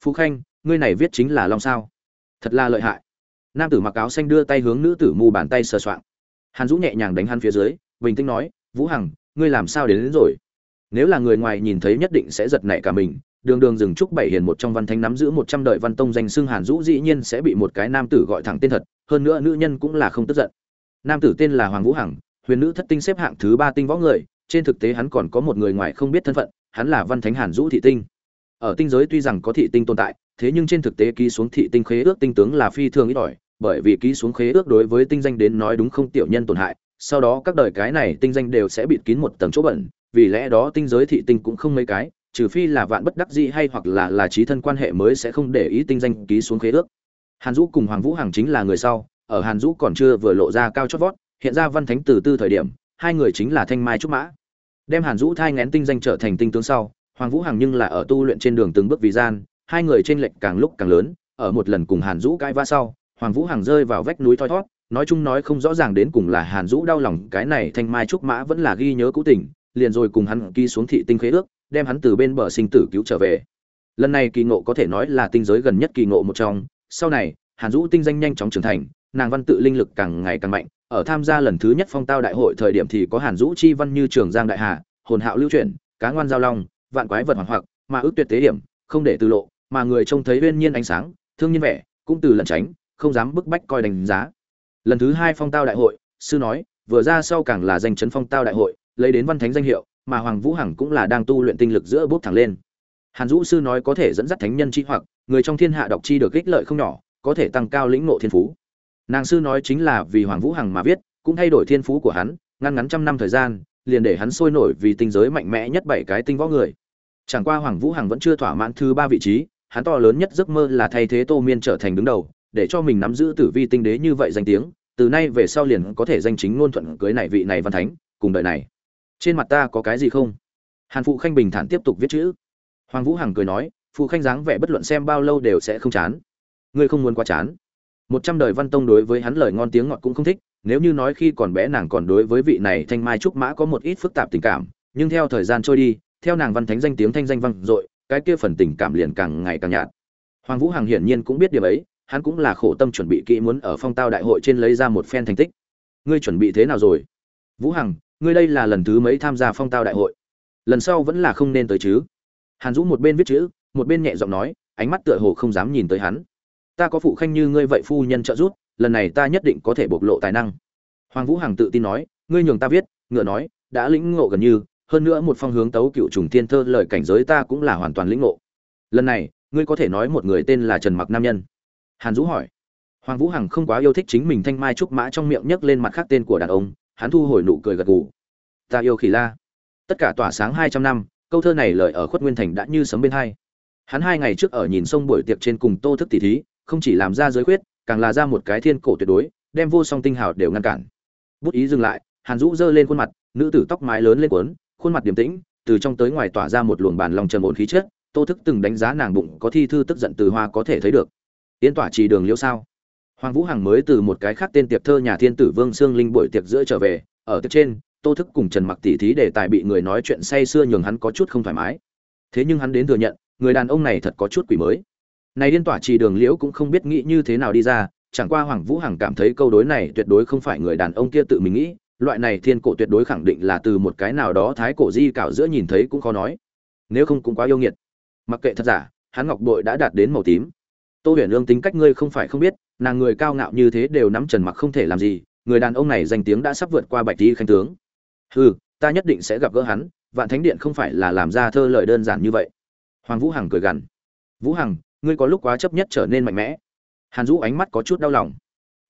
phú khanh ngươi này viết chính là long sao? Thật là lợi hại. Nam tử mặc áo xanh đưa tay hướng nữ tử mù bàn tay sờ soạng. Hàn dũ nhẹ nhàng đánh hắn phía dưới bình tĩnh nói vũ hằng ngươi làm sao đến, đến rồi? Nếu là người ngoài nhìn thấy nhất định sẽ giật nảy cả mình. Đường đường dừng trúc bảy hiền một trong văn thánh nắm giữ một trăm đời văn tông danh xưng hàn dũ dĩ nhiên sẽ bị một cái nam tử gọi thẳng tên thật hơn nữa nữ nhân cũng là không tức giận. Nam tử tên là hoàng vũ hằng huyền nữ thất tinh xếp hạng thứ ba tinh võ người trên thực tế hắn còn có một người ngoài không biết thân phận hắn là văn thánh hàn dũ thị tinh ở tinh giới tuy rằng có thị tinh tồn tại, thế nhưng trên thực tế ký xuống thị tinh khế ước tinh tướng là phi thường ít ỏi, bởi vì ký xuống khế ước đối với tinh danh đến nói đúng không tiểu nhân tổn hại, sau đó các đời cái này tinh danh đều sẽ bịt kín một tầng chỗ bẩn, vì lẽ đó tinh giới thị tinh cũng không mấy cái, trừ phi là vạn bất đắc dĩ hay hoặc là là trí thân quan hệ mới sẽ không để ý tinh danh ký xuống khế ước. Hàn dũ cùng hoàng vũ hằng chính là người sau, ở hàn dũ còn chưa vừa lộ ra cao chót vót, hiện ra văn thánh từ tư thời điểm, hai người chính là thanh mai trúc mã. Đem hàn dũ thai ngén tinh danh trở thành tinh tướng sau hoàng vũ hằng nhưng là ở tu luyện trên đường từng bước vì gian hai người trên lệch càng lúc càng lớn ở một lần cùng hàn dũ cãi va sau hoàng vũ hằng rơi vào vách núi thoi thoát, nói chung nói không rõ ràng đến cùng là hàn dũ đau lòng cái này thanh mai trúc mã vẫn là ghi nhớ cũ tình liền rồi cùng hắn ký xuống thị tinh khế ước đem hắn từ bên bờ sinh tử cứu trở về. Lần này kỳ ngộ có thể nói là tinh giới gần nhất kỳ ngộ một trong sau này hàn dũ tinh danh nhanh chóng trưởng thành nàng văn tự linh lực càng ngày càng mạnh ở tham gia lần thứ nhất phong tao đại hội thời điểm thì có hàn dũ chi văn như trường giang đại hà hồn hạo lưu chuyển cá ngoan giao long vạn quái vật hoàn hoặc, mà ước tuyệt tế điểm không để từ lộ, mà người trông thấy uyên nhiên ánh sáng, thương nhiên vẻ, cũng từ lẩn tránh, không dám bức bách coi đánh giá. Lần thứ hai phong tao đại hội, sư nói, vừa ra sau càng là danh chấn phong tao đại hội, lấy đến văn thánh danh hiệu, mà hoàng vũ hằng cũng là đang tu luyện tinh lực giữa bốc thẳng lên. Hàn dũ sư nói có thể dẫn dắt thánh nhân chi hoặc, người trong thiên hạ đọc chi được ích lợi không nhỏ, có thể tăng cao lĩnh ngộ thiên phú. Nàng sư nói chính là vì hoàng vũ hằng mà viết, cũng thay đổi thiên phú của hắn, ngăn ngắn trăm năm thời gian, liền để hắn sôi nổi vì tinh giới mạnh mẽ nhất bảy cái tinh võ người chẳng qua hoàng vũ hằng vẫn chưa thỏa mãn thứ ba vị trí, hắn to lớn nhất giấc mơ là thay thế tô miên trở thành đứng đầu, để cho mình nắm giữ tử vi tinh đế như vậy danh tiếng, từ nay về sau liền có thể danh chính ngôn thuận cưới này vị này văn thánh, cùng đời này. Trên mặt ta có cái gì không? Hàn phụ khanh bình thản tiếp tục viết chữ. Hoàng vũ hằng cười nói, phụ khanh dáng vẻ bất luận xem bao lâu đều sẽ không chán. Ngươi không muốn quá chán. Một trăm đời văn tông đối với hắn lời ngon tiếng ngọt cũng không thích, nếu như nói khi còn bé nàng còn đối với vị này thanh mai trúc mã có một ít phức tạp tình cảm, nhưng theo thời gian trôi đi theo nàng văn thánh danh tiếng thanh danh vang dội, cái kia phần tình cảm liền càng ngày càng nhạt. Hoàng vũ hằng hiển nhiên cũng biết điều ấy, hắn cũng là khổ tâm chuẩn bị kỹ muốn ở phong tao đại hội trên lấy ra một phen thành tích. Ngươi chuẩn bị thế nào rồi? Vũ hằng, ngươi đây là lần thứ mấy tham gia phong tao đại hội? Lần sau vẫn là không nên tới chứ? Hàn dũ một bên viết chữ, một bên nhẹ giọng nói, ánh mắt tựa hồ không dám nhìn tới hắn. Ta có phụ khanh như ngươi vậy phu nhân trợ giúp, lần này ta nhất định có thể bộc lộ tài năng. Hoàng vũ hằng tự tin nói, ngươi nhường ta viết, ngựa nói, đã lĩnh ngộ gần như hơn nữa một phong hướng tấu cựu trùng thiên thơ lời cảnh giới ta cũng là hoàn toàn lĩnh ngộ. Lần này, ngươi có thể nói một người tên là trần mặc nam nhân. Hàn dũ hỏi. Hoàng vũ hằng không quá yêu thích chính mình thanh mai trúc mã trong miệng nhấc lên mặt khác tên của đàn ông, hắn thu hồi nụ cười gật gù. Ta yêu khỉ la. Tất cả tỏa sáng hai trăm năm, câu thơ này lời ở khuất nguyên thành đã như sấm bên hai. Hắn hai ngày trước ở nhìn sông buổi tiệc trên cùng tô thức tỷ thí, không chỉ làm ra giới khuyết, càng là ra một cái thiên cổ tuyệt đối, đem vô song tinh hào đều ngăn cản. Bút ý dừng lại, hàn dũ giơ lên khuôn mặt, nữ tử tóc mái lớn lên cuốn khuôn mặt điềm tĩnh, từ trong tới ngoài tỏa ra một luồng bàn lòng trầm ổn khí chất, tô thức từng đánh giá nàng bụng có thi thư tức giận từ hoa có thể thấy được. Yến tỏa trì đường liễu sao? Hoàng vũ hằng mới từ một cái khác tên tiệp thơ nhà thiên tử vương sương linh buổi tiệc giữa trở về, ở tiệc trên, tô thức cùng trần mặc tỷ thí để tài bị người nói chuyện say sưa nhường hắn có chút không thoải mái. Thế nhưng hắn đến thừa nhận, người đàn ông này thật có chút quỷ mới. Này điên tỏa trì đường liễu cũng không biết nghĩ như thế nào đi ra, chẳng qua hoàng vũ hằng cảm thấy câu đối này tuyệt đối không phải người đàn ông kia tự mình nghĩ loại này thiên cổ tuyệt đối khẳng định là từ một cái nào đó thái cổ di cảo giữa nhìn thấy cũng khó nói. Nếu không cũng quá yêu nghiệt. Mặc kệ thật giả, hắn ngọc bội đã đạt đến màu tím. Tô huyền lương tính cách ngươi không phải không biết, nàng người cao ngạo như thế đều nắm trần mặc không thể làm gì, người đàn ông này danh tiếng đã sắp vượt qua bạch di khanh tướng. Hừ, ta nhất định sẽ gặp gỡ hắn, vạn thánh điện không phải là làm ra thơ lời đơn giản như vậy. Hoàng vũ hằng cười gằn. Vũ hằng, ngươi có lúc quá chấp nhất trở nên mạnh mẽ. Hàn Dũ ánh mắt có chút đau lòng.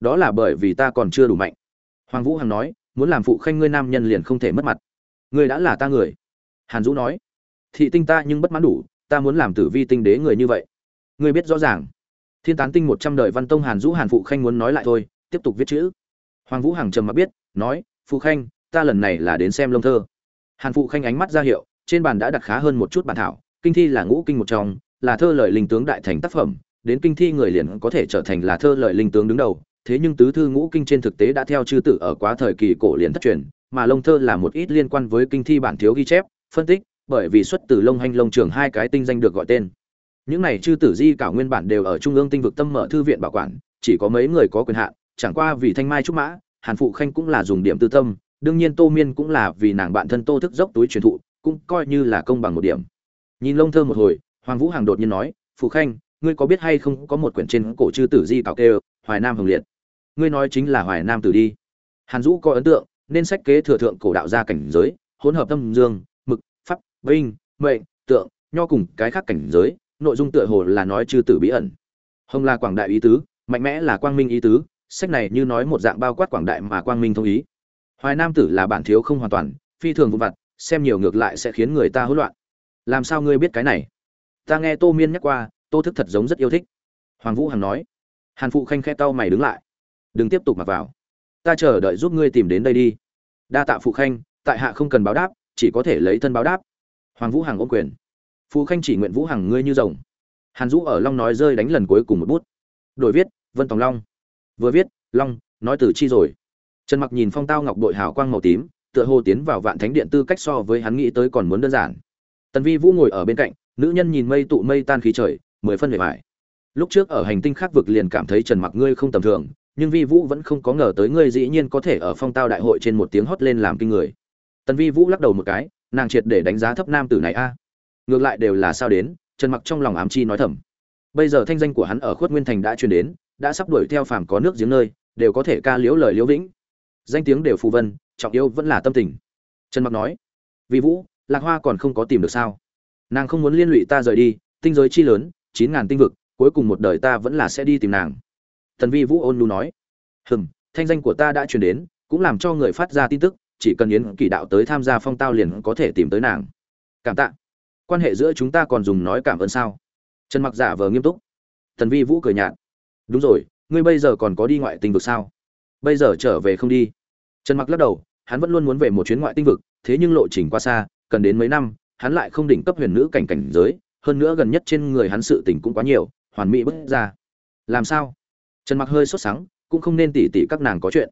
Đó là bởi vì ta còn chưa đủ mạnh. Hoàng vũ hằng nói muốn làm phụ khanh ngươi nam nhân liền không thể mất mặt. Ngươi đã là ta người. Hàn Dũ nói. Thị tinh ta nhưng bất mãn đủ, ta muốn làm tử vi tinh đế người như vậy. Ngươi biết rõ ràng. Thiên tán tinh một trăm đời văn tông hàn Dũ hàn phụ khanh muốn nói lại thôi, tiếp tục viết chữ. Hoàng vũ hằng trầm mặc biết, nói, phụ khanh, ta lần này là đến xem lông thơ. Hàn phụ khanh ánh mắt ra hiệu, trên bàn đã đặt khá hơn một chút bản thảo, kinh thi là ngũ kinh một trong, là thơ lời linh tướng đại thành tác phẩm, đến kinh thi người liền có thể trở thành là thơ lời linh tướng đứng đầu thế nhưng tứ thư ngũ kinh trên thực tế đã theo chư tử ở quá thời kỳ cổ liền thất truyền, mà lông thơ là một ít liên quan với kinh thi bản thiếu ghi chép, phân tích, bởi vì xuất từ lông hanh lông trường hai cái tinh danh được gọi tên. Những này chư tử di cảo nguyên bản đều ở trung ương tinh vực tâm mở thư viện bảo quản, chỉ có mấy người có quyền hạn, chẳng qua vì thanh mai trúc mã, hàn phụ khanh cũng là dùng điểm tư tâm, đương nhiên tô miên cũng là vì nàng bạn thân tô thức dốc túi truyền thụ, cũng coi như là công bằng một điểm. Nhìn lông thơ một hồi, hoàng vũ hàng đột nhiên nói, phụ khanh, ngươi có biết hay không có một quyển trên cổ chư tử di cảo kêu, hoài nam hồng liệt? Ngươi nói chính là hoài nam tử đi. Hàn dũ có ấn tượng, nên sách kế thừa thượng cổ đạo gia cảnh giới, hỗn hợp tâm dương, mực, pháp, binh, mệnh, tượng, nho cùng cái khác cảnh giới, nội dung tựa hồ là nói chư tử bí ẩn. Hồng là quảng đại ý tứ, mạnh mẽ là quang minh ý tứ, sách này như nói một dạng bao quát quảng đại mà quang minh thông ý. Hoài nam tử là bản thiếu không hoàn toàn, phi thường vụn vặt, xem nhiều ngược lại sẽ khiến người ta hỗn loạn. Làm sao ngươi biết cái này? Ta nghe tô miên nhắc qua, tô thức thật giống rất yêu thích. Hoàng vũ hằng nói. Hàn phụ khanh khe tao mày đứng lại đừng tiếp tục mặc vào. Ta chờ đợi giúp ngươi tìm đến đây đi. Đa tạ phụ khanh, tại hạ không cần báo đáp, chỉ có thể lấy thân báo đáp. Hoàng vũ hằng ôm quyền. Phụ khanh chỉ nguyện vũ hằng ngươi như rồng. Hàn dũ ở long nói rơi đánh lần cuối cùng một bút. Đổi viết, vân tòng long. Vừa viết, long, nói từ chi rồi. Trần mặc nhìn phong tao ngọc đội hào quang màu tím, tựa hồ tiến vào vạn thánh điện tư cách so với hắn nghĩ tới còn muốn đơn giản. Tần vi vũ ngồi ở bên cạnh, nữ nhân nhìn mây tụ mây tan khí trời, mười phân vẻ vải. Lúc trước ở hành tinh khác vực liền cảm thấy trần mặc ngươi không tầm thường nhưng vi vũ vẫn không có ngờ tới ngươi dĩ nhiên có thể ở phong tao đại hội trên một tiếng hót lên làm kinh người. Tần vi vũ lắc đầu một cái, nàng triệt để đánh giá thấp nam tử này a. Ngược lại đều là sao đến, trần mặc trong lòng ám chi nói thầm. Bây giờ thanh danh của hắn ở khuất nguyên thành đã truyền đến, đã sắp đuổi theo phàm có nước giếng nơi, đều có thể ca liễu lời liễu vĩnh. Danh tiếng đều phù vân, trọng yêu vẫn là tâm tình. Trần mặc nói vì vũ, lạc hoa còn không có tìm được sao? Nàng không muốn liên lụy ta rời đi, tinh giới chi lớn, chín ngàn tinh vực, cuối cùng một đời ta vẫn là sẽ đi tìm nàng thần vi vũ ôn lu nói. Hừm, thanh danh của ta đã truyền đến, cũng làm cho người phát ra tin tức, chỉ cần yến kỳ đạo tới tham gia phong tao liền có thể tìm tới nàng. Cảm tạ. Quan hệ giữa chúng ta còn dùng nói cảm ơn sao? Trần mặc giả vờ nghiêm túc. Thần vi vũ cười nhạt. Đúng rồi, ngươi bây giờ còn có đi ngoại tinh vực sao? Bây giờ trở về không đi. Trần mặc lắc đầu, hắn vẫn luôn muốn về một chuyến ngoại tinh vực, thế nhưng lộ trình qua xa, cần đến mấy năm, hắn lại không đỉnh cấp huyền nữ cảnh cảnh giới, hơn nữa gần nhất trên người hắn sự tình cũng quá nhiều, hoàn mỹ bất ra. Làm sao? Trần mặc hơi sốt sắng, cũng không nên tỉ tỉ các nàng có chuyện.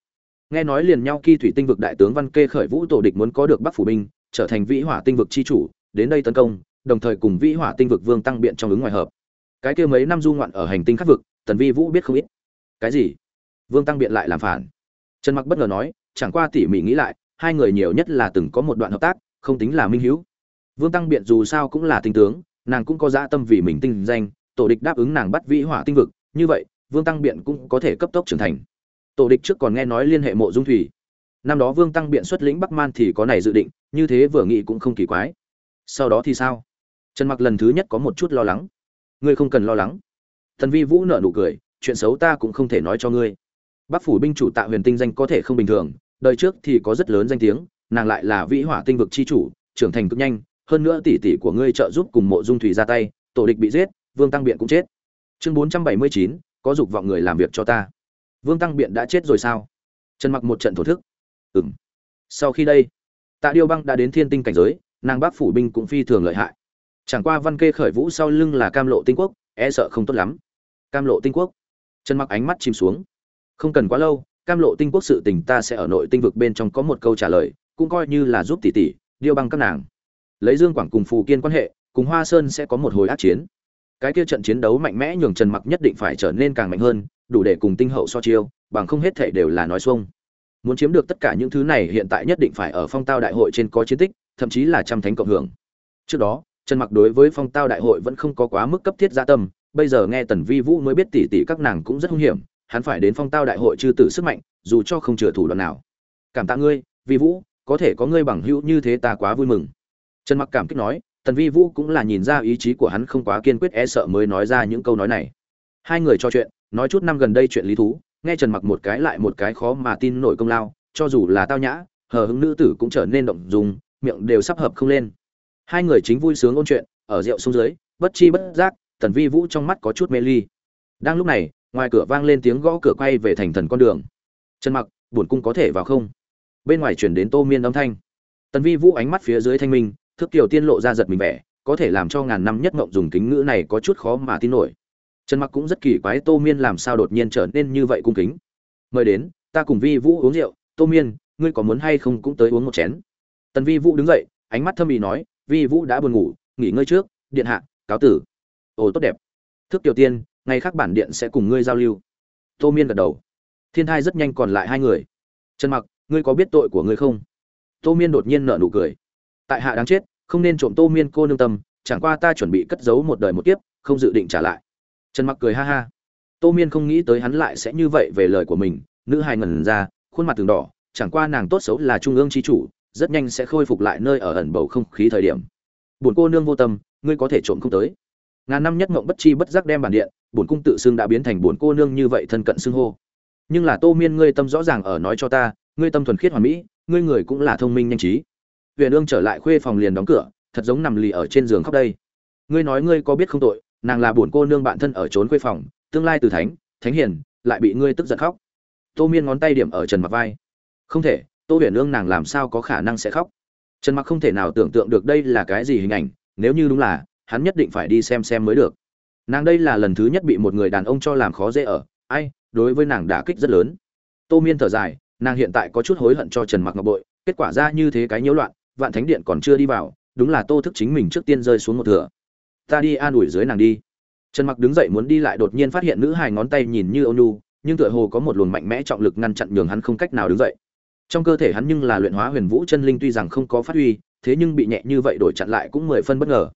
Nghe nói liền nhau Khi thủy tinh vực đại tướng văn kê khởi vũ tổ địch muốn có được bắc phủ binh, trở thành vĩ hỏa tinh vực chi chủ, đến đây tấn công, đồng thời cùng vĩ hỏa tinh vực vương tăng biện trong ứng ngoài hợp. Cái kia mấy năm du ngoạn ở hành tinh khắc vực, tần vi vũ biết không ít. Cái gì? Vương tăng biện lại làm phản. Trần mặc bất ngờ nói, chẳng qua tỉ mỉ nghĩ lại, hai người nhiều nhất là từng có một đoạn hợp tác, không tính là minh hữu vương tăng biện dù sao cũng là tinh tướng, nàng cũng có dã tâm vì mình tinh danh, tổ địch đáp ứng nàng bắt vĩ hỏa tinh vực, như vậy vương tăng biện cũng có thể cấp tốc trưởng thành. Tổ địch trước còn nghe nói liên hệ mộ dung thủy. Năm đó vương tăng biện xuất lĩnh bắc man thì có này dự định, như thế vừa nghĩ cũng không kỳ quái. Sau đó thì sao? Trần mặc lần thứ nhất có một chút lo lắng. Ngươi không cần lo lắng. Thần vi vũ nợ nụ cười, chuyện xấu ta cũng không thể nói cho ngươi. Bắc phủ binh chủ tạ huyền tinh danh có thể không bình thường, đời trước thì có rất lớn danh tiếng, nàng lại là vĩ hỏa tinh vực chi chủ, trưởng thành cực nhanh, hơn nữa tỷ tỷ của ngươi trợ giúp cùng mộ dung thủy ra tay, tổ địch bị giết, vương tăng biện cũng chết. Chương bốn trăm bảy mươi chín có dục vọng người làm việc cho ta. Vương tăng biện đã chết rồi sao? Trần mặc một trận thổ thức. Ừng sau khi đây, tạ điêu băng đã đến thiên tinh cảnh giới, nàng bác phủ binh cũng phi thường lợi hại. Chẳng qua văn kê khởi vũ sau lưng là cam lộ tinh quốc e sợ không tốt lắm. Cam lộ tinh quốc. Trần mặc ánh mắt chìm xuống. Không cần quá lâu, cam lộ tinh quốc sự tình ta sẽ ở nội tinh vực bên trong có một câu trả lời, cũng coi như là giúp tỷ tỷ, điêu băng các nàng. Lấy dương quảng cùng phù kiên quan hệ, cùng hoa sơn sẽ có một hồi ác chiến cái kia trận chiến đấu mạnh mẽ nhường trần mặc nhất định phải trở nên càng mạnh hơn, đủ để cùng tinh hậu so chiêu, bằng không hết thể đều là nói xuông. Muốn chiếm được tất cả những thứ này hiện tại nhất định phải ở phong tao đại hội trên có chiến tích, thậm chí là trăm thánh cộng hưởng. Trước đó, trần mặc đối với phong tao đại hội vẫn không có quá mức cấp thiết gia tâm, bây giờ nghe tần vi vũ mới biết tỷ tỷ các nàng cũng rất hung hiểm, hắn phải đến phong tao đại hội chư tử sức mạnh, dù cho không chừa thủ đoạn nào. Cảm tạ ngươi, vi vũ, có thể có ngươi bằng hữu như thế ta quá vui mừng. Trần mặc cảm kích nói tần vi vũ cũng là nhìn ra ý chí của hắn không quá kiên quyết e sợ mới nói ra những câu nói này. Hai người trò chuyện, nói chút năm gần đây chuyện lý thú, nghe trần mặc một cái lại một cái khó mà tin nổi công lao, cho dù là tao nhã, hờ hững nữ tử cũng trở nên động dùng miệng đều sắp hợp không lên. Hai người chính vui sướng ôn chuyện, ở rượu xuống dưới, bất chi bất giác, tần vi vũ trong mắt có chút mê ly. Đang lúc này, ngoài cửa vang lên tiếng gõ cửa quay về thành thần con đường. Trần mặc, buồn cung có thể vào không? Bên ngoài chuyển đến tô miên âm thanh. Tần vi vũ ánh mắt phía dưới thanh minh thức kiều tiên lộ ra giật mình vẻ, có thể làm cho ngàn năm nhất ngộng dùng kính ngữ này có chút khó mà tin nổi. Trần mặc cũng rất kỳ quái tô miên làm sao đột nhiên trở nên như vậy cung kính. Mời đến, ta cùng vi vũ uống rượu. Tô miên, ngươi có muốn hay không cũng tới uống một chén. Tần vi vũ đứng dậy, ánh mắt thâm ý nói, vi vũ đã buồn ngủ, nghỉ ngơi trước, điện hạ, cáo tử. Ồ, tốt đẹp. Thức kiều tiên, ngày khác bản điện sẽ cùng ngươi giao lưu. Tô miên gật đầu. Thiên thai rất nhanh còn lại hai người. Trần mặc, ngươi có biết tội của ngươi không? Tô miên đột nhiên nở nụ cười. Tại hạ đáng chết không nên trộm tô miên cô nương tâm, chẳng qua ta chuẩn bị cất giấu một đời một kiếp, không dự định trả lại. Trần mặc cười ha ha. Tô miên không nghĩ tới hắn lại sẽ như vậy về lời của mình, nữ hài ngẩn ra, khuôn mặt từng đỏ, chẳng qua nàng tốt xấu là trung ương chi chủ, rất nhanh sẽ khôi phục lại nơi ở ẩn bầu không khí thời điểm. Bổn cô nương vô tâm, ngươi có thể trộm không tới. Ngàn năm nhất mộng bất chi bất giác đem bản điện bổn cung tự xưng đã biến thành bổn cô nương như vậy thân cận xưng hô. Nhưng là tô miên ngươi tâm rõ ràng ở nói cho ta, ngươi tâm thuần khiết hoàn mỹ, ngươi người cũng là thông minh nhanh trí huyền ương trở lại khuê phòng liền đóng cửa, thật giống nằm lì ở trên giường khóc đây. Ngươi nói ngươi có biết không tội, nàng là buồn cô nương bạn thân ở trốn khuê phòng, tương lai từ thánh thánh hiền, lại bị ngươi tức giận khóc. Tô miên ngón tay điểm ở trần mặc vai. Không thể, tô huyền ương nàng làm sao có khả năng sẽ khóc? Trần mặc không thể nào tưởng tượng được đây là cái gì hình ảnh, nếu như đúng là, hắn nhất định phải đi xem xem mới được. Nàng đây là lần thứ nhất bị một người đàn ông cho làm khó dễ ở, ai, đối với nàng đả kích rất lớn. Tô miên thở dài, nàng hiện tại có chút hối hận cho trần mặc ngọc bội, kết quả ra như thế cái nhiễu loạn vạn thánh điện còn chưa đi vào, đúng là tô thức chính mình trước tiên rơi xuống một thửa. Ta đi an ủi dưới nàng đi. Trần mặc đứng dậy muốn đi lại đột nhiên phát hiện nữ hài ngón tay nhìn như ôn nhu, nhưng tựa hồ có một luồng mạnh mẽ trọng lực ngăn chặn nhường hắn không cách nào đứng dậy. Trong cơ thể hắn nhưng là luyện hóa huyền vũ chân linh tuy rằng không có phát huy, thế nhưng bị nhẹ như vậy đổi chặn lại cũng mười phân bất ngờ.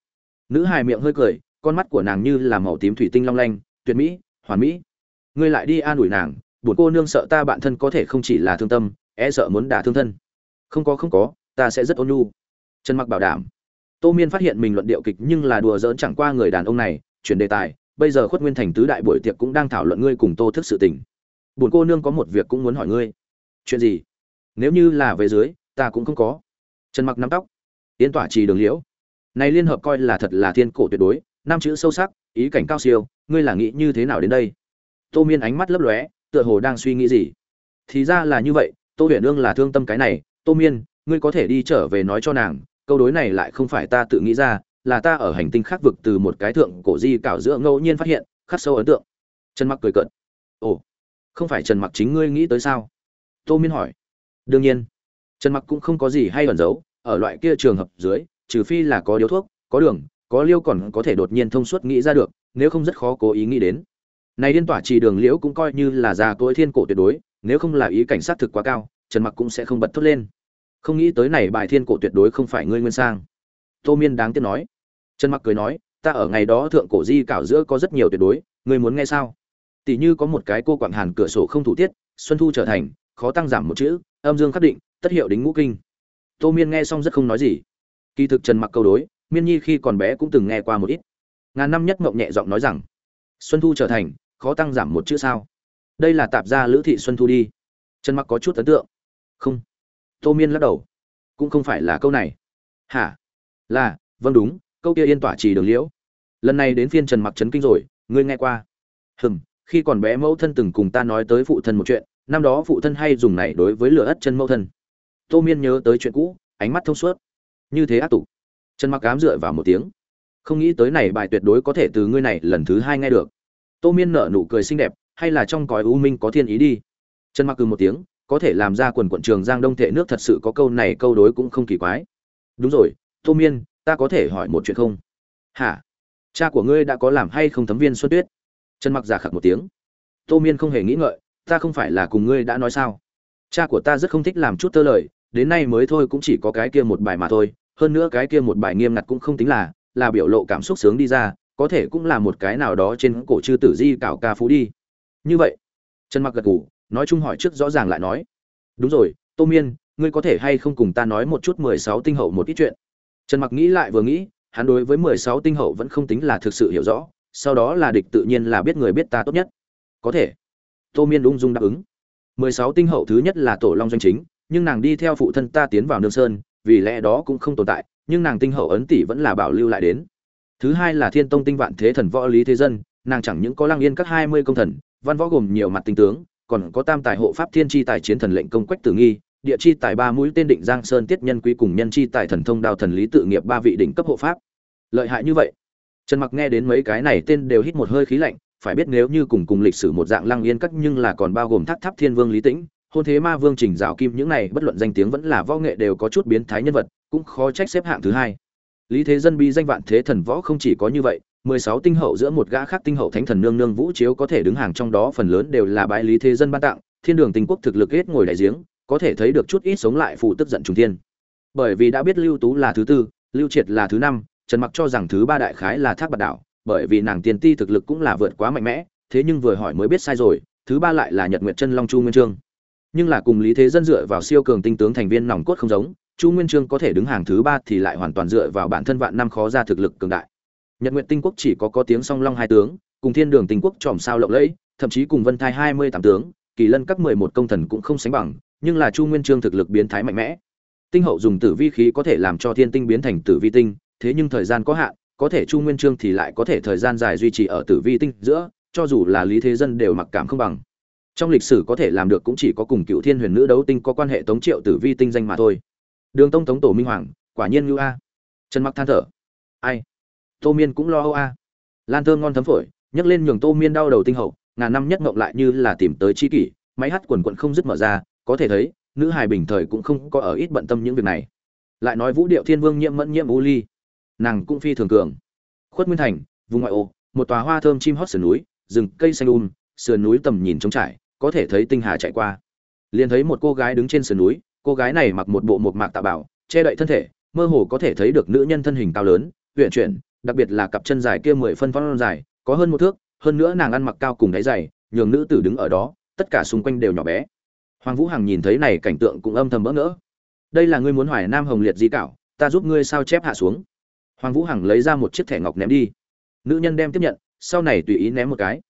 Nữ hài miệng hơi cười, con mắt của nàng như là màu tím thủy tinh long lanh, tuyệt mỹ, hoàn mỹ. Ngươi lại đi an ủi nàng, buồn cô nương sợ ta bạn thân có thể không chỉ là thương tâm e sợ muốn đả thương thân. Không có không có ta sẽ rất ôn nhu. Trần mặc bảo đảm. Tô miên phát hiện mình luận điệu kịch nhưng là đùa giỡn chẳng qua người đàn ông này, chuyển đề tài, bây giờ khuất nguyên thành tứ đại buổi tiệc cũng đang thảo luận ngươi cùng tô thức sự tình. Buồn cô nương có một việc cũng muốn hỏi ngươi. Chuyện gì? Nếu như là về dưới, ta cũng không có. Trần mặc nắm tóc. Tiến tỏa trì đường liễu. Này liên hợp coi là thật là thiên cổ tuyệt đối, năm chữ sâu sắc, ý cảnh cao siêu, ngươi là nghĩ như thế nào đến đây? Tô miên ánh mắt lấp lóe, tựa hồ đang suy nghĩ gì. Thì ra là như vậy, tô huyền ương là thương tâm cái này, tô miên ngươi có thể đi trở về nói cho nàng, câu đối này lại không phải ta tự nghĩ ra, là ta ở hành tinh khác vực từ một cái thượng cổ di cảo giữa ngẫu nhiên phát hiện, khắc sâu ấn tượng. Trần mặc cười cợt. Ồ, không phải trần mặc chính ngươi nghĩ tới sao? Tô miên hỏi. Đương nhiên. Trần mặc cũng không có gì hay ẩn giấu, ở loại kia trường hợp dưới, trừ phi là có điếu thuốc, có đường, có liêu còn có thể đột nhiên thông suốt nghĩ ra được, nếu không rất khó cố ý nghĩ đến. Này điên tỏa trì đường liễu cũng coi như là già cỗi thiên cổ tuyệt đối, nếu không là ý cảnh sát thực quá cao, trần mặc cũng sẽ không bật thốt lên không nghĩ tới này bài thiên cổ tuyệt đối không phải ngươi nguyên sang. Tô miên đáng tiếc nói. Trần mặc cười nói, ta ở ngày đó thượng cổ di cảo giữa có rất nhiều tuyệt đối, ngươi muốn nghe sao? Tỷ như có một cái cô quảng hàn cửa sổ không thủ tiết, xuân thu trở thành, khó tăng giảm một chữ, âm dương khắc định, tất hiệu đính ngũ kinh. Tô miên nghe xong rất không nói gì. Kỳ thực trần mặc câu đối, miên nhi khi còn bé cũng từng nghe qua một ít. Ngàn năm nhất mộng nhẹ giọng nói rằng, xuân thu trở thành, khó tăng giảm một chữ sao? Đây là tạp gia lữ thị xuân thu đi. Trần mặc có chút ấn tượng. Không tô miên lắc đầu. Cũng không phải là câu này. Hả? Là vâng đúng, câu kia yên tỏa trì đường liễu. Lần này đến phiên trần mặc trấn kinh rồi, ngươi nghe qua. Hừm, khi còn bé mẫu thân từng cùng ta nói tới phụ thân một chuyện, năm đó phụ thân hay dùng này đối với lửa ất chân mẫu thân. Tô miên nhớ tới chuyện cũ, ánh mắt thông suốt. Như thế ác tục trần mặc cám dựa vào một tiếng. Không nghĩ tới này bài tuyệt đối có thể từ ngươi này lần thứ hai nghe được. Tô miên nở nụ cười xinh đẹp, hay là trong cõi u minh có thiên ý đi. Trần mặc cừ một tiếng có thể làm ra quần quận trường giang đông thệ nước thật sự có câu này câu đối cũng không kỳ quái. Đúng rồi, tô miên, ta có thể hỏi một chuyện không? Hả? Cha của ngươi đã có làm hay không thấm viên xuân tuyết? Trần mặc giả khặc một tiếng. Tô miên không hề nghĩ ngợi, ta không phải là cùng ngươi đã nói sao? Cha của ta rất không thích làm chút tơ lời, đến nay mới thôi cũng chỉ có cái kia một bài mà thôi, hơn nữa cái kia một bài nghiêm ngặt cũng không tính là là biểu lộ cảm xúc sướng đi ra, có thể cũng là một cái nào đó trên cổ chư tử di cảo ca phú đi. Như vậy, trần mặc gật gù nói chung hỏi trước rõ ràng lại nói. Đúng rồi, tô miên, ngươi có thể hay không cùng ta nói một chút mười sáu tinh hậu một ít chuyện? Trần mặc nghĩ lại vừa nghĩ, hắn đối với mười sáu tinh hậu vẫn không tính là thực sự hiểu rõ, sau đó là địch tự nhiên là biết người biết ta tốt nhất. Có thể. Tô miên ung dung đáp ứng. Mười sáu tinh hậu thứ nhất là tổ long doanh chính, nhưng nàng đi theo phụ thân ta tiến vào nương sơn, vì lẽ đó cũng không tồn tại, nhưng nàng tinh hậu ấn tỷ vẫn là bảo lưu lại đến. Thứ hai là thiên tông tinh vạn thế thần võ lý thế dân, nàng chẳng những có lăng yên các hai mươi công thần, văn võ gồm nhiều mặt tinh tướng còn có tam tài hộ pháp thiên chi tài chiến thần lệnh công quách tử nghi, địa chi tài ba mũi tên định giang sơn tiết nhân quý cùng nhân chi tài thần thông đao thần lý tự nghiệp ba vị đỉnh cấp hộ pháp. Lợi hại như vậy. Trần mặc nghe đến mấy cái này tên đều hít một hơi khí lạnh, phải biết nếu như cùng cùng lịch sử một dạng lăng yên cắt nhưng là còn bao gồm tháp tháp thiên vương lý tĩnh, hôn thế ma vương trình dạo kim những này bất luận danh tiếng vẫn là võ nghệ đều có chút biến thái nhân vật, cũng khó trách xếp hạng thứ hai. Lý thế dân bi danh vạn thế thần võ không chỉ có như vậy mười sáu tinh hậu giữa một gã khác tinh hậu thánh thần nương nương vũ chiếu có thể đứng hàng trong đó phần lớn đều là bái lý thế dân ban tặng, thiên đường tinh quốc thực lực hết ngồi đại giếng, có thể thấy được chút ít sống lại phụ tức giận trùng thiên. Bởi vì đã biết lưu tú là thứ tư, lưu triệt là thứ năm, trần mặc cho rằng thứ ba đại khái là thác bạt đảo, bởi vì nàng tiền ti thực lực cũng là vượt quá mạnh mẽ, thế nhưng vừa hỏi mới biết sai rồi, thứ ba lại là nhật nguyệt chân long chu nguyên trương. Nhưng là cùng lý thế dân dựa vào siêu cường tinh tướng thành viên nòng cốt không giống, chu nguyên trương có thể đứng hàng thứ ba thì lại hoàn toàn dựa vào bản thân vạn năm khó ra thực lực cường đại nhật nguyện tinh quốc chỉ có có tiếng song long hai tướng, cùng thiên đường tinh quốc tròm sao lộng lẫy, thậm chí cùng vân thai hai mươi tám tướng, kỳ lân các mười một công thần cũng không sánh bằng, nhưng là chu nguyên Chương thực lực biến thái mạnh mẽ. Tinh hậu dùng tử vi khí có thể làm cho thiên tinh biến thành tử vi tinh, thế nhưng thời gian có hạn, có thể chu nguyên Chương thì lại có thể thời gian dài duy trì ở tử vi tinh giữa, cho dù là lý thế dân đều mặc cảm không bằng. Trong lịch sử có thể làm được cũng chỉ có cùng cựu thiên huyền nữ đấu tinh có quan hệ tống triệu tử vi tinh danh mà thôi. Đường tông tống tổ minh hoàng, quả nhiên như a. Trần mặc than thở. Ai? Tô miên cũng lo âu a. Lan thơm ngon thấm phổi, nhấc lên nhường tô miên đau đầu tinh hậu, ngàn năm nhất ngộng lại như là tìm tới chi kỷ, máy hát quần quận không dứt mở ra, có thể thấy, nữ hài bình thời cũng không có ở ít bận tâm những việc này. Lại nói vũ điệu thiên vương nhiễm mẫn nhiễm u ly, nàng cũng phi thường cường. Khuất nguyên thành, vùng ngoại ô, một tòa hoa thơm chim hót sườn núi, rừng cây xanh um sườn núi tầm nhìn trống trải, có thể thấy tinh hà chạy qua. Liền thấy một cô gái đứng trên sườn núi, cô gái này mặc một bộ một mạc tạ bảo, che đậy thân thể, mơ hồ có thể thấy được nữ nhân thân hình cao lớn huyện chuyển đặc biệt là cặp chân dài kia mười phân phong dài, có hơn một thước, hơn nữa nàng ăn mặc cao cùng đáy dày nhường nữ tử đứng ở đó, tất cả xung quanh đều nhỏ bé. Hoàng vũ hằng nhìn thấy này cảnh tượng cũng âm thầm bỡ ngỡ. Đây là ngươi muốn hoài nam hồng liệt di cảo, ta giúp ngươi sao chép hạ xuống. Hoàng vũ hằng lấy ra một chiếc thẻ ngọc ném đi. Nữ nhân đem tiếp nhận, sau này tùy ý ném một cái.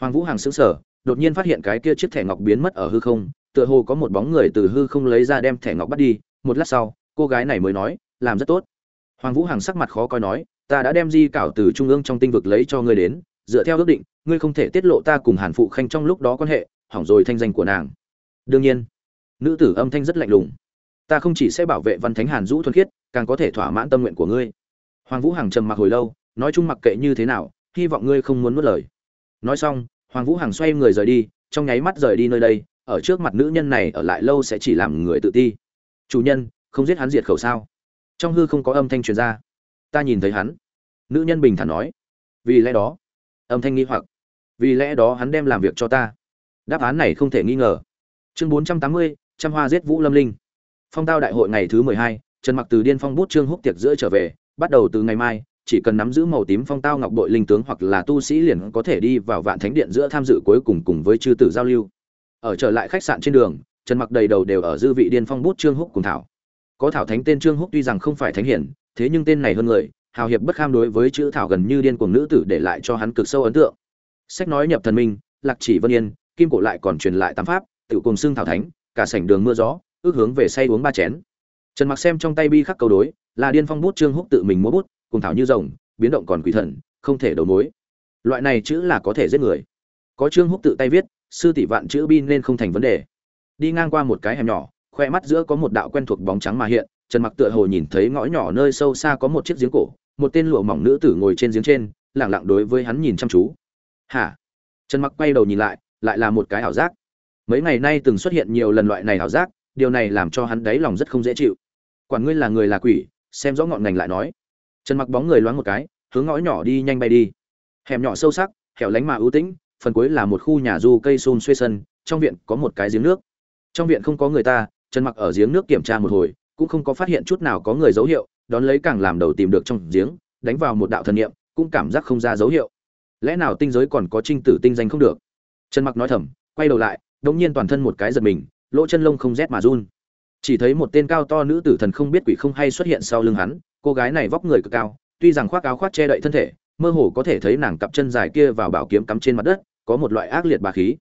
Hoàng vũ hằng sững sờ, đột nhiên phát hiện cái kia chiếc thẻ ngọc biến mất ở hư không, tựa hồ có một bóng người từ hư không lấy ra đem thẻ ngọc bắt đi. Một lát sau, cô gái này mới nói, làm rất tốt. Hoàng vũ hằng sắc mặt khó coi nói ta đã đem di cảo từ trung ương trong tinh vực lấy cho ngươi đến, dựa theo ước định, ngươi không thể tiết lộ ta cùng hàn phụ khanh trong lúc đó quan hệ, hỏng rồi thanh danh của nàng. Đương nhiên, nữ tử âm thanh rất lạnh lùng. Ta không chỉ sẽ bảo vệ văn thánh hàn dũ thuần khiết, càng có thể thỏa mãn tâm nguyện của ngươi. Hoàng vũ hằng trầm mặc hồi lâu, nói chung mặc kệ như thế nào, hy vọng ngươi không muốn nuốt lời. Nói xong, hoàng vũ hằng xoay người rời đi, trong nháy mắt rời đi nơi đây, ở trước mặt nữ nhân này ở lại lâu sẽ chỉ làm người tự ti. Chủ nhân, không giết hắn diệt khẩu sao? Trong hư không có âm thanh truyền ra ta nhìn thấy hắn. Nữ nhân bình thản nói. Vì lẽ đó, âm thanh nghi hoặc. Vì lẽ đó hắn đem làm việc cho ta. Đáp án này không thể nghi ngờ. Chương bốn trăm tám mươi, trăm hoa giết vũ lâm linh. Phong tao đại hội ngày thứ mười hai, trần mặc từ điên phong bút trương húc tiệc giữa trở về, bắt đầu từ ngày mai, chỉ cần nắm giữ màu tím phong tao ngọc đội linh tướng hoặc là tu sĩ liền có thể đi vào vạn thánh điện giữa tham dự cuối cùng cùng với chư tử giao lưu. Ở trở lại khách sạn trên đường, trần mặc đầy đầu đều ở dư vị điên phong bút trương húc cùng thảo. Có thảo thánh tên trương húc tuy rằng không phải thánh hiển thế nhưng tên này hơn người, hào hiệp bất kham đối với chữ thảo gần như điên cuồng nữ tử để lại cho hắn cực sâu ấn tượng. Sách nói nhập thần minh, lạc chỉ vân yên, kim cổ lại còn truyền lại tám pháp tự cùng xưng thảo thánh, cả sảnh đường mưa gió, ước hướng về say uống ba chén. Trần mặc xem trong tay bi khắc câu đối, là điên phong bút trương húc tự mình múa bút, cùng thảo như rồng, biến động còn quỷ thần, không thể đầu mối. Loại này chữ là có thể giết người. Có trương húc tự tay viết, sư tỷ vạn chữ bi nên không thành vấn đề. Đi ngang qua một cái hẻm nhỏ, khoe mắt giữa có một đạo quen thuộc bóng trắng mà hiện trần mặc tựa hồ nhìn thấy ngõ nhỏ nơi sâu xa có một chiếc giếng cổ, một tên lụa mỏng nữ tử ngồi trên giếng trên lẳng lặng đối với hắn nhìn chăm chú. Hả? Trần mặc quay đầu nhìn lại lại là một cái ảo giác. Mấy ngày nay từng xuất hiện nhiều lần loại này ảo giác, điều này làm cho hắn đáy lòng rất không dễ chịu. Quản ngươi là người là quỷ, xem rõ ngọn ngành lại nói. Trần mặc bóng người loáng một cái, hướng ngõ nhỏ đi nhanh bay đi. Hẻm nhỏ sâu sắc, hẻo lánh mà ưu tĩnh, phần cuối là một khu nhà du cây xôn xuê sân, trong viện có một cái giếng nước. Trong viện không có người ta, trần mặc ở giếng nước kiểm tra một hồi cũng không có phát hiện chút nào có người dấu hiệu, đón lấy càng làm đầu tìm được trong giếng, đánh vào một đạo thần niệm, cũng cảm giác không ra dấu hiệu. Lẽ nào tinh giới còn có trinh tử tinh danh không được? Trần mặc nói thầm, quay đầu lại đống nhiên toàn thân một cái giật mình, lỗ chân lông không rét mà run. Chỉ thấy một tên cao to nữ tử thần không biết quỷ không hay xuất hiện sau lưng hắn, cô gái này vóc người cực cao, tuy rằng khoác áo khoác che đậy thân thể, mơ hồ có thể thấy nàng cặp chân dài kia vào bảo kiếm cắm trên mặt đất, có một loại ác liệt bà khí.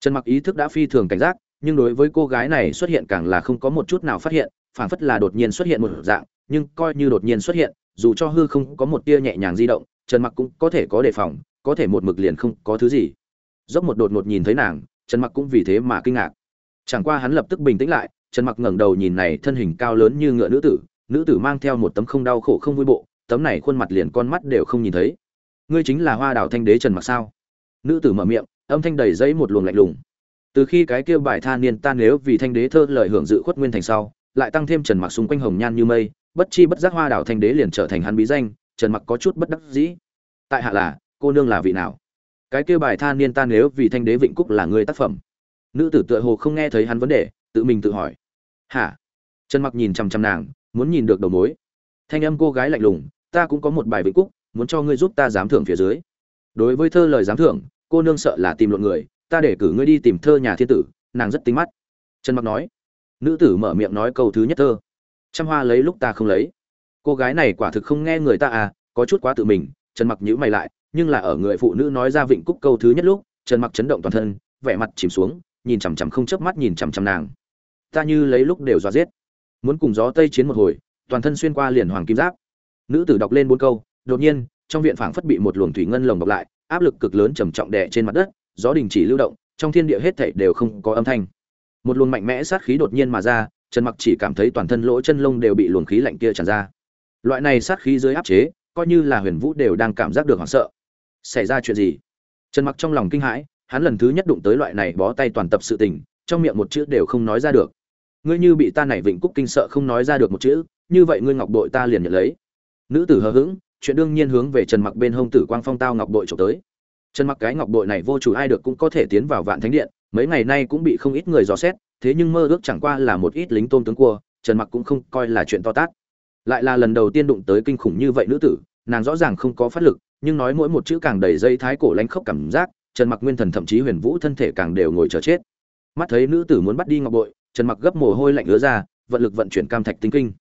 Trần mặc ý thức đã phi thường cảnh giác, nhưng đối với cô gái này xuất hiện càng là không có một chút nào phát hiện phảng phất là đột nhiên xuất hiện một dạng, nhưng coi như đột nhiên xuất hiện, dù cho hư không có một tia nhẹ nhàng di động, trần mặc cũng có thể có đề phòng, có thể một mực liền không có thứ gì. Dốc một đột ngột nhìn thấy nàng, trần mặc cũng vì thế mà kinh ngạc. Chẳng qua hắn lập tức bình tĩnh lại, trần mặc ngẩng đầu nhìn này thân hình cao lớn như ngựa nữ tử nữ tử mang theo một tấm không đau khổ không vui bộ, tấm này khuôn mặt liền con mắt đều không nhìn thấy. Ngươi chính là hoa đào thanh đế trần mặc sao? Nữ tử mở miệng, âm thanh đầy dây một luồng lạnh lùng. Từ khi cái kia bài tha niên tan nếu vì thanh đế thơ lời hưởng dự khuất nguyên thành sau lại tăng thêm trần mặc xung quanh hồng nhan như mây, bất chi bất giác hoa đào thanh đế liền trở thành hắn bí danh, trần mặc có chút bất đắc dĩ. Tại hạ là, cô nương là vị nào? Cái kia bài tha niên ta nếu vì thanh đế vịnh cúc là người tác phẩm. Nữ tử tựa hồ không nghe thấy hắn vấn đề, tự mình tự hỏi. Hả? Trần mặc nhìn chằm chằm nàng, muốn nhìn được đầu mối. Thanh âm cô gái lạnh lùng, ta cũng có một bài vịnh cúc, muốn cho ngươi giúp ta giám thưởng phía dưới. Đối với thơ lời giám thưởng, cô nương sợ là tìm luận người, ta để cử ngươi đi tìm thơ nhà thiên tử, nàng rất tính mắt. Trần mặc nói nữ tử mở miệng nói câu thứ nhất thơ. Trăm hoa lấy lúc ta không lấy. Cô gái này quả thực không nghe người ta à có chút quá tự mình, trần mặc nhữ mày lại, nhưng là ở người phụ nữ nói ra vịnh cúc câu thứ nhất lúc, trần mặc chấn động toàn thân, vẻ mặt chìm xuống, nhìn chằm chằm không chớp mắt nhìn chằm chằm nàng. Ta như lấy lúc đều dọa giết. Muốn cùng gió tây chiến một hồi, toàn thân xuyên qua liền hoàng kim giáp. Nữ tử đọc lên bốn câu, đột nhiên, trong viện phảng phất bị một luồng thủy ngân lồng bọc lại, áp lực cực lớn trầm trọng đè trên mặt đất, gió đình chỉ lưu động, trong thiên địa hết thảy đều không có âm thanh một luồng mạnh mẽ sát khí đột nhiên mà ra, trần mặc chỉ cảm thấy toàn thân lỗ chân lông đều bị luồng khí lạnh kia tràn ra. Loại này sát khí dưới áp chế, coi như là huyền vũ đều đang cảm giác được hoảng sợ. Xảy ra chuyện gì? Trần mặc trong lòng kinh hãi, hắn lần thứ nhất đụng tới loại này bó tay toàn tập sự tình, trong miệng một chữ đều không nói ra được. Ngươi như bị ta này vịnh cúc kinh sợ không nói ra được một chữ, như vậy ngươi ngọc bội ta liền nhận lấy. Nữ tử hờ hững, chuyện đương nhiên hướng về trần mặc bên hông tử quang phong tao ngọc bội trộm tới. Trần mặc cái ngọc bội này vô chủ ai được cũng có thể tiến vào vạn thánh điện mấy ngày nay cũng bị không ít người dò xét, thế nhưng mơ ước chẳng qua là một ít lính tôm tướng cua, trần mặc cũng không coi là chuyện to tát. Lại là lần đầu tiên đụng tới kinh khủng như vậy nữ tử, nàng rõ ràng không có phát lực, nhưng nói mỗi một chữ càng đầy dây thái cổ lánh khốc cảm giác, trần mặc nguyên thần thậm chí huyền vũ thân thể càng đều ngồi chờ chết. Mắt thấy nữ tử muốn bắt đi ngọc bội, trần mặc gấp mồ hôi lạnh ứa ra, vận lực vận chuyển cam thạch tinh kinh.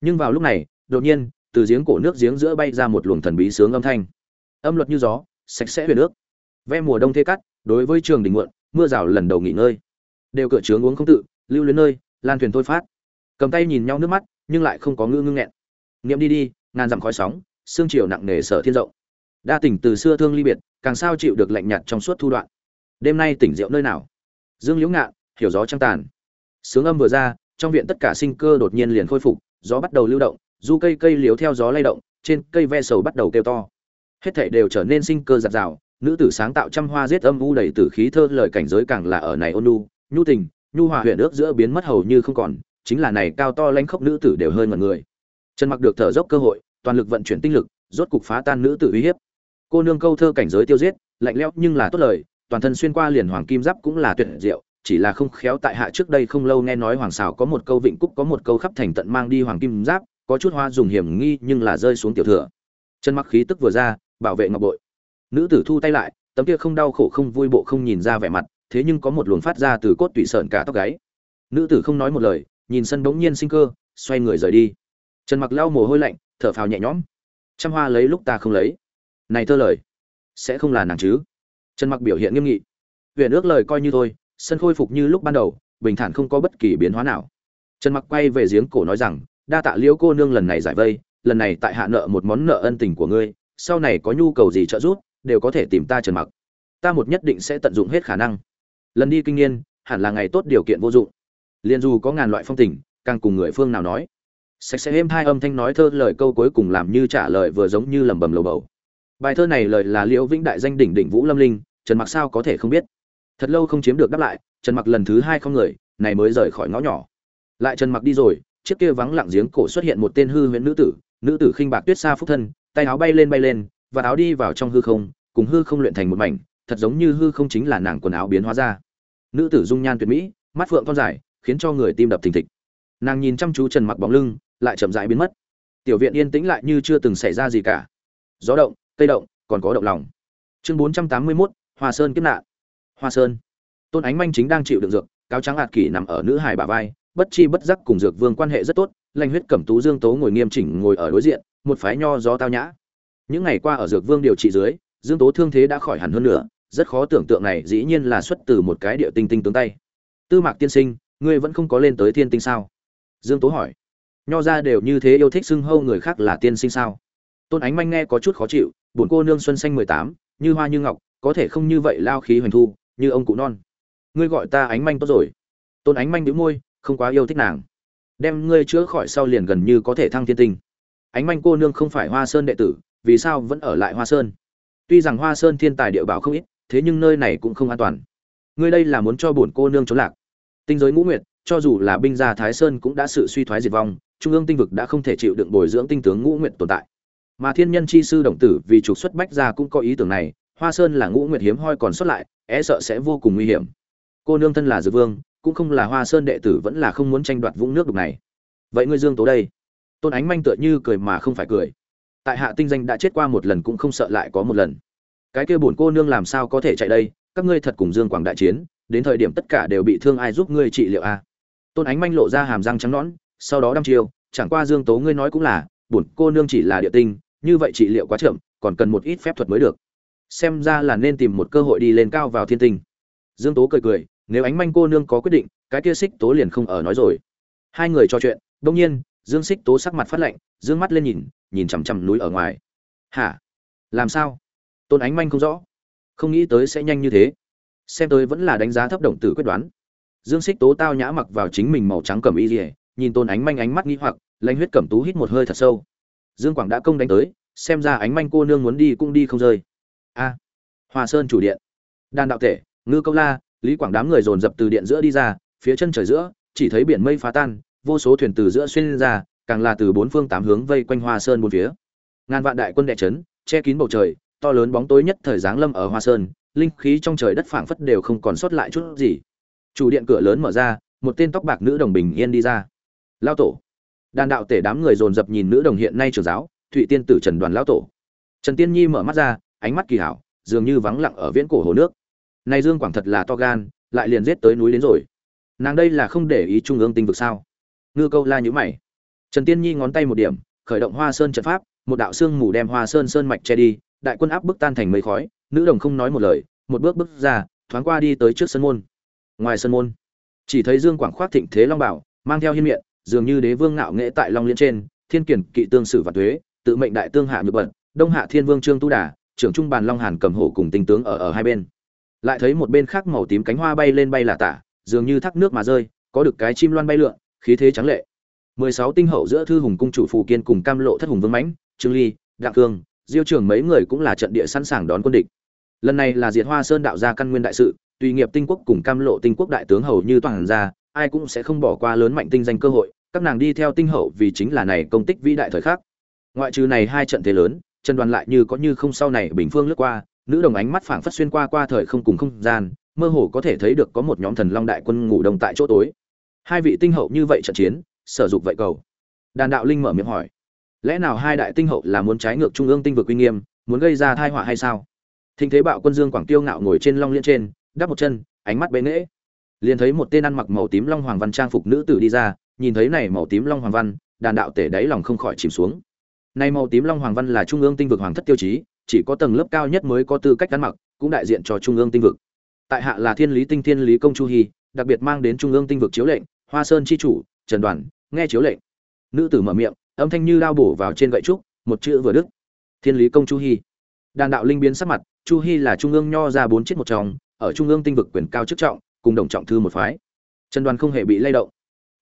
Nhưng vào lúc này, đột nhiên, từ giếng cổ nước giếng giữa bay ra một luồng thần bí sướng âm thanh. Âm luật như gió, sạch sẽ huyền nước ve mùa đông thê cắt, đối với trường đình muộn mưa rào lần đầu nghỉ ngơi. Đều cửa trướng uống không tự, lưu luyến nơi, lan thuyền thôi phát. Cầm tay nhìn nhau nước mắt, nhưng lại không có ngư ngưng nghẹn. Nghiệm đi đi, ngàn dặm khói sóng xương chiều nặng nề sở thiên rộng. Đa tỉnh từ xưa thương ly biệt, càng sao chịu được lạnh nhạt trong suốt thu đoạn. Đêm nay tỉnh rượu nơi nào? Dương liễu ngạn, hiểu gió trăng tàn. Sướng âm vừa ra, trong viện tất cả sinh cơ đột nhiên liền khôi phục, gió bắt đầu lưu động, du cây cây liếu theo gió lay động, trên cây ve sầu bắt đầu kêu to. Hết thảy đều trở nên sinh cơ giạt rào nữ tử sáng tạo trăm hoa giết âm u đầy tử khí thơ, lời cảnh giới càng là ở này ôn nhu nhu tình, nhu hòa huyện ước giữa biến mất hầu như không còn, chính là này cao to lãnh khốc nữ tử đều hơi ngẩn người. Trần mặc được thở dốc cơ hội, toàn lực vận chuyển tinh lực, rốt cục phá tan nữ tử uy hiếp. Cô nương câu thơ cảnh giới tiêu giết, lạnh lẽo nhưng là tốt lời, toàn thân xuyên qua liền hoàng kim giáp cũng là tuyệt diệu, chỉ là không khéo tại hạ trước đây không lâu nghe nói hoàng xào có một câu vịnh cúc, có một câu khắp thành tận mang đi hoàng kim giáp, có chút hoa dùng hiểm nghi nhưng là rơi xuống tiểu thừa. Chân mặc khí tức vừa ra, bảo vệ ngọc bội nữ tử thu tay lại, tấm kia không đau khổ không vui bộ không nhìn ra vẻ mặt, thế nhưng có một luồng phát ra từ cốt tủy sợn cả tóc gáy. Nữ tử không nói một lời, nhìn sân bỗng nhiên sinh cơ, xoay người rời đi. Trần mặc lau mồ hôi lạnh, thở phào nhẹ nhõm. Trăm hoa lấy lúc ta không lấy. Này thơ lời, sẽ không là nàng chứ? Trần mặc biểu hiện nghiêm nghị. Huyện ước lời coi như thôi, sân khôi phục như lúc ban đầu, bình thản không có bất kỳ biến hóa nào. Trần mặc quay về giếng cổ nói rằng, đa tạ liễu cô nương lần này giải vây, lần này tại hạ nợ một món nợ ân tình của ngươi, sau này có nhu cầu gì trợ giúp đều có thể tìm ta trần mặc. Ta một nhất định sẽ tận dụng hết khả năng. Lần đi kinh niên, hẳn là ngày tốt điều kiện vô dụng. Liền dù có ngàn loại phong tình, càng cùng người phương nào nói. Sạch sẽ êm hai âm thanh nói thơ lời câu cuối cùng làm như trả lời vừa giống như lẩm bẩm lầu bầu. Bài thơ này lời là liễu vĩnh đại danh đỉnh đỉnh vũ lâm linh, trần mặc sao có thể không biết? Thật lâu không chiếm được đáp lại, trần mặc lần thứ hai không người, này mới rời khỏi ngõ nhỏ. Lại trần mặc đi rồi, chiếc kia vắng lặng giếng cổ xuất hiện một tên hư huyễn nữ tử nữ tử khinh bạc tuyết xa phúc thân, tay áo bay lên bay lên và áo đi vào trong hư không cùng hư không luyện thành một mảnh thật giống như hư không chính là nàng quần áo biến hóa ra. Nữ tử dung nhan tuyệt mỹ mắt phượng thon dài khiến cho người tim đập thình thịch. Nàng nhìn chăm chú trần mặc bóng lưng lại chậm rãi biến mất. Tiểu viện yên tĩnh lại như chưa từng xảy ra gì cả. Gió động tây động còn có động lòng. Chương 481, hoa sơn kiếp nạn. Hoa sơn. Tôn ánh manh chính đang chịu đựng dược cáo trắng hạt kỷ nằm ở nữ hài bà vai bất chi bất giác cùng dược vương quan hệ rất tốt lanh huyết cẩm tú dương tố ngồi nghiêm chỉnh ngồi ở đối diện một phái nho gió tao nhã những ngày qua ở dược vương điều trị dưới, dương tố thương thế đã khỏi hẳn hơn nữa rất khó tưởng tượng này dĩ nhiên là xuất từ một cái địa tinh tinh tướng tay. Tư mạc tiên sinh, ngươi vẫn không có lên tới thiên tinh sao? Dương tố hỏi. Nho ra đều như thế yêu thích xưng hâu người khác là tiên sinh sao? Tôn ánh manh nghe có chút khó chịu bổn cô nương xuân xanh mười tám, như hoa như ngọc, có thể không như vậy lao khí hoành thu, như ông cụ non. Ngươi gọi ta ánh manh tốt rồi. Tôn ánh manh đĩu môi, không quá yêu thích nàng. Đem ngươi chữa khỏi sau liền gần như có thể thăng thiên tinh. Ánh manh cô nương không phải hoa sơn đệ tử vì sao vẫn ở lại hoa sơn? Tuy rằng hoa sơn thiên tài địa bảo không ít, thế nhưng nơi này cũng không an toàn. Ngươi đây là muốn cho bổn cô nương trốn lạc. Tinh giới ngũ nguyệt, cho dù là binh gia thái sơn cũng đã sự suy thoái diệt vong, trung ương tinh vực đã không thể chịu đựng bồi dưỡng tinh tướng ngũ nguyệt tồn tại. Mà thiên nhân chi sư đồng tử vì trục xuất bách gia cũng có ý tưởng này, hoa sơn là ngũ nguyệt hiếm hoi còn xuất lại e sợ sẽ vô cùng nguy hiểm. Cô nương thân là dược vương, cũng không là hoa sơn đệ tử vẫn là không muốn tranh đoạt vũng nước đục này. Vậy ngươi dương tố đây? Tôn ánh manh tựa như cười mà không phải cười tại hạ tinh danh đã chết qua một lần cũng không sợ lại có một lần. Cái kia bổn cô nương làm sao có thể chạy đây? Các ngươi thật cùng dương quảng đại chiến, đến thời điểm tất cả đều bị thương ai giúp ngươi trị liệu a à? tôn ánh manh lộ ra hàm răng trắng nõn, sau đó đăm chiêu, chẳng qua dương tố ngươi nói cũng là, bổn cô nương chỉ là địa tinh, như vậy trị liệu quá chậm, còn cần một ít phép thuật mới được. Xem ra là nên tìm một cơ hội đi lên cao vào thiên tinh. Dương tố cười cười, nếu ánh manh cô nương có quyết định, cái kia xích tố liền không ở nói rồi. Hai người trò chuyện đông nhiên, dương xích tố sắc mặt phát lạnh, dương mắt lên nhìn nhìn chằm chằm núi ở ngoài. Hả? Làm sao? Tôn ánh manh không rõ. Không nghĩ tới sẽ nhanh như thế. Xem tới vẫn là đánh giá thấp động tử quyết đoán. Dương xích tố tao nhã mặc vào chính mình màu trắng cẩm y rỉa nhìn tôn ánh manh ánh mắt nghĩ hoặc lãnh huyết cẩm tú hít một hơi thật sâu. Dương quảng đã công đánh tới xem ra ánh manh cô nương muốn đi cũng đi không rơi. A. À, hòa sơn chủ điện. Đàn đạo tể ngư câu la lý quảng đám người dồn dập từ điện giữa đi ra phía chân trời giữa chỉ thấy biển mây phá tan vô số thuyền từ giữa xuyên ra càng là từ bốn phương tám hướng vây quanh hoa sơn bốn phía. Ngàn vạn đại quân đệ trấn che kín bầu trời, to lớn bóng tối nhất thời giáng lâm ở hoa sơn, linh khí trong trời đất phảng phất đều không còn sót lại chút gì. Chủ điện cửa lớn mở ra, một tên tóc bạc nữ đồng bình yên đi ra. Lao tổ. Đàn đạo tể đám người dồn dập nhìn nữ đồng hiện nay trưởng giáo, thụy tiên tử trần đoàn lao tổ. Trần tiên nhi mở mắt ra, ánh mắt kỳ hảo, dường như vắng lặng ở viễn cổ hồ nước. Này dương quảng thật là to gan, lại liền giết tới núi đến rồi. Nàng đây là không để ý trung ương tinh vực sao? Ngư câu la nhữ mày trần tiên nhi ngón tay một điểm, khởi động hoa sơn trận pháp, một đạo sương mù đem hoa sơn sơn mạch che đi, đại quân áp bức tan thành mây khói, nữ đồng không nói một lời, một bước bước ra, thoáng qua đi tới trước sân môn. Ngoài sân môn, chỉ thấy dương quảng khoác thịnh thế long bảo, mang theo hiên miệng, dường như đế vương ngạo nghệ tại long liên trên, thiên kiển kỵ tương sử và thuế tự mệnh đại tương hạ nhược bận, đông hạ thiên vương trương tu đà, trưởng trung bàn long hàn cầm hổ cùng tinh tướng ở ở hai bên. Lại thấy một bên khác màu tím cánh hoa bay lên bay là tả, dường như thác nước mà rơi, có được cái chim loan bay lượn, khí thế trắng lệ mười sáu tinh hậu giữa thư hùng cung chủ phù kiên cùng cam lộ thất hùng vương mãnh, trương ly, đặng cương diêu trưởng mấy người cũng là trận địa sẵn sàng đón quân địch. Lần này là diệt hoa sơn đạo gia căn nguyên đại sự, tùy nghiệp tinh quốc cùng cam lộ tinh quốc đại tướng hầu như toàn ra, ai cũng sẽ không bỏ qua lớn mạnh tinh danh cơ hội, các nàng đi theo tinh hậu vì chính là này công tích vĩ đại thời khắc. Ngoại trừ này hai trận thế lớn chân đoàn lại như có như không sau này bình phương lướt qua, nữ đồng ánh mắt phảng phất xuyên qua qua thời không cùng không gian, mơ hồ có thể thấy được có một nhóm thần long đại quân ngủ đông tại chỗ tối. Hai vị tinh hậu như vậy trận chiến sở dục vậy cầu. Đàn đạo linh mở miệng hỏi, lẽ nào hai đại tinh hậu là muốn trái ngược trung ương tinh vực uy nghiêm, muốn gây ra tai họa hay sao? Thịnh thế bạo quân dương quảng tiêu ngạo ngồi trên long liên trên, đắp một chân, ánh mắt bế nghễ. Liền thấy một tên ăn mặc màu tím long hoàng văn trang phục nữ tử đi ra, nhìn thấy này màu tím long hoàng văn, đàn đạo tể đáy lòng không khỏi chìm xuống. Nay màu tím long hoàng văn là trung ương tinh vực hoàng thất tiêu chí, chỉ có tầng lớp cao nhất mới có tư cách ăn mặc, cũng đại diện cho trung ương tinh vực. Tại hạ là thiên lý tinh thiên lý công chu hy đặc biệt mang đến trung ương tinh vực chiếu lệnh, hoa sơn chi chủ, trần đoàn nghe chiếu lệnh. Nữ tử mở miệng, âm thanh như lao bổ vào trên gậy trúc, một chữ vừa đức thiên lý công chu hy đàn đạo linh biến sắc mặt, chu hy là trung ương nho ra bốn chiếc một trong, ở trung ương tinh vực quyền cao chức trọng, cùng đồng trọng thư một phái. Trần đoàn không hề bị lay động.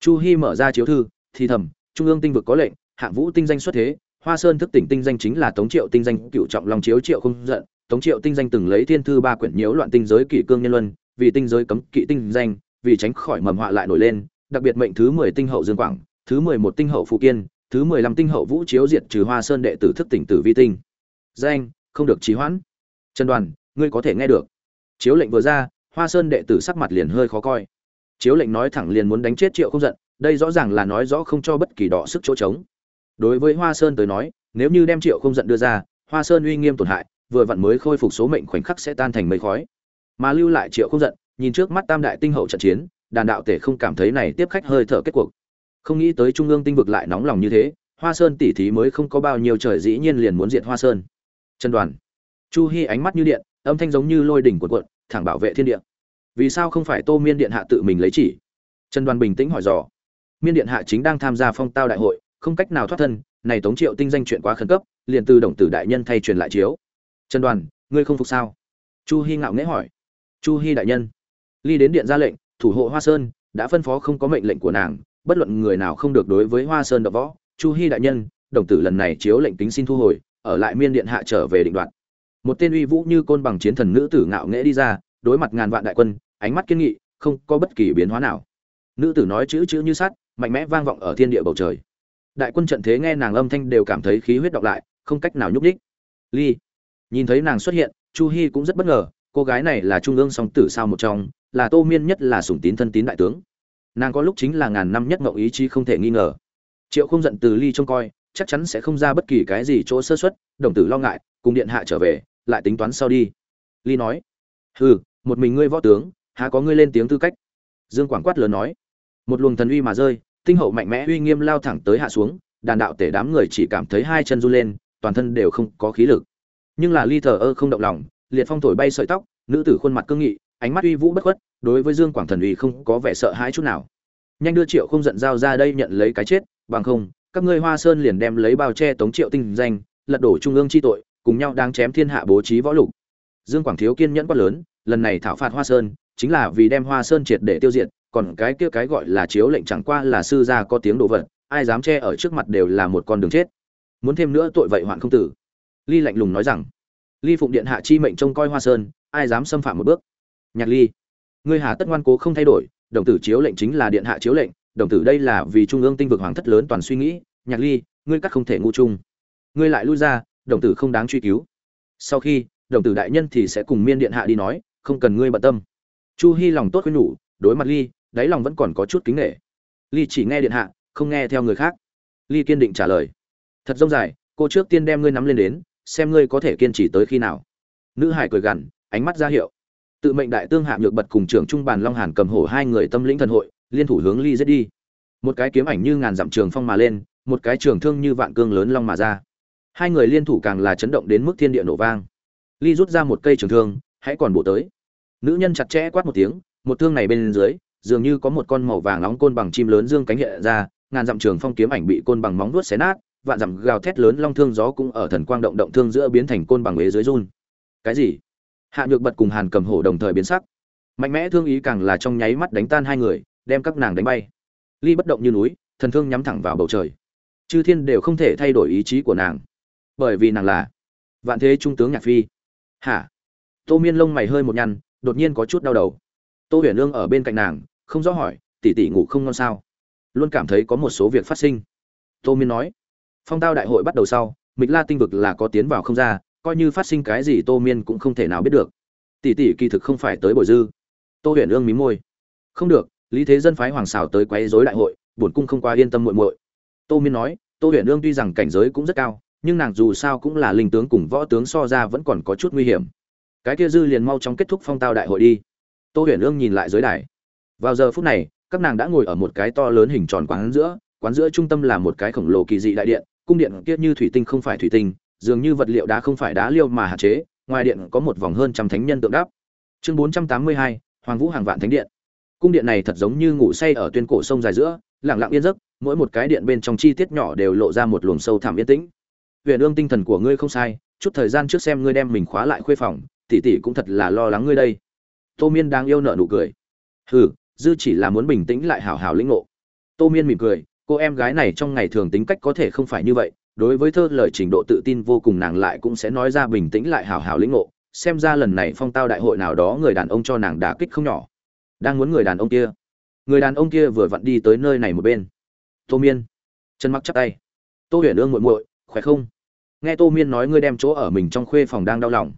Chu hy mở ra chiếu thư, thì thầm, trung ương tinh vực có lệnh, hạng vũ tinh danh xuất thế, hoa sơn thức tỉnh tinh danh chính là tống triệu tinh danh cựu trọng long chiếu triệu không giận. Tống triệu tinh danh từng lấy thiên thư ba quyển nhiễu loạn tinh giới kỷ cương nhân luân, vì tinh giới cấm kỵ tinh danh, vì tránh khỏi mầm họa lại nổi lên đặc biệt mệnh thứ mười tinh hậu dương quảng, thứ mười một tinh hậu phụ kiên, thứ mười lăm tinh hậu vũ chiếu diệt trừ hoa sơn đệ tử thức tỉnh tử vi tinh. Danh, không được trì hoãn. Trần đoàn, ngươi có thể nghe được. Chiếu lệnh vừa ra, hoa sơn đệ tử sắc mặt liền hơi khó coi. Chiếu lệnh nói thẳng liền muốn đánh chết triệu không giận, đây rõ ràng là nói rõ không cho bất kỳ đọ sức chỗ trống. Đối với hoa sơn tới nói, nếu như đem triệu không giận đưa ra, hoa sơn uy nghiêm tổn hại, vừa vặn mới khôi phục số mệnh khoảnh khắc sẽ tan thành mây khói. Mà lưu lại triệu không giận, nhìn trước mắt tam đại tinh hậu trận chiến đàn đạo tể không cảm thấy này tiếp khách hơi thở kết cuộc. Không nghĩ tới trung ương tinh vực lại nóng lòng như thế, hoa sơn tỉ thí mới không có bao nhiêu trời dĩ nhiên liền muốn diệt hoa sơn. Trần đoàn. Chu hy ánh mắt như điện, âm thanh giống như lôi đỉnh cuộn cuộn, thẳng bảo vệ thiên địa. Vì sao không phải tô miên điện hạ tự mình lấy chỉ? Trần đoàn bình tĩnh hỏi dò. Miên điện hạ chính đang tham gia phong tao đại hội, không cách nào thoát thân, này tống triệu tinh danh chuyện quá khẩn cấp, liền từ đồng tử đại nhân thay truyền lại chiếu. Trần đoàn, ngươi không phục sao? Chu hy ngạo nghễ hỏi. Chu hy đại nhân, ly đến điện ra lệnh thủ hộ hoa sơn, đã phân phó không có mệnh lệnh của nàng, bất luận người nào không được đối với hoa sơn đọ võ, chu Hi đại nhân, đồng tử lần này chiếu lệnh tính xin thu hồi, ở lại miên điện hạ trở về định đoạn một tên uy vũ như côn bằng chiến thần nữ tử ngạo nghễ đi ra, đối mặt ngàn vạn đại quân, ánh mắt kiên nghị, không có bất kỳ biến hóa nào. Nữ tử nói chữ chữ như sắt, mạnh mẽ vang vọng ở thiên địa bầu trời. Đại quân trận thế nghe nàng âm thanh đều cảm thấy khí huyết đọc lại, không cách nào nhúc nhích. Ly, nhìn thấy nàng xuất hiện, chu Hi cũng rất bất ngờ, cô gái này là trung ương song tử sao một trong là tô miên nhất là sủng tín thân tín đại tướng. Nàng có lúc chính là ngàn năm nhất ngậu ý chí không thể nghi ngờ. Triệu không giận từ ly trông coi, chắc chắn sẽ không ra bất kỳ cái gì chỗ sơ xuất đồng tử lo ngại, cùng điện hạ trở về, lại tính toán sau đi. Ly nói, hừ, một mình ngươi võ tướng, há có ngươi lên tiếng tư cách? Dương quảng quát lớn nói, một luồng thần uy mà rơi, tinh hậu mạnh mẽ uy nghiêm lao thẳng tới hạ xuống, đàn đạo tể đám người chỉ cảm thấy hai chân run lên, toàn thân đều không có khí lực. Nhưng là ly thờ ơ không động lòng, liệt phong thổi bay sợi tóc, nữ tử khuôn mặt cương nghị ánh mắt uy vũ bất khuất, đối với dương quảng thần uy không có vẻ sợ hãi chút nào. Nhanh đưa triệu không giận giao ra đây nhận lấy cái chết, bằng không, các ngươi hoa sơn liền đem lấy bao che tống triệu tinh danh, lật đổ trung ương chi tội, cùng nhau đang chém thiên hạ bố trí võ lục. Dương quảng thiếu kiên nhẫn quá lớn, lần này thảo phạt hoa sơn, chính là vì đem hoa sơn triệt để tiêu diệt, còn cái kia cái gọi là chiếu lệnh chẳng qua là sư gia có tiếng đồ vật, ai dám che ở trước mặt đều là một con đường chết. Muốn thêm nữa tội vậy hoạn không tử. Ly lạnh lùng nói rằng, ly phụng điện hạ chi mệnh trông coi hoa sơn, ai dám xâm phạm một bước? Nhạc ly, ngươi hà tất ngoan cố không thay đổi, đồng tử chiếu lệnh chính là điện hạ chiếu lệnh, đồng tử đây là vì trung ương tinh vực hoàng thất lớn toàn suy nghĩ. Nhạc ly, ngươi cắt không thể ngu chung. Ngươi lại lui ra, đồng tử không đáng truy cứu. Sau khi, đồng tử đại nhân thì sẽ cùng miên điện hạ đi nói, không cần ngươi bận tâm. Chu hy lòng tốt với nhủ, đối mặt ly, đáy lòng vẫn còn có chút kính nghệ ly chỉ nghe điện hạ, không nghe theo người khác. Ly kiên định trả lời. Thật rông dài, cô trước tiên đem ngươi nắm lên đến, xem ngươi có thể kiên trì tới khi nào. Nữ hải cười gằn, ánh mắt ra hiệu tự mệnh đại tương hạ nhược bật cùng trưởng trung bàn long hàn cầm hổ hai người tâm lĩnh thần hội, liên thủ hướng ly giết đi. Một cái kiếm ảnh như ngàn dặm trường phong mà lên, một cái trường thương như vạn cương lớn long mà ra. Hai người liên thủ càng là chấn động đến mức thiên địa nổ vang. Ly rút ra một cây trường thương, hãy còn bổ tới. Nữ nhân chặt chẽ quát một tiếng, một thương này bên dưới, dường như có một con màu vàng nóng côn bằng chim lớn dương cánh hiện ra, ngàn dặm trường phong kiếm ảnh bị côn bằng móng vuốt xé nát, vạn dặm gào thét lớn long thương gió cũng ở thần quang động động thương giữa biến thành côn bằng ế dưới run. Cái gì? Hạ nhược bật cùng hàn cầm hổ đồng thời biến sắc. Mạnh mẽ thương ý càng là trong nháy mắt đánh tan hai người, đem các nàng đánh bay. Ly bất động như núi, thần thương nhắm thẳng vào bầu trời. Chư thiên đều không thể thay đổi ý chí của nàng. Bởi vì nàng là vạn thế trung tướng nhạc phi. Hả? Tô miên lông mày hơi một nhăn, đột nhiên có chút đau đầu. Tô huyền lương ở bên cạnh nàng, không rõ hỏi, tỷ tỷ ngủ không ngon sao? Luôn cảm thấy có một số việc phát sinh. Tô miên nói, phong tao đại hội bắt đầu sau, mịch la tinh vực là có tiến vào không ra coi như phát sinh cái gì tô miên cũng không thể nào biết được. Tỷ tỷ kỳ thực không phải tới bồi dư. Tô huyền ương mí môi. Không được, lý thế dân phái hoàng xảo tới quấy rối đại hội, bổn cung không qua yên tâm muội muội. Tô miên nói, tô huyền ương tuy rằng cảnh giới cũng rất cao, nhưng nàng dù sao cũng là linh tướng cùng võ tướng so ra vẫn còn có chút nguy hiểm. Cái kia dư liền mau chóng kết thúc phong tao đại hội đi. Tô huyền ương nhìn lại giới đài. Vào giờ phút này, các nàng đã ngồi ở một cái to lớn hình tròn quán giữa quán giữa trung tâm là một cái khổng lồ kỳ dị đại điện, cung điện kia như thủy tinh không phải thủy tinh dường như vật liệu đá không phải đá liêu mà hạn chế, ngoài điện có một vòng hơn trăm thánh nhân tượng đắp. Chương bốn trăm tám mươi hai, hoàng vũ hàng vạn thánh điện. Cung điện này thật giống như ngủ say ở tuyên cổ sông dài giữa, lặng lặng yên giấc, mỗi một cái điện bên trong chi tiết nhỏ đều lộ ra một luồng sâu thẳm yên tĩnh. Huyền ương tinh thần của ngươi không sai, chút thời gian trước xem ngươi đem mình khóa lại khuê phòng, tỷ tỷ cũng thật là lo lắng ngươi đây. Tô miên đang yêu nợ nụ cười. Hừ, dư chỉ là muốn bình tĩnh lại hảo hảo lĩnh ngộ. Tô miên mỉm cười, cô em gái này trong ngày thường tính cách có thể không phải như vậy đối với thơ lời trình độ tự tin vô cùng nàng lại cũng sẽ nói ra bình tĩnh lại hào hào lĩnh ngộ, xem ra lần này phong tao đại hội nào đó người đàn ông cho nàng đả kích không nhỏ. Đang muốn người đàn ông kia. Người đàn ông kia vừa vặn đi tới nơi này một bên. Tô miên. Chân mắc chắp tay. Tô huyền ương muội muội, khỏe không? Nghe tô miên nói ngươi đem chỗ ở mình trong khuê phòng đang đau lòng.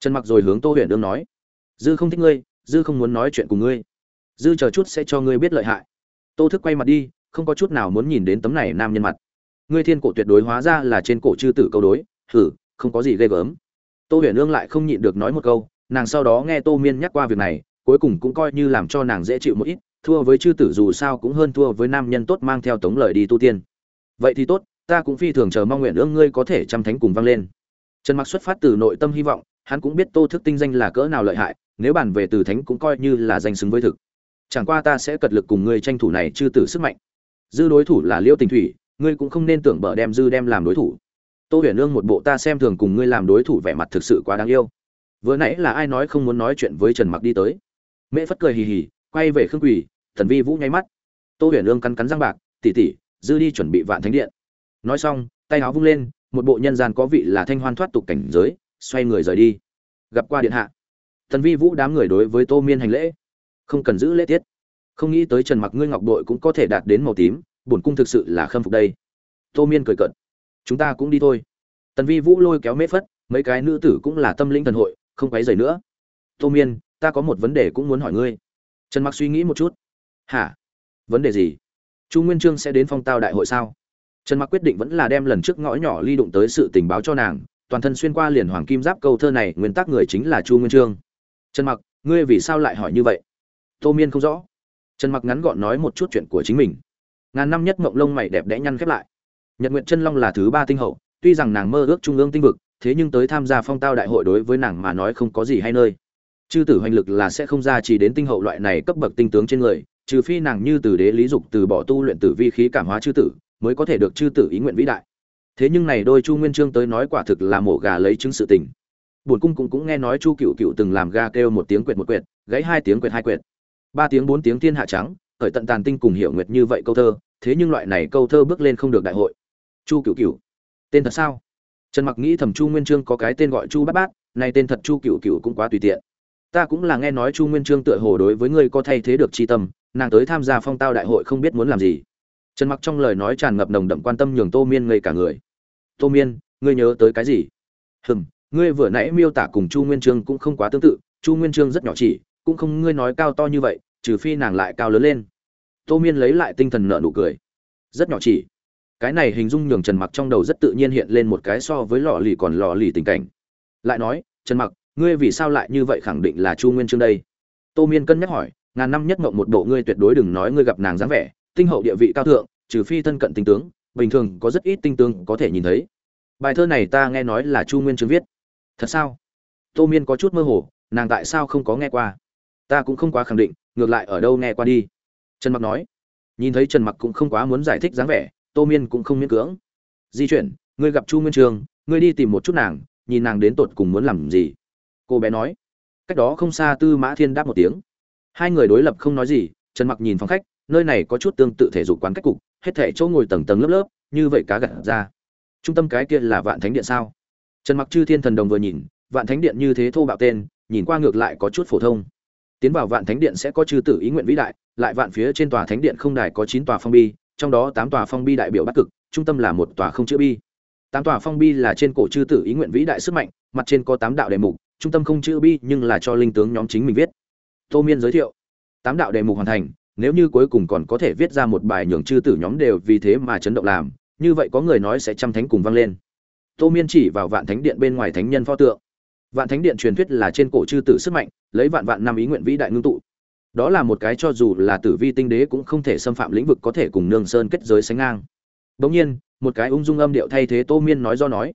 Trần mặc rồi hướng tô huyền ương nói. Dư không thích ngươi, dư không muốn nói chuyện cùng ngươi. Dư chờ chút sẽ cho ngươi biết lợi hại. Tô thức quay mặt đi, không có chút nào muốn nhìn đến tấm này nam nhân mặt ngươi thiên cổ tuyệt đối hóa ra là trên cổ chư tử câu đối thử không có gì ghê gớm. Tô huyền ương lại không nhịn được nói một câu, nàng sau đó nghe tô miên nhắc qua việc này, cuối cùng cũng coi như làm cho nàng dễ chịu một ít, thua với chư tử dù sao cũng hơn thua với nam nhân tốt mang theo tống lời đi tu tiên. Vậy thì tốt, ta cũng phi thường chờ mong nguyện ương ngươi có thể chăm thánh cùng vang lên. Trần mặc xuất phát từ nội tâm hy vọng, hắn cũng biết tô thức tinh danh là cỡ nào lợi hại, nếu bàn về từ thánh cũng coi như là danh xứng với thực. Chẳng qua ta sẽ cật lực cùng ngươi tranh thủ này chư tử sức mạnh. Dư đối thủ là liêu tình thủy ngươi cũng không nên tưởng bở đem dư đem làm đối thủ. Tô huyền ương một bộ ta xem thường cùng ngươi làm đối thủ vẻ mặt thực sự quá đáng yêu. Vừa nãy là ai nói không muốn nói chuyện với trần mặc đi tới. Mễ phất cười hì hì, quay về khương quỳ, thần vi vũ nháy mắt. Tô huyền ương cắn cắn răng bạc tỉ tỉ dư đi chuẩn bị vạn thánh điện. Nói xong, tay áo vung lên, một bộ nhân gian có vị là thanh hoan thoát tục cảnh giới, xoay người rời đi. Gặp qua điện hạ. Thần vi vũ đám người đối với tô miên hành lễ. Không cần giữ lễ tiết. Không nghĩ tới trần mặc ngươi ngọc đội cũng có thể đạt đến màu tím bổn cung thực sự là khâm phục đây. Tô miên cười cận chúng ta cũng đi thôi. Tần vi vũ lôi kéo mễ phất, mấy cái nữ tử cũng là tâm linh thần hội, không quấy rầy nữa. Tô miên, ta có một vấn đề cũng muốn hỏi ngươi. Trần mặc suy nghĩ một chút. Hả? Vấn đề gì? Chu nguyên trương sẽ đến phong tao đại hội sao? Trần mặc quyết định vẫn là đem lần trước ngõ nhỏ ly đụng tới sự tình báo cho nàng, toàn thân xuyên qua liền hoàng kim giáp câu thơ này, nguyên tắc người chính là chu nguyên trương. Trần mặc, ngươi vì sao lại hỏi như vậy? Tô miên không rõ. Trần mặc ngắn gọn nói một chút chuyện của chính mình ngàn năm nhất mộng lông mày đẹp đẽ nhăn khép lại. Nhật nguyện chân long là thứ ba tinh hậu, tuy rằng nàng mơ ước trung ương tinh vực, thế nhưng tới tham gia phong tao đại hội đối với nàng mà nói không có gì hay nơi. Chư tử hoành lực là sẽ không ra chỉ đến tinh hậu loại này cấp bậc tinh tướng trên người, trừ phi nàng như từ đế lý dục từ bỏ tu luyện tử vi khí cảm hóa chư tử, mới có thể được chư tử ý nguyện vĩ đại. Thế nhưng này đôi chu nguyên trương tới nói quả thực là mổ gà lấy chứng sự tình. Buồn cung cũng cũng nghe nói chu cựu cựu từng làm ga kêu một tiếng quyệt một quyệt gãy hai tiếng quyệt hai quyệt ba tiếng bốn tiếng thiên hạ trắng khởi tận tàn tinh cùng hiểu nguyệt như vậy câu thơ, thế nhưng loại này câu thơ bước lên không được đại hội. Chu cựu cựu tên thật sao? Trần mặc nghĩ thầm chu nguyên trương có cái tên gọi chu bát bát, nay tên thật chu cựu cựu cũng quá tùy tiện. Ta cũng là nghe nói chu nguyên trương tựa hồ đối với ngươi có thay thế được chi tâm, nàng tới tham gia phong tao đại hội không biết muốn làm gì. Trần mặc trong lời nói tràn ngập nồng đậm quan tâm nhường tô miên ngây cả người. Tô miên, ngươi nhớ tới cái gì? Hừm, ngươi vừa nãy miêu tả cùng chu nguyên trương cũng không quá tương tự, chu nguyên trương rất nhỏ chỉ, cũng không, ngươi nói cao to như vậy trừ phi nàng lại cao lớn lên. Tô miên lấy lại tinh thần nợ nụ cười. Rất nhỏ chỉ. Cái này hình dung nhường trần mặc trong đầu rất tự nhiên hiện lên một cái so với lò lì còn lò lì tình cảnh. Lại nói, trần mặc, ngươi vì sao lại như vậy khẳng định là chu nguyên trương đây? Tô miên cân nhắc hỏi, ngàn năm nhất mộng một bộ ngươi tuyệt đối đừng nói ngươi gặp nàng dáng vẻ, tinh hậu địa vị cao thượng, trừ phi thân cận tinh tướng, bình thường có rất ít tinh tướng có thể nhìn thấy. Bài thơ này ta nghe nói là chu nguyên trương viết. Thật sao? Tô miên có chút mơ hồ, nàng tại sao không có nghe qua? Ta cũng không quá khẳng định, ngược lại ở đâu nghe qua đi. Trần mặc nói. Nhìn thấy trần mặc cũng không quá muốn giải thích dáng vẻ, tô miên cũng không miễn cưỡng. Di chuyển, ngươi gặp chu nguyên trường, ngươi đi tìm một chút nàng, nhìn nàng đến tột cùng muốn làm gì. Cô bé nói. Cách đó không xa tư mã thiên đáp một tiếng. Hai người đối lập không nói gì, trần mặc nhìn phòng khách, nơi này có chút tương tự thể dục quán cách cục, hết thể chỗ ngồi tầng tầng lớp lớp, như vậy cá gặt ra. Trung tâm cái kia là vạn thánh điện sao? Trần mặc chư thiên thần đồng vừa nhìn, vạn thánh điện như thế thô bạo tên, nhìn qua ngược lại có chút phổ thông tiến vào vạn thánh điện sẽ có chư tử ý nguyện vĩ đại, lại vạn phía trên tòa thánh điện không đài có chín tòa phong bi, trong đó tám tòa phong bi đại biểu bắc cực, trung tâm là một tòa không chữ bi. Tám tòa phong bi là trên cổ chư tử ý nguyện vĩ đại sức mạnh, mặt trên có tám đạo đề mục, trung tâm không chữ bi nhưng là cho linh tướng nhóm chính mình viết. Tô miên giới thiệu, tám đạo đề mục hoàn thành, nếu như cuối cùng còn có thể viết ra một bài nhường chư tử nhóm đều vì thế mà chấn động làm, như vậy có người nói sẽ trăm thánh cùng vang lên. Tô miên chỉ vào vạn thánh điện bên ngoài thánh nhân pho tượng vạn thánh điện truyền thuyết là trên cổ chư tử sức mạnh, lấy vạn vạn năm ý nguyện vĩ đại ngưng tụ. Đó là một cái cho dù là tử vi tinh đế cũng không thể xâm phạm lĩnh vực có thể cùng nương sơn kết giới sánh ngang. Đống nhiên, một cái ung dung âm điệu thay thế tô miên nói do nói.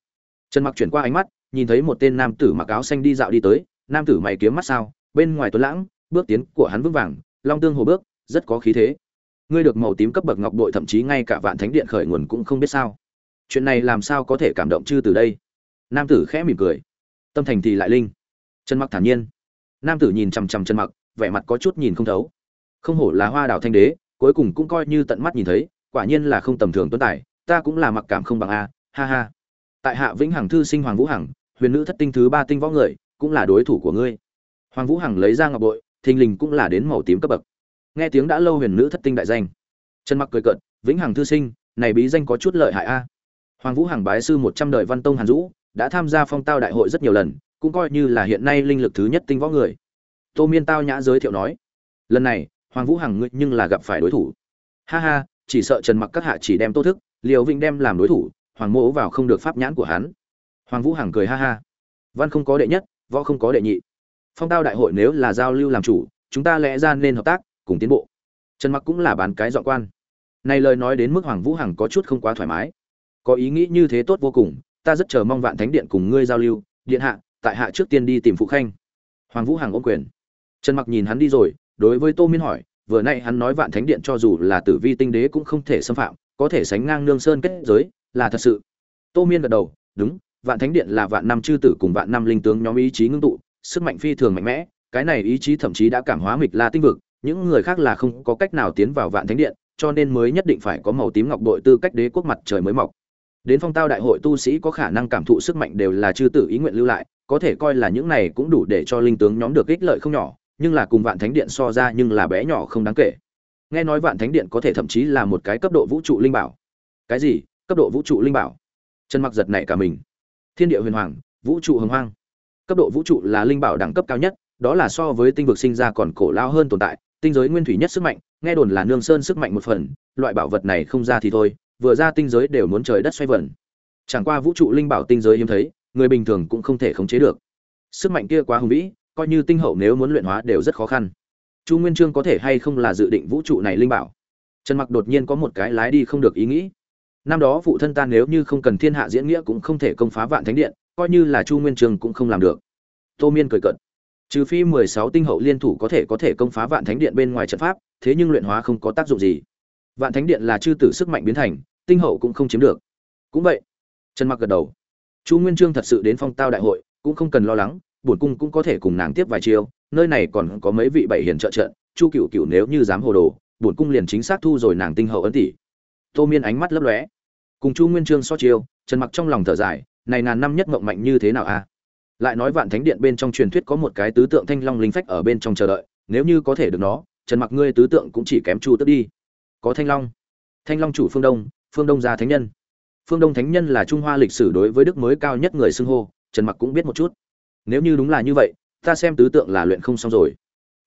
Trần mặc chuyển qua ánh mắt, nhìn thấy một tên nam tử mặc áo xanh đi dạo đi tới. Nam tử mày kiếm mắt sao, bên ngoài tuấn lãng, bước tiến của hắn vững vàng, long tương hồ bước, rất có khí thế. Ngươi được màu tím cấp bậc ngọc đội thậm chí ngay cả vạn thánh điện khởi nguồn cũng không biết sao. Chuyện này làm sao có thể cảm động chư từ đây? Nam tử khẽ mỉm cười tâm thành thì lại linh. Trần mặc thản nhiên. Nam tử nhìn chằm chằm trần mặc, vẻ mặt có chút nhìn không thấu. Không hổ là hoa đảo thanh đế, cuối cùng cũng coi như tận mắt nhìn thấy, quả nhiên là không tầm thường tuấn tài, ta cũng là mặc cảm không bằng a, ha ha. Tại hạ vĩnh hằng thư sinh hoàng vũ hằng, huyền nữ thất tinh thứ ba tinh võ người, cũng là đối thủ của ngươi. Hoàng vũ hằng lấy ra ngọc bội, thình lình cũng là đến màu tím cấp bậc. Nghe tiếng đã lâu huyền nữ thất tinh đại danh. Trần mặc cười cợt, vĩnh hằng thư sinh, này bí danh có chút lợi hại a. Hoàng vũ hằng bái sư một trăm đời văn tông hàn dũ đã tham gia phong tao đại hội rất nhiều lần, cũng coi như là hiện nay linh lực thứ nhất tinh võ người. Tô miên tao nhã giới thiệu nói, lần này, hoàng vũ hằng ngươi nhưng là gặp phải đối thủ. Ha ha, chỉ sợ trần mặc các hạ chỉ đem tô thức, liều vĩnh đem làm đối thủ, hoàng mỗ vào không được pháp nhãn của hắn. Hoàng vũ hằng cười ha ha. Văn không có đệ nhất, võ không có đệ nhị. Phong tao đại hội nếu là giao lưu làm chủ, chúng ta lẽ ra nên hợp tác, cùng tiến bộ. Trần mặc cũng là bán cái dọn quan. Này lời nói đến mức hoàng vũ hằng có chút không quá thoải mái. Có ý nghĩ như thế tốt vô cùng ta rất chờ mong vạn thánh điện cùng ngươi giao lưu, điện hạ, tại hạ trước tiên đi tìm phụ khanh. Hoàng vũ hằng ôm quyền. Trần mặc nhìn hắn đi rồi, đối với tô miên hỏi, vừa nay hắn nói vạn thánh điện cho dù là tử vi tinh đế cũng không thể xâm phạm, có thể sánh ngang nương sơn kết giới, là thật sự. Tô miên gật đầu, đúng, vạn thánh điện là vạn năm chư tử cùng vạn năm linh tướng nhóm ý chí ngưng tụ, sức mạnh phi thường mạnh mẽ, cái này ý chí thậm chí đã cảm hóa mịch la tinh vực, những người khác là không có cách nào tiến vào vạn thánh điện, cho nên mới nhất định phải có màu tím ngọc đội tư cách đế quốc mặt trời mới mọc đến phong tao đại hội tu sĩ có khả năng cảm thụ sức mạnh đều là chư tử ý nguyện lưu lại, có thể coi là những này cũng đủ để cho linh tướng nhóm được ích lợi không nhỏ, nhưng là cùng vạn thánh điện so ra nhưng là bé nhỏ không đáng kể. Nghe nói vạn thánh điện có thể thậm chí là một cái cấp độ vũ trụ linh bảo. Cái gì? Cấp độ vũ trụ linh bảo? Trần mặc giật này cả mình. Thiên địa huyền hoàng, vũ trụ hồng hoang. Cấp độ vũ trụ là linh bảo đẳng cấp cao nhất, đó là so với tinh vực sinh ra còn cổ lao hơn tồn tại, tinh giới nguyên thủy nhất sức mạnh, nghe đồn là nương sơn sức mạnh một phần, loại bảo vật này không ra thì thôi vừa ra tinh giới đều muốn trời đất xoay vần. Chẳng qua vũ trụ linh bảo tinh giới hiếm thấy, người bình thường cũng không thể khống chế được. Sức mạnh kia quá hùng vĩ, coi như tinh hậu nếu muốn luyện hóa đều rất khó khăn. Chu nguyên trương có thể hay không là dự định vũ trụ này linh bảo? Trần mặc đột nhiên có một cái lái đi không được ý nghĩ. Năm đó phụ thân ta nếu như không cần thiên hạ diễn nghĩa cũng không thể công phá vạn thánh điện, coi như là chu nguyên trương cũng không làm được. Tô miên cười cận trừ phi mười sáu tinh hậu liên thủ có thể có thể công phá vạn thánh điện bên ngoài trận pháp, thế nhưng luyện hóa không có tác dụng gì. Vạn thánh điện là chư tử sức mạnh biến thành tinh hậu cũng không chiếm được. Cũng vậy, trần mặc gật đầu. Chu nguyên trương thật sự đến phong tao đại hội, cũng không cần lo lắng, bổn cung cũng có thể cùng nàng tiếp vài chiêu, nơi này còn có mấy vị bảy hiền trợ trận, chu cựu cựu nếu như dám hồ đồ, bổn cung liền chính xác thu rồi nàng tinh hậu ấn tỷ. Tô miên ánh mắt lấp lóe. Cùng chu nguyên trương so chiêu, trần mặc trong lòng thở dài, này ngàn năm nhất mộng mạnh như thế nào a lại nói vạn thánh điện bên trong truyền thuyết có một cái tứ tượng thanh long linh phách ở bên trong chờ đợi, nếu như có thể được nó, trần mặc ngươi tứ tượng cũng chỉ kém chu tức đi. Có thanh long. Thanh long chủ phương đông phương đông gia thánh nhân. Phương đông thánh nhân là trung hoa lịch sử đối với đức mới cao nhất người xưng hô, trần mặc cũng biết một chút. Nếu như đúng là như vậy, ta xem tứ tượng là luyện không xong rồi.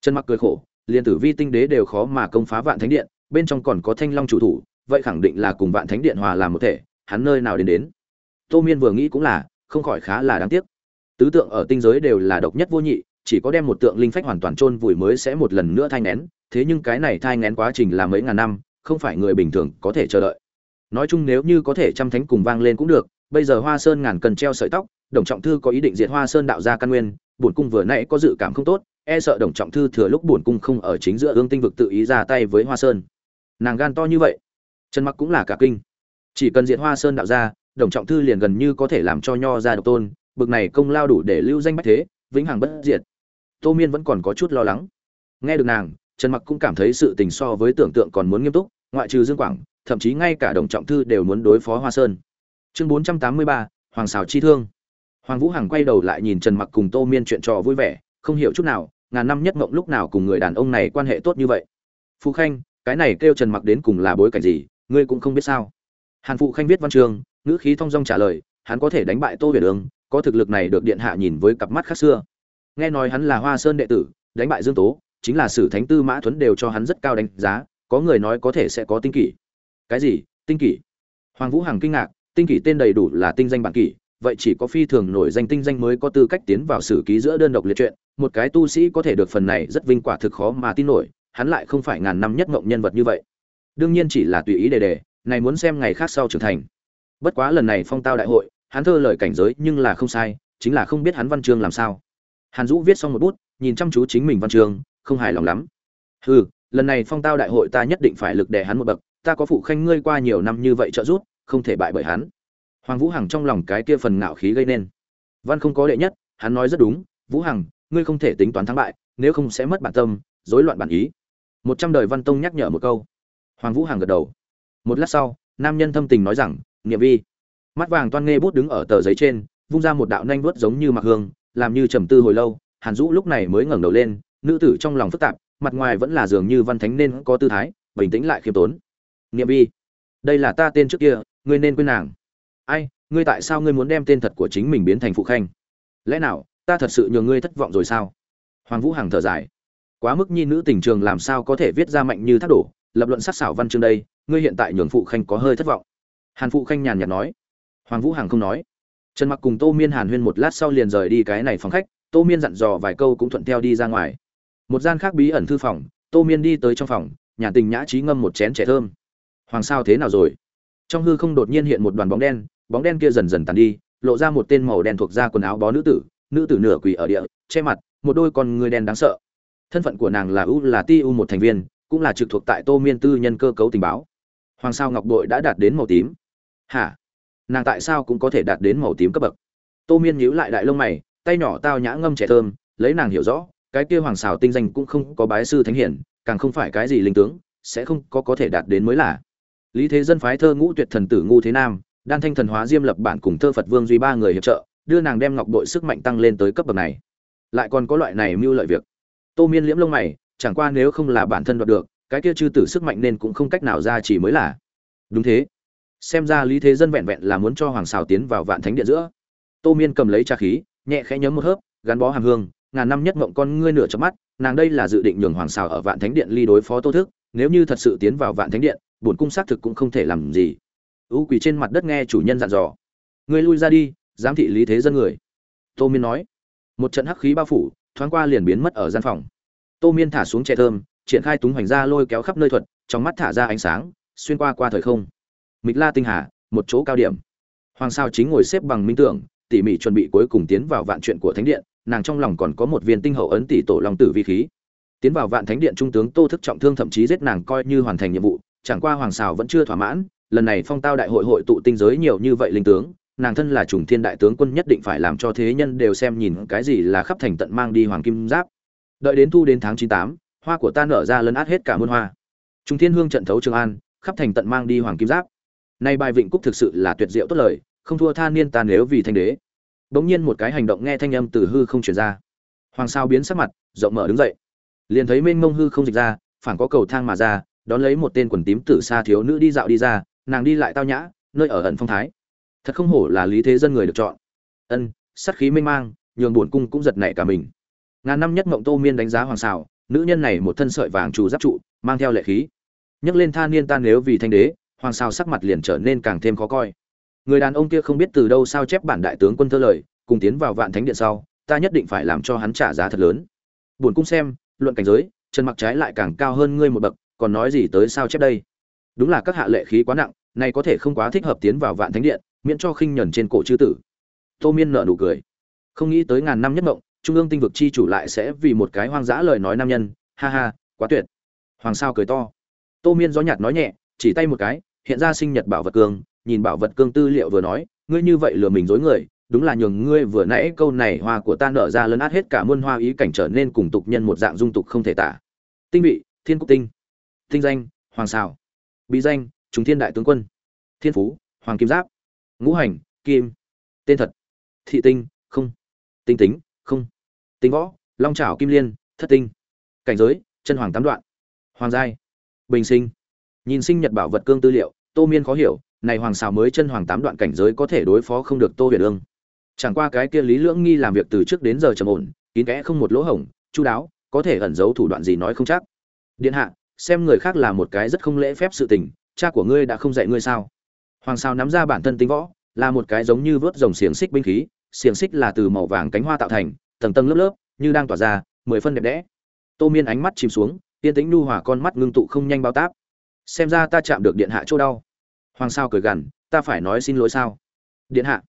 Trần mặc cười khổ, liền tử vi tinh đế đều khó mà công phá vạn thánh điện, bên trong còn có thanh long chủ thủ, vậy khẳng định là cùng vạn thánh điện hòa làm một thể, hắn nơi nào đến đến. Tô miên vừa nghĩ cũng là, không khỏi khá là đáng tiếc. Tứ tượng ở tinh giới đều là độc nhất vô nhị, chỉ có đem một tượng linh phách hoàn toàn chôn vùi mới sẽ một lần nữa thai ngén thế nhưng cái này thai ngén quá trình là mấy ngàn năm, không phải người bình thường có thể chờ đợi nói chung nếu như có thể trăm thánh cùng vang lên cũng được, bây giờ hoa sơn ngàn cần treo sợi tóc, đồng trọng thư có ý định diệt hoa sơn đạo gia căn nguyên, bổn cung vừa nãy có dự cảm không tốt e sợ đồng trọng thư thừa lúc bổn cung không ở chính giữa ương tinh vực tự ý ra tay với hoa sơn. Nàng gan to như vậy trần mặc cũng là cả kinh. Chỉ cần diệt hoa sơn đạo gia, đồng trọng thư liền gần như có thể làm cho nho ra độc tôn, bực này công lao đủ để lưu danh bách thế, vĩnh hằng bất diệt. Tô miên vẫn còn có chút lo lắng. Nghe được nàng trần mặc cũng cảm thấy sự tình so với tưởng tượng còn muốn nghiêm túc, ngoại trừ dương quảng thậm chí ngay cả đồng trọng thư đều muốn đối phó hoa sơn. Chương 483, hoàng xào chi thương. Hoàng vũ hằng quay đầu lại nhìn trần mặc cùng tô miên chuyện trò vui vẻ không hiểu chút nào ngàn năm nhất mộng lúc nào cùng người đàn ông này quan hệ tốt như vậy. Phú khanh cái này kêu trần mặc đến cùng là bối cảnh gì ngươi cũng không biết sao? Hàn phụ khanh viết văn chương ngữ khí thong dong trả lời hắn có thể đánh bại tô huyền ương có thực lực này được điện hạ nhìn với cặp mắt khác xưa. Nghe nói hắn là hoa sơn đệ tử đánh bại dương tố chính là sử thánh tư mã thuấn đều cho hắn rất cao đánh giá có người nói có thể sẽ có tinh kỷ cái gì? Tinh kỷ? Hoàng vũ hằng kinh ngạc, tinh kỷ tên đầy đủ là tinh danh bản kỷ, vậy chỉ có phi thường nổi danh tinh danh mới có tư cách tiến vào sử ký giữa đơn độc liệt truyện. Một cái tu sĩ có thể được phần này rất vinh quả thực khó mà tin nổi, hắn lại không phải ngàn năm nhất ngộng nhân vật như vậy. Đương nhiên chỉ là tùy ý đề đề, này muốn xem ngày khác sau trưởng thành. Bất quá lần này phong tao đại hội, hắn thơ lời cảnh giới nhưng là không sai, chính là không biết hắn văn chương làm sao. Hàn dũ viết xong một bút, nhìn chăm chú chính mình văn chương, không hài lòng lắm. Hừ, lần này phong tao đại hội ta nhất định phải lực đè hắn một bậc ta có phụ khanh ngươi qua nhiều năm như vậy trợ giúp, không thể bại bởi hắn. Hoàng vũ hằng trong lòng cái kia phần ngạo khí gây nên. Văn không có đệ nhất, hắn nói rất đúng, vũ hằng, ngươi không thể tính toán thắng bại, nếu không sẽ mất bản tâm, rối loạn bản ý. Một trăm đời văn tông nhắc nhở một câu. Hoàng vũ hằng gật đầu. Một lát sau, nam nhân thâm tình nói rằng, "Niệm vi. Mắt vàng toan nghe bút đứng ở tờ giấy trên, vung ra một đạo nhanh vuốt giống như mặc hương, làm như trầm tư hồi lâu, hàn dũ lúc này mới ngẩng đầu lên, nữ tử trong lòng phức tạp, mặt ngoài vẫn là dường như văn thánh nên có tư thái, bình tĩnh lại khiêm tốn nghiệm vi. Đây là ta tên trước kia, ngươi nên quên nàng. Ai, ngươi tại sao ngươi muốn đem tên thật của chính mình biến thành phụ khanh? Lẽ nào, ta thật sự nhường ngươi thất vọng rồi sao? Hoàng vũ hằng thở dài. Quá mức nhi nữ tình trường làm sao có thể viết ra mạnh như thác đổ? Lập luận sắc xảo văn chương đây, ngươi hiện tại nhường phụ khanh có hơi thất vọng. Hàn phụ khanh nhàn nhạt nói. Hoàng vũ hằng không nói. Trần mặc cùng tô miên hàn huyên một lát sau liền rời đi cái này phòng khách, tô miên dặn dò vài câu cũng thuận theo đi ra ngoài. Một gian khác bí ẩn thư phòng, tô miên đi tới trong phòng nhà tình nhã trí ngâm một chén trẻ thơm hoàng sao thế nào rồi? Trong hư không đột nhiên hiện một đoàn bóng đen bóng đen kia dần dần tàn đi, lộ ra một tên màu đen thuộc da quần áo bó nữ tử nữ tử nửa quỳ ở địa, che mặt, một đôi con người đen đáng sợ. Thân phận của nàng là u là ti u một thành viên, cũng là trực thuộc tại tô miên tư nhân cơ cấu tình báo. Hoàng sao ngọc bội đã đạt đến màu tím. Hả? Nàng tại sao cũng có thể đạt đến màu tím cấp bậc? Tô miên nhíu lại đại lông mày, tay nhỏ tao nhã ngâm trẻ thơm, lấy nàng hiểu rõ, cái kia hoàng xào tinh danh cũng không có bái sư thánh hiển, càng không phải cái gì linh tướng, sẽ không có có thể đạt đến mới là lý thế dân phái thơ ngũ tuyệt thần tử ngu thế nam, đan thanh thần hóa diêm lập bản cùng thơ phật vương duy ba người hiệp trợ, đưa nàng đem ngọc bội sức mạnh tăng lên tới cấp bậc này. Lại còn có loại này mưu lợi việc. Tô miên liễm lông mày, chẳng qua nếu không là bản thân đoạt được, cái kia chư tử sức mạnh nên cũng không cách nào ra chỉ mới là. Đúng thế. Xem ra lý thế dân vẹn vẹn là muốn cho hoàng xào tiến vào vạn thánh điện giữa. Tô miên cầm lấy trà khí, nhẹ khẽ nhấm một hớp, gắn bó hàm hương, ngàn năm nhất mộng con ngươi nửa chớp mắt, nàng đây là dự định nhường hoàng xào ở vạn thánh điện ly đối phó tô thức, nếu như thật sự tiến vào vạn thánh điện bổn cung xác thực cũng không thể làm gì. Ưu quỳ trên mặt đất nghe chủ nhân dặn dò. Ngươi lui ra đi, giám thị lý thế dân người. Tô miên nói. Một trận hắc khí bao phủ, thoáng qua liền biến mất ở gian phòng. Tô miên thả xuống trẻ thơm, triển khai túng hoành ra lôi kéo khắp nơi thuật, trong mắt thả ra ánh sáng, xuyên qua qua thời không. Mịch la tinh hà, một chỗ cao điểm. Hoàng sao chính ngồi xếp bằng minh tưởng, tỉ mỉ chuẩn bị cuối cùng tiến vào vạn chuyện của thánh điện, nàng trong lòng còn có một viên tinh hậu ấn tỷ tổ long tử vi khí. Tiến vào vạn thánh điện trung tướng tô thức trọng thương thậm chí giết nàng coi như hoàn thành nhiệm vụ chẳng qua hoàng xào vẫn chưa thỏa mãn, lần này phong tao đại hội hội tụ tinh giới nhiều như vậy linh tướng, nàng thân là trùng thiên đại tướng quân nhất định phải làm cho thế nhân đều xem nhìn cái gì là khắp thành tận mang đi hoàng kim giáp. Đợi đến thu đến tháng chín tám, hoa của ta nở ra lấn át hết cả muôn hoa. Trùng thiên hương trận thấu trường an, khắp thành tận mang đi hoàng kim giáp. Nay bài vịnh cúc thực sự là tuyệt diệu tốt lời, không thua tha niên ta nếu vì thanh đế. Bỗng nhiên một cái hành động nghe thanh âm từ hư không chuyển ra. Hoàng sao biến sắc mặt, rộng mở đứng dậy. Liền thấy mênh mông hư không dịch ra phản có cầu thang mà ra đón lấy một tên quần tím tử xa thiếu nữ đi dạo đi ra, nàng đi lại tao nhã, nơi ở ẩn phong thái. Thật không hổ là lý thế dân người được chọn. Ân sắt khí mênh mang, nhường buồn cung cũng giật nảy cả mình. Ngàn năm nhất mộng tô miên đánh giá hoàng xảo, nữ nhân này một thân sợi vàng trù giáp trụ, mang theo lệ khí. Nhấc lên tha niên tan nếu vì thanh đế, hoàng Sao sắc mặt liền trở nên càng thêm khó coi. Người đàn ông kia không biết từ đâu sao chép bản đại tướng quân thơ lời, cùng tiến vào vạn thánh điện sau, ta nhất định phải làm cho hắn trả giá thật lớn. Buồn cung xem, luận cảnh giới trần mặc trái lại càng cao hơn ngươi một bậc còn nói gì tới sao chép đây? Đúng là các hạ lệ khí quá nặng này có thể không quá thích hợp tiến vào vạn thánh điện, miễn cho khinh nhẫn trên cổ chư tử. Tô miên nở nụ cười. Không nghĩ tới ngàn năm nhất mộng, trung ương tinh vực chi chủ lại sẽ vì một cái hoang dã lời nói nam nhân. Ha ha, quá tuyệt. Hoàng sao cười to. Tô miên gió nhạt nói nhẹ, chỉ tay một cái, hiện ra sinh nhật bảo vật cương, nhìn bảo vật cương tư liệu vừa nói, ngươi như vậy lừa mình dối người, đúng là nhường ngươi vừa nãy câu này hoa của ta nở ra lấn át hết cả muôn hoa ý cảnh trở nên cùng tục nhân một dạng dung tục không thể tả. Tinh vị, thiên quốc tinh tinh danh, hoàng xảo, bí danh chúng thiên đại tướng quân, thiên phú, hoàng kim giáp, ngũ hành, kim, tên thật, thị tinh, không, tinh tính, không, tinh võ, long trảo, kim liên, thất tinh, cảnh giới, chân hoàng tám đoạn, hoàng giai, bình sinh, nhìn sinh nhật bảo vật cương tư liệu, tô miên khó hiểu, này hoàng xào mới chân hoàng tám đoạn cảnh giới có thể đối phó không được tô huyền ương chẳng qua cái kia lý lưỡng nghi làm việc từ trước đến giờ trầm ổn, kín kẽ không một lỗ hổng, chu đáo, có thể ẩn giấu thủ đoạn gì nói không chắc. Điện hạ xem người khác là một cái rất không lễ phép sự tình, cha của ngươi đã không dạy ngươi sao? Hoàng sao nắm ra bản thân tính võ, là một cái giống như vớt dòng xiềng xích binh khí, xiềng xích là từ màu vàng cánh hoa tạo thành, tầng tầng lớp lớp, như đang tỏa ra, mười phân đẹp đẽ. Tô miên ánh mắt chìm xuống tiên tĩnh nu hòa con mắt ngưng tụ không nhanh bao táp. Xem ra ta chạm được điện hạ chỗ đau. Hoàng sao cười gằn, ta phải nói xin lỗi sao? Điện hạ,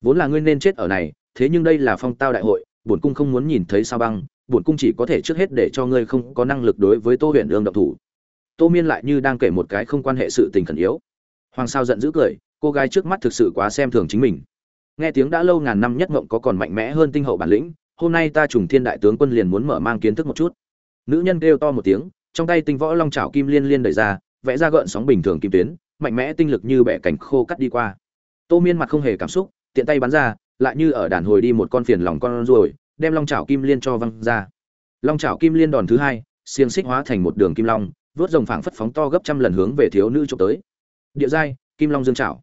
vốn là ngươi nên chết ở này, thế nhưng đây là phong tao đại hội bổn cung không muốn nhìn thấy sao băng, bổn cung chỉ có thể trước hết để cho ngươi không có năng lực đối với tô huyền ương độc thủ. Tô miên lại như đang kể một cái không quan hệ sự tình khẩn yếu. Hoàng sao giận dữ cười, cô gái trước mắt thực sự quá xem thường chính mình. Nghe tiếng đã lâu ngàn năm nhất mộng có còn mạnh mẽ hơn tinh hậu bản lĩnh, hôm nay ta trùng thiên đại tướng quân liền muốn mở mang kiến thức một chút. Nữ nhân kêu to một tiếng, trong tay tinh võ long trào kim liên liên đẩy ra, vẽ ra gợn sóng bình thường kim tuyến, mạnh mẽ tinh lực như bẻ cảnh khô cắt đi qua. Tô miên mặt không hề cảm xúc, tiện tay bắn ra lại như ở đàn hồi đi một con phiền lòng con ruồi, đem long chảo kim liên cho văng ra. Long chảo kim liên đòn thứ hai, xiềng xích hóa thành một đường kim long, vớt rồng phảng phất phóng to gấp trăm lần hướng về thiếu nữ trộm tới. Địa giai, kim long dương chảo.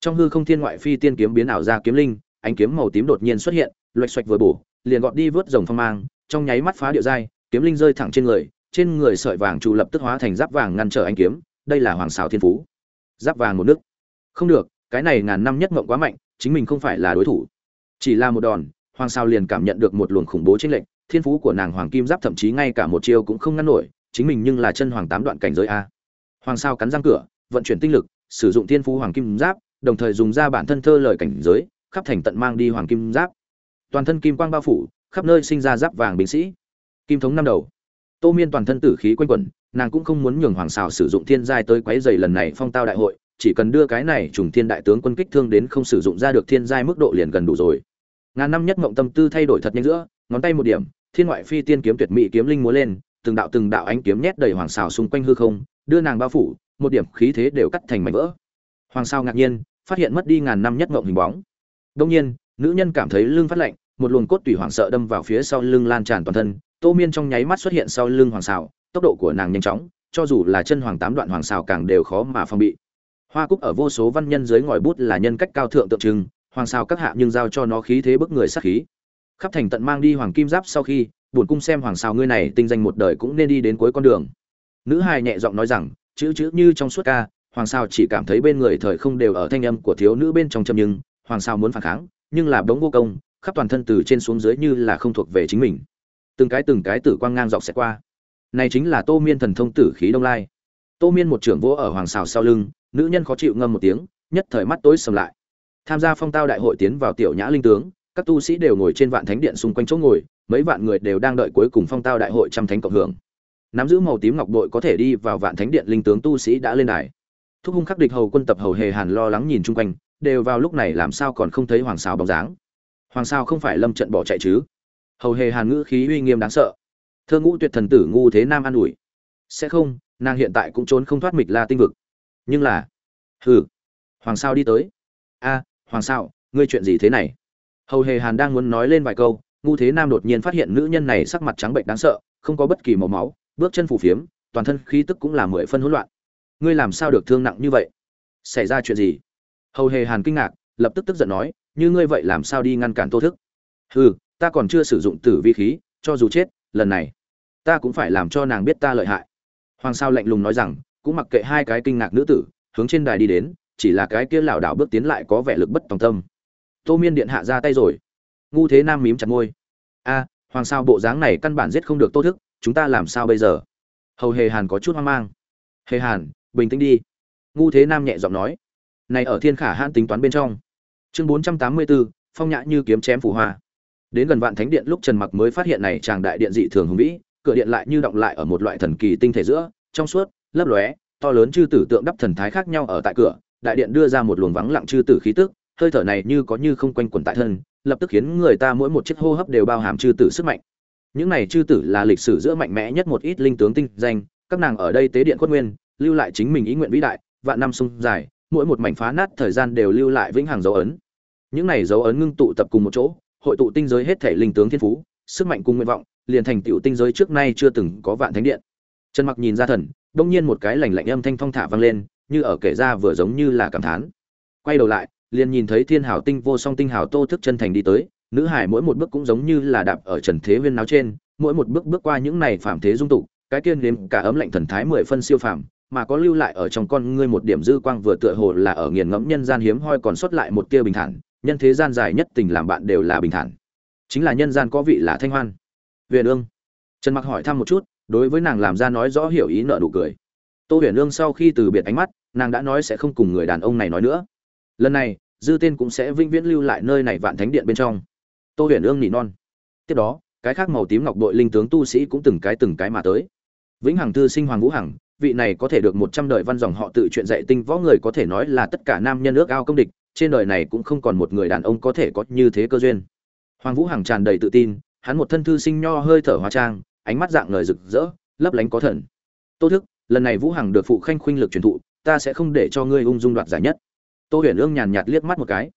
Trong hư không thiên ngoại phi tiên kiếm biến ảo ra kiếm linh, ánh kiếm màu tím đột nhiên xuất hiện, loạch xoạch vừa bổ, liền gọt đi vớt rồng phong mang, trong nháy mắt phá địa giai, kiếm linh rơi thẳng trên người trên người sợi vàng trụ lập tức hóa thành giáp vàng ngăn trở ánh kiếm, đây là hoàng xào thiên phú. Giáp vàng một nước. Không được, cái này ngàn năm nhất mộng quá mạnh, chính mình không phải là đối thủ chỉ là một đòn, hoàng sao liền cảm nhận được một luồng khủng bố trên lệnh thiên phú của nàng hoàng kim giáp thậm chí ngay cả một chiêu cũng không ngăn nổi, chính mình nhưng là chân hoàng tám đoạn cảnh giới a. Hoàng sao cắn răng cửa, vận chuyển tinh lực, sử dụng thiên phú hoàng kim giáp, đồng thời dùng ra bản thân thơ lời cảnh giới, khắp thành tận mang đi hoàng kim giáp. Toàn thân kim quang bao phủ, khắp nơi sinh ra giáp vàng binh sĩ. Kim thống năm đầu. Tô miên toàn thân tử khí quanh quẩn, nàng cũng không muốn nhường hoàng xào sử dụng thiên giai tới quấy dày lần này phong tao đại hội, chỉ cần đưa cái này trùng thiên đại tướng quân kích thương đến không sử dụng ra được thiên giai mức độ liền gần đủ rồi ngàn năm nhất mộng tâm tư thay đổi thật nhanh giữa, ngón tay một điểm, thiên ngoại phi tiên kiếm tuyệt mỹ kiếm linh múa lên, từng đạo từng đạo ánh kiếm nhét đầy hoàng xào xung quanh hư không, đưa nàng bao phủ, một điểm khí thế đều cắt thành mảnh vỡ. Hoàng sao ngạc nhiên, phát hiện mất đi ngàn năm nhất mộng hình bóng. Đông nhiên, nữ nhân cảm thấy lưng phát lạnh, một luồng cốt tủy hoảng sợ đâm vào phía sau lưng lan tràn toàn thân. Tô miên trong nháy mắt xuất hiện sau lưng hoàng xào, tốc độ của nàng nhanh chóng, cho dù là chân hoàng tám đoạn hoàng xào càng đều khó mà phòng bị. Hoa cúc ở vô số văn nhân dưới ngòi bút là nhân cách cao thượng tượng trưng hoàng Sao các hạ nhưng giao cho nó khí thế bức người sát khí. Khắp thành tận mang đi hoàng kim giáp sau khi, buồn cung xem hoàng Sao ngươi này tinh danh một đời cũng nên đi đến cuối con đường. Nữ hài nhẹ giọng nói rằng, chữ chữ như trong suốt ca, hoàng sao chỉ cảm thấy bên người thời không đều ở thanh âm của thiếu nữ bên trong châm nhưng, hoàng sao muốn phản kháng, nhưng là đống vô công, khắp toàn thân từ trên xuống dưới như là không thuộc về chính mình. Từng cái từng cái tử quang ngang dọc sẽ qua. Này chính là tô miên thần thông tử khí đông lai. Tô miên một trưởng vỗ ở hoàng xào sau lưng, nữ nhân khó chịu ngâm một tiếng, nhất thời mắt tối sầm lại tham gia phong tao đại hội tiến vào tiểu nhã linh tướng, các tu sĩ đều ngồi trên vạn thánh điện xung quanh chỗ ngồi, mấy vạn người đều đang đợi cuối cùng phong tao đại hội trăm thánh cộng hưởng. Nắm giữ màu tím ngọc đội có thể đi vào vạn thánh điện linh tướng tu sĩ đã lên đài. Thúc hung khắc địch hầu quân tập hầu hề hàn lo lắng nhìn chung quanh, đều vào lúc này làm sao còn không thấy hoàng sao bóng dáng. Hoàng sao không phải lâm trận bỏ chạy chứ? Hầu hề hàn ngữ khí uy nghiêm đáng sợ. Thơ ngũ tuyệt thần tử ngu thế nam an ủi. Sẽ không, nàng hiện tại cũng trốn không thoát mịch la tinh vực. Nhưng là, hừ, hoàng sao đi tới. A hoàng sao ngươi chuyện gì thế này? Hầu hề hàn đang muốn nói lên vài câu ngu thế nam đột nhiên phát hiện nữ nhân này sắc mặt trắng bệnh đáng sợ, không có bất kỳ màu máu, bước chân phủ phiếm, toàn thân khí tức cũng là mười phân hỗn loạn. Ngươi làm sao được thương nặng như vậy? Xảy ra chuyện gì? Hầu hề hàn kinh ngạc, lập tức tức giận nói, như ngươi vậy làm sao đi ngăn cản tô thức? Hừ, ta còn chưa sử dụng tử vi khí, cho dù chết, lần này, ta cũng phải làm cho nàng biết ta lợi hại. Hoàng sao lạnh lùng nói rằng, cũng mặc kệ hai cái kinh ngạc nữ tử, hướng trên đài đi đến chỉ là cái kia lảo đảo bước tiến lại có vẻ lực bất tòng tâm. Tô miên điện hạ ra tay rồi. Ngu thế nam mím chặt môi. A, hoàng sao bộ dáng này căn bản giết không được tô thức, chúng ta làm sao bây giờ? Hầu hề hàn có chút hoang mang. Hề hàn, bình tĩnh đi. Ngu thế nam nhẹ giọng nói. Này ở thiên khả hãn tính toán bên trong. Chương bốn trăm tám mươi bốn phong nhã như kiếm chém phủ hoa. Đến gần vạn thánh điện lúc trần mặc mới phát hiện này chàng đại điện dị thường hùng vĩ, cửa điện lại như động lại ở một loại thần kỳ tinh thể giữa, trong suốt, lấp lóe, to lớn chư tử tượng đắp thần thái khác nhau ở tại cửa đại điện đưa ra một luồng vắng lặng chư tử khí tức, hơi thở này như có như không quanh quẩn tại thân, lập tức khiến người ta mỗi một chiếc hô hấp đều bao hàm chư tử sức mạnh. Những này chư tử là lịch sử giữa mạnh mẽ nhất một ít linh tướng tinh danh, các nàng ở đây tế điện khuất nguyên, lưu lại chính mình ý nguyện vĩ đại, vạn năm sung dài, mỗi một mảnh phá nát thời gian đều lưu lại vĩnh hằng dấu ấn. Những này dấu ấn ngưng tụ tập cùng một chỗ, hội tụ tinh giới hết thể linh tướng thiên phú, sức mạnh cùng nguyện vọng, liền thành tựu tinh giới trước nay chưa từng có vạn thánh điện. Trần mặc nhìn ra thần, đông nhiên một cái lạnh lạnh âm thanh phong thả vang lên như ở kể ra vừa giống như là cảm thán. Quay đầu lại, liền nhìn thấy thiên hảo tinh vô song tinh hảo tô thức chân thành đi tới, nữ hải mỗi một bước cũng giống như là đạp ở trần thế viên náo trên, mỗi một bước bước qua những này phạm thế dung tục, cái kiên nếm cả ấm lạnh thần thái mười phân siêu phàm, mà có lưu lại ở trong con ngươi một điểm dư quang vừa tựa hồ là ở nghiền ngẫm nhân gian hiếm hoi còn sót lại một tia bình thản, nhân thế gian dài nhất tình làm bạn đều là bình thản. Chính là nhân gian có vị là thanh hoan. Huyền ương. Trần mặc hỏi thăm một chút, đối với nàng làm ra nói rõ hiểu ý nợ nụ cười. Tô huyền ương sau khi từ biệt ánh mắt nàng đã nói sẽ không cùng người đàn ông này nói nữa. Lần này, dư tên cũng sẽ vĩnh viễn lưu lại nơi này vạn thánh điện bên trong. Tô huyền ương nỉ non. Tiếp đó, cái khác màu tím ngọc bội linh tướng tu sĩ cũng từng cái từng cái mà tới. Vĩnh hằng thư sinh hoàng vũ hằng, vị này có thể được một trăm đời văn dòng họ tự chuyện dạy tinh võ người có thể nói là tất cả nam nhân ước ao công địch, trên đời này cũng không còn một người đàn ông có thể có như thế cơ duyên. Hoàng vũ hằng tràn đầy tự tin, hắn một thân thư sinh nho hơi thở hóa trang, ánh mắt dạng ngời rực rỡ, lấp lánh có thần. Tô thức, lần này vũ hằng được phụ khanh khuynh lực truyền thụ ta sẽ không để cho ngươi ung dung đoạt giải nhất. Tô huyền ương nhàn nhạt liếc mắt một cái.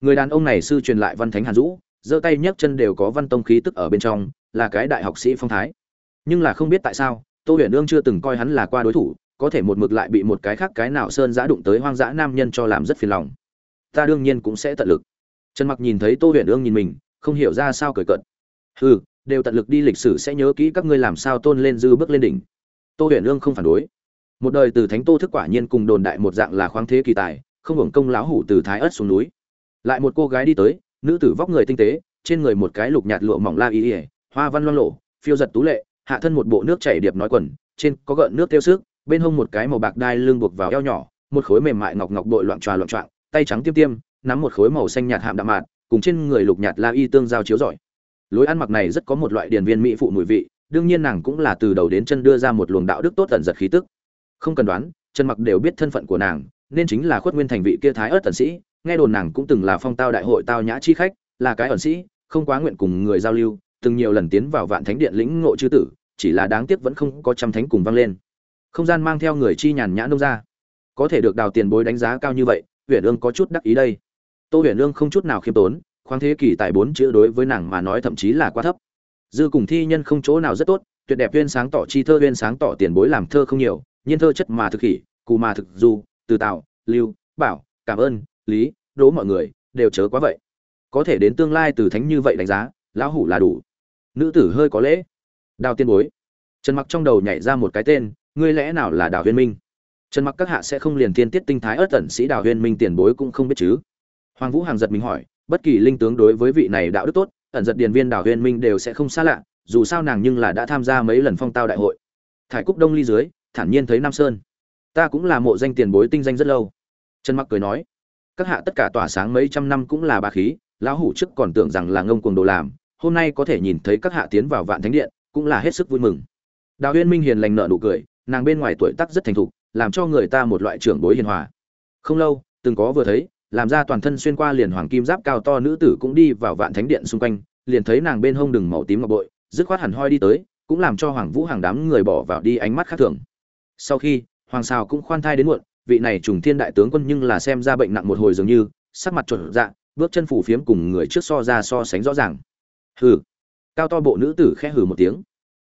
Người đàn ông này sư truyền lại văn thánh hàn dũ, giơ tay nhấc chân đều có văn tông khí tức ở bên trong, là cái đại học sĩ phong thái. Nhưng là không biết tại sao, tô huyền ương chưa từng coi hắn là qua đối thủ, có thể một mực lại bị một cái khác cái nào sơn giã đụng tới hoang dã nam nhân cho làm rất phiền lòng. Ta đương nhiên cũng sẽ tận lực. Trần mặc nhìn thấy tô huyền ương nhìn mình, không hiểu ra sao cười cợt. Hừ, đều tận lực đi lịch sử sẽ nhớ kỹ các ngươi làm sao tôn lên dư bước lên đỉnh. Tô huyền ương không phản đối một đời từ thánh tô thức quả nhiên cùng đồn đại một dạng là khoáng thế kỳ tài, không hưởng công lão hủ từ thái ớt xuống núi lại một cô gái đi tới, nữ tử vóc người tinh tế, trên người một cái lục nhạt lụa mỏng la y ỉa hoa văn loan lộ phiêu giật tú lệ, hạ thân một bộ nước chảy điệp nói quần, trên có gợn nước tiêu sức, bên hông một cái màu bạc đai lưng buộc vào eo nhỏ, một khối mềm mại ngọc ngọc bội loạn tròa loạn trọng tay trắng tiêm tiêm, nắm một khối màu xanh nhạt hạm đạm mạt, cùng trên người lục nhạt la y tương giao chiếu giỏi. lối ăn mặc này rất có một loại điển viên mỹ phụ mùi vị, đương nhiên nàng cũng là từ đầu đến chân đưa ra một luồng đạo đức tốt tần giật khí tức không cần đoán chân mặc đều biết thân phận của nàng, nên chính là khuất nguyên thành vị kia thái ớt tần sĩ, nghe đồn nàng cũng từng là phong tao đại hội tao nhã chi khách, là cái ẩn sĩ, không quá nguyện cùng người giao lưu, từng nhiều lần tiến vào vạn thánh điện lĩnh ngộ chư tử, chỉ là đáng tiếc vẫn không có trăm thánh cùng vang lên. Không gian mang theo người chi nhàn nhã nông ra. Có thể được đào tiền bối đánh giá cao như vậy, huyền ương có chút đắc ý đây. Tô huyền ương không chút nào khiêm tốn, khoáng thế kỷ tại bốn chữ đối với nàng mà nói thậm chí là quá thấp. Dư cùng thi nhân không chỗ nào rất tốt, tuyệt đẹp huyên sáng tỏ chi thơ, huyên sáng tỏ tiền bối làm thơ không nhiều nhiên thơ chất mà thực khỉ cù mà thực du, từ tạo lưu, bảo, cảm ơn, lý, đố mọi người, đều chớ quá vậy. Có thể đến tương lai từ thánh như vậy đánh giá, lão hủ là đủ. Nữ tử hơi có lễ. Đào tiên bối. Trần mặc trong đầu nhảy ra một cái tên, ngươi lẽ nào là đào huyên minh? Trần mặc các hạ sẽ không liền thiên tiết tinh thái ớt tẩn sĩ đào huyên minh tiền bối cũng không biết chứ. Hoàng vũ hàng giật mình hỏi, bất kỳ linh tướng đối với vị này đạo đức tốt, ẩn giật điền viên đào huyên minh đều sẽ không xa lạ, dù sao nàng nhưng là đã tham gia mấy lần phong tao đại hội. Thải cúc đông ly dưới thản nhiên thấy nam sơn. Ta cũng là mộ danh tiền bối tinh danh rất lâu. Trần mặc cười nói, các hạ tất cả tỏa sáng mấy trăm năm cũng là bá khí, lão hủ trước còn tưởng rằng là ngông cuồng đồ làm, hôm nay có thể nhìn thấy các hạ tiến vào vạn thánh điện, cũng là hết sức vui mừng. Đào huyên minh hiền lành nợ nụ cười, nàng bên ngoài tuổi tác rất thành thục, làm cho người ta một loại trưởng bối hiền hòa. Không lâu, từng có vừa thấy, làm ra toàn thân xuyên qua liền hoàng kim giáp cao to nữ tử cũng đi vào vạn thánh điện xung quanh, liền thấy nàng bên hông đừng màu tím ngọc bội, dứt khoát hẳn hoi đi tới, cũng làm cho hoàng vũ hàng đám người bỏ vào đi ánh mắt khác thường sau khi, hoàng sao cũng khoan thai đến muộn, vị này trùng thiên đại tướng quân nhưng là xem ra bệnh nặng một hồi dường như, sắc mặt chuẩn dạ bước chân phủ phiếm cùng người trước so ra so sánh rõ ràng. Hừ. Cao to bộ nữ tử khẽ hừ một tiếng.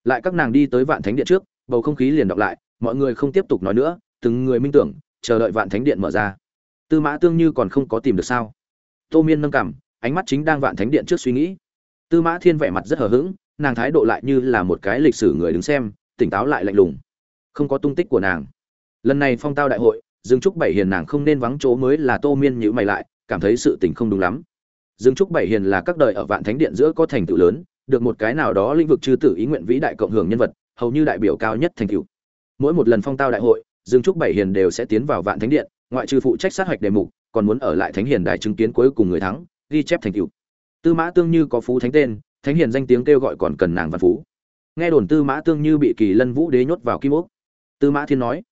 Lại các nàng đi tới vạn thánh điện trước, bầu không khí liền đọc lại, mọi người không tiếp tục nói nữa, từng người minh tưởng, chờ đợi vạn thánh điện mở ra. Tư mã tương như còn không có tìm được sao? Tô miên nâng cảm ánh mắt chính đang vạn thánh điện trước suy nghĩ. Tư mã thiên vẻ mặt rất hờ hững, nàng thái độ lại như là một cái lịch sử người đứng xem, tỉnh táo lại lạnh lùng không có tung tích của nàng. Lần này phong tao đại hội, dương trúc bảy hiền nàng không nên vắng chỗ mới là tô miên nhữ mày lại, cảm thấy sự tình không đúng lắm. Dương trúc bảy hiền là các đời ở vạn thánh điện giữa có thành tựu lớn, được một cái nào đó lĩnh vực chư tử ý nguyện vĩ đại cộng hưởng nhân vật, hầu như đại biểu cao nhất thành tựu. Mỗi một lần phong tao đại hội, dương trúc bảy hiền đều sẽ tiến vào vạn thánh điện, ngoại trừ phụ trách sát hạch đề mục, còn muốn ở lại thánh hiền đài chứng kiến cuối cùng người thắng, ghi chép thành tựu. Tư mã tương như có phú thánh tên, thánh hiền danh tiếng kêu gọi còn cần nàng văn phú. Nghe đồn tư mã tương như bị kỳ lân vũ đế nhốt vào kim ốc tư mã thiên nói,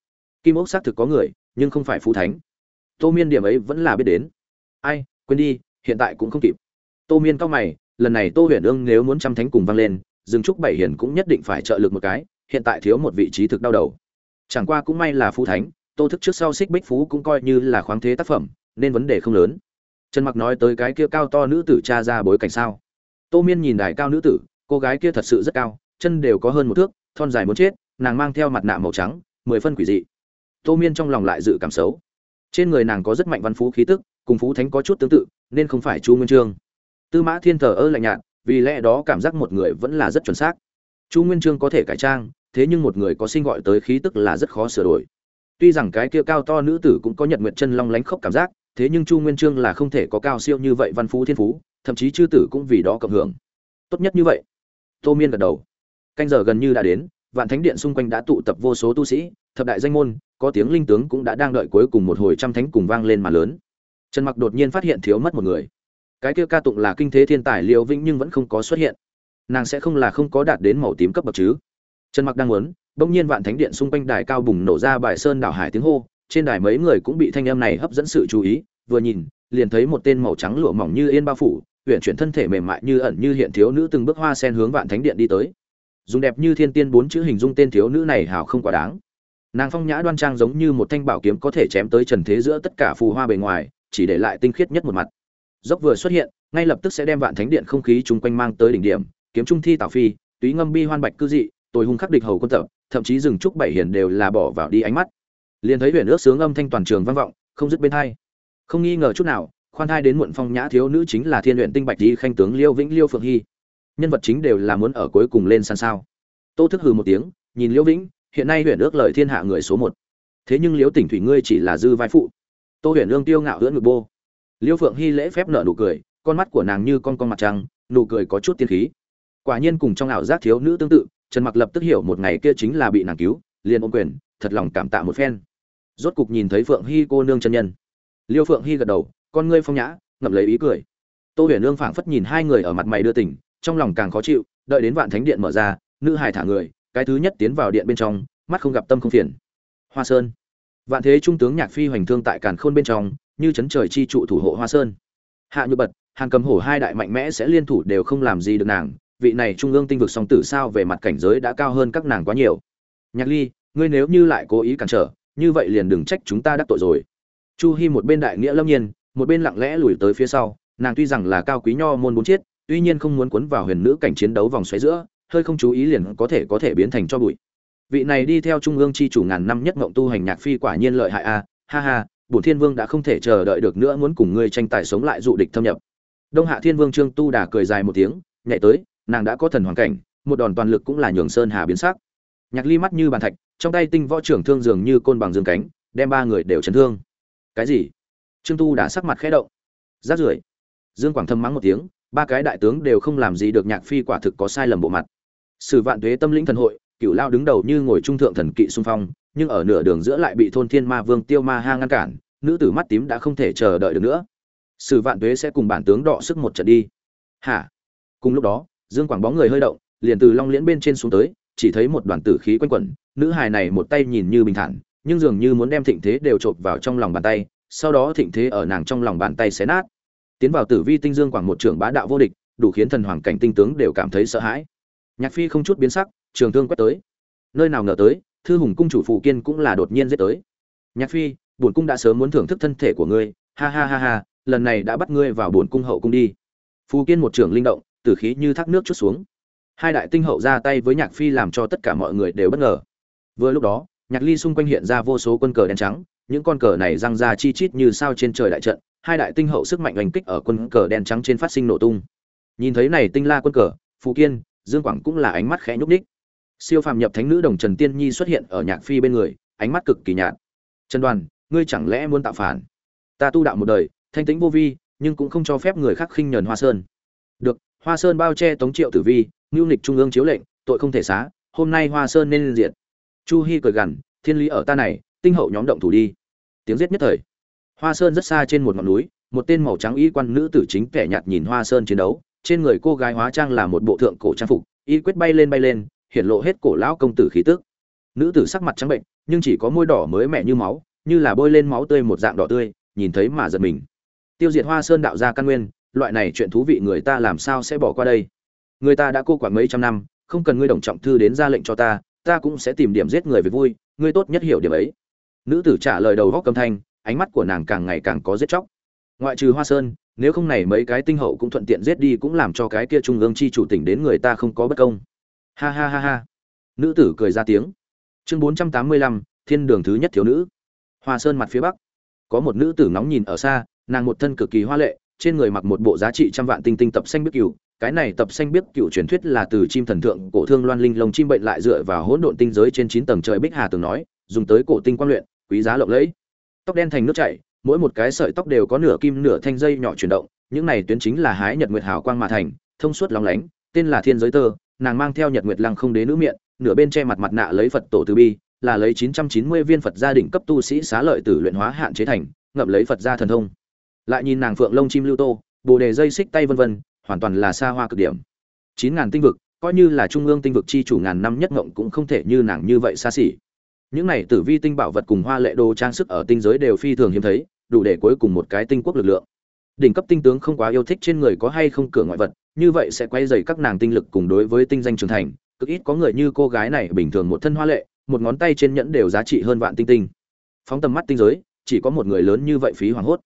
kim ốc xác thực có người, nhưng không phải phú thánh. Tô miên điểm ấy vẫn là biết đến. Ai, quên đi, hiện tại cũng không kịp. Tô miên cao mày, lần này tô huyền ương nếu muốn trăm thánh cùng vang lên, dương trúc bảy hiền cũng nhất định phải trợ lực một cái, hiện tại thiếu một vị trí thực đau đầu. Chẳng qua cũng may là phú thánh, tô thức trước sau xích bích phú cũng coi như là khoáng thế tác phẩm, nên vấn đề không lớn. Trần mặc nói tới cái kia cao to nữ tử cha ra bối cảnh sao? Tô miên nhìn đài cao nữ tử, cô gái kia thật sự rất cao, chân đều có hơn một thước, thon dài muốn chết nàng mang theo mặt nạ màu trắng, mười phân quỷ dị. Tô miên trong lòng lại dự cảm xấu. Trên người nàng có rất mạnh văn phú khí tức, cùng phú thánh có chút tương tự, nên không phải chu nguyên trương. Tư mã thiên thờ ơ lạnh nhạt, vì lẽ đó cảm giác một người vẫn là rất chuẩn xác. Chu nguyên trương có thể cải trang, thế nhưng một người có sinh gọi tới khí tức là rất khó sửa đổi. Tuy rằng cái kia cao to nữ tử cũng có nhật nguyện chân long lánh khốc cảm giác, thế nhưng chu nguyên trương là không thể có cao siêu như vậy văn phú thiên phú, thậm chí chư tử cũng vì đó cộng hưởng. Tốt nhất như vậy. Tô miên gật đầu. Canh giờ gần như đã đến vạn thánh điện xung quanh đã tụ tập vô số tu sĩ, thập đại danh môn, có tiếng linh tướng cũng đã đang đợi cuối cùng một hồi trăm thánh cùng vang lên mà lớn. Trần mặc đột nhiên phát hiện thiếu mất một người. Cái kia ca tụng là kinh thế thiên tài liều vĩnh nhưng vẫn không có xuất hiện. Nàng sẽ không là không có đạt đến màu tím cấp bậc chứ. Trần mặc đang muốn, bỗng nhiên vạn thánh điện xung quanh đài cao bùng nổ ra bài sơn đảo hải tiếng hô, trên đài mấy người cũng bị thanh âm này hấp dẫn sự chú ý, vừa nhìn, liền thấy một tên màu trắng lụa mỏng như yên bao phủ huyện chuyển thân thể mềm mại như ẩn như hiện thiếu nữ từng bước hoa sen hướng vạn thánh điện đi tới dùng đẹp như thiên tiên bốn chữ hình dung tên thiếu nữ này hào không quá đáng. Nàng phong nhã đoan trang giống như một thanh bảo kiếm có thể chém tới trần thế giữa tất cả phù hoa bề ngoài, chỉ để lại tinh khiết nhất một mặt. Dốc vừa xuất hiện, ngay lập tức sẽ đem vạn thánh điện không khí chung quanh mang tới đỉnh điểm, kiếm trung thi tào phi, túy ngâm bi hoan bạch cư dị tôi hung khắc địch hầu quân tập, thậm chí rừng trúc bảy hiền đều là bỏ vào đi ánh mắt. Liền thấy huyền ước sướng âm thanh toàn trường vang vọng, không dứt bên hai. Không nghi ngờ chút nào, khoan thai đến muộn phong nhã thiếu nữ chính là thiên luyện tinh bạch di khanh tướng liêu vĩnh liêu phượng hy nhân vật chính đều là muốn ở cuối cùng lên sàn sao. Tô thức hừ một tiếng, nhìn Liễu vĩnh, hiện nay huyện ước lời thiên hạ người số một. Thế nhưng Liễu tỉnh thủy ngươi chỉ là dư vai phụ. Tô huyền ương tiêu ngạo ưỡn ngực bô. Liễu phượng hy lễ phép nợ nụ cười, con mắt của nàng như con con mặt trăng, nụ cười có chút tiên khí. Quả nhiên cùng trong ảo giác thiếu nữ tương tự, trần mặc lập tức hiểu một ngày kia chính là bị nàng cứu, liền ôm quyền, thật lòng cảm tạ một phen. Rốt cục nhìn thấy phượng hy cô nương chân nhân. Liêu phượng hy gật đầu, con ngươi phong nhã, ngậm lấy ý cười. Tô huyền Lương phảng phất nhìn hai người ở mặt mày đưa tỉnh trong lòng càng khó chịu, đợi đến vạn thánh điện mở ra, nữ hài thả người, cái thứ nhất tiến vào điện bên trong, mắt không gặp tâm không phiền. Hoa sơn. Vạn thế trung tướng nhạc phi hoành thương tại càn khôn bên trong, như chấn trời chi trụ thủ hộ hoa sơn. Hạ như bật hàng cầm hổ hai đại mạnh mẽ sẽ liên thủ đều không làm gì được nàng, vị này trung ương tinh vực song tử sao về mặt cảnh giới đã cao hơn các nàng quá nhiều. Nhạc ly, ngươi nếu như lại cố ý cản trở, như vậy liền đừng trách chúng ta đắc tội rồi. Chu hi một bên đại nghĩa lâm nhiên, một bên lặng lẽ lùi tới phía sau, nàng tuy rằng là cao quý nho môn bốn chiết tuy nhiên không muốn cuốn vào huyền nữ cảnh chiến đấu vòng xoáy giữa, hơi không chú ý liền có thể có thể biến thành cho bụi. Vị này đi theo trung ương chi chủ ngàn năm nhất ngộng tu hành nhạc phi quả nhiên lợi hại a, ha ha, bổn thiên vương đã không thể chờ đợi được nữa muốn cùng ngươi tranh tài sống lại dụ địch thâm nhập. Đông hạ thiên vương trương tu đà cười dài một tiếng nhảy tới, nàng đã có thần hoàn cảnh, một đòn toàn lực cũng là nhường sơn hà biến sắc. Nhạc ly mắt như bàn thạch, trong tay tinh võ trưởng thương dường như côn bằng dương cánh, đem ba người đều chấn thương. Cái gì? Trương tu đã sắc mặt khẽ động. Rát rưởi. Dương quảng thâm mắng một tiếng ba cái đại tướng đều không làm gì được nhạc phi quả thực có sai lầm bộ mặt. Sử vạn tuế tâm lĩnh thần hội cựu lao đứng đầu như ngồi trung thượng thần kỵ xung phong, nhưng ở nửa đường giữa lại bị thôn thiên ma vương tiêu ma ha ngăn cản, nữ tử mắt tím đã không thể chờ đợi được nữa. Sử vạn tuế sẽ cùng bản tướng đọ sức một trận đi. Hả? Cùng lúc đó, dương quảng bóng người hơi động, liền từ long liễn bên trên xuống tới, chỉ thấy một đoàn tử khí quanh quẩn, nữ hài này một tay nhìn như bình thản, nhưng dường như muốn đem thịnh thế đều chộp vào trong lòng bàn tay, sau đó thịnh thế ở nàng trong lòng bàn tay xé nát tiến vào tử vi tinh dương quảng một trưởng bá đạo vô địch, đủ khiến thần hoàng cảnh tinh tướng đều cảm thấy sợ hãi. Nhạc phi không chút biến sắc, trường thương quét tới. Nơi nào ngờ tới, thư hùng cung chủ phụ kiên cũng là đột nhiên giết tới. Nhạc phi bổn cung đã sớm muốn thưởng thức thân thể của ngươi, ha ha ha ha, lần này đã bắt ngươi vào bổn cung hậu cung đi. Phù kiên một trưởng linh động, tử khí như thác nước chút xuống. Hai đại tinh hậu ra tay với nhạc phi làm cho tất cả mọi người đều bất ngờ. Vừa lúc đó, nhạc ly xung quanh hiện ra vô số quân cờ đen trắng những con cờ này răng ra chi chít như sao trên trời đại trận, hai đại tinh hậu sức mạnh oanh kích ở quân cờ đen trắng trên phát sinh nổ tung. Nhìn thấy này tinh la quân cờ, phù kiên, dương quảng cũng là ánh mắt khẽ nhúc ních siêu phàm nhập thánh nữ đồng trần tiên nhi xuất hiện ở nhạc phi bên người, ánh mắt cực kỳ nhạt. Trần đoàn, ngươi chẳng lẽ muốn tạo phản? Ta tu đạo một đời, thanh tĩnh vô vi, nhưng cũng không cho phép người khác khinh nhờn hoa sơn. Được, hoa sơn bao che tống triệu tử vi, ngưu nịch trung ương chiếu lệnh, tội không thể xá, hôm nay hoa sơn nên diện chu hi cười gằn, thiên lý ở ta này, tinh hậu nhóm động thủ đi tiếng giết nhất thời. Hoa sơn rất xa trên một ngọn núi, một tên màu trắng y quan nữ tử chính kẻ nhạt nhìn hoa sơn chiến đấu, trên người cô gái hóa trang là một bộ thượng cổ trang phục, y quyết bay lên bay lên hiện lộ hết cổ lão công tử khí tức. Nữ tử sắc mặt trắng bệnh, nhưng chỉ có môi đỏ mới mẻ như máu, như là bôi lên máu tươi một dạng đỏ tươi, nhìn thấy mà giật mình. Tiêu diệt hoa sơn đạo gia căn nguyên, loại này chuyện thú vị người ta làm sao sẽ bỏ qua đây? Người ta đã cô quản mấy trăm năm, không cần ngươi đồng trọng thư đến ra lệnh cho ta ta cũng sẽ tìm điểm giết người về vui, ngươi tốt nhất hiểu điểm ấy nữ tử trả lời đầu góc âm thanh ánh mắt của nàng càng ngày càng có giết chóc. Ngoại trừ hoa sơn nếu không này mấy cái tinh hậu cũng thuận tiện giết đi cũng làm cho cái kia trung ương chi chủ tỉnh đến người ta không có bất công. Ha ha ha ha. Nữ tử cười ra tiếng. Chương bốn trăm tám mươi lăm thiên đường thứ nhất thiếu nữ. Hoa sơn mặt phía bắc. Có một nữ tử nóng nhìn ở xa nàng một thân cực kỳ hoa lệ trên người mặc một bộ giá trị trăm vạn tinh tinh tập xanh biết cửu, cái này tập xanh biết cựu truyền thuyết là từ chim thần thượng cổ thương loan linh lồng chim bệnh lại dựa vào hỗn độn tinh giới trên chín tầng trời bích hà từng nói dùng tới cổ tinh quan luyện quý giá lộng lẫy. Tóc đen thành nước chảy, mỗi một cái sợi tóc đều có nửa kim nửa thanh dây nhỏ chuyển động, những này tuyến chính là hái nhật nguyệt hào quang mà thành, thông suốt lóng lánh, tên là thiên giới tơ, nàng mang theo nhật nguyệt lăng không đế nữ miệng nửa bên che mặt mặt nạ lấy phật tổ từ bi, là lấy 990 viên phật gia đình cấp tu sĩ xá lợi tử luyện hóa hạn chế thành, ngậm lấy phật gia thần thông. Lại nhìn nàng phượng lông chim lưu tô, bồ đề dây xích tay vân vân, hoàn toàn là xa hoa cực điểm. Chín ngàn tinh vực, coi như là trung ương tinh vực chi chủ ngàn năm nhất ngộng cũng không thể như nàng như vậy xa xỉ những này tử vi tinh bảo vật cùng hoa lệ đồ trang sức ở tinh giới đều phi thường hiếm thấy, đủ để cuối cùng một cái tinh quốc lực lượng. Đỉnh cấp tinh tướng không quá yêu thích trên người có hay không cửa ngoại vật, như vậy sẽ quay dày các nàng tinh lực cùng đối với tinh danh trưởng thành, cực ít có người như cô gái này bình thường một thân hoa lệ, một ngón tay trên nhẫn đều giá trị hơn vạn tinh tinh. Phóng tầm mắt tinh giới, chỉ có một người lớn như vậy phí hoàng hốt.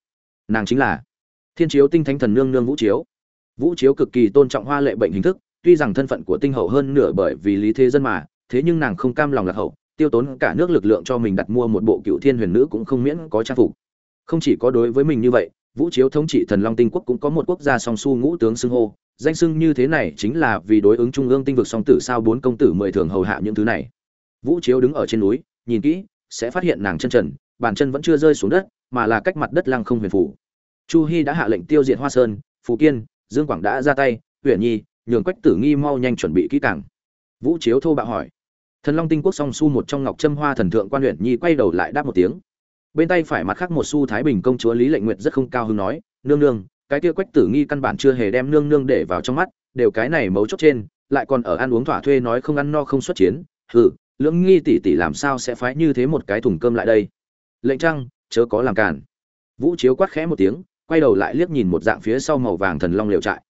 Nàng chính là thiên chiếu tinh thánh thần nương nương vũ chiếu. Vũ chiếu cực kỳ tôn trọng hoa lệ bệnh hình thức, tuy rằng thân phận của tinh hậu hơn nửa bởi vì lý thế dân mà, thế nhưng nàng không cam lòng lạc hậu tiêu tốn cả nước lực lượng cho mình đặt mua một bộ cựu thiên huyền nữ cũng không miễn có trang phục. Không chỉ có đối với mình như vậy, vũ chiếu thống trị thần long tinh quốc cũng có một quốc gia song su ngũ tướng xưng hô. Danh xưng như thế này chính là vì đối ứng trung ương tinh vực song tử sao bốn công tử mười thường hầu hạ những thứ này. Vũ chiếu đứng ở trên núi, nhìn kỹ, sẽ phát hiện nàng chân trần, bàn chân vẫn chưa rơi xuống đất, mà là cách mặt đất lăng không huyền phủ. Chu hy đã hạ lệnh tiêu diệt hoa sơn phú kiên, dương quảng đã ra tay, huyền nhi, nhường quách tử nghi mau nhanh chuẩn bị kỹ càng. Vũ chiếu thô bạo hỏi thần long tinh quốc song su một trong ngọc trâm hoa thần thượng quan huyện nhi quay đầu lại đáp một tiếng. Bên tay phải mặt khác một su thái bình công chúa lý lệnh nguyệt rất không cao hứng nói, nương nương, cái kia quách tử nghi căn bản chưa hề đem nương nương để vào trong mắt, đều cái này mấu chốt trên, lại còn ở ăn uống thỏa thuê nói không ăn no không xuất chiến. Hừ, lưỡng nghi tỷ tỷ làm sao sẽ phái như thế một cái thùng cơm lại đây? Lệnh trăng, chớ có làm cản vũ chiếu quát khẽ một tiếng, quay đầu lại liếc nhìn một dạng phía sau màu vàng thần long liều trại.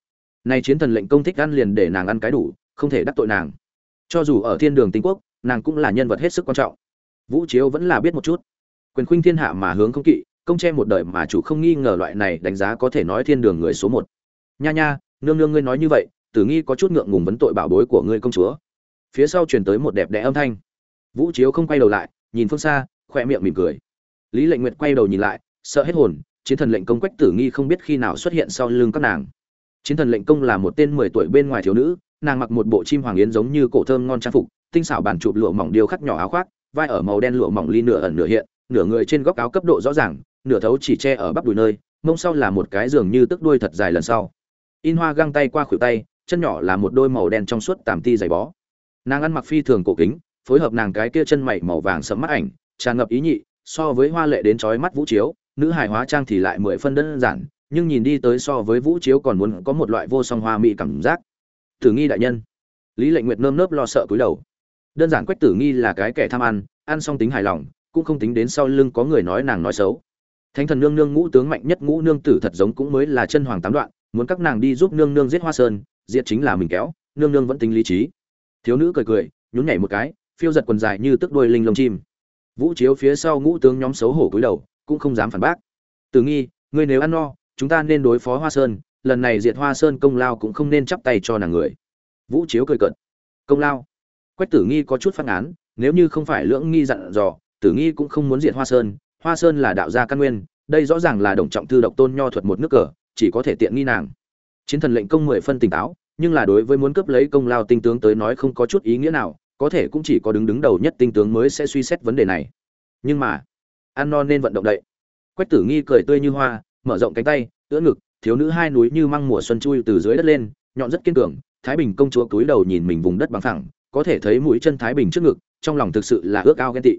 Này chiến thần lệnh công thích ăn liền để nàng ăn cái đủ, không thể đắc tội nàng cho dù ở thiên đường tinh quốc, nàng cũng là nhân vật hết sức quan trọng. Vũ chiếu vẫn là biết một chút. Quyền khuynh thiên hạ mà hướng không kỵ, công che một đời mà chủ không nghi ngờ loại này đánh giá có thể nói thiên đường người số một. Nha nha, nương nương ngươi nói như vậy, tử nghi có chút ngượng ngùng vấn tội bảo bối của ngươi công chúa. Phía sau truyền tới một đẹp đẽ âm thanh. Vũ chiếu không quay đầu lại, nhìn phương xa khoe miệng mỉm cười. Lý lệnh nguyệt quay đầu nhìn lại, sợ hết hồn, chiến thần lệnh công quách tử nghi không biết khi nào xuất hiện sau lưng các nàng. Chiến thần lệnh công là một tên mười tuổi bên ngoài thiếu nữ nàng mặc một bộ chim hoàng yến giống như cổ thơm ngon trang phục, tinh xảo bản chụp lụa mỏng điêu khắc nhỏ áo khoác, vai ở màu đen lụa mỏng ly nửa ẩn nửa hiện, nửa người trên góc áo cấp độ rõ ràng, nửa thấu chỉ che ở bắp đùi nơi, mông sau là một cái giường như tức đuôi thật dài lần sau. In hoa găng tay qua khuỷu tay, chân nhỏ là một đôi màu đen trong suốt tàm ti dày bó. Nàng ăn mặc phi thường cổ kính, phối hợp nàng cái kia chân mày màu vàng sẫm mắt ảnh, tràn ngập ý nhị, so với hoa lệ đến chói mắt vũ chiếu, nữ hài hóa trang thì lại mười phân đơn giản, nhưng nhìn đi tới so với vũ chiếu còn muốn có một loại vô song hoa mỹ cảm giác tử nghi đại nhân. Lý lệnh nguyệt nơm nớp lo sợ cúi đầu. Đơn giản quách tử nghi là cái kẻ tham ăn ăn xong tính hài lòng, cũng không tính đến sau lưng có người nói nàng nói xấu. Thánh thần nương nương ngũ tướng mạnh nhất ngũ nương tử thật giống cũng mới là chân hoàng tám đoạn, muốn các nàng đi giúp nương nương giết hoa sơn, diệt chính là mình kéo, nương nương vẫn tính lý trí. Thiếu nữ cười cười, nhún nhảy một cái, phiêu giật quần dài như tức đuôi linh lông chim. Vũ chiếu phía sau ngũ tướng nhóm xấu hổ cúi đầu, cũng không dám phản bác. Tử nghi, ngươi nếu ăn no, chúng ta nên đối phó hoa sơn lần này diệt hoa sơn công lao cũng không nên chắp tay cho nàng người. Vũ chiếu cười cợt. Công lao? Quách tử nghi có chút phát án, nếu như không phải lưỡng nghi dặn dò, tử nghi cũng không muốn diệt hoa sơn. Hoa sơn là đạo gia căn nguyên, đây rõ ràng là đồng trọng thư độc tôn nho thuật một nước cờ, chỉ có thể tiện nghi nàng. Chiến thần lệnh công mười phân tỉnh táo, nhưng là đối với muốn cướp lấy công lao tinh tướng tới nói không có chút ý nghĩa nào, có thể cũng chỉ có đứng đứng đầu nhất tinh tướng mới sẽ suy xét vấn đề này. Nhưng mà ăn no nên vận động đậy. Quách tử nghi cười tươi như hoa, mở rộng cánh tay, ưỡn ngực thiếu nữ hai núi như măng mùa xuân chui từ dưới đất lên, nhọn rất kiên cường, thái bình công chúa cúi đầu nhìn mình vùng đất bằng phẳng, có thể thấy mũi chân thái bình trước ngực, trong lòng thực sự là ước ao ghen tị.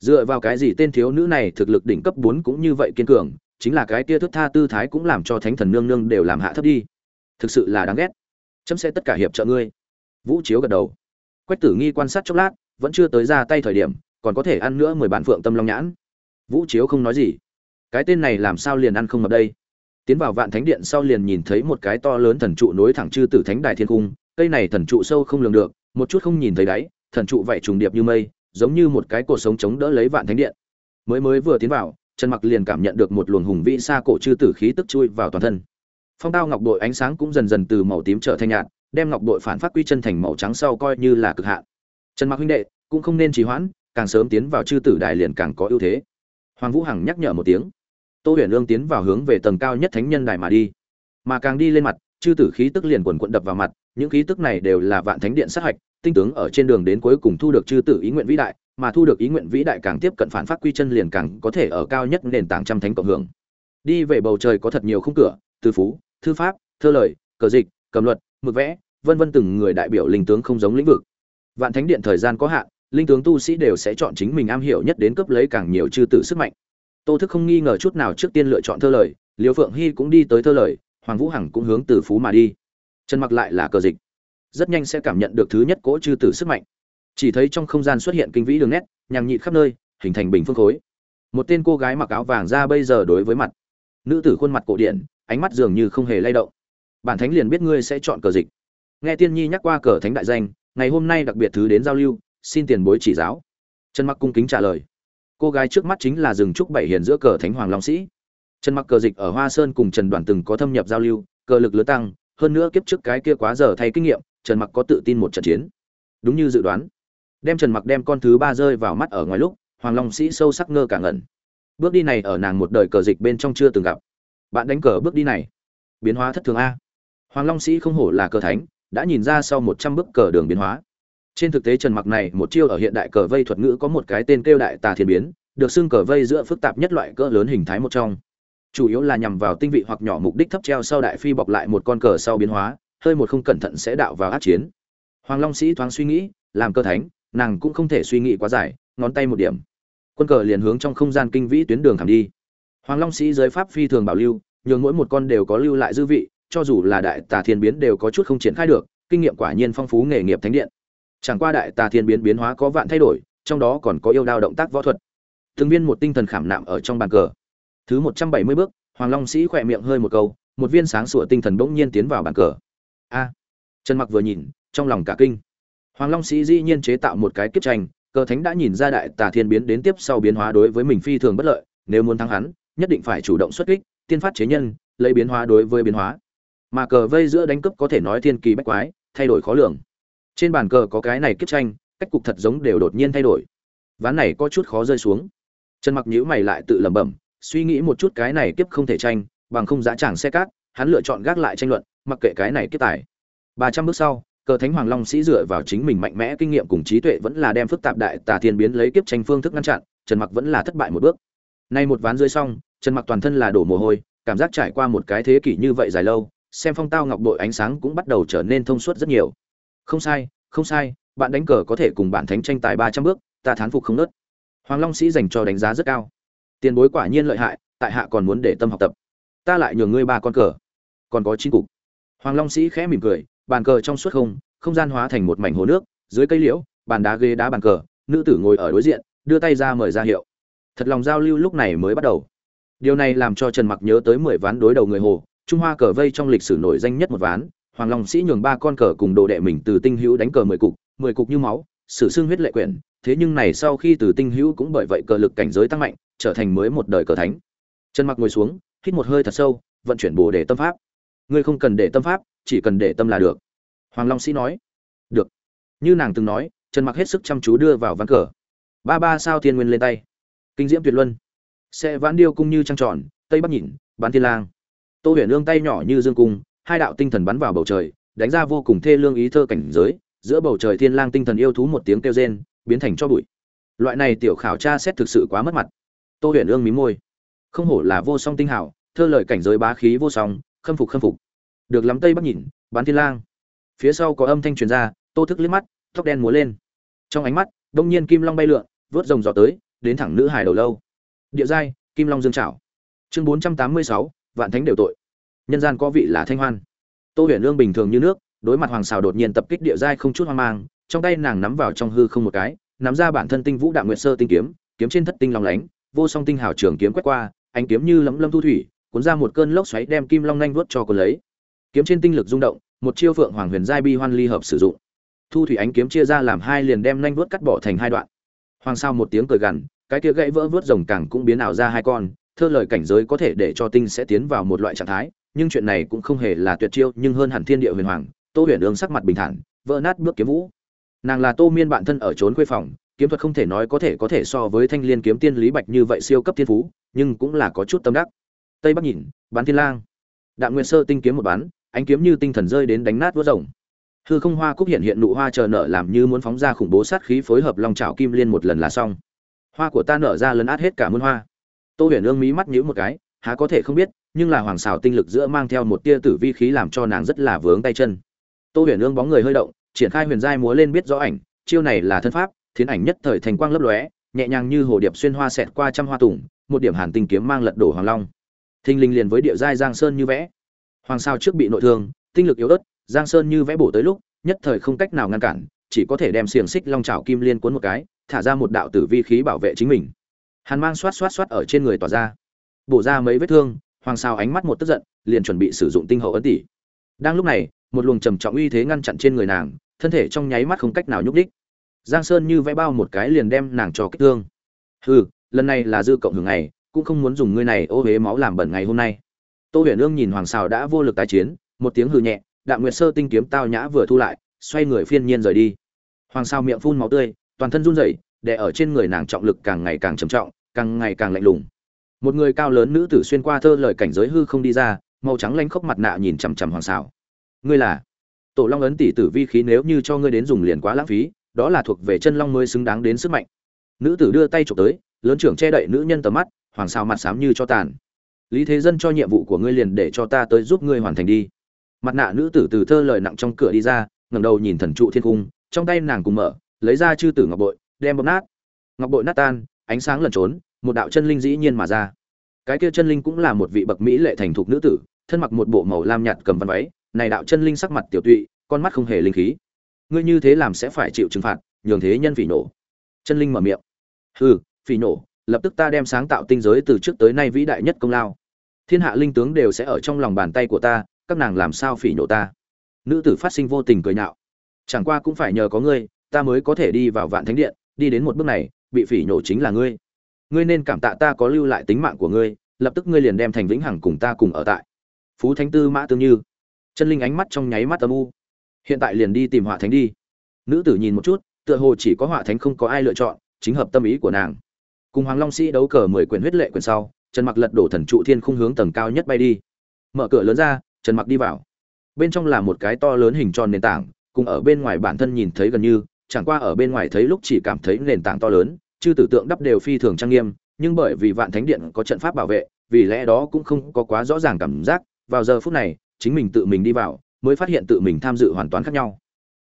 Dựa vào cái gì tên thiếu nữ này thực lực đỉnh cấp bốn cũng như vậy kiên cường, chính là cái tia thức tha tư thái cũng làm cho thánh thần nương nương đều làm hạ thấp đi. Thực sự là đáng ghét. Chấm sẽ tất cả hiệp trợ ngươi. Vũ chiếu gật đầu. Quách tử nghi quan sát chốc lát, vẫn chưa tới ra tay thời điểm, còn có thể ăn nữa mười bản phượng tâm long nhãn. Vũ chiếu không nói gì. Cái tên này làm sao liền ăn không mập đây? Tiến vào vạn thánh điện sau liền nhìn thấy một cái to lớn thần trụ nối thẳng chư tử thánh đài thiên cung, cây này thần trụ sâu không lường được, một chút không nhìn thấy đáy, thần trụ vậy trùng điệp như mây, giống như một cái cột sống chống đỡ lấy vạn thánh điện. Mới mới vừa tiến vào, trần mặc liền cảm nhận được một luồng hùng vĩ xa cổ chư tử khí tức chui vào toàn thân. Phong tao ngọc bội ánh sáng cũng dần dần từ màu tím trở thành nhạt, đem ngọc bội phản phát quy chân thành màu trắng sau coi như là cực hạn. Trần mặc huynh đệ, cũng không nên trì hoãn, càng sớm tiến vào chư tử đài liền càng có ưu thế. Hoàng vũ hằng nhắc nhở một tiếng tô huyền lương tiến vào hướng về tầng cao nhất thánh nhân đài mà đi. Mà càng đi lên mặt, chư tử khí tức liền quần quận đập vào mặt, những khí tức này đều là vạn thánh điện sát hạch, tinh tướng ở trên đường đến cuối cùng thu được chư tử ý nguyện vĩ đại, mà thu được ý nguyện vĩ đại càng tiếp cận phản phát quy chân liền càng có thể ở cao nhất nền tảng trăm thánh cộng hưởng. Đi về bầu trời có thật nhiều khung cửa, từ phú, thư pháp, thơ lời, cờ dịch, cầm luật, mực vẽ, vân vân từng người đại biểu linh tướng không giống lĩnh vực. Vạn thánh điện thời gian có hạn, linh tướng tu sĩ đều sẽ chọn chính mình am hiểu nhất đến cấp lấy càng nhiều chư tử sức mạnh tô thức không nghi ngờ chút nào trước tiên lựa chọn thơ lời, liêu phượng hy cũng đi tới thơ lời, hoàng vũ hằng cũng hướng từ phú mà đi. Trần mặc lại là cờ dịch. Rất nhanh sẽ cảm nhận được thứ nhất cỗ chư tử sức mạnh. Chỉ thấy trong không gian xuất hiện kinh vĩ đường nét, nhằng nhịt khắp nơi, hình thành bình phương khối. Một tên cô gái mặc áo vàng ra bây giờ đối với mặt. Nữ tử khuôn mặt cổ điển, ánh mắt dường như không hề lay động. Bản thánh liền biết ngươi sẽ chọn cờ dịch. Nghe tiên nhi nhắc qua cờ thánh đại danh, ngày hôm nay đặc biệt thứ đến giao lưu, xin tiền bối chỉ giáo. Trần mặc cung kính trả lời cô gái trước mắt chính là rừng trúc bảy hiền giữa cờ thánh hoàng long sĩ. Trần mặc cờ dịch ở hoa sơn cùng trần đoàn từng có thâm nhập giao lưu, cờ lực lớn tăng, hơn nữa kiếp trước cái kia quá giờ thay kinh nghiệm, trần mặc có tự tin một trận chiến. Đúng như dự đoán. Đem trần mặc đem con thứ ba rơi vào mắt ở ngoài lúc, hoàng long sĩ sâu sắc ngơ cả ngẩn. Bước đi này ở nàng một đời cờ dịch bên trong chưa từng gặp. Bạn đánh cờ bước đi này. Biến hóa thất thường a. Hoàng long sĩ không hổ là cờ thánh, đã nhìn ra sau một trăm bước cờ đường biến hóa trên thực tế trần mặc này, một chiêu ở hiện đại cờ vây thuật ngữ có một cái tên kêu đại tà thiên biến, được xưng cờ vây giữa phức tạp nhất loại cỡ lớn hình thái một trong. Chủ yếu là nhằm vào tinh vị hoặc nhỏ mục đích thấp treo sau đại phi bọc lại một con cờ sau biến hóa, hơi một không cẩn thận sẽ đạo vào át chiến. Hoàng long sĩ thoáng suy nghĩ, làm cơ thánh, nàng cũng không thể suy nghĩ quá dài, ngón tay một điểm. Quân cờ liền hướng trong không gian kinh vĩ tuyến đường thẳng đi. Hoàng long sĩ giới pháp phi thường bảo lưu, nhường mỗi một con đều có lưu lại dư vị, cho dù là đại tà thiên biến đều có chút không triển khai được, kinh nghiệm quả nhiên phong phú nghề nghiệp thánh điện chẳng qua đại tà thiên biến biến hóa có vạn thay đổi, trong đó còn có yêu đao động tác võ thuật. Từng viên một tinh thần khảm nạm ở trong bàn cờ. Thứ một trăm bảy mươi bước, hoàng long sĩ khỏe miệng hơi một câu, một viên sáng sủa tinh thần bỗng nhiên tiến vào bàn cờ. A! Trần mặc vừa nhìn, trong lòng cả kinh. Hoàng long sĩ dĩ nhiên chế tạo một cái kiếp tranh, cờ thánh đã nhìn ra đại tà thiên biến đến tiếp sau biến hóa đối với mình phi thường bất lợi, nếu muốn thắng hắn, nhất định phải chủ động xuất kích, tiên phát chế nhân, lấy biến hóa đối với biến hóa. Mà cờ vây giữa đánh cướp có thể nói thiên kỳ bách quái, thay đổi khó lường trên bàn cờ có cái này kiếp tranh, cách cục thật giống đều đột nhiên thay đổi. Ván này có chút khó rơi xuống. Trần mặc nhíu mày lại tự lẩm bẩm, suy nghĩ một chút cái này kiếp không thể tranh, bằng không giá chẳng xe cát, hắn lựa chọn gác lại tranh luận, mặc kệ cái này kiếp tài. Ba trăm bước sau, cờ thánh hoàng long sĩ dựa vào chính mình mạnh mẽ kinh nghiệm cùng trí tuệ vẫn là đem phức tạp đại tà thiên biến lấy kiếp tranh phương thức ngăn chặn, trần mặc vẫn là thất bại một bước. Nay một ván rơi xong, trần mặc toàn thân là đổ mồ hôi, cảm giác trải qua một cái thế kỷ như vậy dài lâu, xem phong tao ngọc bội ánh sáng cũng bắt đầu trở nên thông suốt rất nhiều không sai không sai, bạn đánh cờ có thể cùng bạn thánh tranh tài ba trăm bước, ta thán phục không nớt. Hoàng long sĩ dành cho đánh giá rất cao. Tiền bối quả nhiên lợi hại, tại hạ còn muốn để tâm học tập. Ta lại nhường ngươi ba con cờ. Còn có chín cục. Hoàng long sĩ khẽ mỉm cười, bàn cờ trong suốt không không gian hóa thành một mảnh hồ nước, dưới cây liễu, bàn đá ghế đá bàn cờ, nữ tử ngồi ở đối diện, đưa tay ra mời ra hiệu. Thật lòng giao lưu lúc này mới bắt đầu. Điều này làm cho trần mặc nhớ tới mười ván đối đầu người hồ, trung hoa cờ vây trong lịch sử nổi danh nhất một ván hoàng long sĩ nhường ba con cờ cùng đồ đệ mình từ tinh hữu đánh cờ mười cục mười cục như máu, sử xương huyết lệ quyển. Thế nhưng này sau khi từ tinh hữu cũng bởi vậy cờ lực cảnh giới tăng mạnh, trở thành mới một đời cờ thánh. Trần mặc ngồi xuống, hít một hơi thật sâu, vận chuyển bồ để tâm pháp. Ngươi không cần để tâm pháp, chỉ cần để tâm là được. Hoàng long sĩ nói. Được. Như nàng từng nói, trần mặc hết sức chăm chú đưa vào ván cờ. Ba ba sao thiên nguyên lên tay. Kinh diễm tuyệt luân. Xe vãn điêu cung như trăng tròn, tây bắc nhìn, bán thiên lang. Tô huyền lương tay nhỏ như dương cung hai đạo tinh thần bắn vào bầu trời, đánh ra vô cùng thê lương ý thơ cảnh giới, giữa bầu trời thiên lang tinh thần yêu thú một tiếng kêu rên, biến thành cho bụi. Loại này tiểu khảo tra xét thực sự quá mất mặt. Tô huyền ương mí môi. Không hổ là vô song tinh hảo, thơ lời cảnh giới bá khí vô song, khâm phục khâm phục. Được lắm tây bắc nhìn bán thiên lang. Phía sau có âm thanh truyền ra, tô thức liếc mắt, tóc đen múa lên. Trong ánh mắt, đông nhiên kim long bay lượn, vớt rồng gió tới, đến thẳng nữ hài đầu lâu. Địa giai, kim long dương trảo. Chương bốn trăm tám mươi sáu, vạn thánh đều tội nhân gian có vị là thanh hoan. Tô huyền lương bình thường như nước, đối mặt hoàng xào đột nhiên tập kích địa giai không chút hoang mang, trong tay nàng nắm vào trong hư không một cái, nắm ra bản thân tinh vũ đạo nguyệt sơ tinh kiếm kiếm trên thất tinh long lánh, vô song tinh hào trường kiếm quét qua, ánh kiếm như lấm lâm thu thủy, cuốn ra một cơn lốc xoáy đem kim long nhanh vuốt cho cô lấy. Kiếm trên tinh lực rung động, một chiêu phượng hoàng huyền giai bi hoan ly hợp sử dụng. Thu thủy ánh kiếm chia ra làm hai liền đem nhanh vuốt cắt bỏ thành hai đoạn. Hoàng sao một tiếng cười gằn, cái kia gãy vỡ vớt rồng càng cũng biến ảo ra hai con, thơ lời cảnh giới có thể để cho tinh sẽ tiến vào một loại trạng thái nhưng chuyện này cũng không hề là tuyệt chiêu, nhưng hơn hẳn thiên địa huyền hoàng, tô huyền ương sắc mặt bình thản, vỡ nát bước kiếm vũ. Nàng là tô miên bạn thân ở trốn quê phòng, kiếm thuật không thể nói có thể có thể so với thanh liên kiếm tiên lý bạch như vậy siêu cấp thiên phú, nhưng cũng là có chút tâm đắc. Tây bắc nhìn, bán thiên lang. Đạm nguyên sơ tinh kiếm một bán, ánh kiếm như tinh thần rơi đến đánh nát vỡ rồng. Hư không hoa cúc hiện hiện nụ hoa chờ nở làm như muốn phóng ra khủng bố sát khí phối hợp long trào kim liên một lần là xong. Hoa của ta nở ra lấn át hết cả muôn hoa. Tô huyền ương mí mắt nhíu một cái, há có thể không biết nhưng là hoàng xào tinh lực giữa mang theo một tia tử vi khí làm cho nàng rất là vướng tay chân. Tô huyền ương bóng người hơi động, triển khai huyền giai múa lên biết rõ ảnh, chiêu này là thân pháp, thiến ảnh nhất thời thành quang lấp lóe, nhẹ nhàng như hồ điệp xuyên hoa xẹt qua trăm hoa tùng, một điểm hàn tinh kiếm mang lật đổ hoàng long. Thinh linh liền với địa giai giang sơn như vẽ. Hoàng sao trước bị nội thương, tinh lực yếu ớt, giang sơn như vẽ bổ tới lúc, nhất thời không cách nào ngăn cản, chỉ có thể đem xiềng xích long trào kim liên cuốn một cái, thả ra một đạo tử vi khí bảo vệ chính mình. Hàn mang xoát xoát xoát ở trên người tỏa ra. Bổ ra mấy vết thương hoàng sao ánh mắt một tức giận, liền chuẩn bị sử dụng tinh hậu ấn tỷ. Đang lúc này, một luồng trầm trọng uy thế ngăn chặn trên người nàng, thân thể trong nháy mắt không cách nào nhúc đích giang sơn như vẽ bao một cái liền đem nàng cho kích thương. Hừ, lần này là dư cộng hưởng ngày, cũng không muốn dùng ngươi này ô huế máu làm bẩn ngày hôm nay. Tô huyền ương nhìn hoàng xào đã vô lực tái chiến, một tiếng hừ nhẹ, đạm nguyệt sơ tinh kiếm tao nhã vừa thu lại, xoay người phiên nhiên rời đi. Hoàng sao miệng phun máu tươi, toàn thân run rẩy, để ở trên người nàng trọng lực càng ngày càng trầm trọng, càng ngày càng lạnh lùng một người cao lớn nữ tử xuyên qua thơ lời cảnh giới hư không đi ra, màu trắng lanh khốc mặt nạ nhìn chằm chằm hoàng xảo ngươi là? Tổ long ấn tỷ tử vi khí nếu như cho ngươi đến dùng liền quá lãng phí, đó là thuộc về chân long mới xứng đáng đến sức mạnh. Nữ tử đưa tay chụp tới, lớn trưởng che đậy nữ nhân tầm mắt, hoàng xào mặt xám như cho tàn. Lý thế dân cho nhiệm vụ của ngươi liền để cho ta tới giúp ngươi hoàn thành đi. Mặt nạ nữ tử từ thơ lời nặng trong cửa đi ra, ngẩng đầu nhìn thần trụ thiên cung, trong tay nàng cùng mở, lấy ra chư tử ngọc bội, đem bóp nát. Ngọc bội nát tan, ánh sáng lẩn trốn một đạo chân linh dĩ nhiên mà ra. Cái kia chân linh cũng là một vị bậc mỹ lệ thành thục nữ tử, thân mặc một bộ màu lam nhạt cầm văn váy, này đạo chân linh sắc mặt tiểu tụy, con mắt không hề linh khí. Ngươi như thế làm sẽ phải chịu trừng phạt, nhường thế nhân phỉ nổ chân linh mở miệng. Hừ, phỉ nổ lập tức ta đem sáng tạo tinh giới từ trước tới nay vĩ đại nhất công lao. Thiên hạ linh tướng đều sẽ ở trong lòng bàn tay của ta, các nàng làm sao phỉ nổ ta? Nữ tử phát sinh vô tình cười nhạo. Chẳng qua cũng phải nhờ có ngươi, ta mới có thể đi vào vạn thánh điện, đi đến một bước này, bị phỉ nổ chính là ngươi ngươi nên cảm tạ ta có lưu lại tính mạng của ngươi, lập tức ngươi liền đem thành vĩnh hằng cùng ta cùng ở tại. Phú thánh tư mã tương như. Chân linh ánh mắt trong nháy mắt âm u. Hiện tại liền đi tìm họa thánh đi. Nữ tử nhìn một chút, tựa hồ chỉ có họa thánh không có ai lựa chọn, chính hợp tâm ý của nàng. Cùng hoàng long sĩ đấu cờ mười quyền huyết lệ quyền sau, trần mặc lật đổ thần trụ thiên khung hướng tầng cao nhất bay đi. Mở cửa lớn ra, trần mặc đi vào. Bên trong là một cái to lớn hình tròn nền tảng, cùng ở bên ngoài bản thân nhìn thấy gần như, chẳng qua ở bên ngoài thấy lúc chỉ cảm thấy nền tảng to lớn chư tử tượng đắp đều phi thường trang nghiêm, nhưng bởi vì vạn thánh điện có trận pháp bảo vệ, vì lẽ đó cũng không có quá rõ ràng cảm giác, vào giờ phút này, chính mình tự mình đi vào, mới phát hiện tự mình tham dự hoàn toàn khác nhau.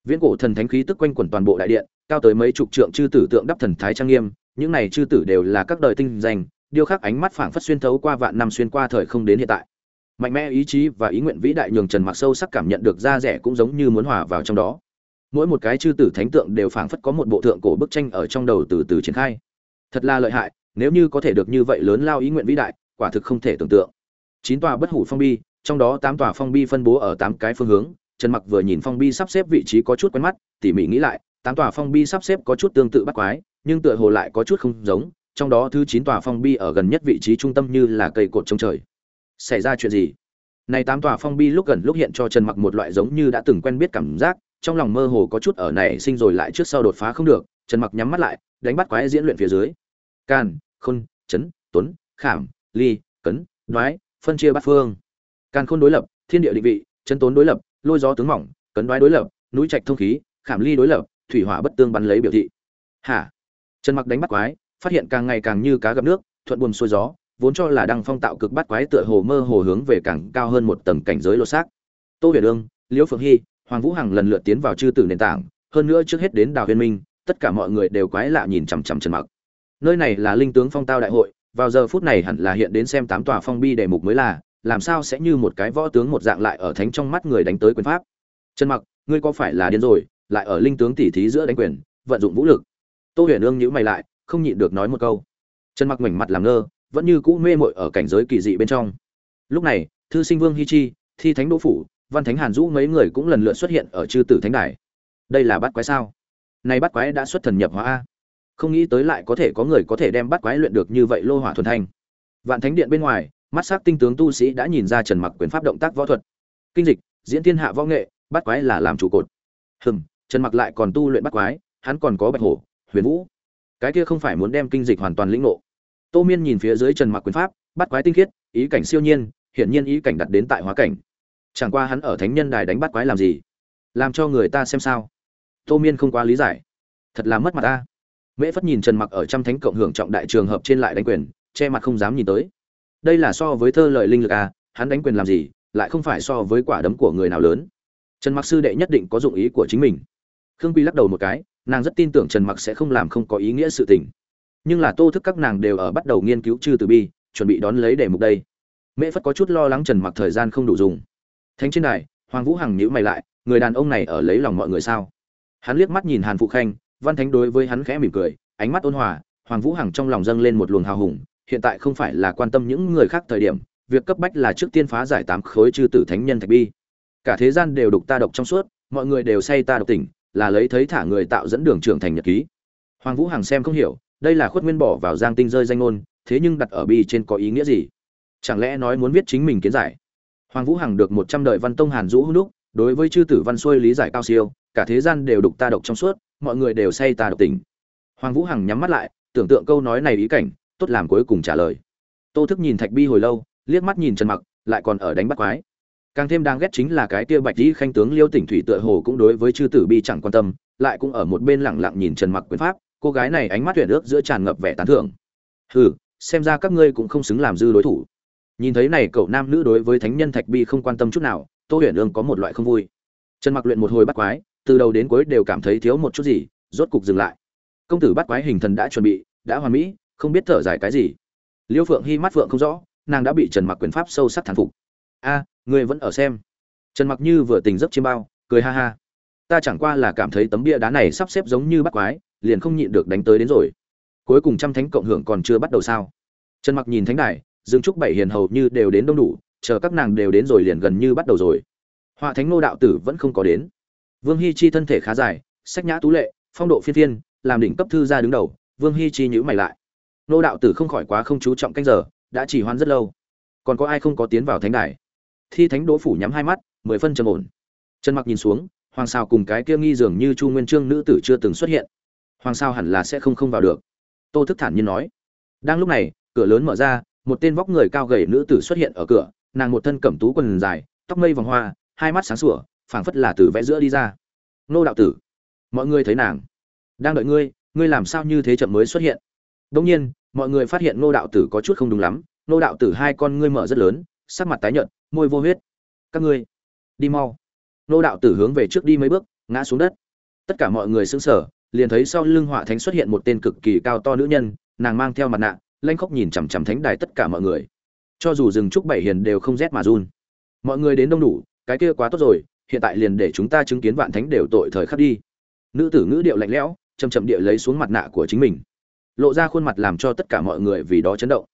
Viễn cổ thần thánh khí tức quanh quẩn toàn bộ đại điện, cao tới mấy chục trượng chư tử tượng đắp thần thái trang nghiêm, những này chư tử đều là các đời tinh danh điêu khắc ánh mắt phảng phất xuyên thấu qua vạn năm xuyên qua thời không đến hiện tại. Mạnh mẽ ý chí và ý nguyện vĩ đại nhường trần mặc sâu sắc cảm nhận được da rẻ cũng giống như muốn hòa vào trong đó mỗi một cái chư tử thánh tượng đều phảng phất có một bộ tượng cổ bức tranh ở trong đầu từ từ triển khai. Thật là lợi hại, nếu như có thể được như vậy lớn lao ý nguyện vĩ đại, quả thực không thể tưởng tượng. Chín tòa bất hủ phong bi, trong đó tám tòa phong bi phân bố ở tám cái phương hướng, trần mặc vừa nhìn phong bi sắp xếp vị trí có chút quen mắt, tỉ mỉ nghĩ lại, tám tòa phong bi sắp xếp có chút tương tự bắt quái, nhưng tựa hồ lại có chút không giống, trong đó thứ chín tòa phong bi ở gần nhất vị trí trung tâm như là cây cột trông trời. Xảy ra chuyện gì? Này tám tòa phong bi lúc gần lúc hiện cho trần mặc một loại giống như đã từng quen biết cảm giác trong lòng mơ hồ có chút ở này sinh rồi lại trước sau đột phá không được, trần mặc nhắm mắt lại, đánh bắt quái diễn luyện phía dưới. Can khôn, chấn, tuấn, khảm, ly, cấn, đoái, phân chia bát phương. Can khôn đối lập, thiên địa định vị, chấn tốn đối lập, lôi gió tướng mỏng, cấn đoái đối lập, núi trạch thông khí, khảm ly đối lập, thủy hỏa bất tương bắn lấy biểu thị. Hả? Trần mặc đánh bắt quái, phát hiện càng ngày càng như cá gặp nước, thuận buồm xuôi gió, vốn cho là đăng phong tạo cực bắt quái tựa hồ mơ hồ hướng về càng cao hơn một tầng cảnh giới lột xác. Tô huyền đương liễu phượng hy hoàng vũ hằng lần lượt tiến vào chư tử nền tảng, hơn nữa trước hết đến đào huyền minh, tất cả mọi người đều quái lạ nhìn chằm chằm trần mặc. Nơi này là linh tướng phong tao đại hội, vào giờ phút này hẳn là hiện đến xem tám tòa phong bi đề mục mới là, làm sao sẽ như một cái võ tướng một dạng lại ở thánh trong mắt người đánh tới quyền pháp? Trần mặc, ngươi có phải là điên rồi, lại ở linh tướng tỉ thí giữa đánh quyền, vận dụng vũ lực? Tô huyền ương nhíu mày lại, không nhịn được nói một câu. Trần mặc mảnh mặt làm ngơ, vẫn như cũ mê mội ở cảnh giới kỳ dị bên trong. Lúc này, thư sinh vương hi chi, thi thánh đỗ phủ văn thánh hàn dũ mấy người cũng lần lượt xuất hiện ở chư tử thánh đài. Đây là bắt quái sao? Nay bắt quái đã xuất thần nhập hóa a. Không nghĩ tới lại có thể có người có thể đem bắt quái luyện được như vậy lô hỏa thuần thanh. Vạn thánh điện bên ngoài, mắt sắc tinh tướng tu sĩ đã nhìn ra trần mặc quyền pháp động tác võ thuật. Kinh dịch, diễn thiên hạ võ nghệ, bắt quái là làm trụ cột. Hừm, trần mặc lại còn tu luyện bắt quái, hắn còn có bạch hổ, huyền vũ. Cái kia không phải muốn đem kinh dịch hoàn toàn lĩnh ngộ. Tô miên nhìn phía dưới trần mặc quyền pháp, bắt quái tinh khiết, ý cảnh siêu nhiên, hiển nhiên ý cảnh đặt đến tại hóa cảnh chẳng qua hắn ở thánh nhân đài đánh bắt quái làm gì? Làm cho người ta xem sao? Tô miên không quá lý giải. Thật là mất mặt ta. Mễ phất nhìn trần mặc ở trăm thánh cộng hưởng trọng đại trường hợp trên lại đánh quyền, che mặt không dám nhìn tới. Đây là so với thơ lợi linh lực à hắn đánh quyền làm gì, lại không phải so với quả đấm của người nào lớn. Trần mặc sư đệ nhất định có dụng ý của chính mình. Khương quy lắc đầu một cái, nàng rất tin tưởng trần mặc sẽ không làm không có ý nghĩa sự tình. Nhưng là tô thức các nàng đều ở bắt đầu nghiên cứu chư từ bi, chuẩn bị đón lấy đề mục đây. Mễ phất có chút lo lắng trần mặc thời gian không đủ dùng thánh trên đài, hoàng vũ hằng nhữ mày lại, người đàn ông này ở lấy lòng mọi người sao? Hắn liếc mắt nhìn hàn phụ khanh, văn thánh đối với hắn khẽ mỉm cười, ánh mắt ôn hòa, hoàng vũ hằng trong lòng dâng lên một luồng hào hùng, hiện tại không phải là quan tâm những người khác thời điểm, việc cấp bách là trước tiên phá giải tám khối chư tử thánh nhân thạch bi. Cả thế gian đều đục ta độc trong suốt, mọi người đều say ta độc tỉnh, là lấy thấy thả người tạo dẫn đường trưởng thành nhật ký. Hoàng vũ hằng xem không hiểu, đây là khuất nguyên bỏ vào giang tinh rơi danh ngôn, thế nhưng đặt ở bi trên có ý nghĩa gì? Chẳng lẽ nói muốn viết chính mình kiến giải? Hoàng vũ hằng được một trăm đời văn tông hàn dũ lúc, đối với chư tử văn xuôi lý giải cao siêu cả thế gian đều đục ta độc trong suốt mọi người đều say ta độc tình hoàng vũ hằng nhắm mắt lại tưởng tượng câu nói này ý cảnh tốt làm cuối cùng trả lời. Tô thức nhìn thạch bi hồi lâu liếc mắt nhìn trần mặc lại còn ở đánh bắt quái. Càng thêm đáng ghét chính là cái kia bạch dĩ khanh tướng liêu tỉnh thủy tựa hồ cũng đối với chư tử bi chẳng quan tâm lại cũng ở một bên lặng lặng nhìn trần mặc quyền pháp cô gái này ánh mắt tuyển ước giữa tràn ngập vẻ tán thưởng. Hừ xem ra các ngươi cũng không xứng làm dư đối thủ nhìn thấy này cậu nam nữ đối với thánh nhân thạch bi không quan tâm chút nào, tô huyền ương có một loại không vui. Trần mặc luyện một hồi bắt quái, từ đầu đến cuối đều cảm thấy thiếu một chút gì, rốt cục dừng lại. Công tử bắt quái hình thần đã chuẩn bị, đã hoàn mỹ, không biết thở dài cái gì. Liêu phượng hy mắt phượng không rõ, nàng đã bị trần mặc quyền pháp sâu sắc thán phục. A người vẫn ở xem. Trần mặc như vừa tình giấc chiêm bao, cười ha ha. Ta chẳng qua là cảm thấy tấm bia đá này sắp xếp giống như bắt quái, liền không nhịn được đánh tới đến rồi. Cuối cùng trăm thánh cộng hưởng còn chưa bắt đầu sao? Trần mặc nhìn thánh đài dương trúc bảy hiền hầu như đều đến đông đủ, chờ các nàng đều đến rồi liền gần như bắt đầu rồi. Họa thánh nô đạo tử vẫn không có đến. Vương Hi chi thân thể khá dài, sách nhã tú lệ, phong độ phiên thiên làm đỉnh cấp thư ra đứng đầu, vương Hi chi nhữ mày lại. Nô đạo tử không khỏi quá không chú trọng canh giờ, đã chỉ hoan rất lâu. Còn có ai không có tiến vào thánh đài? Thi thánh đỗ phủ nhắm hai mắt, mười phân trầm ổn. Trần mặc nhìn xuống, hoàng sao cùng cái kia nghi dường như chu nguyên trương nữ tử chưa từng xuất hiện. Hoàng sao hẳn là sẽ không không vào được. Tô thức thản nhiên nói. Đang lúc này, cửa lớn mở ra một tên vóc người cao gầy nữ tử xuất hiện ở cửa, nàng một thân cẩm tú quần dài, tóc mây vòng hoa, hai mắt sáng sủa, phảng phất là từ vẽ giữa đi ra. Nô đạo tử, mọi người thấy nàng? Đang đợi ngươi ngươi làm sao như thế chậm mới xuất hiện? Đông nhiên, mọi người phát hiện nô đạo tử có chút không đúng lắm, nô đạo tử hai con ngươi mở rất lớn, sắc mặt tái nhợt, môi vô huyết. Các ngươi, đi mau. Nô đạo tử hướng về trước đi mấy bước, ngã xuống đất. Tất cả mọi người sững sờ, liền thấy sau lưng họa thánh xuất hiện một tên cực kỳ cao to nữ nhân, nàng mang theo mặt nạ lanh khóc nhìn chằm chằm thánh đài tất cả mọi người. Cho dù rừng trúc bảy hiền đều không rét mà run. Mọi người đến đông đủ cái kia quá tốt rồi hiện tại liền để chúng ta chứng kiến vạn thánh đều tội thời khắc đi. Nữ tử ngữ điệu lạnh lẽo chầm chậm địa lấy xuống mặt nạ của chính mình. Lộ ra khuôn mặt làm cho tất cả mọi người vì đó chấn động.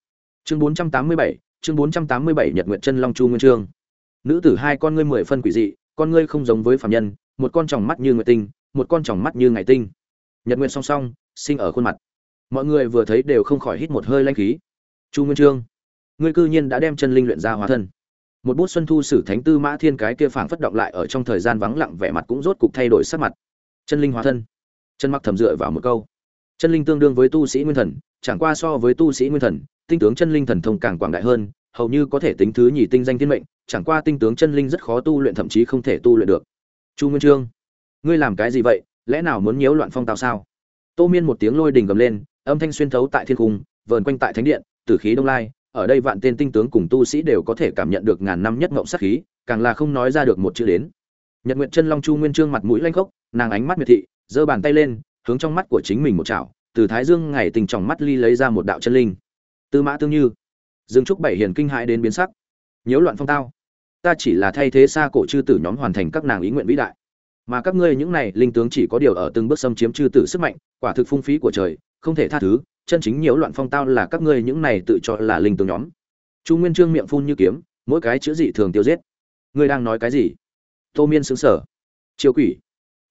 Chương 487, chương 487 nhật nguyện chân long chu nguyên trương. Nữ tử hai con ngươi mười phân quỷ dị con ngươi không giống với phàm nhân một con tròng mắt như nguyệt tinh một con tròng mắt như ngày tinh. Nhật nguyện song song sinh ở khuôn mặt mọi người vừa thấy đều không khỏi hít một hơi lanh khí. Chu nguyên trương, ngươi cư nhiên đã đem chân linh luyện ra hóa thân. Một bút xuân thu sử thánh tư mã thiên cái kia phảng phất động lại ở trong thời gian vắng lặng, vẻ mặt cũng rốt cục thay đổi sắc mặt. Chân linh hóa thân. Chân mặc thầm dựa vào một câu. Chân linh tương đương với tu sĩ nguyên thần, chẳng qua so với tu sĩ nguyên thần, tinh tướng chân linh thần thông càng quảng đại hơn, hầu như có thể tính thứ nhì tinh danh thiên mệnh, chẳng qua tinh tướng chân linh rất khó tu luyện, thậm chí không thể tu luyện được. Chu nguyên trương, ngươi làm cái gì vậy? Lẽ nào muốn nhiễu loạn phong tào sao? Tô miên một tiếng lôi đình gầm lên âm thanh xuyên thấu tại thiên cung, vờn quanh tại thánh điện, tử khí đông lai, ở đây vạn tên tinh tướng cùng tu sĩ đều có thể cảm nhận được ngàn năm nhất ngộng sát khí, càng là không nói ra được một chữ đến. Nhật nguyện chân long chu nguyên trương mặt mũi lanh khốc, nàng ánh mắt miệt thị, giơ bàn tay lên, hướng trong mắt của chính mình một chảo, từ thái dương ngày tình tròng mắt ly lấy ra một đạo chân linh. Tư mã tương như. Dương trúc bảy hiền kinh hãi đến biến sắc. Nhiễu loạn phong tao. Ta chỉ là thay thế xa cổ chư tử nhóm hoàn thành các nàng ý nguyện vĩ đại. Mà các ngươi những này, linh tướng chỉ có điều ở từng bước xâm chiếm chư tử sức mạnh, quả thực phung phí của trời không thể tha thứ, chân chính nhiễu loạn phong tao là các ngươi những này tự cho là linh tướng nhóm. Chu nguyên trương miệng phun như kiếm, mỗi cái chữ dị thường tiêu giết. Ngươi đang nói cái gì? Tô miên xứng sở chiêu quỷ.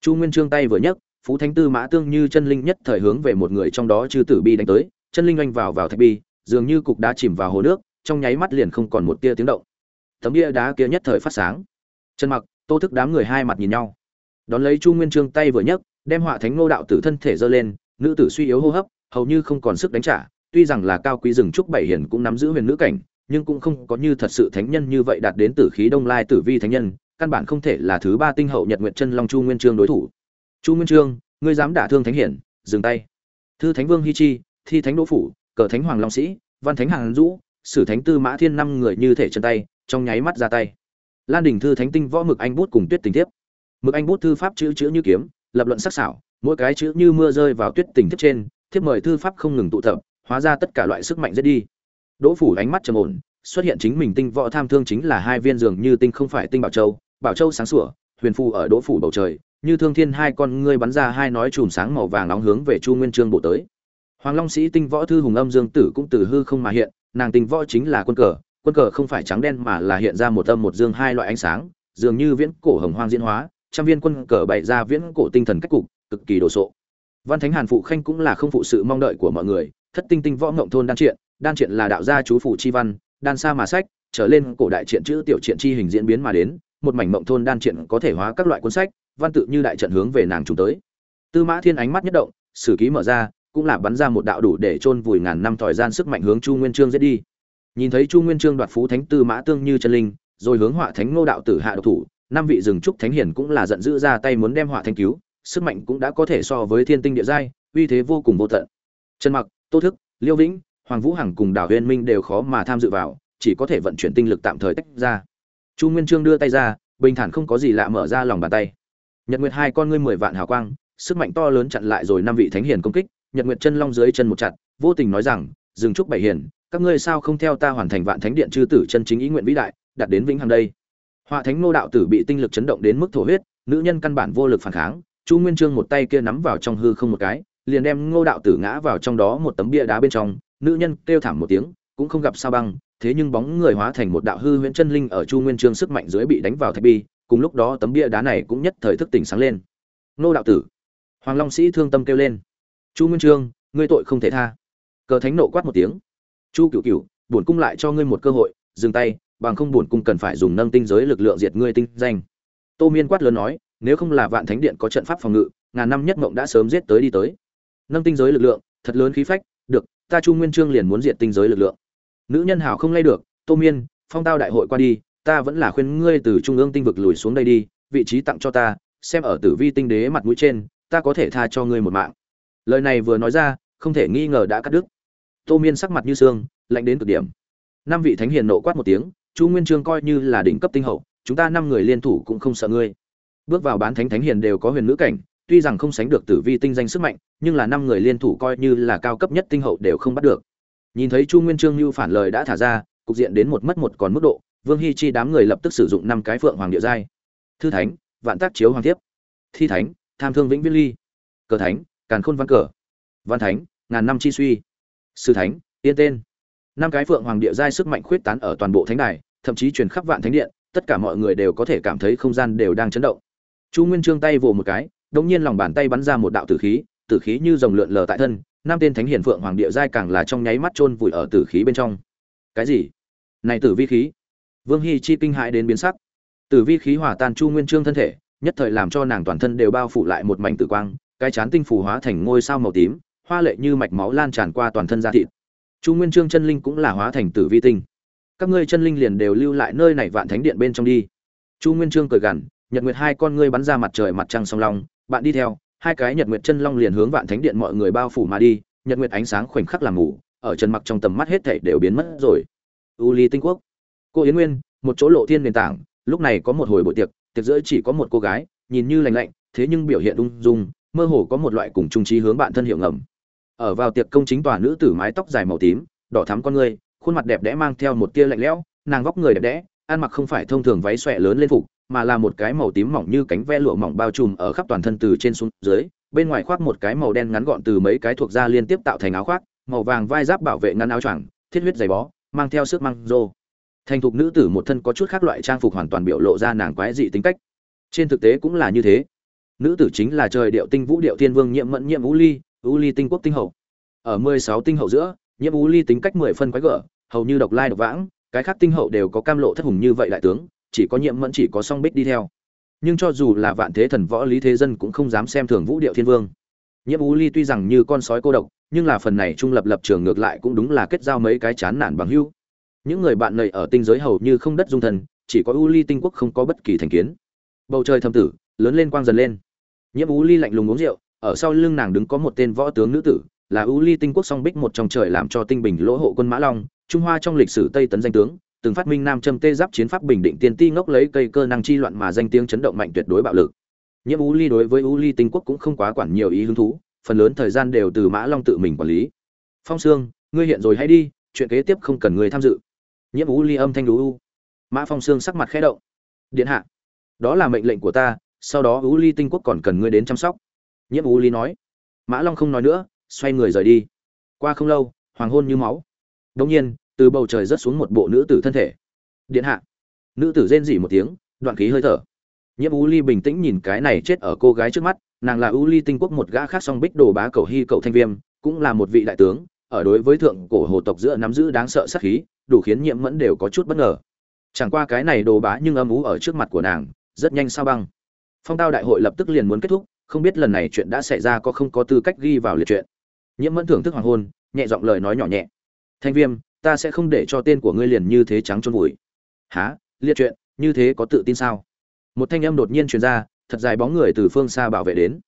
Chu nguyên trương tay vừa nhấc, phú thánh tư mã tương như chân linh nhất thời hướng về một người trong đó chư tử bi đánh tới, chân linh oanh vào vào thạch bi, dường như cục đá chìm vào hồ nước, trong nháy mắt liền không còn một tia tiếng động. Tấm bia đá kia nhất thời phát sáng. Chân mặc, tô thức đám người hai mặt nhìn nhau. Đón lấy chu nguyên trương tay vừa nhấc, đem họa thánh ngô đạo tử thân thể giơ lên nữ tử suy yếu hô hấp, hầu như không còn sức đánh trả, tuy rằng là cao quý rừng trúc bảy hiền cũng nắm giữ huyền nữ cảnh, nhưng cũng không có như thật sự thánh nhân như vậy đạt đến tử khí đông lai tử vi thánh nhân, căn bản không thể là thứ ba tinh hậu nhật nguyện chân long chu nguyên trương đối thủ. Chu nguyên trương, ngươi dám đả thương thánh hiển dừng tay. Thư thánh vương hi chi, thi thánh đỗ phủ, cờ thánh hoàng long sĩ, văn thánh hàng dũ, sử thánh tư mã thiên năm người như thể chân tay, trong nháy mắt ra tay. Lan đình thư thánh tinh võ mực anh bút cùng tuyết tình thiếp. Mực anh bút thư pháp chữ chữ như kiếm, lập luận sắc sảo mỗi cái chữ như mưa rơi vào tuyết tình thiếp trên, thiếp mời thư pháp không ngừng tụ tập, hóa ra tất cả loại sức mạnh rất đi. Đỗ phủ ánh mắt trầm ổn, xuất hiện chính mình tinh võ tham thương chính là hai viên dường như tinh không phải tinh bảo châu bảo châu sáng sủa, huyền phù ở đỗ phủ bầu trời, như thương thiên hai con ngươi bắn ra hai nói chùm sáng màu vàng nóng hướng về chu nguyên trương bộ tới. Hoàng long sĩ tinh võ thư hùng âm dương tử cũng từ hư không mà hiện, nàng tinh võ chính là quân cờ quân cờ không phải trắng đen mà là hiện ra một âm một dương hai loại ánh sáng, dường như viễn cổ hồng hoang diễn hóa, trăm viên quân cờ bày ra viễn cổ tinh thần cách cục cực kỳ đồ sộ. Văn thánh hàn phụ khanh cũng là không phụ sự mong đợi của mọi người, thất tinh tinh võ ngộng thôn đan triện đan triện là đạo gia chú phủ chi văn, đan sa mà sách, trở lên cổ đại triện chữ tiểu triện chi hình diễn biến mà đến, một mảnh mộng thôn đan triện có thể hóa các loại cuốn sách, văn tự như đại trận hướng về nàng trùng tới. Tư mã thiên ánh mắt nhất động, sử ký mở ra, cũng là bắn ra một đạo đủ để chôn vùi ngàn năm thời gian sức mạnh hướng chu nguyên trương giết đi. Nhìn thấy chu nguyên trương đoạt phú thánh tư mã tương như chân linh, rồi hướng họa thánh ngô đạo tử hạ độc thủ, năm vị rừng trúc thánh hiển cũng là giận dữ ra tay muốn đem họa thánh cứu sức mạnh cũng đã có thể so với thiên tinh địa giai, uy thế vô cùng vô tận. Trần mặc, tô thức, liêu vĩnh, hoàng vũ hằng cùng đào huyền minh đều khó mà tham dự vào, chỉ có thể vận chuyển tinh lực tạm thời tách ra. Chu nguyên trương đưa tay ra, bình thản không có gì lạ mở ra lòng bàn tay. Nhật nguyệt hai con ngươi mười vạn hào quang, sức mạnh to lớn chặn lại rồi năm vị thánh hiền công kích, nhật nguyệt chân long dưới chân một chặt, vô tình nói rằng, dừng chúc bảy hiền, các ngươi sao không theo ta hoàn thành vạn thánh điện chư tử chân chính ý nguyện vĩ đại, đạt đến vĩnh hằng đây? Họa thánh nô đạo tử bị tinh lực chấn động đến mức thổ huyết, nữ nhân căn bản vô lực phản kháng chu nguyên trương một tay kia nắm vào trong hư không một cái, liền đem ngô đạo tử ngã vào trong đó một tấm bia đá bên trong. Nữ nhân kêu thảm một tiếng, cũng không gặp sao băng, thế nhưng bóng người hóa thành một đạo hư huyễn chân linh ở chu nguyên trương sức mạnh dưới bị đánh vào thạch bi. Cùng lúc đó tấm bia đá này cũng nhất thời thức tỉnh sáng lên. Ngô đạo tử, hoàng long sĩ thương tâm kêu lên. Chu nguyên trương, ngươi tội không thể tha. Cờ thánh nộ quát một tiếng. Chu cựu cựu bổn cung lại cho ngươi một cơ hội, dừng tay, bằng không bổn cung cần phải dùng nâng tinh giới lực lượng diệt ngươi tinh danh. Tô miên quát lớn nói nếu không là vạn thánh điện có trận pháp phòng ngự, ngàn năm nhất mộng đã sớm giết tới đi tới. Nâng tinh giới lực lượng, thật lớn khí phách, được, ta chu nguyên trương liền muốn diện tinh giới lực lượng. Nữ nhân hảo không lay được, tô miên, phong tao đại hội qua đi, ta vẫn là khuyên ngươi từ trung ương tinh vực lùi xuống đây đi, vị trí tặng cho ta, xem ở tử vi tinh đế mặt mũi trên, ta có thể tha cho ngươi một mạng. Lời này vừa nói ra, không thể nghi ngờ đã cắt đứt. Tô miên sắc mặt như xương lạnh đến cực điểm. Năm vị thánh hiền nộ quát một tiếng, chu nguyên trương coi như là đỉnh cấp tinh hậu, chúng ta năm người liên thủ cũng không sợ ngươi bước vào bán thánh thánh hiền đều có huyền nữ cảnh, tuy rằng không sánh được tử vi tinh danh sức mạnh, nhưng là năm người liên thủ coi như là cao cấp nhất tinh hậu đều không bắt được. Nhìn thấy chu nguyên trương như phản lời đã thả ra, cục diện đến một mất một còn mức độ, vương hy chi đám người lập tức sử dụng năm cái phượng hoàng địa giai. Thư thánh, vạn tác chiếu hoàng thiếp. Thi thánh, tham thương vĩnh viễn ly. Cờ thánh, càn khôn văn cờ. Văn thánh, ngàn năm chi suy. Sư thánh, yên tên. Năm cái phượng hoàng địa giai sức mạnh khuyết tán ở toàn bộ thánh đài, thậm chí truyền khắp vạn thánh điện, tất cả mọi người đều có thể cảm thấy không gian đều đang chấn động chu nguyên trương tay vồ một cái, đống nhiên lòng bàn tay bắn ra một đạo tử khí tử khí như dòng lượn lờ tại thân, năm tên thánh hiền phượng hoàng địa giai càng là trong nháy mắt chôn vùi ở tử khí bên trong. Cái gì? Này tử vi khí. Vương hy chi kinh hãi đến biến sắc. Tử vi khí hòa tan chu nguyên trương thân thể, nhất thời làm cho nàng toàn thân đều bao phủ lại một mảnh tử quang, cái chán tinh phủ hóa thành ngôi sao màu tím, hoa lệ như mạch máu lan tràn qua toàn thân da thịt. Chu nguyên trương chân linh cũng là hóa thành tử vi tinh. Các ngươi chân linh liền đều lưu lại nơi này vạn thánh điện bên trong đi. Chu nguyên trương cười gằn nhật nguyệt hai con ngươi bắn ra mặt trời mặt trăng song long, bạn đi theo, hai cái nhật nguyệt chân long liền hướng vạn thánh điện mọi người bao phủ mà đi, nhật nguyệt ánh sáng khoảnh khắc làm ngủ ở trần mặc trong tầm mắt hết thảy đều biến mất rồi. U ly tinh quốc. Cô yến nguyên, một chỗ lộ thiên nền tảng, lúc này có một hồi buổi tiệc tiệc giữa chỉ có một cô gái, nhìn như lành lạnh, thế nhưng biểu hiện ung dung, mơ hồ có một loại cùng trung trí hướng bạn thân hiệu ngầm. Ở vào tiệc công chính tòa nữ tử mái tóc dài màu tím, đỏ thắm con ngươi, khuôn mặt đẹp đẽ mang theo một tia lạnh lẽo, nàng vóc người đẹp đẽ, ăn mặc không phải thông thường váy xòe lớn lên phục mà là một cái màu tím mỏng như cánh ve lụa mỏng bao trùm ở khắp toàn thân từ trên xuống dưới, bên ngoài khoác một cái màu đen ngắn gọn từ mấy cái thuộc da liên tiếp tạo thành áo khoác, màu vàng vai giáp bảo vệ ngăn áo choàng, thiết huyết giày bó, mang theo sức măng rô. Thành thục nữ tử một thân có chút khác loại trang phục hoàn toàn biểu lộ ra nàng quái dị tính cách. Trên thực tế cũng là như thế. Nữ tử chính là trời điệu tinh vũ điệu thiên vương nhiệm mẫn nhiệm u ly u ly tinh quốc tinh hậu. Ở mười sáu tinh hậu giữa, nhiệm u ly tính cách mười phân quái gở, hầu như độc lai độc vãng, cái khác tinh hậu đều có cam lộ thất hùng như vậy đại tướng chỉ có nhiệm mẫn chỉ có song bích đi theo. Nhưng cho dù là vạn thế thần võ lý thế dân cũng không dám xem thường vũ điệu thiên vương. Nhiễm ú ly tuy rằng như con sói cô độc, nhưng là phần này trung lập lập trường ngược lại cũng đúng là kết giao mấy cái chán nản bằng hưu những người bạn này ở tinh giới hầu như không đất dung thần, chỉ có u ly tinh quốc không có bất kỳ thành kiến. Bầu trời thâm tử, lớn lên quang dần lên. Nhiễm u ly lạnh lùng uống rượu, ở sau lưng nàng đứng có một tên võ tướng nữ tử, là u ly tinh quốc song bích một trong trời làm cho tinh bình lỗ hộ quân mã long, trung hoa trong lịch sử tây tấn danh tướng từng phát minh nam châm tê giáp chiến pháp bình định tiên ti ngốc lấy cây cơ năng chi loạn mà danh tiếng chấn động mạnh tuyệt đối bạo lực. Nhiễm u ly đối với u ly tinh quốc cũng không quá quản nhiều ý hứng thú, phần lớn thời gian đều từ mã long tự mình quản lý. Phong sương, ngươi hiện rồi hãy đi, chuyện kế tiếp không cần ngươi tham dự. Nhiễm u ly âm thanh đú u. Mã phong sương sắc mặt khẽ động. Điện hạ, đó là mệnh lệnh của ta, sau đó u ly tinh quốc còn cần ngươi đến chăm sóc. Nhiễm u ly nói. Mã long không nói nữa, xoay người rời đi. Qua không lâu, hoàng hôn như máu. Đ nhiên từ bầu trời rớt xuống một bộ nữ tử thân thể. Điện hạ. Nữ tử rên rỉ một tiếng, đoạn khí hơi thở. Nhiễm u ly bình tĩnh nhìn cái này chết ở cô gái trước mắt, nàng là u ly tinh quốc một gã khác song bích đồ bá cầu hy cậu thanh viêm, cũng là một vị đại tướng, ở đối với thượng cổ hồ tộc giữa nắm giữ đáng sợ sát khí, đủ khiến nhiễm mẫn đều có chút bất ngờ. Chẳng qua cái này đồ bá nhưng âm ú ở trước mặt của nàng, rất nhanh sao băng. Phong tao đại hội lập tức liền muốn kết thúc, không biết lần này chuyện đã xảy ra có không có tư cách ghi vào liệt truyện nhiễm mẫn thưởng thức hoàng hôn, nhẹ giọng lời nói nhỏ nhẹ. Thanh viêm ta sẽ không để cho tên của ngươi liền như thế trắng trôn vùi. Há liệt truyện như thế có tự tin sao? Một thanh âm đột nhiên truyền ra, thật dài bóng người từ phương xa bảo vệ đến.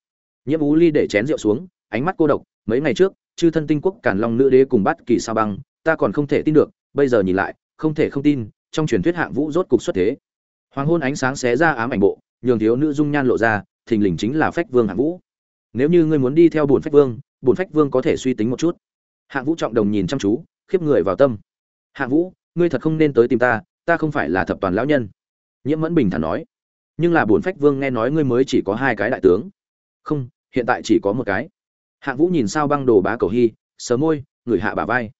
Nhiễm ú ly để chén rượu xuống, ánh mắt cô độc, mấy ngày trước, chư thân tinh quốc càn long nữ đế cùng bắt kỳ sao băng, ta còn không thể tin được, bây giờ nhìn lại, không thể không tin, trong truyền thuyết hạng vũ rốt cục xuất thế. Hoàng hôn ánh sáng xé ra ám ảnh bộ, nhường thiếu nữ dung nhan lộ ra, thình lình chính là phách vương hạng vũ. Nếu như ngươi muốn đi theo bổn phách vương, bổn phách vương có thể suy tính một chút. Hạng vũ trọng đồng nhìn chăm chú khiếp người vào tâm. Hạng vũ, ngươi thật không nên tới tìm ta ta không phải là thập toàn lão nhân. Nhiễm mẫn bình thản nói. Nhưng là bổn phách vương nghe nói ngươi mới chỉ có hai cái đại tướng. Không, hiện tại chỉ có một cái. Hạng vũ nhìn sao băng đồ bá cầu hy sờ môi, người hạ bà vai.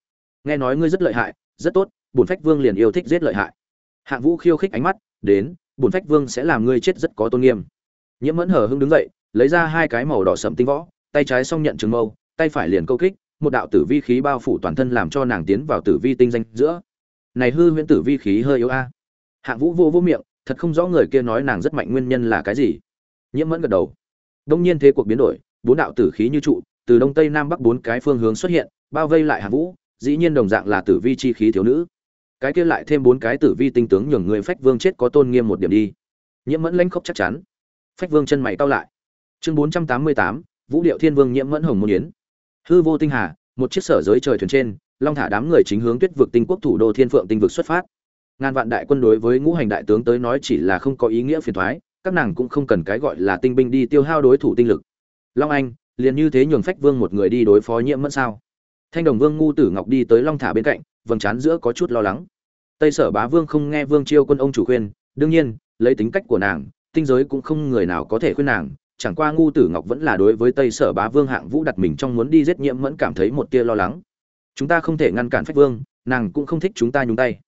Nghe nói ngươi rất lợi hại, rất tốt bổn phách vương liền yêu thích giết lợi hại. Hạng vũ khiêu khích ánh mắt, đến bổn phách vương sẽ làm ngươi chết rất có tôn nghiêm. Nhiễm mẫn hờ hưng đứng dậy, lấy ra hai cái màu đỏ sẫm tinh võ, tay trái xong nhận trường mâu, tay phải liền câu kích một đạo tử vi khí bao phủ toàn thân làm cho nàng tiến vào tử vi tinh danh giữa. Này hư huyễn tử vi khí hơi yếu a. Hạng vũ vô vô miệng, thật không rõ người kia nói nàng rất mạnh nguyên nhân là cái gì. Nhiễm mẫn gật đầu. Đông nhiên thế cuộc biến đổi, bốn đạo tử khí như trụ, từ đông tây nam bắc bốn cái phương hướng xuất hiện, bao vây lại hạng vũ, dĩ nhiên đồng dạng là tử vi chi khí thiếu nữ. Cái kia lại thêm bốn cái tử vi tinh tướng nhường người phách vương chết có tôn nghiêm một điểm đi. Nhiễm mẫn lãnh khốc chắc chắn. Phách vương chân mày cau lại. Chương bốn trăm tám mươi tám, vũ điệu thiên vương nhiễm mẫn hồng môn yến hư vô tinh hà, một chiếc sở giới trời thuyền trên, long thả đám người chính hướng tuyết vực tinh quốc thủ đô thiên phượng tinh vực xuất phát. Ngàn vạn đại quân đối với ngũ hành đại tướng tới nói chỉ là không có ý nghĩa phiền thoái các nàng cũng không cần cái gọi là tinh binh đi tiêu hao đối thủ tinh lực. Long anh, liền như thế nhường phách vương một người đi đối phó nhiễm mẫn sao? Thanh đồng vương ngu tử ngọc đi tới long thả bên cạnh, vầng trán giữa có chút lo lắng. Tây sở bá vương không nghe vương chiêu quân ông chủ khuyên, đương nhiên, lấy tính cách của nàng, tinh giới cũng không người nào có thể khuyên nàng chẳng qua ngu tử ngọc vẫn là đối với tây sở bá vương hạng vũ đặt mình trong muốn đi giết nhiễm mẫn cảm thấy một tia lo lắng. Chúng ta không thể ngăn cản phách vương, nàng cũng không thích chúng ta nhúng tay.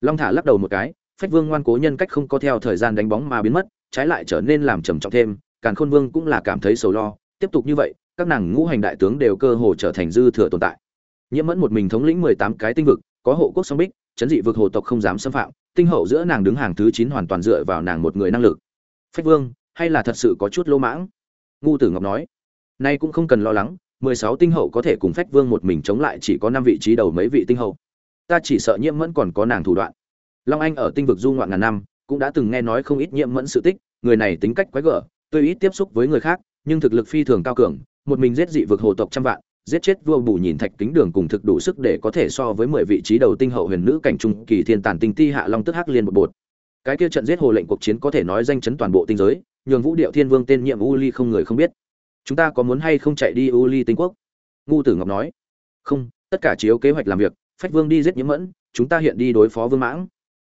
Long thả lắc đầu một cái, phách vương ngoan cố nhân cách không có theo thời gian đánh bóng mà biến mất, trái lại trở nên làm trầm trọng thêm, càn khôn vương cũng là cảm thấy sầu lo, tiếp tục như vậy, các nàng ngũ hành đại tướng đều cơ hồ trở thành dư thừa tồn tại. Nhiễm mẫn một mình thống lĩnh mười tám cái tinh vực, có hộ quốc song bích, chấn dị vực hồ tộc không dám xâm phạm, tinh hậu giữa nàng đứng hàng thứ chín hoàn toàn dựa vào nàng một người năng lực. Phách vương hay là thật sự có chút lỗ mãng? Ngu tử ngọc nói. Nay cũng không cần lo lắng, mười sáu tinh hậu có thể cùng phách vương một mình chống lại chỉ có năm vị trí đầu mấy vị tinh hậu. Ta chỉ sợ nhiễm mẫn còn có nàng thủ đoạn. Long anh ở tinh vực du ngoạn ngàn năm, cũng đã từng nghe nói không ít nhiễm mẫn sự tích, người này tính cách quái gở tôi ít tiếp xúc với người khác, nhưng thực lực phi thường cao cường, một mình giết dị vực hồ tộc trăm vạn, giết chết vua bù nhìn thạch kính đường cùng thực đủ sức để có thể so với mười vị trí đầu tinh hậu huyền nữ cảnh trung kỳ thiên tàn tinh ti hạ long tức hắc liên một bột. Cái kia trận giết hồ lệnh cuộc chiến có thể nói danh chấn toàn bộ tinh giới nhường vũ điệu thiên vương tên nhiệm u ly không người không biết. Chúng ta có muốn hay không chạy đi u ly tinh quốc? Ngu tử ngọc nói. Không, tất cả chiếu kế hoạch làm việc, phách vương đi giết nhiễm mẫn, chúng ta hiện đi đối phó vương mãng.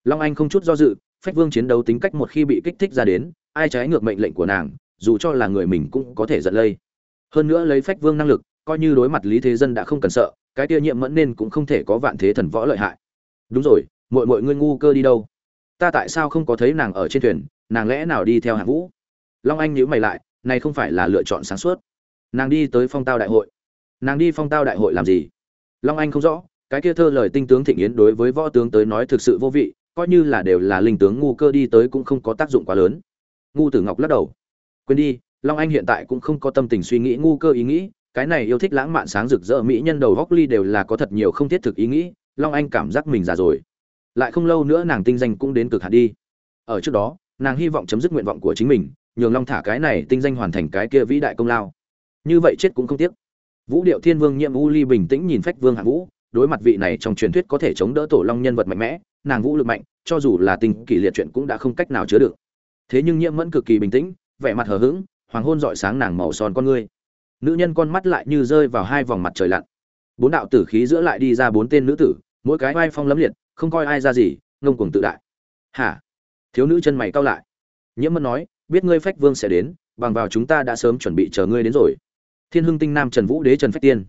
Long anh không chút do dự, phách vương chiến đấu tính cách một khi bị kích thích ra đến, ai trái ngược mệnh lệnh của nàng, dù cho là người mình cũng có thể giận lây. Hơn nữa lấy phách vương năng lực, coi như đối mặt lý thế dân đã không cần sợ, cái tia nhiệm mẫn nên cũng không thể có vạn thế thần võ lợi hại. Đúng rồi mọi mọi ngươi ngu cơ đi đâu? Ta tại sao không có thấy nàng ở trên thuyền, nàng lẽ nào đi theo hạng vũ? Long anh nhíu mày lại, này không phải là lựa chọn sáng suốt. Nàng đi tới phong tao đại hội. Nàng đi phong tao đại hội làm gì? Long anh không rõ, cái kia thơ lời tinh tướng thịnh yến đối với võ tướng tới nói thực sự vô vị, coi như là đều là linh tướng ngu cơ đi tới cũng không có tác dụng quá lớn. Ngu tử ngọc lắc đầu. Quên đi, long anh hiện tại cũng không có tâm tình suy nghĩ ngu cơ ý nghĩ, cái này yêu thích lãng mạn sáng rực rỡ mỹ nhân đầu góc ly đều là có thật nhiều không thiết thực ý nghĩ, long anh cảm giác mình già rồi. Lại không lâu nữa nàng tinh danh cũng đến cực hạn đi. Ở trước đó, nàng hy vọng chấm dứt nguyện vọng của chính mình nhường long thả cái này tinh danh hoàn thành cái kia vĩ đại công lao. Như vậy chết cũng không tiếc. Vũ điệu thiên vương nhiệm u ly bình tĩnh nhìn phách vương hạ vũ, đối mặt vị này trong truyền thuyết có thể chống đỡ tổ long nhân vật mạnh mẽ, nàng vũ lực mạnh, cho dù là tình kỷ liệt chuyện cũng đã không cách nào chứa được. Thế nhưng nhiễm mẫn cực kỳ bình tĩnh, vẻ mặt hờ hững, hoàng hôn rọi sáng nàng màu son con ngươi. Nữ nhân con mắt lại như rơi vào hai vòng mặt trời lặn. Bốn đạo tử khí giữa lại đi ra bốn tên nữ tử, mỗi cái oai phong lấm liệt, không coi ai ra gì, ngông cuồng tự đại. Hả? Thiếu nữ chân mày cau lại. Nhiễm mẫn nói biết ngươi phách vương sẽ đến, bằng vào chúng ta đã sớm chuẩn bị chờ ngươi đến rồi. Thiên hưng tinh nam trần vũ đế trần phách tiên.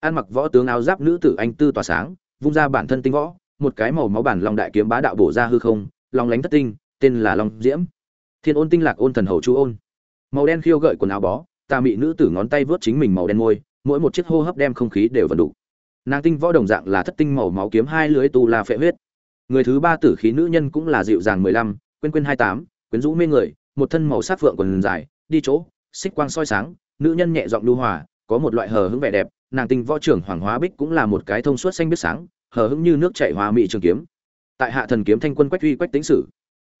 Ăn mặc võ tướng áo giáp nữ tử anh tư tỏa sáng, vung ra bản thân tinh võ, một cái màu máu bản long đại kiếm bá đạo bổ ra hư không, long lánh thất tinh, tên là long diễm. Thiên ôn tinh lạc ôn thần hầu chu ôn. Màu đen khiêu gợi quần áo bó, tà mị nữ tử ngón tay vớt chính mình màu đen môi, mỗi một chiếc hô hấp đem không khí đều vận đủ. Nàng tinh võ đồng dạng là thất tinh màu máu kiếm hai lưới tu la phệ huyết. Người thứ ba tử khí nữ nhân cũng là dịu dàng mười lăm, quên quên hai tám, quyến rũ mê người một thân màu sắc phượng quần dài, đi chỗ, xích quang soi sáng, nữ nhân nhẹ giọng lưu hòa, có một loại hờ hững vẻ đẹp, nàng tinh võ trưởng hoàng hóa bích cũng là một cái thông suốt xanh biết sáng, hờ hững như nước chảy hòa mị trường kiếm. Tại hạ thần kiếm thanh quân quách uy quách tính sử,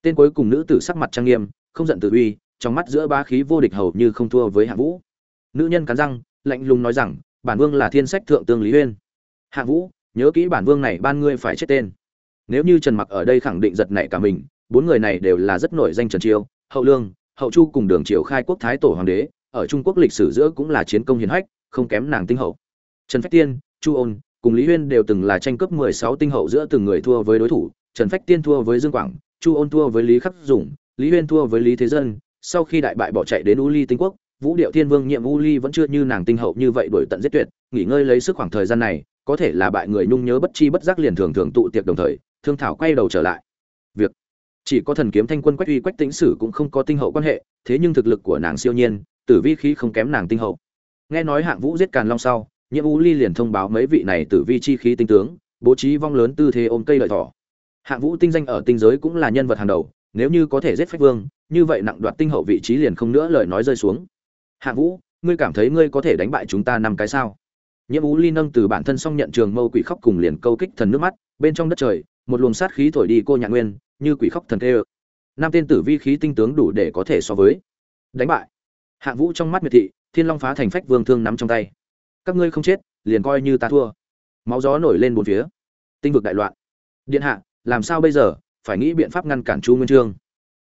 tên cuối cùng nữ tử sắc mặt trang nghiêm, không giận tự uy, trong mắt giữa ba khí vô địch hầu như không thua với hạ vũ. Nữ nhân cắn răng, lạnh lùng nói rằng, bản vương là thiên sách thượng tương lý uyên. Hạ vũ, nhớ kỹ bản vương này ban ngươi phải chết tên. Nếu như trần mặc ở đây khẳng định giật nảy cả mình, bốn người này đều là rất nổi danh trần chiêu hậu lương, hậu chu cùng đường triều khai quốc thái tổ hoàng đế, ở trung quốc lịch sử giữa cũng là chiến công hiển hách, không kém nàng tinh hậu. Trần phách tiên, chu ôn cùng lý huyên đều từng là tranh cướp 16 tinh hậu giữa từng người thua với đối thủ, trần phách tiên thua với dương quảng, chu ôn thua với lý khắc dũng, lý huyên thua với lý thế dân. Sau khi đại bại bỏ chạy đến u ly tinh quốc, vũ điệu thiên vương nhiệm u ly vẫn chưa như nàng tinh hậu như vậy đổi tận giết tuyệt, nghỉ ngơi lấy sức khoảng thời gian này, có thể là bại người nhung nhớ bất chi bất giác liền thường thường tụ tiệc đồng thời, thương thảo quay đầu trở lại chỉ có thần kiếm thanh quân quách uy quách tĩnh sử cũng không có tinh hậu quan hệ, thế nhưng thực lực của nàng siêu nhiên, tử vi khí không kém nàng tinh hậu. Nghe nói hạng vũ giết càn long sau, nhiễm u ly liền thông báo mấy vị này tử vi chi khí tinh tướng, bố trí vong lớn tư thế ôm cây lợi thỏ. Hạng vũ tinh danh ở tinh giới cũng là nhân vật hàng đầu, nếu như có thể giết phách vương, như vậy nặng đoạt tinh hậu vị trí liền không nữa lời nói rơi xuống. Hạng vũ, ngươi cảm thấy ngươi có thể đánh bại chúng ta năm cái sao? Nhiễm u ly nâng từ bản thân xong nhận trường mâu quỷ khóc cùng liền câu kích thần nước mắt, bên trong đất trời, một luồng sát khí thổi đi cô nhạc nguyên như quỷ khóc thần thê ơ. Năm tên tử vi khí tinh tướng đủ để có thể so với. Đánh bại. Hạng vũ trong mắt miệt thị, thiên long phá thành phách vương thương nắm trong tay. Các ngươi không chết, liền coi như ta thua. Máu gió nổi lên bốn phía. Tinh vực đại loạn. Điện hạ, làm sao bây giờ? Phải nghĩ biện pháp ngăn cản chu nguyên trương.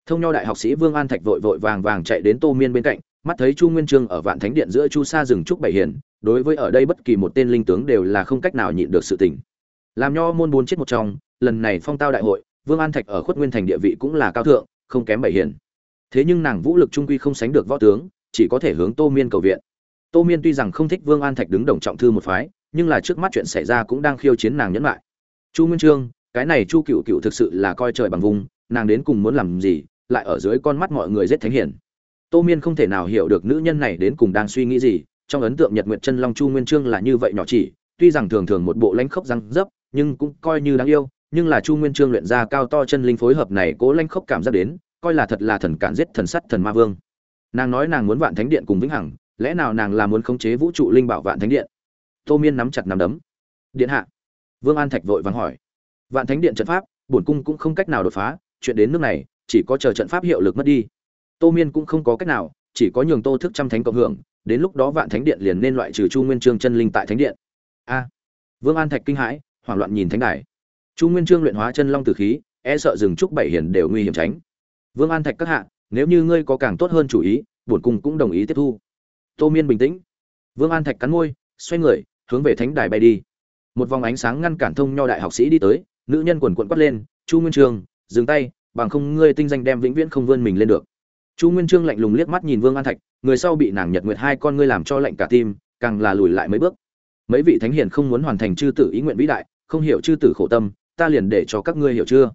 Thông nho đại học sĩ vương an thạch vội vội vàng vàng chạy đến tô miên bên cạnh, mắt thấy chu nguyên trương ở vạn thánh điện giữa chu sa rừng trúc bảy hiền, đối với ở đây bất kỳ một tên linh tướng đều là không cách nào nhịn được sự tình. Làm nho môn bốn chết một trong, lần này phong tao đại hội vương an thạch ở khuất nguyên thành địa vị cũng là cao thượng, không kém bảy hiền. Thế nhưng nàng vũ lực trung quy không sánh được võ tướng, chỉ có thể hướng tô miên cầu viện. Tô miên tuy rằng không thích vương an thạch đứng đồng trọng thư một phái, nhưng là trước mắt chuyện xảy ra cũng đang khiêu chiến nàng nhẫn lại chu nguyên trương, cái này chu cựu cựu thực sự là coi trời bằng vùng, nàng đến cùng muốn làm gì, lại ở dưới con mắt mọi người rất thánh hiển tô miên không thể nào hiểu được nữ nhân này đến cùng đang suy nghĩ gì, trong ấn tượng nhật nguyện chân long chu nguyên trương là như vậy nhỏ chỉ, tuy rằng thường thường một bộ lãnh khốc răng dấp, nhưng cũng coi như đáng yêu nhưng là chu nguyên trương luyện ra cao to chân linh phối hợp này cố lãnh khốc cảm giác đến, coi là thật là thần cản giết thần sắt thần ma vương. Nàng nói nàng muốn vạn thánh điện cùng vĩnh hằng, lẽ nào nàng là muốn khống chế vũ trụ linh bảo vạn thánh điện? Tô miên nắm chặt nắm đấm. Điện hạ. Vương an thạch vội vàng hỏi. Vạn thánh điện trận pháp, bổn cung cũng không cách nào đột phá, chuyện đến nước này, chỉ có chờ trận pháp hiệu lực mất đi. Tô miên cũng không có cách nào, chỉ có nhường tô thức trăm thánh cộng hưởng, đến lúc đó vạn thánh điện liền nên loại trừ chu nguyên trương chân linh tại thánh điện. A. Vương an thạch kinh hãi, hoảng loạn nhìn thánh đài chu nguyên trương luyện hóa chân long tử khí e sợ rừng trúc bảy hiền đều nguy hiểm tránh. Vương an thạch các hạ, nếu như ngươi có càng tốt hơn chủ ý, bổn cung cũng đồng ý tiếp thu. Tô miên bình tĩnh. Vương an thạch cắn môi, xoay người, hướng về thánh đài bay đi. Một vòng ánh sáng ngăn cản thông nho đại học sĩ đi tới, nữ nhân quần quận quát lên, chu nguyên trương, dừng tay, bằng không ngươi tinh danh đem vĩnh viễn không vươn mình lên được. Chu nguyên trương lạnh lùng liếc mắt nhìn vương an thạch, người sau bị nàng nhật nguyệt hai con ngươi làm cho lạnh cả tim, càng là lùi lại mấy bước. Mấy vị thánh hiền không muốn hoàn thành chư tử ý nguyện vĩ đại, không hiểu chư tử khổ tâm ta liền để cho các ngươi hiểu chưa?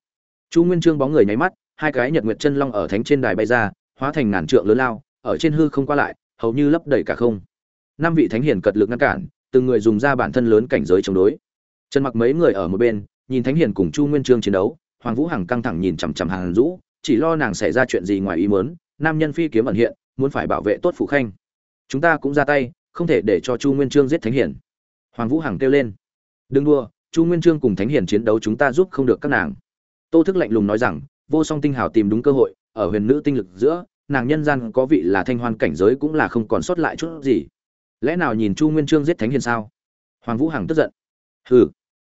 Chu nguyên trương bóng người nháy mắt, hai cái nhật nguyệt chân long ở thánh trên đài bay ra, hóa thành ngàn trượng lớn lao, ở trên hư không qua lại, hầu như lấp đầy cả không. Năm vị thánh hiền cật lực ngăn cản, từng người dùng ra bản thân lớn cảnh giới chống đối. Trần mặc mấy người ở một bên, nhìn thánh hiền cùng chu nguyên trương chiến đấu, hoàng vũ hằng căng thẳng nhìn chằm chằm hàn dũ, chỉ lo nàng xảy ra chuyện gì ngoài ý muốn, nam nhân phi kiếm ẩn hiện, muốn phải bảo vệ tốt phụ khanh. Chúng ta cũng ra tay, không thể để cho chu nguyên trương giết thánh hiền. Hoàng vũ hằng kêu lên. Đừng đua chu nguyên trương cùng thánh hiền chiến đấu chúng ta giúp không được các nàng. Tô thức lạnh lùng nói rằng, vô song tinh hào tìm đúng cơ hội, ở huyền nữ tinh lực giữa, nàng nhân gian có vị là thanh hoan cảnh giới cũng là không còn sót lại chút gì. Lẽ nào nhìn chu nguyên trương giết thánh hiền sao? Hoàng vũ hằng tức giận. Hừ.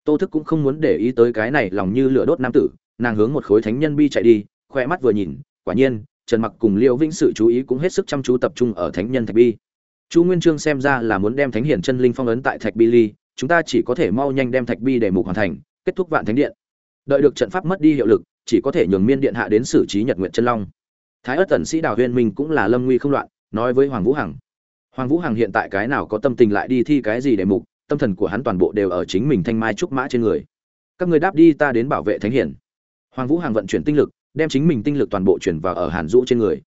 Tô thức cũng không muốn để ý tới cái này lòng như lửa đốt nam tử, nàng hướng một khối thánh nhân bi chạy đi khoe mắt vừa nhìn, quả nhiên, trần mặc cùng liêu vĩnh sự chú ý cũng hết sức chăm chú tập trung ở thánh nhân thạch bi. Chu nguyên trương xem ra là muốn đem thánh hiển chân linh phong ấn tại thạch bi ly chúng ta chỉ có thể mau nhanh đem thạch bi để mục hoàn thành, kết thúc vạn thánh điện. Đợi được trận pháp mất đi hiệu lực, chỉ có thể nhường miên điện hạ đến xử trí nhật nguyện chân long. Thái ất tần sĩ đào huyên minh cũng là lâm nguy không loạn, nói với hoàng vũ hằng. Hoàng vũ hằng hiện tại cái nào có tâm tình lại đi thi cái gì để mục, tâm thần của hắn toàn bộ đều ở chính mình thanh mai trúc mã trên người. Các người đáp đi ta đến bảo vệ thánh hiển. Hoàng vũ hằng vận chuyển tinh lực, đem chính mình tinh lực toàn bộ chuyển vào ở hàn dũ trên người.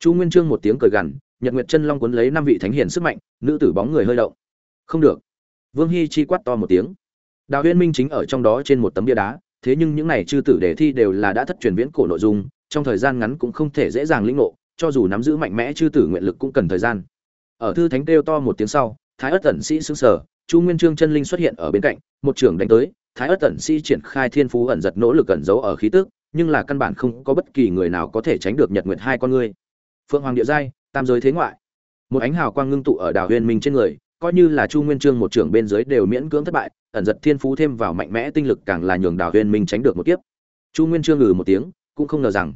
Chu nguyên trương một tiếng cười gằn, nhật nguyệt chân long cuốn lấy năm vị thánh hiển sức mạnh, nữ tử bóng người hơi động. Không được vương hy chi quát to một tiếng. Đào huyên minh chính ở trong đó trên một tấm bia đá, thế nhưng những này chư tử đề thi đều là đã thất truyền viễn cổ nội dung, trong thời gian ngắn cũng không thể dễ dàng lĩnh ngộ, cho dù nắm giữ mạnh mẽ chư tử nguyện lực cũng cần thời gian. Ở thư thánh kêu to một tiếng sau, thái ất tẩn sĩ xứng sở chu nguyên trương chân linh xuất hiện ở bên cạnh, một trưởng đánh tới, thái ất tẩn sĩ triển khai thiên phú ẩn giật nỗ lực ẩn giấu ở khí tức, nhưng là căn bản không có bất kỳ người nào có thể tránh được nhật nguyệt hai con ngươi. Phượng hoàng địa giai, tam giới thế ngoại. Một ánh hào quang ngưng tụ ở đào huyền minh trên người coi như là chu nguyên trương một trưởng bên dưới đều miễn cưỡng thất bại, ẩn giật thiên phú thêm vào mạnh mẽ tinh lực càng là nhường đào huyền minh tránh được một kiếp. Chu nguyên trương ngừ một tiếng, cũng không ngờ rằng.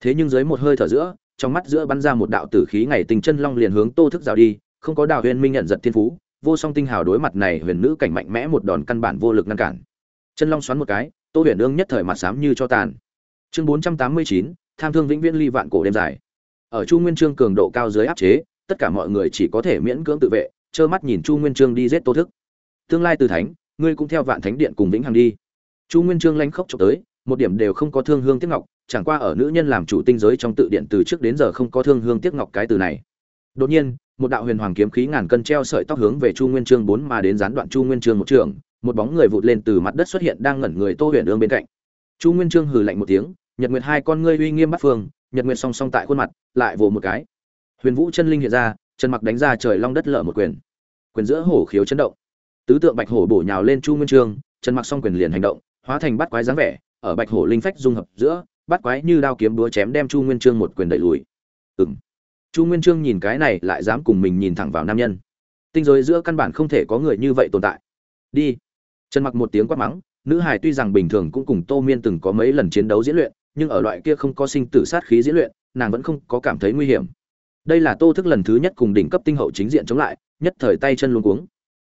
Thế nhưng dưới một hơi thở giữa, trong mắt giữa bắn ra một đạo tử khí ngày tình chân long liền hướng tô thức rào đi, không có đào huyền minh nhận giật thiên phú, vô song tinh hào đối mặt này huyền nữ cảnh mạnh mẽ một đòn căn bản vô lực ngăn cản. Chân long xoắn một cái, tô huyền ương nhất thời mặt xám như cho tàn. Chương bốn trăm tám mươi chín, tham thương vĩnh viễn ly vạn cổ đêm dài. Ở chu nguyên trương cường độ cao dưới áp chế, tất cả mọi người chỉ có thể miễn cưỡng tự vệ trơ mắt nhìn chu nguyên trương đi giết tô thức. Tương lai từ thánh, ngươi cũng theo vạn thánh điện cùng vĩnh hằng đi. Chu nguyên trương lanh khốc trộm tới, một điểm đều không có thương hương tiếc ngọc, chẳng qua ở nữ nhân làm chủ tinh giới trong tự điện từ trước đến giờ không có thương hương tiếc ngọc cái từ này. Đột nhiên, một đạo huyền hoàng kiếm khí ngàn cân treo sợi tóc hướng về chu nguyên trương bốn mà đến gián đoạn chu nguyên trương một trường, một bóng người vụt lên từ mặt đất xuất hiện đang ngẩn người tô huyền ương bên cạnh. Chu nguyên trương hừ lạnh một tiếng, nhật nguyệt hai con ngươi uy nghiêm bắt phương, nhật nguyệt song song tại khuôn mặt, lại vồ một cái. Huyền vũ chân linh hiện ra chân mặc đánh ra trời long đất lở một quyền. Quyền giữa hổ khiếu chấn động. Tứ tượng bạch hổ bổ nhào lên chu nguyên trương chân mặc song quyền liền hành động, hóa thành bắt quái dáng vẻ, ở bạch hổ linh phách dung hợp giữa bắt quái như đao kiếm đúa chém đem chu nguyên trương một quyền đẩy lùi. Ừng chu nguyên trương nhìn cái này lại dám cùng mình nhìn thẳng vào nam nhân. Tinh giới giữa căn bản không thể có người như vậy tồn tại. Đi. Trần mặc một tiếng quát mắng, nữ hải tuy rằng bình thường cũng cùng tô miên từng có mấy lần chiến đấu diễn luyện, nhưng ở loại kia không có sinh tử sát khí diễn luyện, nàng vẫn không có cảm thấy nguy hiểm đây là tô thức lần thứ nhất cùng đỉnh cấp tinh hậu chính diện chống lại, nhất thời tay chân luôn cuống.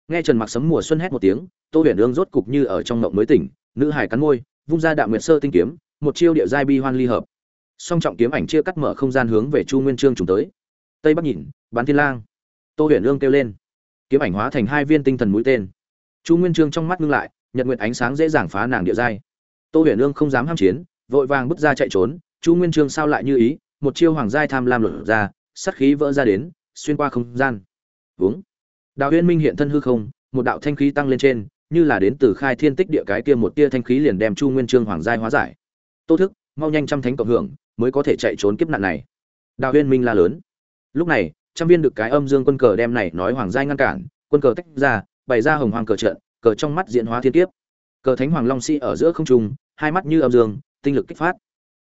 Nghe trần mặc sấm mùa xuân hét một tiếng, tô huyền ương rốt cục như ở trong mộng mới tỉnh, nữ hải cắn môi, vung ra đạo nguyệt sơ tinh kiếm, một chiêu địa giai bi hoan ly hợp. Song trọng kiếm ảnh chia cắt mở không gian hướng về chu nguyên trương trùng tới. Tây bắc nhìn, bán thiên lang. Tô huyền ương kêu lên. Kiếm ảnh hóa thành hai viên tinh thần mũi tên. Chu nguyên trương trong mắt ngưng lại, nhật nguyện ánh sáng dễ dàng phá nàng địa giai. Tô huyền ương không dám ham chiến, vội vàng bước ra chạy trốn, chu nguyên trương sao lại như ý, một chiêu hoàng giai tham lam luận ra sắt khí vỡ ra đến, xuyên qua không gian. Uống đào huyên minh hiện thân hư không, một đạo thanh khí tăng lên trên, như là đến từ khai thiên tích địa cái kia một tia thanh khí liền đem chu nguyên trương hoàng giai hóa giải. Tô thức, mau nhanh trăm thánh cộng hưởng, mới có thể chạy trốn kiếp nạn này. Đào huyên minh la lớn. Lúc này, trăm viên được cái âm dương quân cờ đem này nói hoàng giai ngăn cản, quân cờ tách ra, bày ra hồng hoàng cờ trận, cờ trong mắt diễn hóa thiên kiếp. Cờ thánh hoàng long sĩ ở giữa không trung, hai mắt như âm dương, tinh lực kích phát.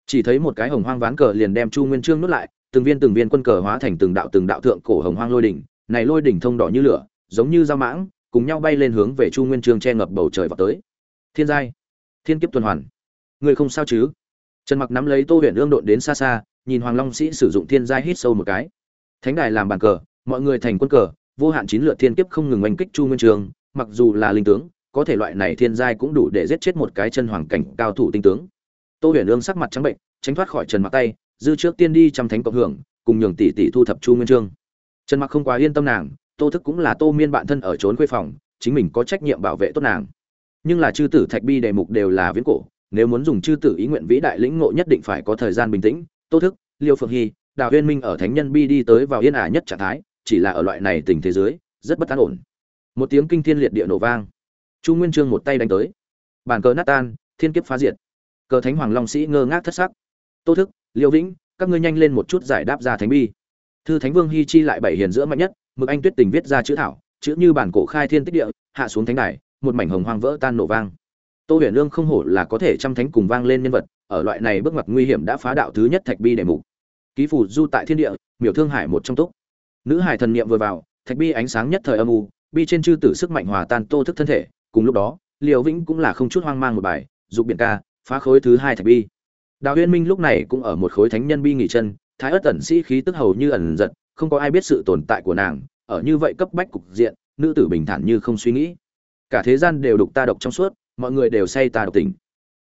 Chỉ thấy một cái hồng hoang ván cờ liền đem chu nguyên trương nuốt lại từng viên từng viên quân cờ hóa thành từng đạo từng đạo thượng cổ hồng hoang lôi đỉnh, này lôi đỉnh thông đỏ như lửa, giống như dao mãng, cùng nhau bay lên hướng về chu nguyên trương che ngập bầu trời vào tới. Thiên giai, thiên kiếp tuần hoàn. Người không sao chứ? Trần mặc nắm lấy tô huyền ương độn đến xa xa, nhìn hoàng long sĩ sử dụng thiên giai hít sâu một cái. Thánh đài làm bàn cờ, mọi người thành quân cờ, vô hạn chín lượt thiên kiếp không ngừng oanh kích chu nguyên trường mặc dù là linh tướng, có thể loại này thiên giai cũng đủ để giết chết một cái chân hoàng cảnh cao thủ tinh tướng. Tô huyền ương sắc mặt trắng bệnh, tránh thoát khỏi trần mặc tay dư trước tiên đi trăm thánh cộng hưởng, cùng nhường tỷ tỷ thu thập chu nguyên trương. Trần mặc không quá yên tâm nàng, tô thức cũng là tô miên bạn thân ở trốn khuê phòng, chính mình có trách nhiệm bảo vệ tốt nàng. Nhưng là chư tử thạch bi đề mục đều là viễn cổ, nếu muốn dùng chư tử ý nguyện vĩ đại lĩnh ngộ nhất định phải có thời gian bình tĩnh. Tô thức, liêu phượng hy, đào huyên minh ở thánh nhân bi đi tới vào yên ả nhất trạng thái, chỉ là ở loại này tình thế giới rất bất an ổn. Một tiếng kinh thiên liệt địa nổ vang. Chu nguyên trương một tay đánh tới. Bàn cờ nát tan, thiên kiếp phá diệt. Cờ thánh hoàng long sĩ ngơ ngác thất sắc. Tô thức liêu vĩnh, các ngươi nhanh lên một chút giải đáp ra thánh bi. Thư thánh vương hi chi lại bảy hiền giữa mạnh nhất, mực anh tuyết tình viết ra chữ thảo, chữ như bản cổ khai thiên tích địa, hạ xuống thánh đài, một mảnh hồng hoang vỡ tan nổ vang. Tô huyền lương không hổ là có thể trăm thánh cùng vang lên nhân vật, ở loại này bước ngoặt nguy hiểm đã phá đạo thứ nhất thạch bi đề mục. Ký phủ du tại thiên địa, miểu thương hải một trong túc. Nữ hải thần niệm vừa vào, thạch bi ánh sáng nhất thời âm u, bi trên chư tử sức mạnh hòa tan tô thức thân thể, cùng lúc đó liều vĩnh cũng là không chút hoang mang một bài, dục biện ca, phá khối thứ hai thạch bi đào huyên minh lúc này cũng ở một khối thánh nhân bi nghỉ chân, thái ất ẩn sĩ khí tức hầu như ẩn giật, không có ai biết sự tồn tại của nàng, ở như vậy cấp bách cục diện, nữ tử bình thản như không suy nghĩ. Cả thế gian đều đục ta độc trong suốt, mọi người đều say ta độc tình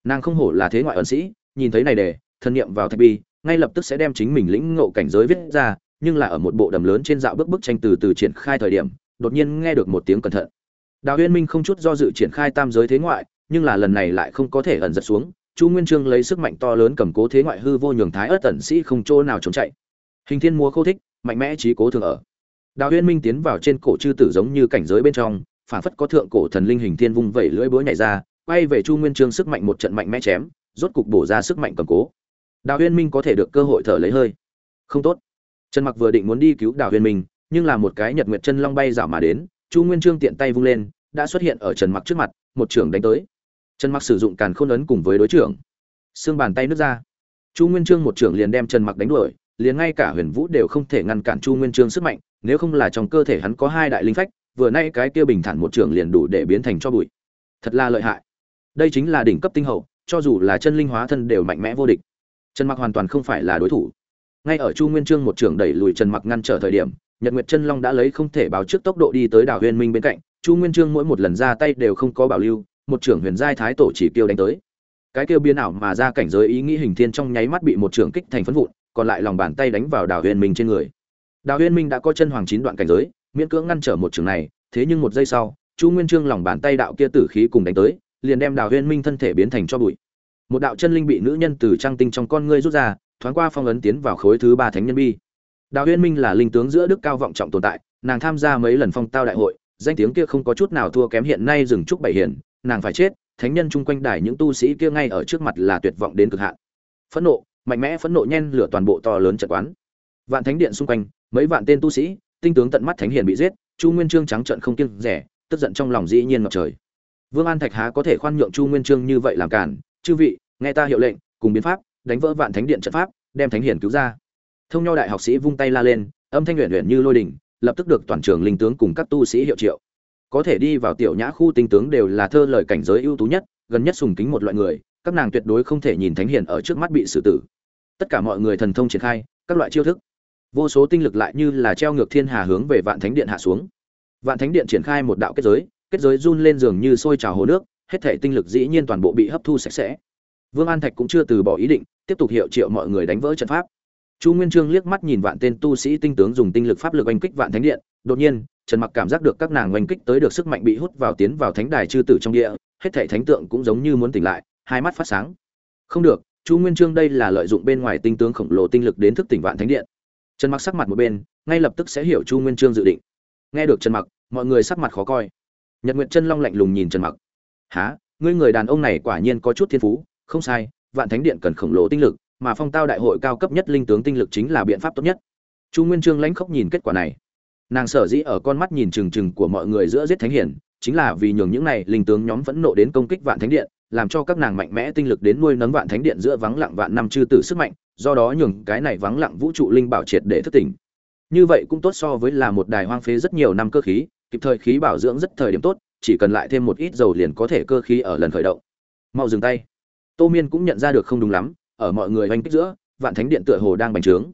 nàng không hổ là thế ngoại ẩn sĩ, nhìn thấy này đề thân niệm vào thạch bi, ngay lập tức sẽ đem chính mình lĩnh ngộ cảnh giới viết ra, nhưng là ở một bộ đầm lớn trên dạo bước bức tranh từ từ triển khai thời điểm, đột nhiên nghe được một tiếng cẩn thận. Đào huyên minh không chút do dự triển khai tam giới thế ngoại, nhưng là lần này lại không có thể ẩn giật xuống chu nguyên trương lấy sức mạnh to lớn cầm cố thế ngoại hư vô nhường thái ớt tẩn sĩ không chỗ nào trốn chạy. Hình thiên múa khô thích, mạnh mẽ trí cố thường ở. Đào huyên minh tiến vào trên cổ chư tử giống như cảnh giới bên trong phản phất có thượng cổ thần linh hình thiên vung vẩy lưỡi búa nhảy ra, quay về chu nguyên trương sức mạnh một trận mạnh mẽ chém, rốt cục bổ ra sức mạnh cầm cố. Đào huyên minh có thể được cơ hội thở lấy hơi. Không tốt. Trần mặc vừa định muốn đi cứu đào huyên minh, nhưng là một cái nhật nguyệt chân long bay dạo mà đến, chu nguyên trương tiện tay vung lên, đã xuất hiện ở trần mặc trước mặt, một trưởng đánh tới trần mặc sử dụng càn khôn ấn cùng với đối trưởng. Xương bàn tay nứt ra. Chu nguyên trương một trưởng liền đem trần mặc đánh đuổi, liền ngay cả huyền vũ đều không thể ngăn cản chu nguyên trương sức mạnh, nếu không là trong cơ thể hắn có hai đại linh phách, vừa nay cái kia bình thản một trưởng liền đủ để biến thành cho bụi. Thật là lợi hại. Đây chính là đỉnh cấp tinh hậu, cho dù là chân linh hóa thân đều mạnh mẽ vô địch. Trần mặc hoàn toàn không phải là đối thủ. Ngay ở chu nguyên trương một trưởng đẩy lùi trần mặc ngăn trở thời điểm, nhật nguyệt chân long đã lấy không thể báo trước tốc độ đi tới đảo huyền minh bên cạnh. Chu nguyên trương mỗi một lần ra tay đều không có bảo lưu một trưởng huyền giai thái tổ chỉ tiêu đánh tới. Cái kêu biến ảo mà ra cảnh giới ý nghĩ hình thiên trong nháy mắt bị một trưởng kích thành phấn vụn, còn lại lòng bàn tay đánh vào đào huyền minh trên người. Đào huyền minh đã có chân hoàng chín đoạn cảnh giới, miễn cưỡng ngăn trở một trưởng này, thế nhưng một giây sau, chu nguyên trương lòng bàn tay đạo kia tử khí cùng đánh tới, liền đem đào huyền minh thân thể biến thành cho bụi. Một đạo chân linh bị nữ nhân từ trang tinh trong con ngươi rút ra, thoáng qua phong ấn tiến vào khối thứ ba thánh nhân bi. Đào huyền minh là linh tướng giữa đức cao vọng trọng tồn tại, nàng tham gia mấy lần phong tao đại hội, danh tiếng kia không có chút nào thua kém hiện nay dừng trúc bảy hiển nàng phải chết thánh nhân chung quanh đài những tu sĩ kia ngay ở trước mặt là tuyệt vọng đến cực hạn. Phẫn nộ mạnh mẽ phẫn nộ nhen lửa toàn bộ to lớn trận quán. Vạn thánh điện xung quanh mấy vạn tên tu sĩ tinh tướng tận mắt thánh hiền bị giết chu nguyên trương trắng trận không kiêng rẻ tức giận trong lòng dĩ nhiên ngập trời. Vương an thạch há có thể khoan nhượng chu nguyên trương như vậy làm cản? Chư vị nghe ta hiệu lệnh cùng biến pháp đánh vỡ vạn thánh điện trận pháp đem thánh hiền cứu ra. Thông nho đại học sĩ vung tay la lên âm thanh luyện luyện như lôi đình, lập tức được toàn trường linh tướng cùng các tu sĩ hiệu triệu có thể đi vào tiểu nhã khu tinh tướng đều là thơ lời cảnh giới ưu tú nhất, gần nhất sùng kính một loại người, các nàng tuyệt đối không thể nhìn thánh hiền ở trước mắt bị xử tử. Tất cả mọi người thần thông triển khai, các loại chiêu thức. Vô số tinh lực lại như là treo ngược thiên hà hướng về vạn thánh điện hạ xuống. Vạn thánh điện triển khai một đạo kết giới kết giới run lên giường như sôi trào hồ nước, hết thể tinh lực dĩ nhiên toàn bộ bị hấp thu sạch sẽ. Vương an thạch cũng chưa từ bỏ ý định, tiếp tục hiệu triệu mọi người đánh vỡ trận pháp. Chu nguyên trương liếc mắt nhìn vạn tên tu sĩ tinh tướng dùng tinh lực pháp lực oanh kích vạn thánh điện, đột nhiên trần mặc cảm giác được các nàng oanh kích tới được sức mạnh bị hút vào tiến vào thánh đài chư tử trong địa, hết thảy thánh tượng cũng giống như muốn tỉnh lại, hai mắt phát sáng. Không được, chu nguyên trương đây là lợi dụng bên ngoài tinh tướng khổng lồ tinh lực đến thức tỉnh vạn thánh điện. Trần mặc sắc mặt một bên, ngay lập tức sẽ hiểu chu nguyên trương dự định. Nghe được trần mặc, mọi người sắc mặt khó coi. Nhật nguyện chân long lạnh lùng nhìn trần mặc. Há ngươi người đàn ông này quả nhiên có chút thiên phú, không sai, vạn thánh điện cần khổng lồ tinh lực, mà phong tao đại hội cao cấp nhất linh tướng tinh lực chính là biện pháp tốt nhất. Chu nguyên trương lãnh khốc nhìn kết quả này nàng sở dĩ ở con mắt nhìn trừng trừng của mọi người giữa giết thánh hiển, chính là vì nhường những này linh tướng nhóm vẫn nộ đến công kích vạn thánh điện, làm cho các nàng mạnh mẽ tinh lực đến nuôi nấng vạn thánh điện giữa vắng lặng vạn năm chư tử sức mạnh, do đó nhường cái này vắng lặng vũ trụ linh bảo triệt để thức tỉnh. Như vậy cũng tốt so với là một đài hoang phế rất nhiều năm cơ khí, kịp thời khí bảo dưỡng rất thời điểm tốt, chỉ cần lại thêm một ít dầu liền có thể cơ khí ở lần khởi động. Mau dừng tay. Tô miên cũng nhận ra được không đúng lắm, ở mọi người oanh kích giữa, vạn thánh điện tựa hồ đang bành trướng.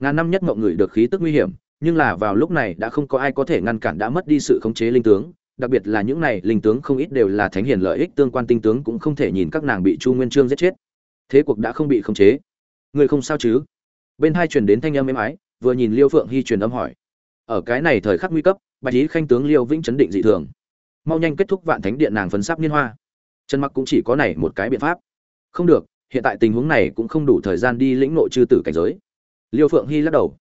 Ngàn năm nhất mộng người được khí tức nguy hiểm nhưng là vào lúc này đã không có ai có thể ngăn cản đã mất đi sự khống chế linh tướng, đặc biệt là những này linh tướng không ít đều là thánh hiền lợi ích, tương quan tinh tướng cũng không thể nhìn các nàng bị chu nguyên trương giết chết. Thế cuộc đã không bị khống chế. Người không sao chứ? Bên hai truyền đến thanh âm êm ái, vừa nhìn liêu phượng hy truyền âm hỏi. Ở cái này thời khắc nguy cấp, bạch lý khanh tướng liêu vĩnh chấn định dị thường. Mau nhanh kết thúc vạn thánh điện nàng phấn sắp niên hoa. Trần mặc cũng chỉ có này một cái biện pháp. Không được, hiện tại tình huống này cũng không đủ thời gian đi lĩnh nội chư tử cảnh giới. Liêu phượng hy lắc đầu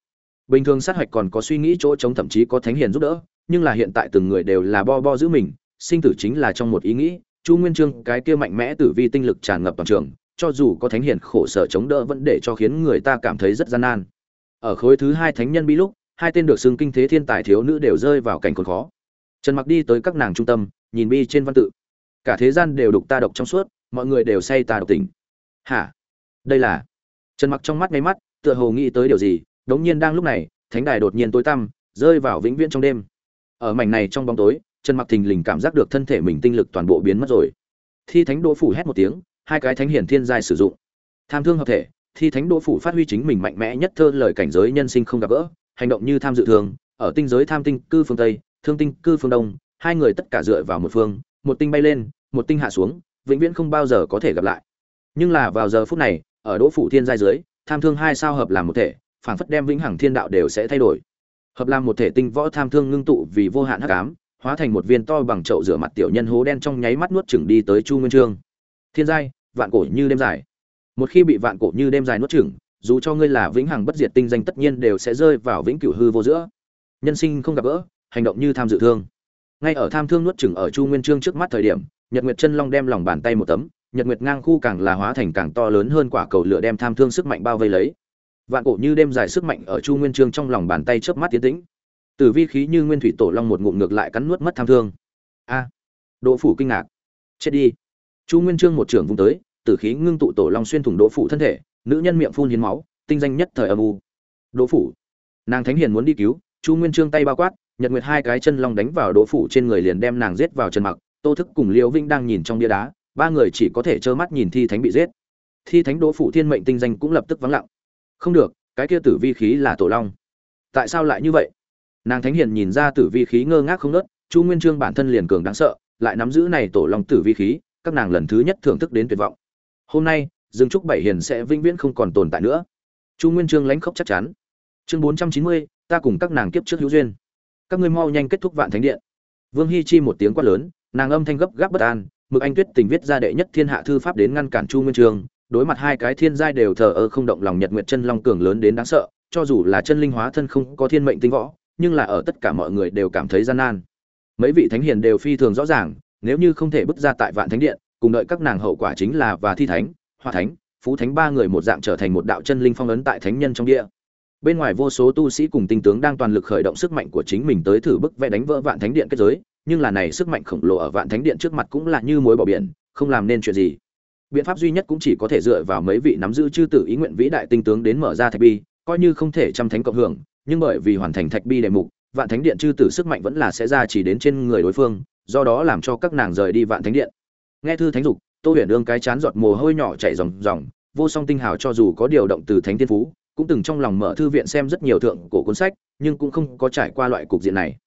bình thường sát hạch còn có suy nghĩ chỗ chống thậm chí có thánh hiền giúp đỡ, nhưng là hiện tại từng người đều là bo bo giữ mình, sinh tử chính là trong một ý nghĩ, chu nguyên trương, cái kia mạnh mẽ tử vi tinh lực tràn ngập toàn trường, cho dù có thánh hiền khổ sở chống đỡ vẫn để cho khiến người ta cảm thấy rất gian nan. Ở khối thứ hai thánh nhân bi lúc, hai tên được xưng kinh thế thiên tài thiếu nữ đều rơi vào cảnh còn khó. Trần mặc đi tới các nàng trung tâm, nhìn bi trên văn tự. Cả thế gian đều đục ta độc trong suốt, mọi người đều say ta độc tỉnh. Hả? Đây là? Trần mặc trong mắt ngay mắt, tựa hồ nghĩ tới điều gì đống nhiên đang lúc này, thánh đài đột nhiên tối tăm, rơi vào vĩnh viễn trong đêm. Ở mảnh này trong bóng tối, trần mặc thình lình cảm giác được thân thể mình tinh lực toàn bộ biến mất rồi. Thi thánh đỗ phủ hét một tiếng, hai cái thánh hiển thiên giai sử dụng. Tham thương hợp thể, thi thánh đỗ phủ phát huy chính mình mạnh mẽ nhất thơ lời cảnh giới nhân sinh không gặp gỡ, hành động như tham dự thường, ở tinh giới tham tinh cư phương tây, thương tinh cư phương đông, hai người tất cả dựa vào một phương, một tinh bay lên, một tinh hạ xuống, vĩnh viễn không bao giờ có thể gặp lại. Nhưng là vào giờ phút này, ở đỗ phủ thiên giai dưới, tham thương hai sao hợp làm một thể phảng phất đem vĩnh hằng thiên đạo đều sẽ thay đổi. Hợp làm một thể tinh võ tham thương ngưng tụ vì vô hạn hắc ám, hóa thành một viên to bằng chậu rửa mặt tiểu nhân hố đen trong nháy mắt nuốt chửng đi tới chu nguyên trương. Thiên giai, vạn cổ như đêm dài. Một khi bị vạn cổ như đêm dài nuốt chửng, dù cho ngươi là vĩnh hằng bất diệt tinh danh tất nhiên đều sẽ rơi vào vĩnh cửu hư vô giữa. Nhân sinh không gặp gỡ, hành động như tham dự thương. Ngay ở tham thương nuốt chửng ở chu nguyên trương trước mắt thời điểm, nhật nguyệt chân long đem lòng bàn tay một tấm, nhật nguyệt ngang khu càng là hóa thành càng to lớn hơn quả cầu lửa đem tham thương sức mạnh bao vây lấy vạn cổ như đêm dài sức mạnh ở chu nguyên trương trong lòng bàn tay chớp mắt tiến tĩnh. Tử vi khí như nguyên thủy tổ long một ngụm ngược lại cắn nuốt mất tham thương. A! À, đỗ phủ kinh ngạc. Chết đi. Chu nguyên trương một trưởng vung tới tử khí ngưng tụ tổ long xuyên thủng đỗ phủ thân thể nữ nhân miệng phun hiến máu tinh danh nhất thời âm u. Đỗ phủ. Nàng thánh hiền muốn đi cứu chu nguyên trương tay bao quát nhật nguyệt hai cái chân long đánh vào đỗ phủ trên người liền đem nàng giết vào chân mặc. Tô thức cùng liễu vinh đang nhìn trong bia đá ba người chỉ có thể trơ mắt nhìn thi thánh bị giết. Thi thánh đỗ phủ thiên mệnh tinh danh cũng lập tức vắng lặng không được, cái kia tử vi khí là tổ long. Tại sao lại như vậy? Nàng thánh hiền nhìn ra tử vi khí ngơ ngác không nớt chu nguyên trương bản thân liền cường đáng sợ, lại nắm giữ này tổ long tử vi khí, các nàng lần thứ nhất thưởng thức đến tuyệt vọng. Hôm nay, dương trúc bảy hiền sẽ vĩnh viễn không còn tồn tại nữa. Chu nguyên trương lãnh khốc chắc chắn. Chương bốn trăm chín mươi, ta cùng các nàng kiếp trước hữu duyên. Các ngươi mau nhanh kết thúc vạn thánh điện. Vương hi chi một tiếng quát lớn, nàng âm thanh gấp gáp bất an, mực anh tuyết tình viết ra đệ nhất thiên hạ thư pháp đến ngăn cản chu nguyên trương đối mặt hai cái thiên giai đều thờ ơ không động lòng nhật nguyệt chân long cường lớn đến đáng sợ, cho dù là chân linh hóa thân không có thiên mệnh tinh võ, nhưng là ở tất cả mọi người đều cảm thấy gian nan. Mấy vị thánh hiền đều phi thường rõ ràng, nếu như không thể bước ra tại vạn thánh điện, cùng đợi các nàng hậu quả chính là và thi thánh hoa thánh, phú thánh ba người một dạng trở thành một đạo chân linh phong ấn tại thánh nhân trong địa. Bên ngoài vô số tu sĩ cùng tinh tướng đang toàn lực khởi động sức mạnh của chính mình tới thử bức vẽ đánh vỡ vạn thánh điện kết giới, nhưng là này sức mạnh khổng lồ ở vạn thánh điện trước mặt cũng là như muối bỏ biển, không làm nên chuyện gì biện pháp duy nhất cũng chỉ có thể dựa vào mấy vị nắm giữ chư tử ý nguyện vĩ đại tinh tướng đến mở ra thạch bi, coi như không thể trăm thánh cộng hưởng, nhưng bởi vì hoàn thành thạch bi đề mục, vạn thánh điện chư tử sức mạnh vẫn là sẽ ra chỉ đến trên người đối phương, do đó làm cho các nàng rời đi vạn thánh điện. Nghe thư thánh dục, tô huyền đương cái chán giọt mồ hôi nhỏ chảy ròng ròng, vô song tinh hào cho dù có điều động từ thánh tiên phú, cũng từng trong lòng mở thư viện xem rất nhiều thượng cổ cuốn sách, nhưng cũng không có trải qua loại cục diện này.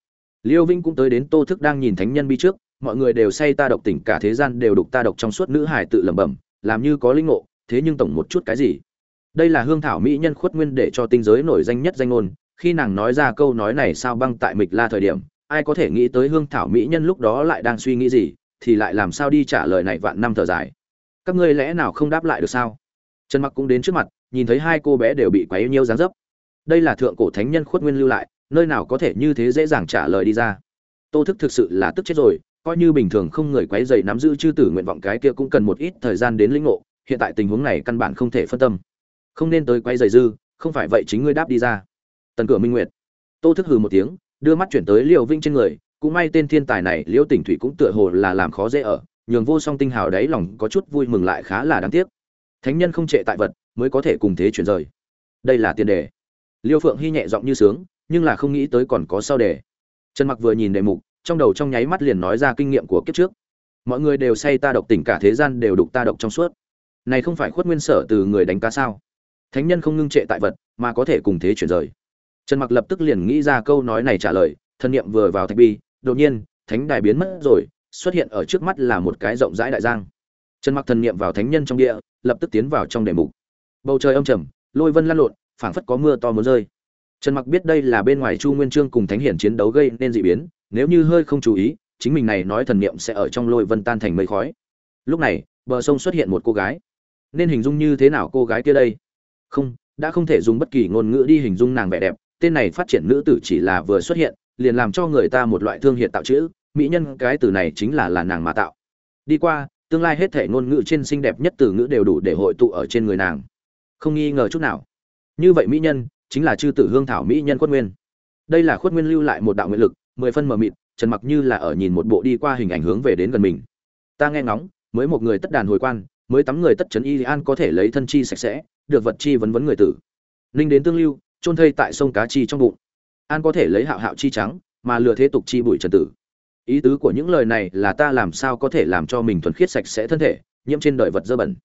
Liêu vinh cũng tới đến tô thức đang nhìn thánh nhân bi trước mọi người đều say ta độc tỉnh, cả thế gian đều đục ta độc trong suốt nữ hải tự lẩm bẩm, làm như có linh ngộ, thế nhưng tổng một chút cái gì? Đây là hương thảo mỹ nhân khuất nguyên để cho tinh giới nổi danh nhất danh ngôn, khi nàng nói ra câu nói này sao băng tại mịch la thời điểm, ai có thể nghĩ tới hương thảo mỹ nhân lúc đó lại đang suy nghĩ gì, thì lại làm sao đi trả lời này vạn năm thở dài. Các ngươi lẽ nào không đáp lại được sao? Trần mặc cũng đến trước mặt, nhìn thấy hai cô bé đều bị quấy nhiêu dáng dấp. Đây là thượng cổ thánh nhân khuất nguyên lưu lại, nơi nào có thể như thế dễ dàng trả lời đi ra? Tô thức thực sự là tức chết rồi coi như bình thường không người quấy dậy nắm giữ chư tử nguyện vọng cái kia cũng cần một ít thời gian đến lĩnh ngộ, hiện tại tình huống này căn bản không thể phân tâm. Không nên tới quấy rầy dư, không phải vậy chính ngươi đáp đi ra. Tần cửa minh nguyệt. Tô thức hừ một tiếng, đưa mắt chuyển tới liều vinh trên người, cũng may tên thiên tài này liễu tỉnh thủy cũng tựa hồ là làm khó dễ ở, nhường vô song tinh hào đấy lòng có chút vui mừng lại khá là đáng tiếc. Thánh nhân không trệ tại vật, mới có thể cùng thế chuyển rời. Đây là tiền đề. Liêu phượng hy nhẹ giọng như sướng, nhưng là không nghĩ tới còn có sau đề. Trần mặc vừa nhìn đề mục trong đầu trong nháy mắt liền nói ra kinh nghiệm của kiếp trước. Mọi người đều say ta độc tỉnh cả thế gian đều đục ta độc trong suốt. Này không phải khuất nguyên sở từ người đánh cá sao? Thánh nhân không ngưng trệ tại vật, mà có thể cùng thế chuyển rời. Trần mặc lập tức liền nghĩ ra câu nói này trả lời, thân niệm vừa vào thạch bi, đột nhiên, thánh đài biến mất rồi, xuất hiện ở trước mắt là một cái rộng rãi đại giang. Trần mặc thần niệm vào thánh nhân trong địa, lập tức tiến vào trong đề mục. Bầu trời âm trầm, lôi vân lăn lộn, phảng phất có mưa to muốn rơi. Trần mặc biết đây là bên ngoài chu nguyên trương cùng thánh hiển chiến đấu gây nên dị biến nếu như hơi không chú ý, chính mình này nói thần niệm sẽ ở trong lôi vân tan thành mây khói. Lúc này, bờ sông xuất hiện một cô gái. Nên hình dung như thế nào cô gái kia đây? Không, đã không thể dùng bất kỳ ngôn ngữ đi hình dung nàng vẻ đẹp. Tên này phát triển nữ tử chỉ là vừa xuất hiện, liền làm cho người ta một loại thương hiệu tạo chữ. Mỹ nhân cái từ này chính là là nàng mà tạo. Đi qua, tương lai hết thể ngôn ngữ trên xinh đẹp nhất từ ngữ đều đủ để hội tụ ở trên người nàng. Không nghi ngờ chút nào. Như vậy mỹ nhân, chính là chư tử hương thảo mỹ nhân khuất nguyên. Đây là khuất nguyên lưu lại một đạo nguyện lực mười phân mờ mịt, trần mặc như là ở nhìn một bộ đi qua hình ảnh hướng về đến gần mình. Ta nghe ngóng, mới một người tất đàn hồi quan, mới tắm người tất trấn y an có thể lấy thân chi sạch sẽ, được vật chi vấn vấn người tử. Ninh đến tương lưu, chôn thây tại sông cá chi trong bụng. An có thể lấy hạo hạo chi trắng, mà lừa thế tục chi bụi trần tử. Ý tứ của những lời này là ta làm sao có thể làm cho mình thuần khiết sạch sẽ thân thể, nhiễm trên đời vật dơ bẩn.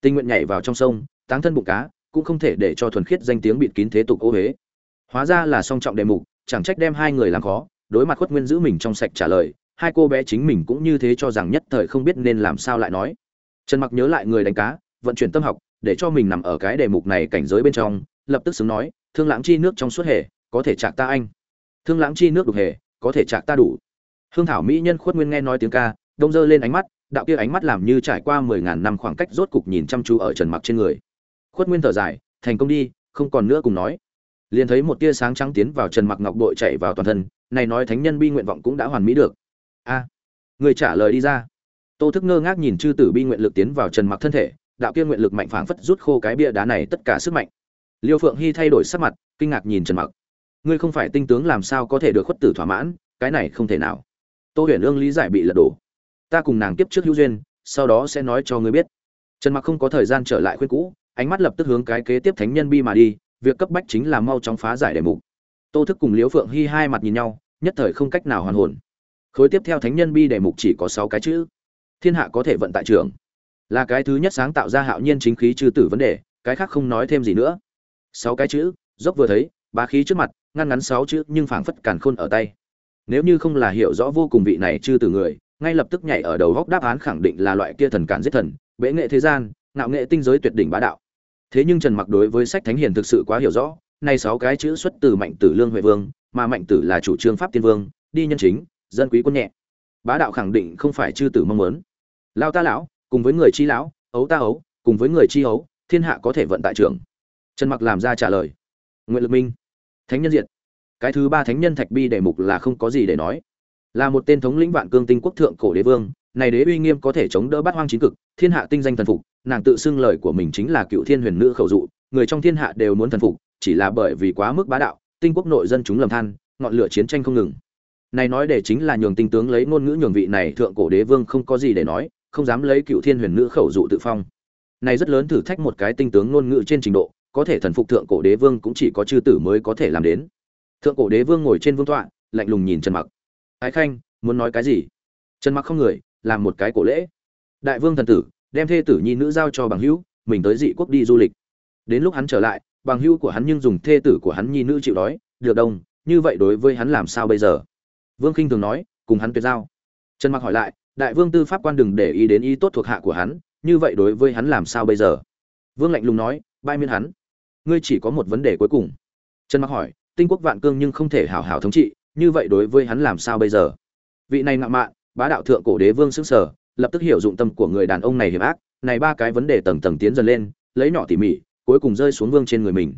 Tình nguyện nhảy vào trong sông, táng thân bụng cá, cũng không thể để cho thuần khiết danh tiếng bịt kín thế tục ô huế hóa ra là song trọng đề mục, chẳng trách đem hai người làm khó đối mặt khuất nguyên giữ mình trong sạch trả lời, hai cô bé chính mình cũng như thế cho rằng nhất thời không biết nên làm sao lại nói. Trần mặc nhớ lại người đánh cá, vận chuyển tâm học, để cho mình nằm ở cái đề mục này cảnh giới bên trong, lập tức xứng nói, thương lãng chi nước trong suốt hề có thể chạc ta anh. Thương lãng chi nước đục hề có thể chạc ta đủ. Hương thảo mỹ nhân khuất nguyên nghe nói tiếng ca, đông dơ lên ánh mắt, đạo kia ánh mắt làm như trải qua mười ngàn năm khoảng cách rốt cục nhìn chăm chú ở trần mặc trên người. Khuất nguyên thở dài, thành công đi, không còn nữa cùng nói. Liền thấy một tia sáng trắng tiến vào trần mặc ngọc đội chạy vào toàn thân này nói thánh nhân bi nguyện vọng cũng đã hoàn mỹ được. A, người trả lời đi ra. Tô thức ngơ ngác nhìn chư tử bi nguyện lực tiến vào trần mặc thân thể, đạo kia nguyện lực mạnh phảng phất rút khô cái bia đá này tất cả sức mạnh. Liêu phượng hy thay đổi sắc mặt, kinh ngạc nhìn trần mặc. Ngươi không phải tinh tướng làm sao có thể được khuất tử thỏa mãn, cái này không thể nào. Tô huyền ương lý giải bị lật đổ. Ta cùng nàng tiếp trước hữu duyên, sau đó sẽ nói cho ngươi biết. Trần mặc không có thời gian trở lại khuyên cũ, ánh mắt lập tức hướng cái kế tiếp thánh nhân bi mà đi, việc cấp bách chính là mau chóng phá giải đề mục tô thức cùng liễu phượng hy hai mặt nhìn nhau, nhất thời không cách nào hoàn hồn. Khối tiếp theo thánh nhân bi đề mục chỉ có sáu cái chữ. Thiên hạ có thể vận tại trường. Là cái thứ nhất sáng tạo ra hạo nhiên chính khí trừ tử vấn đề, cái khác không nói thêm gì nữa. Sáu cái chữ, dốc vừa thấy, bá khí trước mặt, ngăn ngắn sáu chữ nhưng phảng phất càn khôn ở tay. Nếu như không là hiểu rõ vô cùng vị này chư tử người, ngay lập tức nhảy ở đầu góc đáp án khẳng định là loại kia thần cản giết thần, bệ nghệ thế gian, ngạo nghệ tinh giới tuyệt đỉnh bá đạo. Thế nhưng trần mặc đối với sách thánh hiền thực sự quá hiểu rõ nay sáu cái chữ xuất từ mạnh tử lương huệ vương, mà mạnh tử là chủ trương pháp tiên vương, đi nhân chính, dân quý quân nhẹ. Bá đạo khẳng định không phải chư tử mong muốn. Lao ta lão, cùng với người chi lão, ấu ta ấu, cùng với người chi ấu, thiên hạ có thể vận tại trưởng. Trần mặc làm ra trả lời. Nguyện lực minh. Thánh nhân diện cái thứ ba thánh nhân thạch bi đề mục là không có gì để nói. Là một tên thống lĩnh vạn cương tinh quốc thượng cổ đế vương, này đế uy nghiêm có thể chống đỡ bát hoang chính cực, thiên hạ tinh danh thần phục, nàng tự xưng lời của mình chính là cựu thiên huyền nữ khẩu dụ, người trong thiên hạ đều muốn thần phục chỉ là bởi vì quá mức bá đạo, tinh quốc nội dân chúng lầm than, ngọn lửa chiến tranh không ngừng. Này nói để chính là nhường tinh tướng lấy ngôn ngữ nhường vị này thượng cổ đế vương không có gì để nói, không dám lấy cựu thiên huyền nữ khẩu dụ tự phong. Này rất lớn thử thách một cái tinh tướng ngôn ngữ trên trình độ, có thể thần phục thượng cổ đế vương cũng chỉ có chư tử mới có thể làm đến. Thượng cổ đế vương ngồi trên vương tọa, lạnh lùng nhìn trần mặc. Ái khanh, muốn nói cái gì? Trần mặc không người, làm một cái cổ lễ. Đại vương thần tử, đem thê tử nhi nữ giao cho bằng hữu, mình tới dị quốc đi du lịch. Đến lúc hắn trở lại bằng hữu của hắn nhưng dùng thê tử của hắn nhi nữ chịu đói, được đông, như vậy đối với hắn làm sao bây giờ? Vương khinh thường nói, cùng hắn tuyệt giao. Trần mặc hỏi lại, đại vương tư pháp quan đừng để ý đến ý tốt thuộc hạ của hắn, như vậy đối với hắn làm sao bây giờ? Vương lạnh lùng nói bai miễn hắn. Ngươi chỉ có một vấn đề cuối cùng. Trần mặc hỏi, tinh quốc vạn cương nhưng không thể hảo hảo thống trị, như vậy đối với hắn làm sao bây giờ? Vị này ngạo mạn, bá đạo thượng cổ đế vương sững sở, lập tức hiểu dụng tâm của người đàn ông này hiểm ác, này ba cái vấn đề tầng tầng tiến dần lên, lấy nhỏ tỉ mỉ cuối cùng rơi xuống vương trên người mình.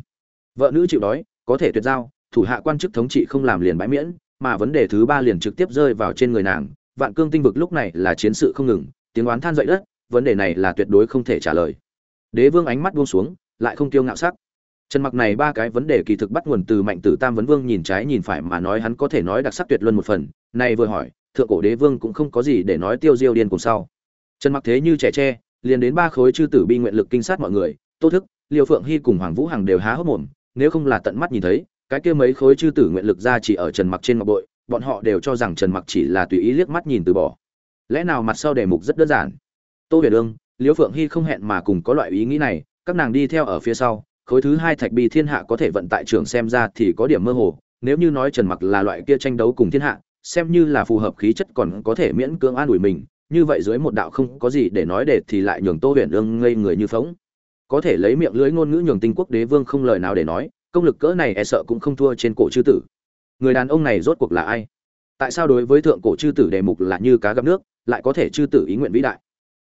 Vợ nữ chịu đói, có thể tuyệt giao, thủ hạ quan chức thống trị không làm liền bãi miễn, mà vấn đề thứ ba liền trực tiếp rơi vào trên người nàng. Vạn cương tinh vực lúc này là chiến sự không ngừng, tiếng oán than dậy đất, vấn đề này là tuyệt đối không thể trả lời. Đế vương ánh mắt buông xuống, lại không tiêu ngạo sắc. Trần mặc này ba cái vấn đề kỳ thực bắt nguồn từ mạnh tử tam vấn vương nhìn trái nhìn phải mà nói hắn có thể nói đặc sắc tuyệt luân một phần, này vừa hỏi, thượng cổ đế vương cũng không có gì để nói tiêu diêu điên cùng sau. Trần mặc thế như trẻ tre, liền đến ba khối chư tử bi nguyện lực kinh sát mọi người, tô thức liêu phượng hy cùng hoàng vũ hằng đều há hốc mồm, nếu không là tận mắt nhìn thấy, cái kia mấy khối chư tử nguyện lực ra chỉ ở trần mặc trên ngọc bội, bọn họ đều cho rằng trần mặc chỉ là tùy ý liếc mắt nhìn từ bỏ. Lẽ nào mặt sau đề mục rất đơn giản? Tô huyền ương, liêu phượng hy không hẹn mà cùng có loại ý nghĩ này, các nàng đi theo ở phía sau, khối thứ hai thạch bi thiên hạ có thể vận tại trường xem ra thì có điểm mơ hồ, nếu như nói trần mặc là loại kia tranh đấu cùng thiên hạ, xem như là phù hợp khí chất còn có thể miễn cưỡng an ủi mình, như vậy dưới một đạo không có gì để nói để thì lại nhường tô huyền ương ngây người như phóng có thể lấy miệng lưỡi ngôn ngữ nhường tinh quốc đế vương không lời nào để nói, công lực cỡ này e sợ cũng không thua trên cổ chư tử. Người đàn ông này rốt cuộc là ai? Tại sao đối với thượng cổ chư tử đề mục là như cá gặp nước, lại có thể chư tử ý nguyện vĩ đại?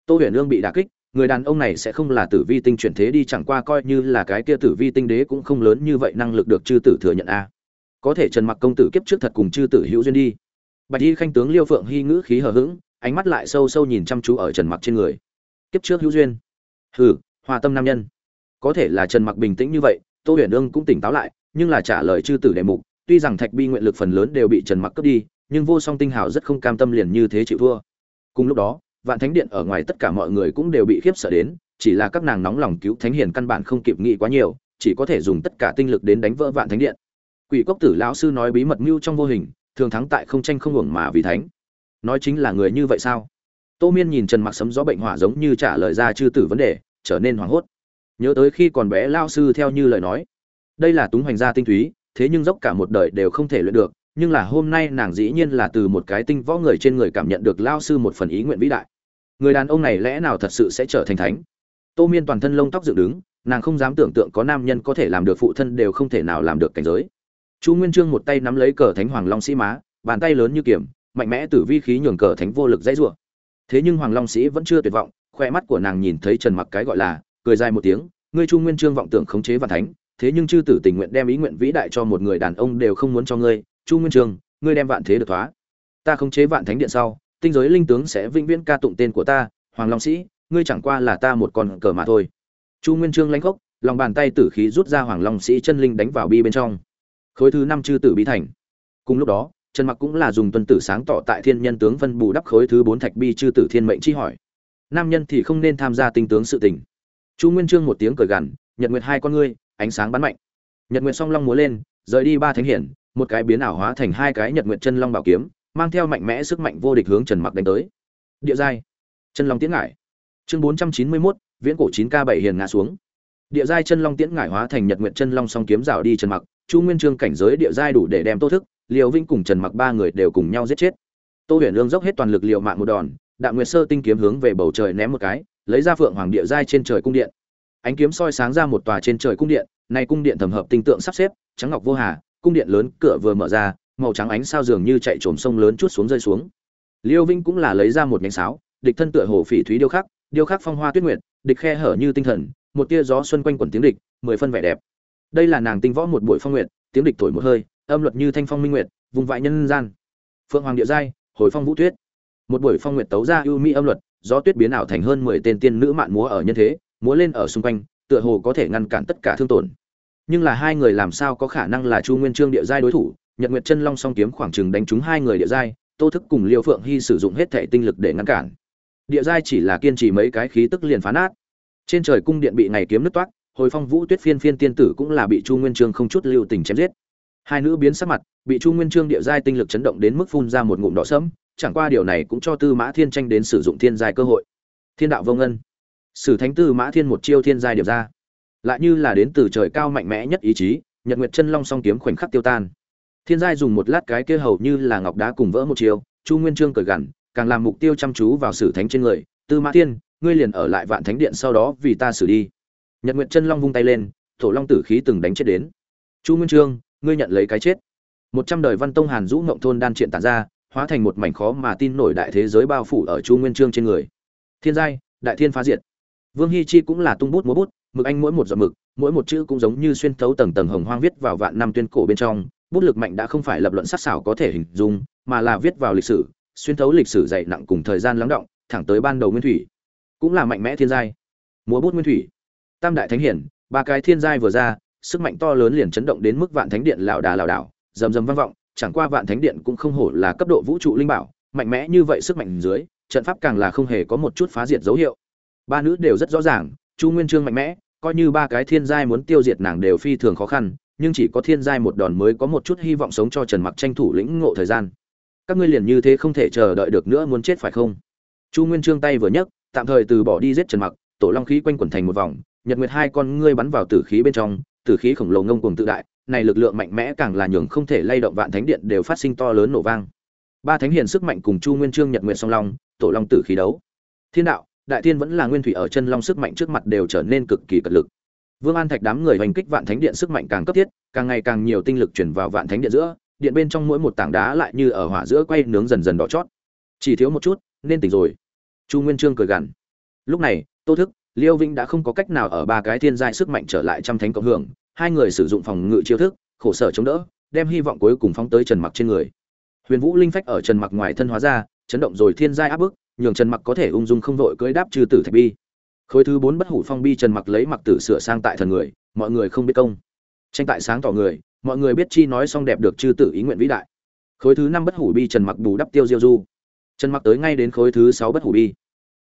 Tô huyền ương bị đả kích, người đàn ông này sẽ không là tử vi tinh chuyển thế đi chẳng qua coi như là cái kia tử vi tinh đế cũng không lớn như vậy năng lực được chư tử thừa nhận a. Có thể trần mặc công tử kiếp trước thật cùng chư tử hữu duyên đi. Bạch y khanh tướng liêu phượng hy ngữ khí hờ hững, ánh mắt lại sâu sâu nhìn chăm chú ở trần mặc trên người. Kiếp trước hữu duyên. Hừ hòa tâm nam nhân. Có thể là trần mặc bình tĩnh như vậy, tô huyền ương cũng tỉnh táo lại, nhưng là trả lời chư tử đề mục, tuy rằng thạch bi nguyện lực phần lớn đều bị trần mặc cướp đi, nhưng vô song tinh hào rất không cam tâm liền như thế chịu thua. Cùng lúc đó, vạn thánh điện ở ngoài tất cả mọi người cũng đều bị khiếp sợ đến, chỉ là các nàng nóng lòng cứu thánh hiền căn bản không kịp nghĩ quá nhiều, chỉ có thể dùng tất cả tinh lực đến đánh vỡ vạn thánh điện. Quỷ cốc tử lão sư nói bí mật mưu trong vô hình, thường thắng tại không tranh không hưởng mà vì thánh. Nói chính là người như vậy sao? Tô miên nhìn trần mặc sấm gió bệnh hỏa giống như trả lời ra chư tử vấn đề trở nên hoảng hốt. Nhớ tới khi còn bé lao sư theo như lời nói. Đây là túng hoành gia tinh túy, thế nhưng dốc cả một đời đều không thể luyện được, nhưng là hôm nay nàng dĩ nhiên là từ một cái tinh võ người trên người cảm nhận được lao sư một phần ý nguyện vĩ đại. Người đàn ông này lẽ nào thật sự sẽ trở thành thánh? Tô miên toàn thân lông tóc dựng đứng, nàng không dám tưởng tượng có nam nhân có thể làm được phụ thân đều không thể nào làm được cảnh giới. Chu nguyên trương một tay nắm lấy cờ thánh hoàng long sĩ má, bàn tay lớn như kiểm mạnh mẽ từ vi khí nhường cờ thánh vô lực dãy rủa. Thế nhưng hoàng long sĩ vẫn chưa tuyệt vọng khoe mắt của nàng nhìn thấy trần mặc cái gọi là, cười dài một tiếng, ngươi chu nguyên trương vọng tưởng khống chế và thánh, thế nhưng chư tử tình nguyện đem ý nguyện vĩ đại cho một người đàn ông đều không muốn cho ngươi. Chu nguyên trương, ngươi đem vạn thế được thoá. Ta khống chế vạn thánh điện sau, tinh giới linh tướng sẽ vĩnh viễn ca tụng tên của ta, hoàng long sĩ, ngươi chẳng qua là ta một con cờ mà thôi. Chu nguyên trương lãnh gốc lòng bàn tay tử khí rút ra hoàng long sĩ chân linh đánh vào bi bên trong. Khối thứ năm chư tử bí thành. Cùng lúc đó, trần mặc cũng là dùng tuân tử sáng tỏ tại thiên nhân tướng phân bù đắp khối thứ bốn thạch bi chư tử thiên mệnh chi hỏi nam nhân thì không nên tham gia tinh tướng sự tình. Chu nguyên trương một tiếng cười gằn nhật nguyệt hai con ngươi ánh sáng bắn mạnh. Nhật nguyệt song long múa lên rời đi ba thánh hiển một cái biến ảo hóa thành hai cái nhật nguyệt chân long bảo kiếm mang theo mạnh mẽ sức mạnh vô địch hướng trần mặc đánh tới. Địa giai chân long tiến ngải. Chương bốn trăm chín mươi 491, viễn cổ chín k bảy hiền ngã xuống. Địa giai chân long tiễn ngải hóa thành nhật nguyệt chân long song kiếm rào đi trần mặc chu nguyên trương cảnh giới địa giai đủ để đem tô thức liều vinh cùng trần mặc ba người đều cùng nhau giết chết. Tô huyền lương dốc hết toàn lực liều mạng một đòn đạm nguyệt sơ tinh kiếm hướng về bầu trời ném một cái, lấy ra phượng hoàng địa giai trên trời cung điện. Ánh kiếm soi sáng ra một tòa trên trời cung điện, nay cung điện thẩm hợp tinh tượng sắp xếp, trắng ngọc vô hà, cung điện lớn, cửa vừa mở ra, màu trắng ánh sao dường như chạy trồm sông lớn chút xuống rơi xuống. Liêu vinh cũng là lấy ra một nhánh sáo, địch thân tựa hồ phỉ thúy điêu khắc điêu khắc phong hoa tuyết nguyệt, địch khe hở như tinh thần, một tia gió xuân quanh quẩn tiếng địch, mười phân vẻ đẹp. Đây là nàng tinh võ một buổi phong nguyệt, tiếng địch thổi một hơi, âm luật như thanh phong minh nguyệt vùng vại nhân gian. Phượng hoàng địa giai, hồi phong vũ tuyết một buổi phong nguyệt tấu ra ưu mỹ âm luật, gió tuyết biến ảo thành hơn mười tên tiên nữ mạn múa ở nhân thế, múa lên ở xung quanh, tựa hồ có thể ngăn cản tất cả thương tổn. Nhưng là hai người làm sao có khả năng là chu nguyên trương địa giai đối thủ? Nhật nguyệt chân long song kiếm khoảng chừng đánh trúng hai người địa giai, tô thức cùng liêu phượng hy sử dụng hết thể tinh lực để ngăn cản. Địa giai chỉ là kiên trì mấy cái khí tức liền phá nát. Trên trời cung điện bị ngày kiếm nứt toát hồi phong vũ tuyết phiên phiên tiên tử cũng là bị chu nguyên trương không chút lưu tình chém giết. Hai nữ biến sắc mặt, bị chu nguyên trương địa giai tinh lực chấn động đến mức phun ra một ngụm đỏ sẫm chẳng qua điều này cũng cho tư mã thiên tranh đến sử dụng thiên giai cơ hội. Thiên đạo vô ngân. Sử thánh tư mã thiên một chiêu thiên giai điểm ra. Lại như là đến từ trời cao mạnh mẽ nhất ý chí, nhật nguyệt chân long song kiếm khoảnh khắc tiêu tan. Thiên giai dùng một lát cái kia hầu như là ngọc đá cùng vỡ một chiêu, chu nguyên Chương cởi gằn, càng làm mục tiêu chăm chú vào sử thánh trên người, tư mã thiên, ngươi liền ở lại vạn thánh điện sau đó vì ta xử đi. Nhật nguyệt chân long vung tay lên, thổ long tử khí từng đánh chết đến. Chu nguyên Chương ngươi nhận lấy cái chết. Một trăm đời văn tông hàn dũ ngộng thôn đan triện tản ra hóa thành một mảnh khó mà tin nổi đại thế giới bao phủ ở chu nguyên trương trên người. Thiên giai, đại thiên phá diệt. Vương hi chi cũng là tung bút múa bút, mực anh mỗi một giọt mực, mỗi một chữ cũng giống như xuyên thấu tầng tầng hồng hoang viết vào vạn năm tuyên cổ bên trong. Bút lực mạnh đã không phải lập luận sắc sảo có thể hình dung, mà là viết vào lịch sử, xuyên thấu lịch sử dày nặng cùng thời gian lắng động, thẳng tới ban đầu nguyên thủy. Cũng là mạnh mẽ thiên giai. Múa bút nguyên thủy. Tam đại thánh hiển, ba cái thiên giai vừa ra, sức mạnh to lớn liền chấn động đến mức vạn thánh điện lão đà lão đảo, rầm rầm vang vọng chẳng qua vạn thánh điện cũng không hổ là cấp độ vũ trụ linh bảo, mạnh mẽ như vậy sức mạnh dưới, trận pháp càng là không hề có một chút phá diệt dấu hiệu. Ba nữ đều rất rõ ràng, chu nguyên trương mạnh mẽ, coi như ba cái thiên giai muốn tiêu diệt nàng đều phi thường khó khăn, nhưng chỉ có thiên giai một đòn mới có một chút hy vọng sống cho trần mặc tranh thủ lĩnh ngộ thời gian. Các ngươi liền như thế không thể chờ đợi được nữa muốn chết phải không? Chu nguyên trương tay vừa nhấc, tạm thời từ bỏ đi giết trần mặc, tổ long khí quanh quẩn thành một vòng, nhật nguyệt hai con ngươi bắn vào tử khí bên trong, tử khí khổng lồ ngông cuồng tự đại này lực lượng mạnh mẽ càng là nhường không thể lay động vạn thánh điện đều phát sinh to lớn nổ vang. Ba thánh hiền sức mạnh cùng chu nguyên trương, nhật nguyệt song long, tổ long tử khí đấu. Thiên đạo, đại thiên vẫn là nguyên thủy ở chân long sức mạnh trước mặt đều trở nên cực kỳ cật lực. Vương an thạch đám người hành kích vạn thánh điện sức mạnh càng cấp thiết, càng ngày càng nhiều tinh lực chuyển vào vạn thánh điện giữa, điện bên trong mỗi một tảng đá lại như ở hỏa giữa quay nướng dần dần đỏ chót. Chỉ thiếu một chút, nên tỉnh rồi. Chu nguyên trương cười gằn. Lúc này, tô thức, liêu vinh đã không có cách nào ở ba cái thiên giai sức mạnh trở lại trăm thánh cộng hưởng hai người sử dụng phòng ngự chiêu thức, khổ sở chống đỡ, đem hy vọng cuối cùng phóng tới trần mặc trên người. Huyền vũ linh phách ở trần mặc ngoài thân hóa ra, chấn động rồi thiên giai áp bức, nhường trần mặc có thể ung dung không vội cưỡi đáp trừ tử thạch bi. Khối thứ bốn bất hủ phong bi trần mặc lấy mặc tử sửa sang tại thần người, mọi người không biết công. Tranh tại sáng tỏ người, mọi người biết chi nói xong đẹp được chư tử ý nguyện vĩ đại. Khối thứ năm bất hủ bi trần mặc bù đắp tiêu diêu du. Trần mặc tới ngay đến khối thứ sáu bất hủ bi.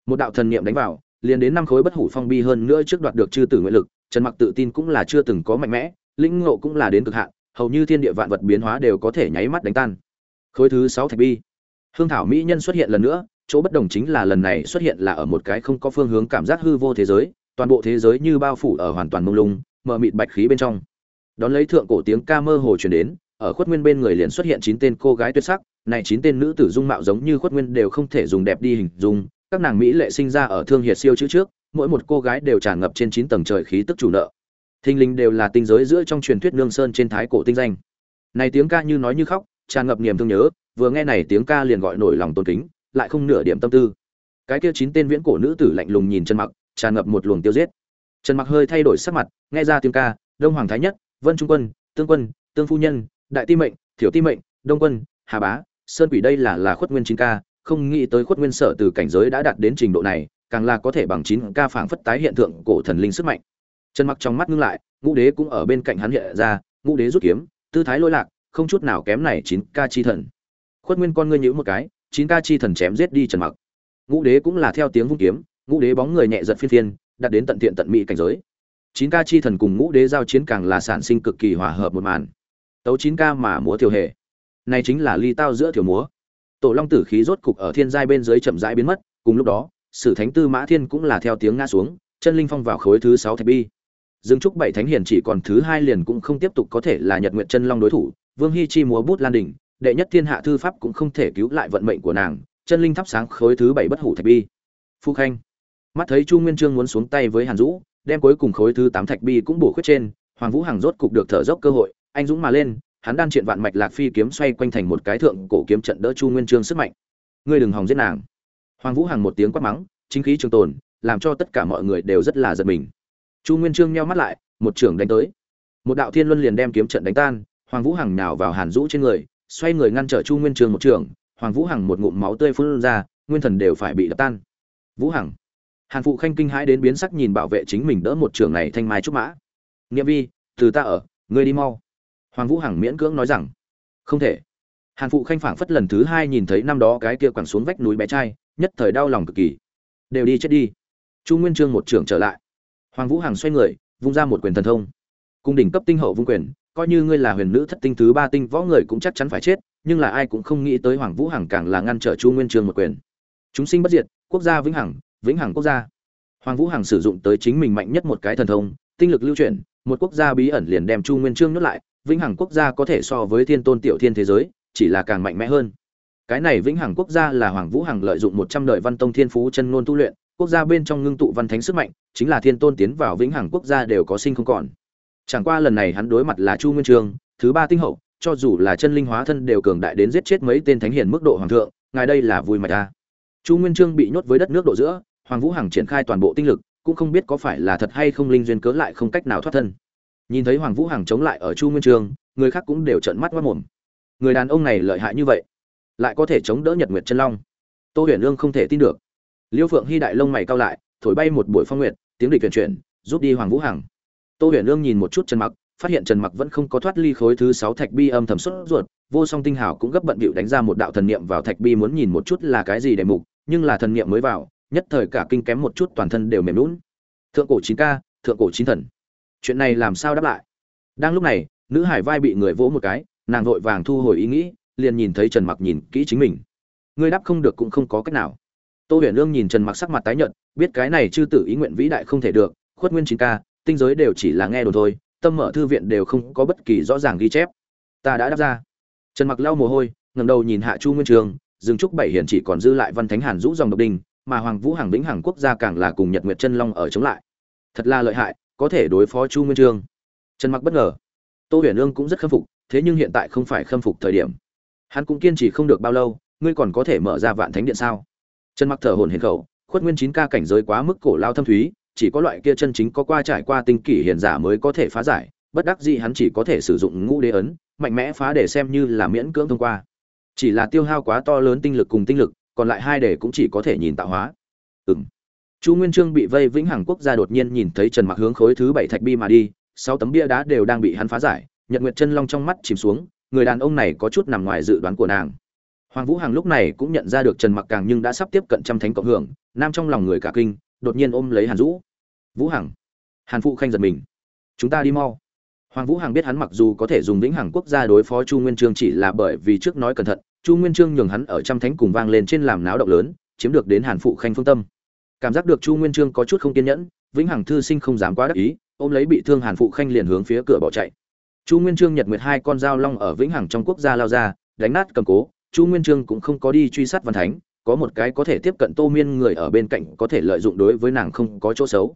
Một đạo thần niệm đánh vào, liền đến năm khối bất hủ phong bi hơn nữa trước đoạt được chư tử nguyện lực trần mặc tự tin cũng là chưa từng có mạnh mẽ, lĩnh ngộ cũng là đến cực hạn, hầu như thiên địa vạn vật biến hóa đều có thể nháy mắt đánh tan. Khối thứ sáu thạch bi. Hương thảo mỹ nhân xuất hiện lần nữa, chỗ bất đồng chính là lần này xuất hiện là ở một cái không có phương hướng cảm giác hư vô thế giới, toàn bộ thế giới như bao phủ ở hoàn toàn mông lung, mờ mịt bạch khí bên trong. Đón lấy thượng cổ tiếng ca mơ hồ truyền đến, ở khuất nguyên bên người liền xuất hiện chín tên cô gái tuyệt sắc, này chín tên nữ tử dung mạo giống như khuất nguyên đều không thể dùng đẹp đi hình dung, các nàng mỹ lệ sinh ra ở thương hiệt siêu chữ trước mỗi một cô gái đều tràn ngập trên chín tầng trời khí tức chủ nợ. Thinh linh đều là tinh giới giữa trong truyền thuyết nương sơn trên thái cổ tinh danh. Này tiếng ca như nói như khóc, tràn ngập niềm thương nhớ, vừa nghe này tiếng ca liền gọi nổi lòng tôn kính, lại không nửa điểm tâm tư. Cái kia chín tên viễn cổ nữ tử lạnh lùng nhìn chân mặc, tràn ngập một luồng tiêu giết. Trần mặc hơi thay đổi sắc mặt, nghe ra tiếng ca, đông hoàng thái nhất, vân trung quân, tương quân, tương phu nhân, đại ti mệnh, thiểu ti mệnh, đông quân, hà bá, sơn quỷ đây là là khuất nguyên chín ca không nghĩ tới khuất nguyên sở từ cảnh giới đã đạt đến trình độ này, càng là có thể bằng chín ca phảng phất tái hiện tượng cổ thần linh sức mạnh. Trần mặc trong mắt ngưng lại, ngũ đế cũng ở bên cạnh hắn hiện ra, ngũ đế rút kiếm, tư thái lỗi lạc, không chút nào kém này chín ca chi thần. Khuất nguyên con ngươi nhữ một cái, chín ca chi thần chém giết đi trần mặc. Ngũ đế cũng là theo tiếng vung kiếm, ngũ đế bóng người nhẹ giật phiên phiên, đạt đến tận thiện tận mỹ cảnh giới. Chín ca chi thần cùng ngũ đế giao chiến càng là sản sinh cực kỳ hòa hợp một màn. Tấu chín ca mà múa thiều hề. Này chính là ly tao giữa thiểu múa tổ long tử khí rốt cục ở thiên giai bên dưới chậm rãi biến mất, cùng lúc đó, sử thánh tư mã thiên cũng là theo tiếng ngã xuống, chân linh phong vào khối thứ sáu thạch bi. Dương trúc bảy thánh hiền chỉ còn thứ hai liền cũng không tiếp tục có thể là nhật nguyện chân long đối thủ, vương hy chi múa bút lan đỉnh, đệ nhất thiên hạ thư pháp cũng không thể cứu lại vận mệnh của nàng, chân linh thắp sáng khối thứ bảy bất hủ thạch bi. Phu khanh. Mắt thấy chu nguyên trương muốn xuống tay với hàn dũ, đem cuối cùng khối thứ tám thạch bi cũng bổ khuyết trên, hoàng vũ hằng rốt cục được thở dốc cơ hội, anh dũng mà lên hắn đan triện vạn mạch lạc phi kiếm xoay quanh thành một cái thượng cổ kiếm trận đỡ chu nguyên trương sức mạnh. Ngươi đừng hòng giết nàng. Hoàng vũ hằng một tiếng quát mắng, chính khí trường tồn, làm cho tất cả mọi người đều rất là giật mình. Chu nguyên trương nheo mắt lại, một trưởng đánh tới. Một đạo thiên luân liền đem kiếm trận đánh tan, hoàng vũ hằng nhào vào hàn rũ trên người, xoay người ngăn trở chu nguyên trương một trưởng, hoàng vũ hằng một ngụm máu tươi phun ra, nguyên thần đều phải bị đập tan. Vũ hằng. Hàn phụ khanh kinh hãi đến biến sắc nhìn bảo vệ chính mình đỡ một trường này thanh mai trúc mã. Nghĩa vi, từ ta ở, ngươi đi mau hoàng vũ hằng miễn cưỡng nói rằng, không thể. Hàn phụ khanh phảng phất lần thứ hai nhìn thấy năm đó cái kia quẳng xuống vách núi bé trai, nhất thời đau lòng cực kỳ. Đều đi chết đi. Chu nguyên trương một trưởng trở lại. Hoàng vũ hằng xoay người, vung ra một quyền thần thông. Cung đỉnh cấp tinh hậu vung quyền, coi như ngươi là huyền nữ thất tinh thứ ba tinh võ người cũng chắc chắn phải chết, nhưng là ai cũng không nghĩ tới hoàng vũ hằng càng là ngăn trở chu nguyên trương một quyền. Chúng sinh bất diệt, quốc gia vĩnh hằng vĩnh hằng quốc gia. Hoàng vũ hằng sử dụng tới chính mình mạnh nhất một cái thần thông, tinh lực lưu chuyển, một quốc gia bí ẩn liền đem chu nguyên trương nhốt lại vĩnh hằng quốc gia có thể so với thiên tôn tiểu thiên thế giới chỉ là càng mạnh mẽ hơn. Cái này vĩnh hằng quốc gia là hoàng vũ hằng lợi dụng một trăm đời văn tông thiên phú chân ngôn tu luyện quốc gia bên trong ngưng tụ văn thánh sức mạnh chính là thiên tôn tiến vào vĩnh hằng quốc gia đều có sinh không còn. Chẳng qua lần này hắn đối mặt là chu nguyên Trường, thứ ba tinh hậu cho dù là chân linh hóa thân đều cường đại đến giết chết mấy tên thánh hiền mức độ hoàng thượng ngài đây là vui mạch ta chu nguyên trương bị nhốt với đất nước độ giữa hoàng vũ hằng triển khai toàn bộ tinh lực cũng không biết có phải là thật hay không linh duyên cớ lại không cách nào thoát thân nhìn thấy hoàng vũ hằng chống lại ở chu nguyên trường, người khác cũng đều trợn mắt mất mồm. Người đàn ông này lợi hại như vậy, lại có thể chống đỡ nhật nguyệt chân long? Tô huyền lương không thể tin được. Liêu phượng hy đại lông mày cao lại, thổi bay một buổi phong nguyệt, tiếng địch chuyển chuyển, rút đi hoàng vũ hằng. Tô huyền lương nhìn một chút trần mặc, phát hiện trần mặc vẫn không có thoát ly khối thứ sáu thạch bi âm thầm xuất ruột, vô song tinh hảo cũng gấp bận bịu đánh ra một đạo thần niệm vào thạch bi muốn nhìn một chút là cái gì để mục, nhưng là thần niệm mới vào, nhất thời cả kinh kém một chút toàn thân đều mềm lún thượng cổ chín ca, thượng cổ chín thần chuyện này làm sao đáp lại? Đang lúc này, nữ hải vai bị người vỗ một cái, nàng vội vàng thu hồi ý nghĩ, liền nhìn thấy trần mặc nhìn kỹ chính mình. Ngươi đáp không được cũng không có cách nào. Tô huyền lương nhìn trần mặc sắc mặt tái nhợt, biết cái này chư tử ý nguyện vĩ đại không thể được, khuất nguyên chính ca, tinh giới đều chỉ là nghe đồn thôi, tâm mở thư viện đều không có bất kỳ rõ ràng ghi chép. Ta đã đáp ra. Trần mặc lau mồ hôi, ngẩng đầu nhìn hạ chu nguyên trường dương trúc bảy hiển chỉ còn dư lại văn thánh hàn rũ dòng độc đình mà hoàng vũ hàng vĩnh hàng quốc gia càng là cùng nhật nguyệt chân long ở chống lại. Thật là lợi hại có thể đối phó chu nguyên trương. Trần mặc bất ngờ. Tô huyền ương cũng rất khâm phục, thế nhưng hiện tại không phải khâm phục thời điểm. Hắn cũng kiên trì không được bao lâu, ngươi còn có thể mở ra vạn thánh điện sao? Trần mặc thở hổn hển khẩu, khuất nguyên chín ca cảnh giới quá mức cổ lao thâm thúy, chỉ có loại kia chân chính có qua trải qua tinh kỷ hiền giả mới có thể phá giải, bất đắc dĩ hắn chỉ có thể sử dụng ngũ đế ấn, mạnh mẽ phá để xem như là miễn cưỡng thông qua. Chỉ là tiêu hao quá to lớn tinh lực cùng tinh lực, còn lại hai đề cũng chỉ có thể nhìn tạo hóa. Ừm chu nguyên trương bị vây vĩnh hằng quốc gia đột nhiên nhìn thấy trần mặc hướng khối thứ bảy thạch bi mà đi, sáu tấm bia đá đều đang bị hắn phá giải, nhật nguyệt chân long trong mắt chìm xuống, người đàn ông này có chút nằm ngoài dự đoán của nàng. Hoàng vũ hằng lúc này cũng nhận ra được trần mặc càng nhưng đã sắp tiếp cận trăm thánh cộng hưởng, nam trong lòng người cả kinh, đột nhiên ôm lấy hàn dũ. Vũ hằng. Hàn phụ khanh giật mình. Chúng ta đi mau. Hoàng vũ hằng biết hắn mặc dù có thể dùng vĩnh hằng quốc gia đối phó chu nguyên trương chỉ là bởi vì trước nói cẩn thận, chu nguyên trương nhường hắn ở trăm thánh cùng vang lên trên làm náo động lớn, chiếm được đến hàn phụ khanh phương tâm cảm giác được chu nguyên trương có chút không kiên nhẫn, vĩnh hằng thư sinh không dám quá đắc ý, ôm lấy bị thương hàn phụ khanh liền hướng phía cửa bỏ chạy. Chu nguyên trương nhật nguyệt hai con dao long ở vĩnh hằng trong quốc gia lao ra, đánh nát cầm cố, chu nguyên trương cũng không có đi truy sát văn thánh, có một cái có thể tiếp cận tô miên người ở bên cạnh có thể lợi dụng đối với nàng không có chỗ xấu.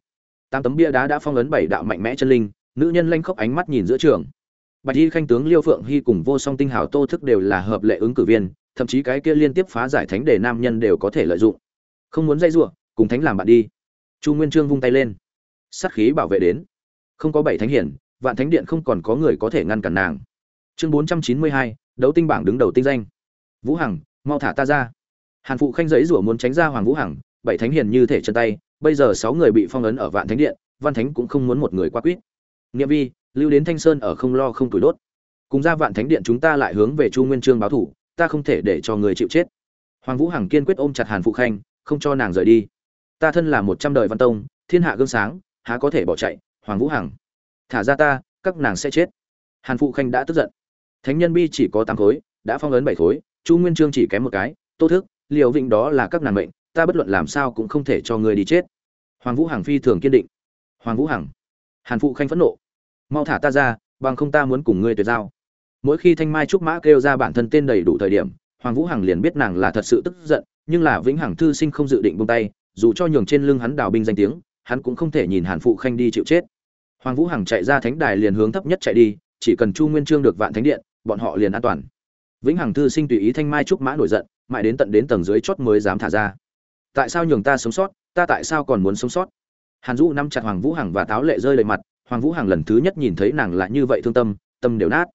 Tám tấm bia đá đã phong ấn bảy đạo mạnh mẽ chân linh, nữ nhân lanh khóc ánh mắt nhìn giữa trường. Bạch y khanh tướng liêu phượng hy cùng vô song tinh hào tô thức đều là hợp lệ ứng cử viên, thậm chí cái kia liên tiếp phá giải thánh để nam nhân đều có thể lợi dụng. Không muốn dây giụa cùng thánh làm bạn đi. Chu nguyên trương vung tay lên. Sát khí bảo vệ đến. Không có bảy thánh hiển, vạn thánh điện không còn có người có thể ngăn cản nàng. Chương bốn trăm chín mươi hai, đấu tinh bảng đứng đầu tinh danh. Vũ hằng, mau thả ta ra. Hàn phụ khanh giấy rủa muốn tránh ra hoàng vũ hằng, bảy thánh hiền như thể chân tay, bây giờ sáu người bị phong ấn ở vạn thánh điện, văn thánh cũng không muốn một người qua quýt. Nghĩa vi, lưu đến thanh sơn ở không lo không tuổi đốt. Cùng ra vạn thánh điện chúng ta lại hướng về chu nguyên trương báo thủ, ta không thể để cho người chịu chết. Hoàng vũ hằng kiên quyết ôm chặt hàn phụ khanh, không cho nàng rời đi ta thân là một trăm đời văn tông, thiên hạ gương sáng, há có thể bỏ chạy, hoàng vũ hằng. Thả ra ta, các nàng sẽ chết. Hàn phụ khanh đã tức giận. Thánh nhân bi chỉ có tám khối, đã phong ấn bảy khối, chu nguyên trương chỉ kém một cái, tô thức, liều vịnh đó là các nàng mệnh, ta bất luận làm sao cũng không thể cho người đi chết. Hoàng vũ hằng phi thường kiên định. Hoàng vũ hằng. Hàn phụ khanh phẫn nộ. Mau thả ta ra, bằng không ta muốn cùng ngươi tuyệt giao. Mỗi khi thanh mai trúc mã kêu ra bản thân tên đầy đủ thời điểm, hoàng vũ hằng liền biết nàng là thật sự tức giận, nhưng là vĩnh hằng thư sinh không dự định buông tay dù cho nhường trên lưng hắn đào binh danh tiếng, hắn cũng không thể nhìn hàn phụ khanh đi chịu chết. Hoàng vũ hằng chạy ra thánh đài liền hướng thấp nhất chạy đi, chỉ cần chu nguyên trương được vạn thánh điện, bọn họ liền an toàn. Vĩnh hằng thư sinh tùy ý thanh mai trúc mã nổi giận, mãi đến tận đến tầng dưới chót mới dám thả ra. Tại sao nhường ta sống sót, ta tại sao còn muốn sống sót? Hàn Dũ nắm chặt hoàng vũ hằng và táo lệ rơi đầy mặt, hoàng vũ hằng lần thứ nhất nhìn thấy nàng lại như vậy thương tâm tâm đều nát.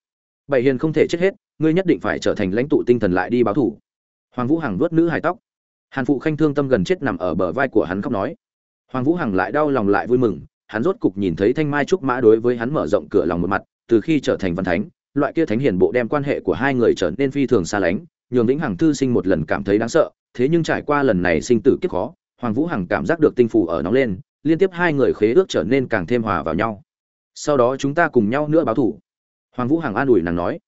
Bảy hiền không thể chết hết, ngươi nhất định phải trở thành lãnh tụ tinh thần lại đi báo thủ. Hoàng vũ hằng vuốt nữ hài tóc hàn phụ khanh thương tâm gần chết nằm ở bờ vai của hắn khóc nói. Hoàng vũ hằng lại đau lòng lại vui mừng, hắn rốt cục nhìn thấy thanh mai trúc mã đối với hắn mở rộng cửa lòng một mặt, từ khi trở thành văn thánh, loại kia thánh hiền bộ đem quan hệ của hai người trở nên phi thường xa lánh, nhường vĩnh hằng thư sinh một lần cảm thấy đáng sợ, thế nhưng trải qua lần này sinh tử kiếp khó, hoàng vũ hằng cảm giác được tinh phù ở nóng lên, liên tiếp hai người khế ước trở nên càng thêm hòa vào nhau. Sau đó chúng ta cùng nhau nữa báo thủ. Hoàng vũ hằng an ủi nàng nói.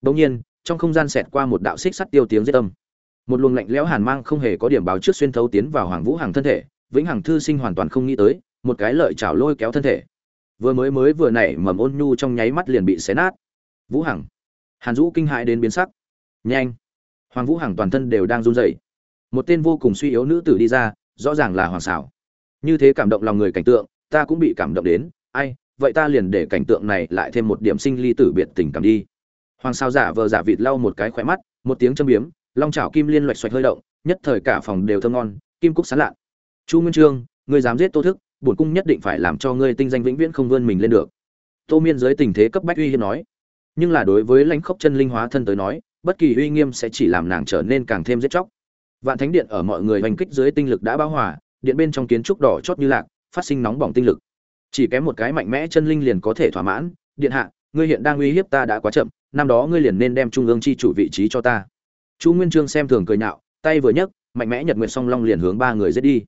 Bỗng nhiên, trong không gian xẹt qua một đạo xích sắt tiêu tiếng giết tâm một luồng lạnh lẽo hàn mang không hề có điểm báo trước xuyên thấu tiến vào hoàng vũ hằng thân thể, vĩnh hằng thư sinh hoàn toàn không nghĩ tới, một cái lợi chảo lôi kéo thân thể. Vừa mới mới vừa nảy mầm ôn nhu trong nháy mắt liền bị xé nát. Vũ hằng, hàn vũ kinh hãi đến biến sắc. Nhanh! Hoàng vũ hằng toàn thân đều đang run rẩy. Một tên vô cùng suy yếu nữ tử đi ra, rõ ràng là hoàng xảo như thế cảm động lòng người cảnh tượng, ta cũng bị cảm động đến. Ai, vậy ta liền để cảnh tượng này lại thêm một điểm sinh ly tử biệt tình cảm đi. Hoàng sao giả vờ giả vịt lau một cái khỏe mắt, một tiếng châm biếm long chảo kim liên loạch xoạch hơi động, nhất thời cả phòng đều thơm ngon, kim cúc sán lạn. chu nguyên trương, ngươi dám giết tô thức, bổn cung nhất định phải làm cho ngươi tinh danh vĩnh viễn không vươn mình lên được. Tô miên dưới tình thế cấp bách uy hiếp nói. Nhưng là đối với lãnh khốc chân linh hóa thân tới nói, bất kỳ uy nghiêm sẽ chỉ làm nàng trở nên càng thêm giết chóc. Vạn thánh điện ở mọi người hành kích dưới tinh lực đã bão hòa, điện bên trong kiến trúc đỏ chót như lạc, phát sinh nóng bỏng tinh lực. Chỉ kém một cái mạnh mẽ chân linh liền có thể thỏa mãn, điện hạ, ngươi hiện đang uy hiếp ta đã quá chậm, năm đó ngươi liền nên đem trung ương chi chủ vị trí cho ta chu nguyên trương xem thường cười nhạo, tay vừa nhấc, mạnh mẽ nhật nguyệt song long liền hướng ba người giết đi.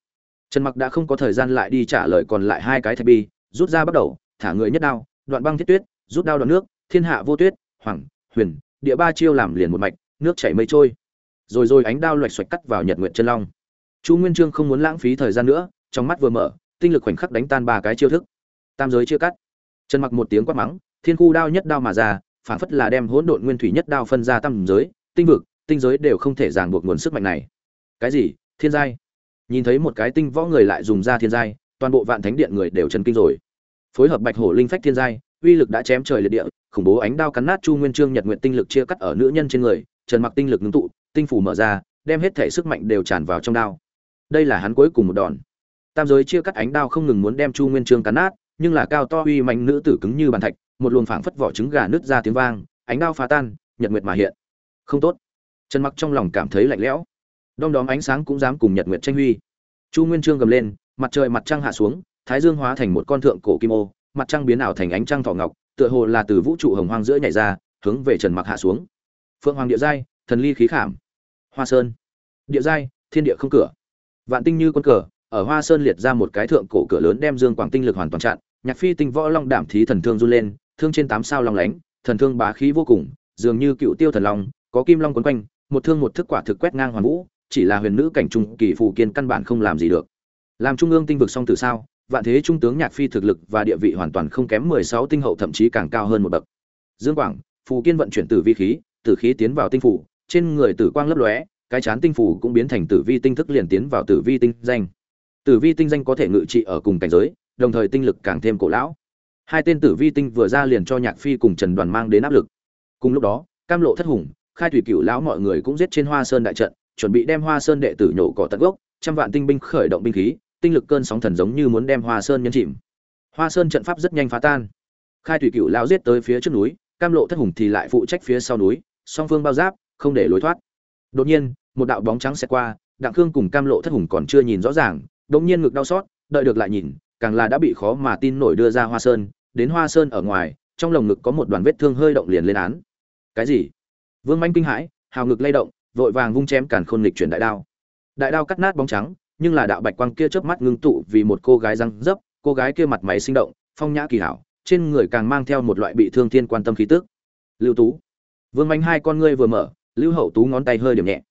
Trần mặc đã không có thời gian lại đi trả lời còn lại hai cái thạch bi, rút ra bắt đầu, thả người nhất đao, đoạn băng thiết tuyết, rút đao đoạn nước, thiên hạ vô tuyết, hoàng, huyền, địa ba chiêu làm liền một mạch, nước chảy mây trôi. Rồi rồi ánh đao loạch xoạch cắt vào nhật nguyệt chân long. Chu nguyên trương không muốn lãng phí thời gian nữa, trong mắt vừa mở, tinh lực khoảnh khắc đánh tan ba cái chiêu thức. Tam giới chưa cắt. Trần mặc một tiếng quát mắng, thiên khu đao nhất đao mà ra, phản phất là đem hỗn độn nguyên thủy nhất đao phân ra tam giới, tinh vực tinh giới đều không thể ràng buộc nguồn sức mạnh này. Cái gì? Thiên giai? Nhìn thấy một cái tinh võ người lại dùng ra thiên giai, toàn bộ vạn thánh điện người đều chấn kinh rồi. Phối hợp bạch hổ linh phách thiên giai, uy lực đã chém trời liệt địa, khủng bố ánh đao cắn nát chu nguyên trương nhật nguyện tinh lực chia cắt ở nữ nhân trên người, trần mặc tinh lực ngưng tụ, tinh phủ mở ra, đem hết thể sức mạnh đều tràn vào trong đao. Đây là hắn cuối cùng một đòn. Tam giới chia cắt ánh đao không ngừng muốn đem chu nguyên trương cắn nát, nhưng là cao to uy mạnh nữ tử cứng như bàn thạch, một luồng phảng phất vỏ trứng gà nứt ra tiếng vang, ánh đao phá tan, nhật nguyệt mà hiện. Không tốt trần mặc trong lòng cảm thấy lạnh lẽo. Đom đóm ánh sáng cũng dám cùng nhật nguyệt tranh huy. Chu nguyên trương gầm lên, mặt trời mặt trăng hạ xuống, thái dương hóa thành một con thượng cổ kim ô, mặt trăng biến ảo thành ánh trăng thọ ngọc, tựa hồ là từ vũ trụ hồng hoang giữa nhảy ra, hướng về trần mặc hạ xuống. Phượng hoàng địa giai, thần ly khí khảm. Hoa sơn. Địa giai, thiên địa không cửa. Vạn tinh như quân cờ, ở hoa sơn liệt ra một cái thượng cổ cửa lớn đem dương quảng tinh lực hoàn toàn chặn, nhạc phi tinh võ long đảm thí thần thương run lên, thương trên tám sao long lánh, thần thương bá khí vô cùng, dường như cựu tiêu thần long, có kim long quấn quanh một thương một thức quả thực quét ngang hoàn vũ, chỉ là huyền nữ cảnh trung kỳ phù kiên căn bản không làm gì được. Làm trung ương tinh vực song từ sao, vạn thế trung tướng nhạc phi thực lực và địa vị hoàn toàn không kém mười sáu tinh hậu thậm chí càng cao hơn một bậc. Dương quảng, phù kiên vận chuyển tử vi khí, tử khí tiến vào tinh phủ, trên người tử quang lấp lóe, cái chán tinh phủ cũng biến thành tử vi tinh thức liền tiến vào tử vi tinh danh. Tử vi tinh danh có thể ngự trị ở cùng cảnh giới, đồng thời tinh lực càng thêm cổ lão. Hai tên tử vi tinh vừa ra liền cho nhạc phi cùng trần đoàn mang đến áp lực. Cùng lúc đó, cam lộ thất hùng khai thủy cựu lão mọi người cũng giết trên hoa sơn đại trận, chuẩn bị đem hoa sơn đệ tử nhổ cỏ tận gốc, trăm vạn tinh binh khởi động binh khí, tinh lực cơn sóng thần giống như muốn đem hoa sơn nhấn chìm. Hoa sơn trận pháp rất nhanh phá tan. Khai thủy cựu lão giết tới phía trước núi, cam lộ thất hùng thì lại phụ trách phía sau núi, song phương bao giáp, không để lối thoát. Đột nhiên, một đạo bóng trắng xẹt qua, đặng khương cùng cam lộ thất hùng còn chưa nhìn rõ ràng đống nhiên ngực đau xót, đợi được lại nhìn, càng là đã bị khó mà tin nổi đưa ra hoa sơn, đến hoa sơn ở ngoài, trong lồng ngực có một đoàn vết thương hơi động liền lên án. Cái gì? Vương Mạnh kinh hãi, hào ngực lay động, vội vàng vung chém càn khôn lịch chuyển đại đao. Đại đao cắt nát bóng trắng, nhưng là đạo bạch quang kia chớp mắt ngưng tụ vì một cô gái răng dấp, cô gái kia mặt mày sinh động, phong nhã kỳ hảo, trên người càng mang theo một loại bị thương thiên quan tâm khí tức. Lưu tú. Vương Mạnh hai con ngươi vừa mở, lưu hậu tú ngón tay hơi điểm nhẹ.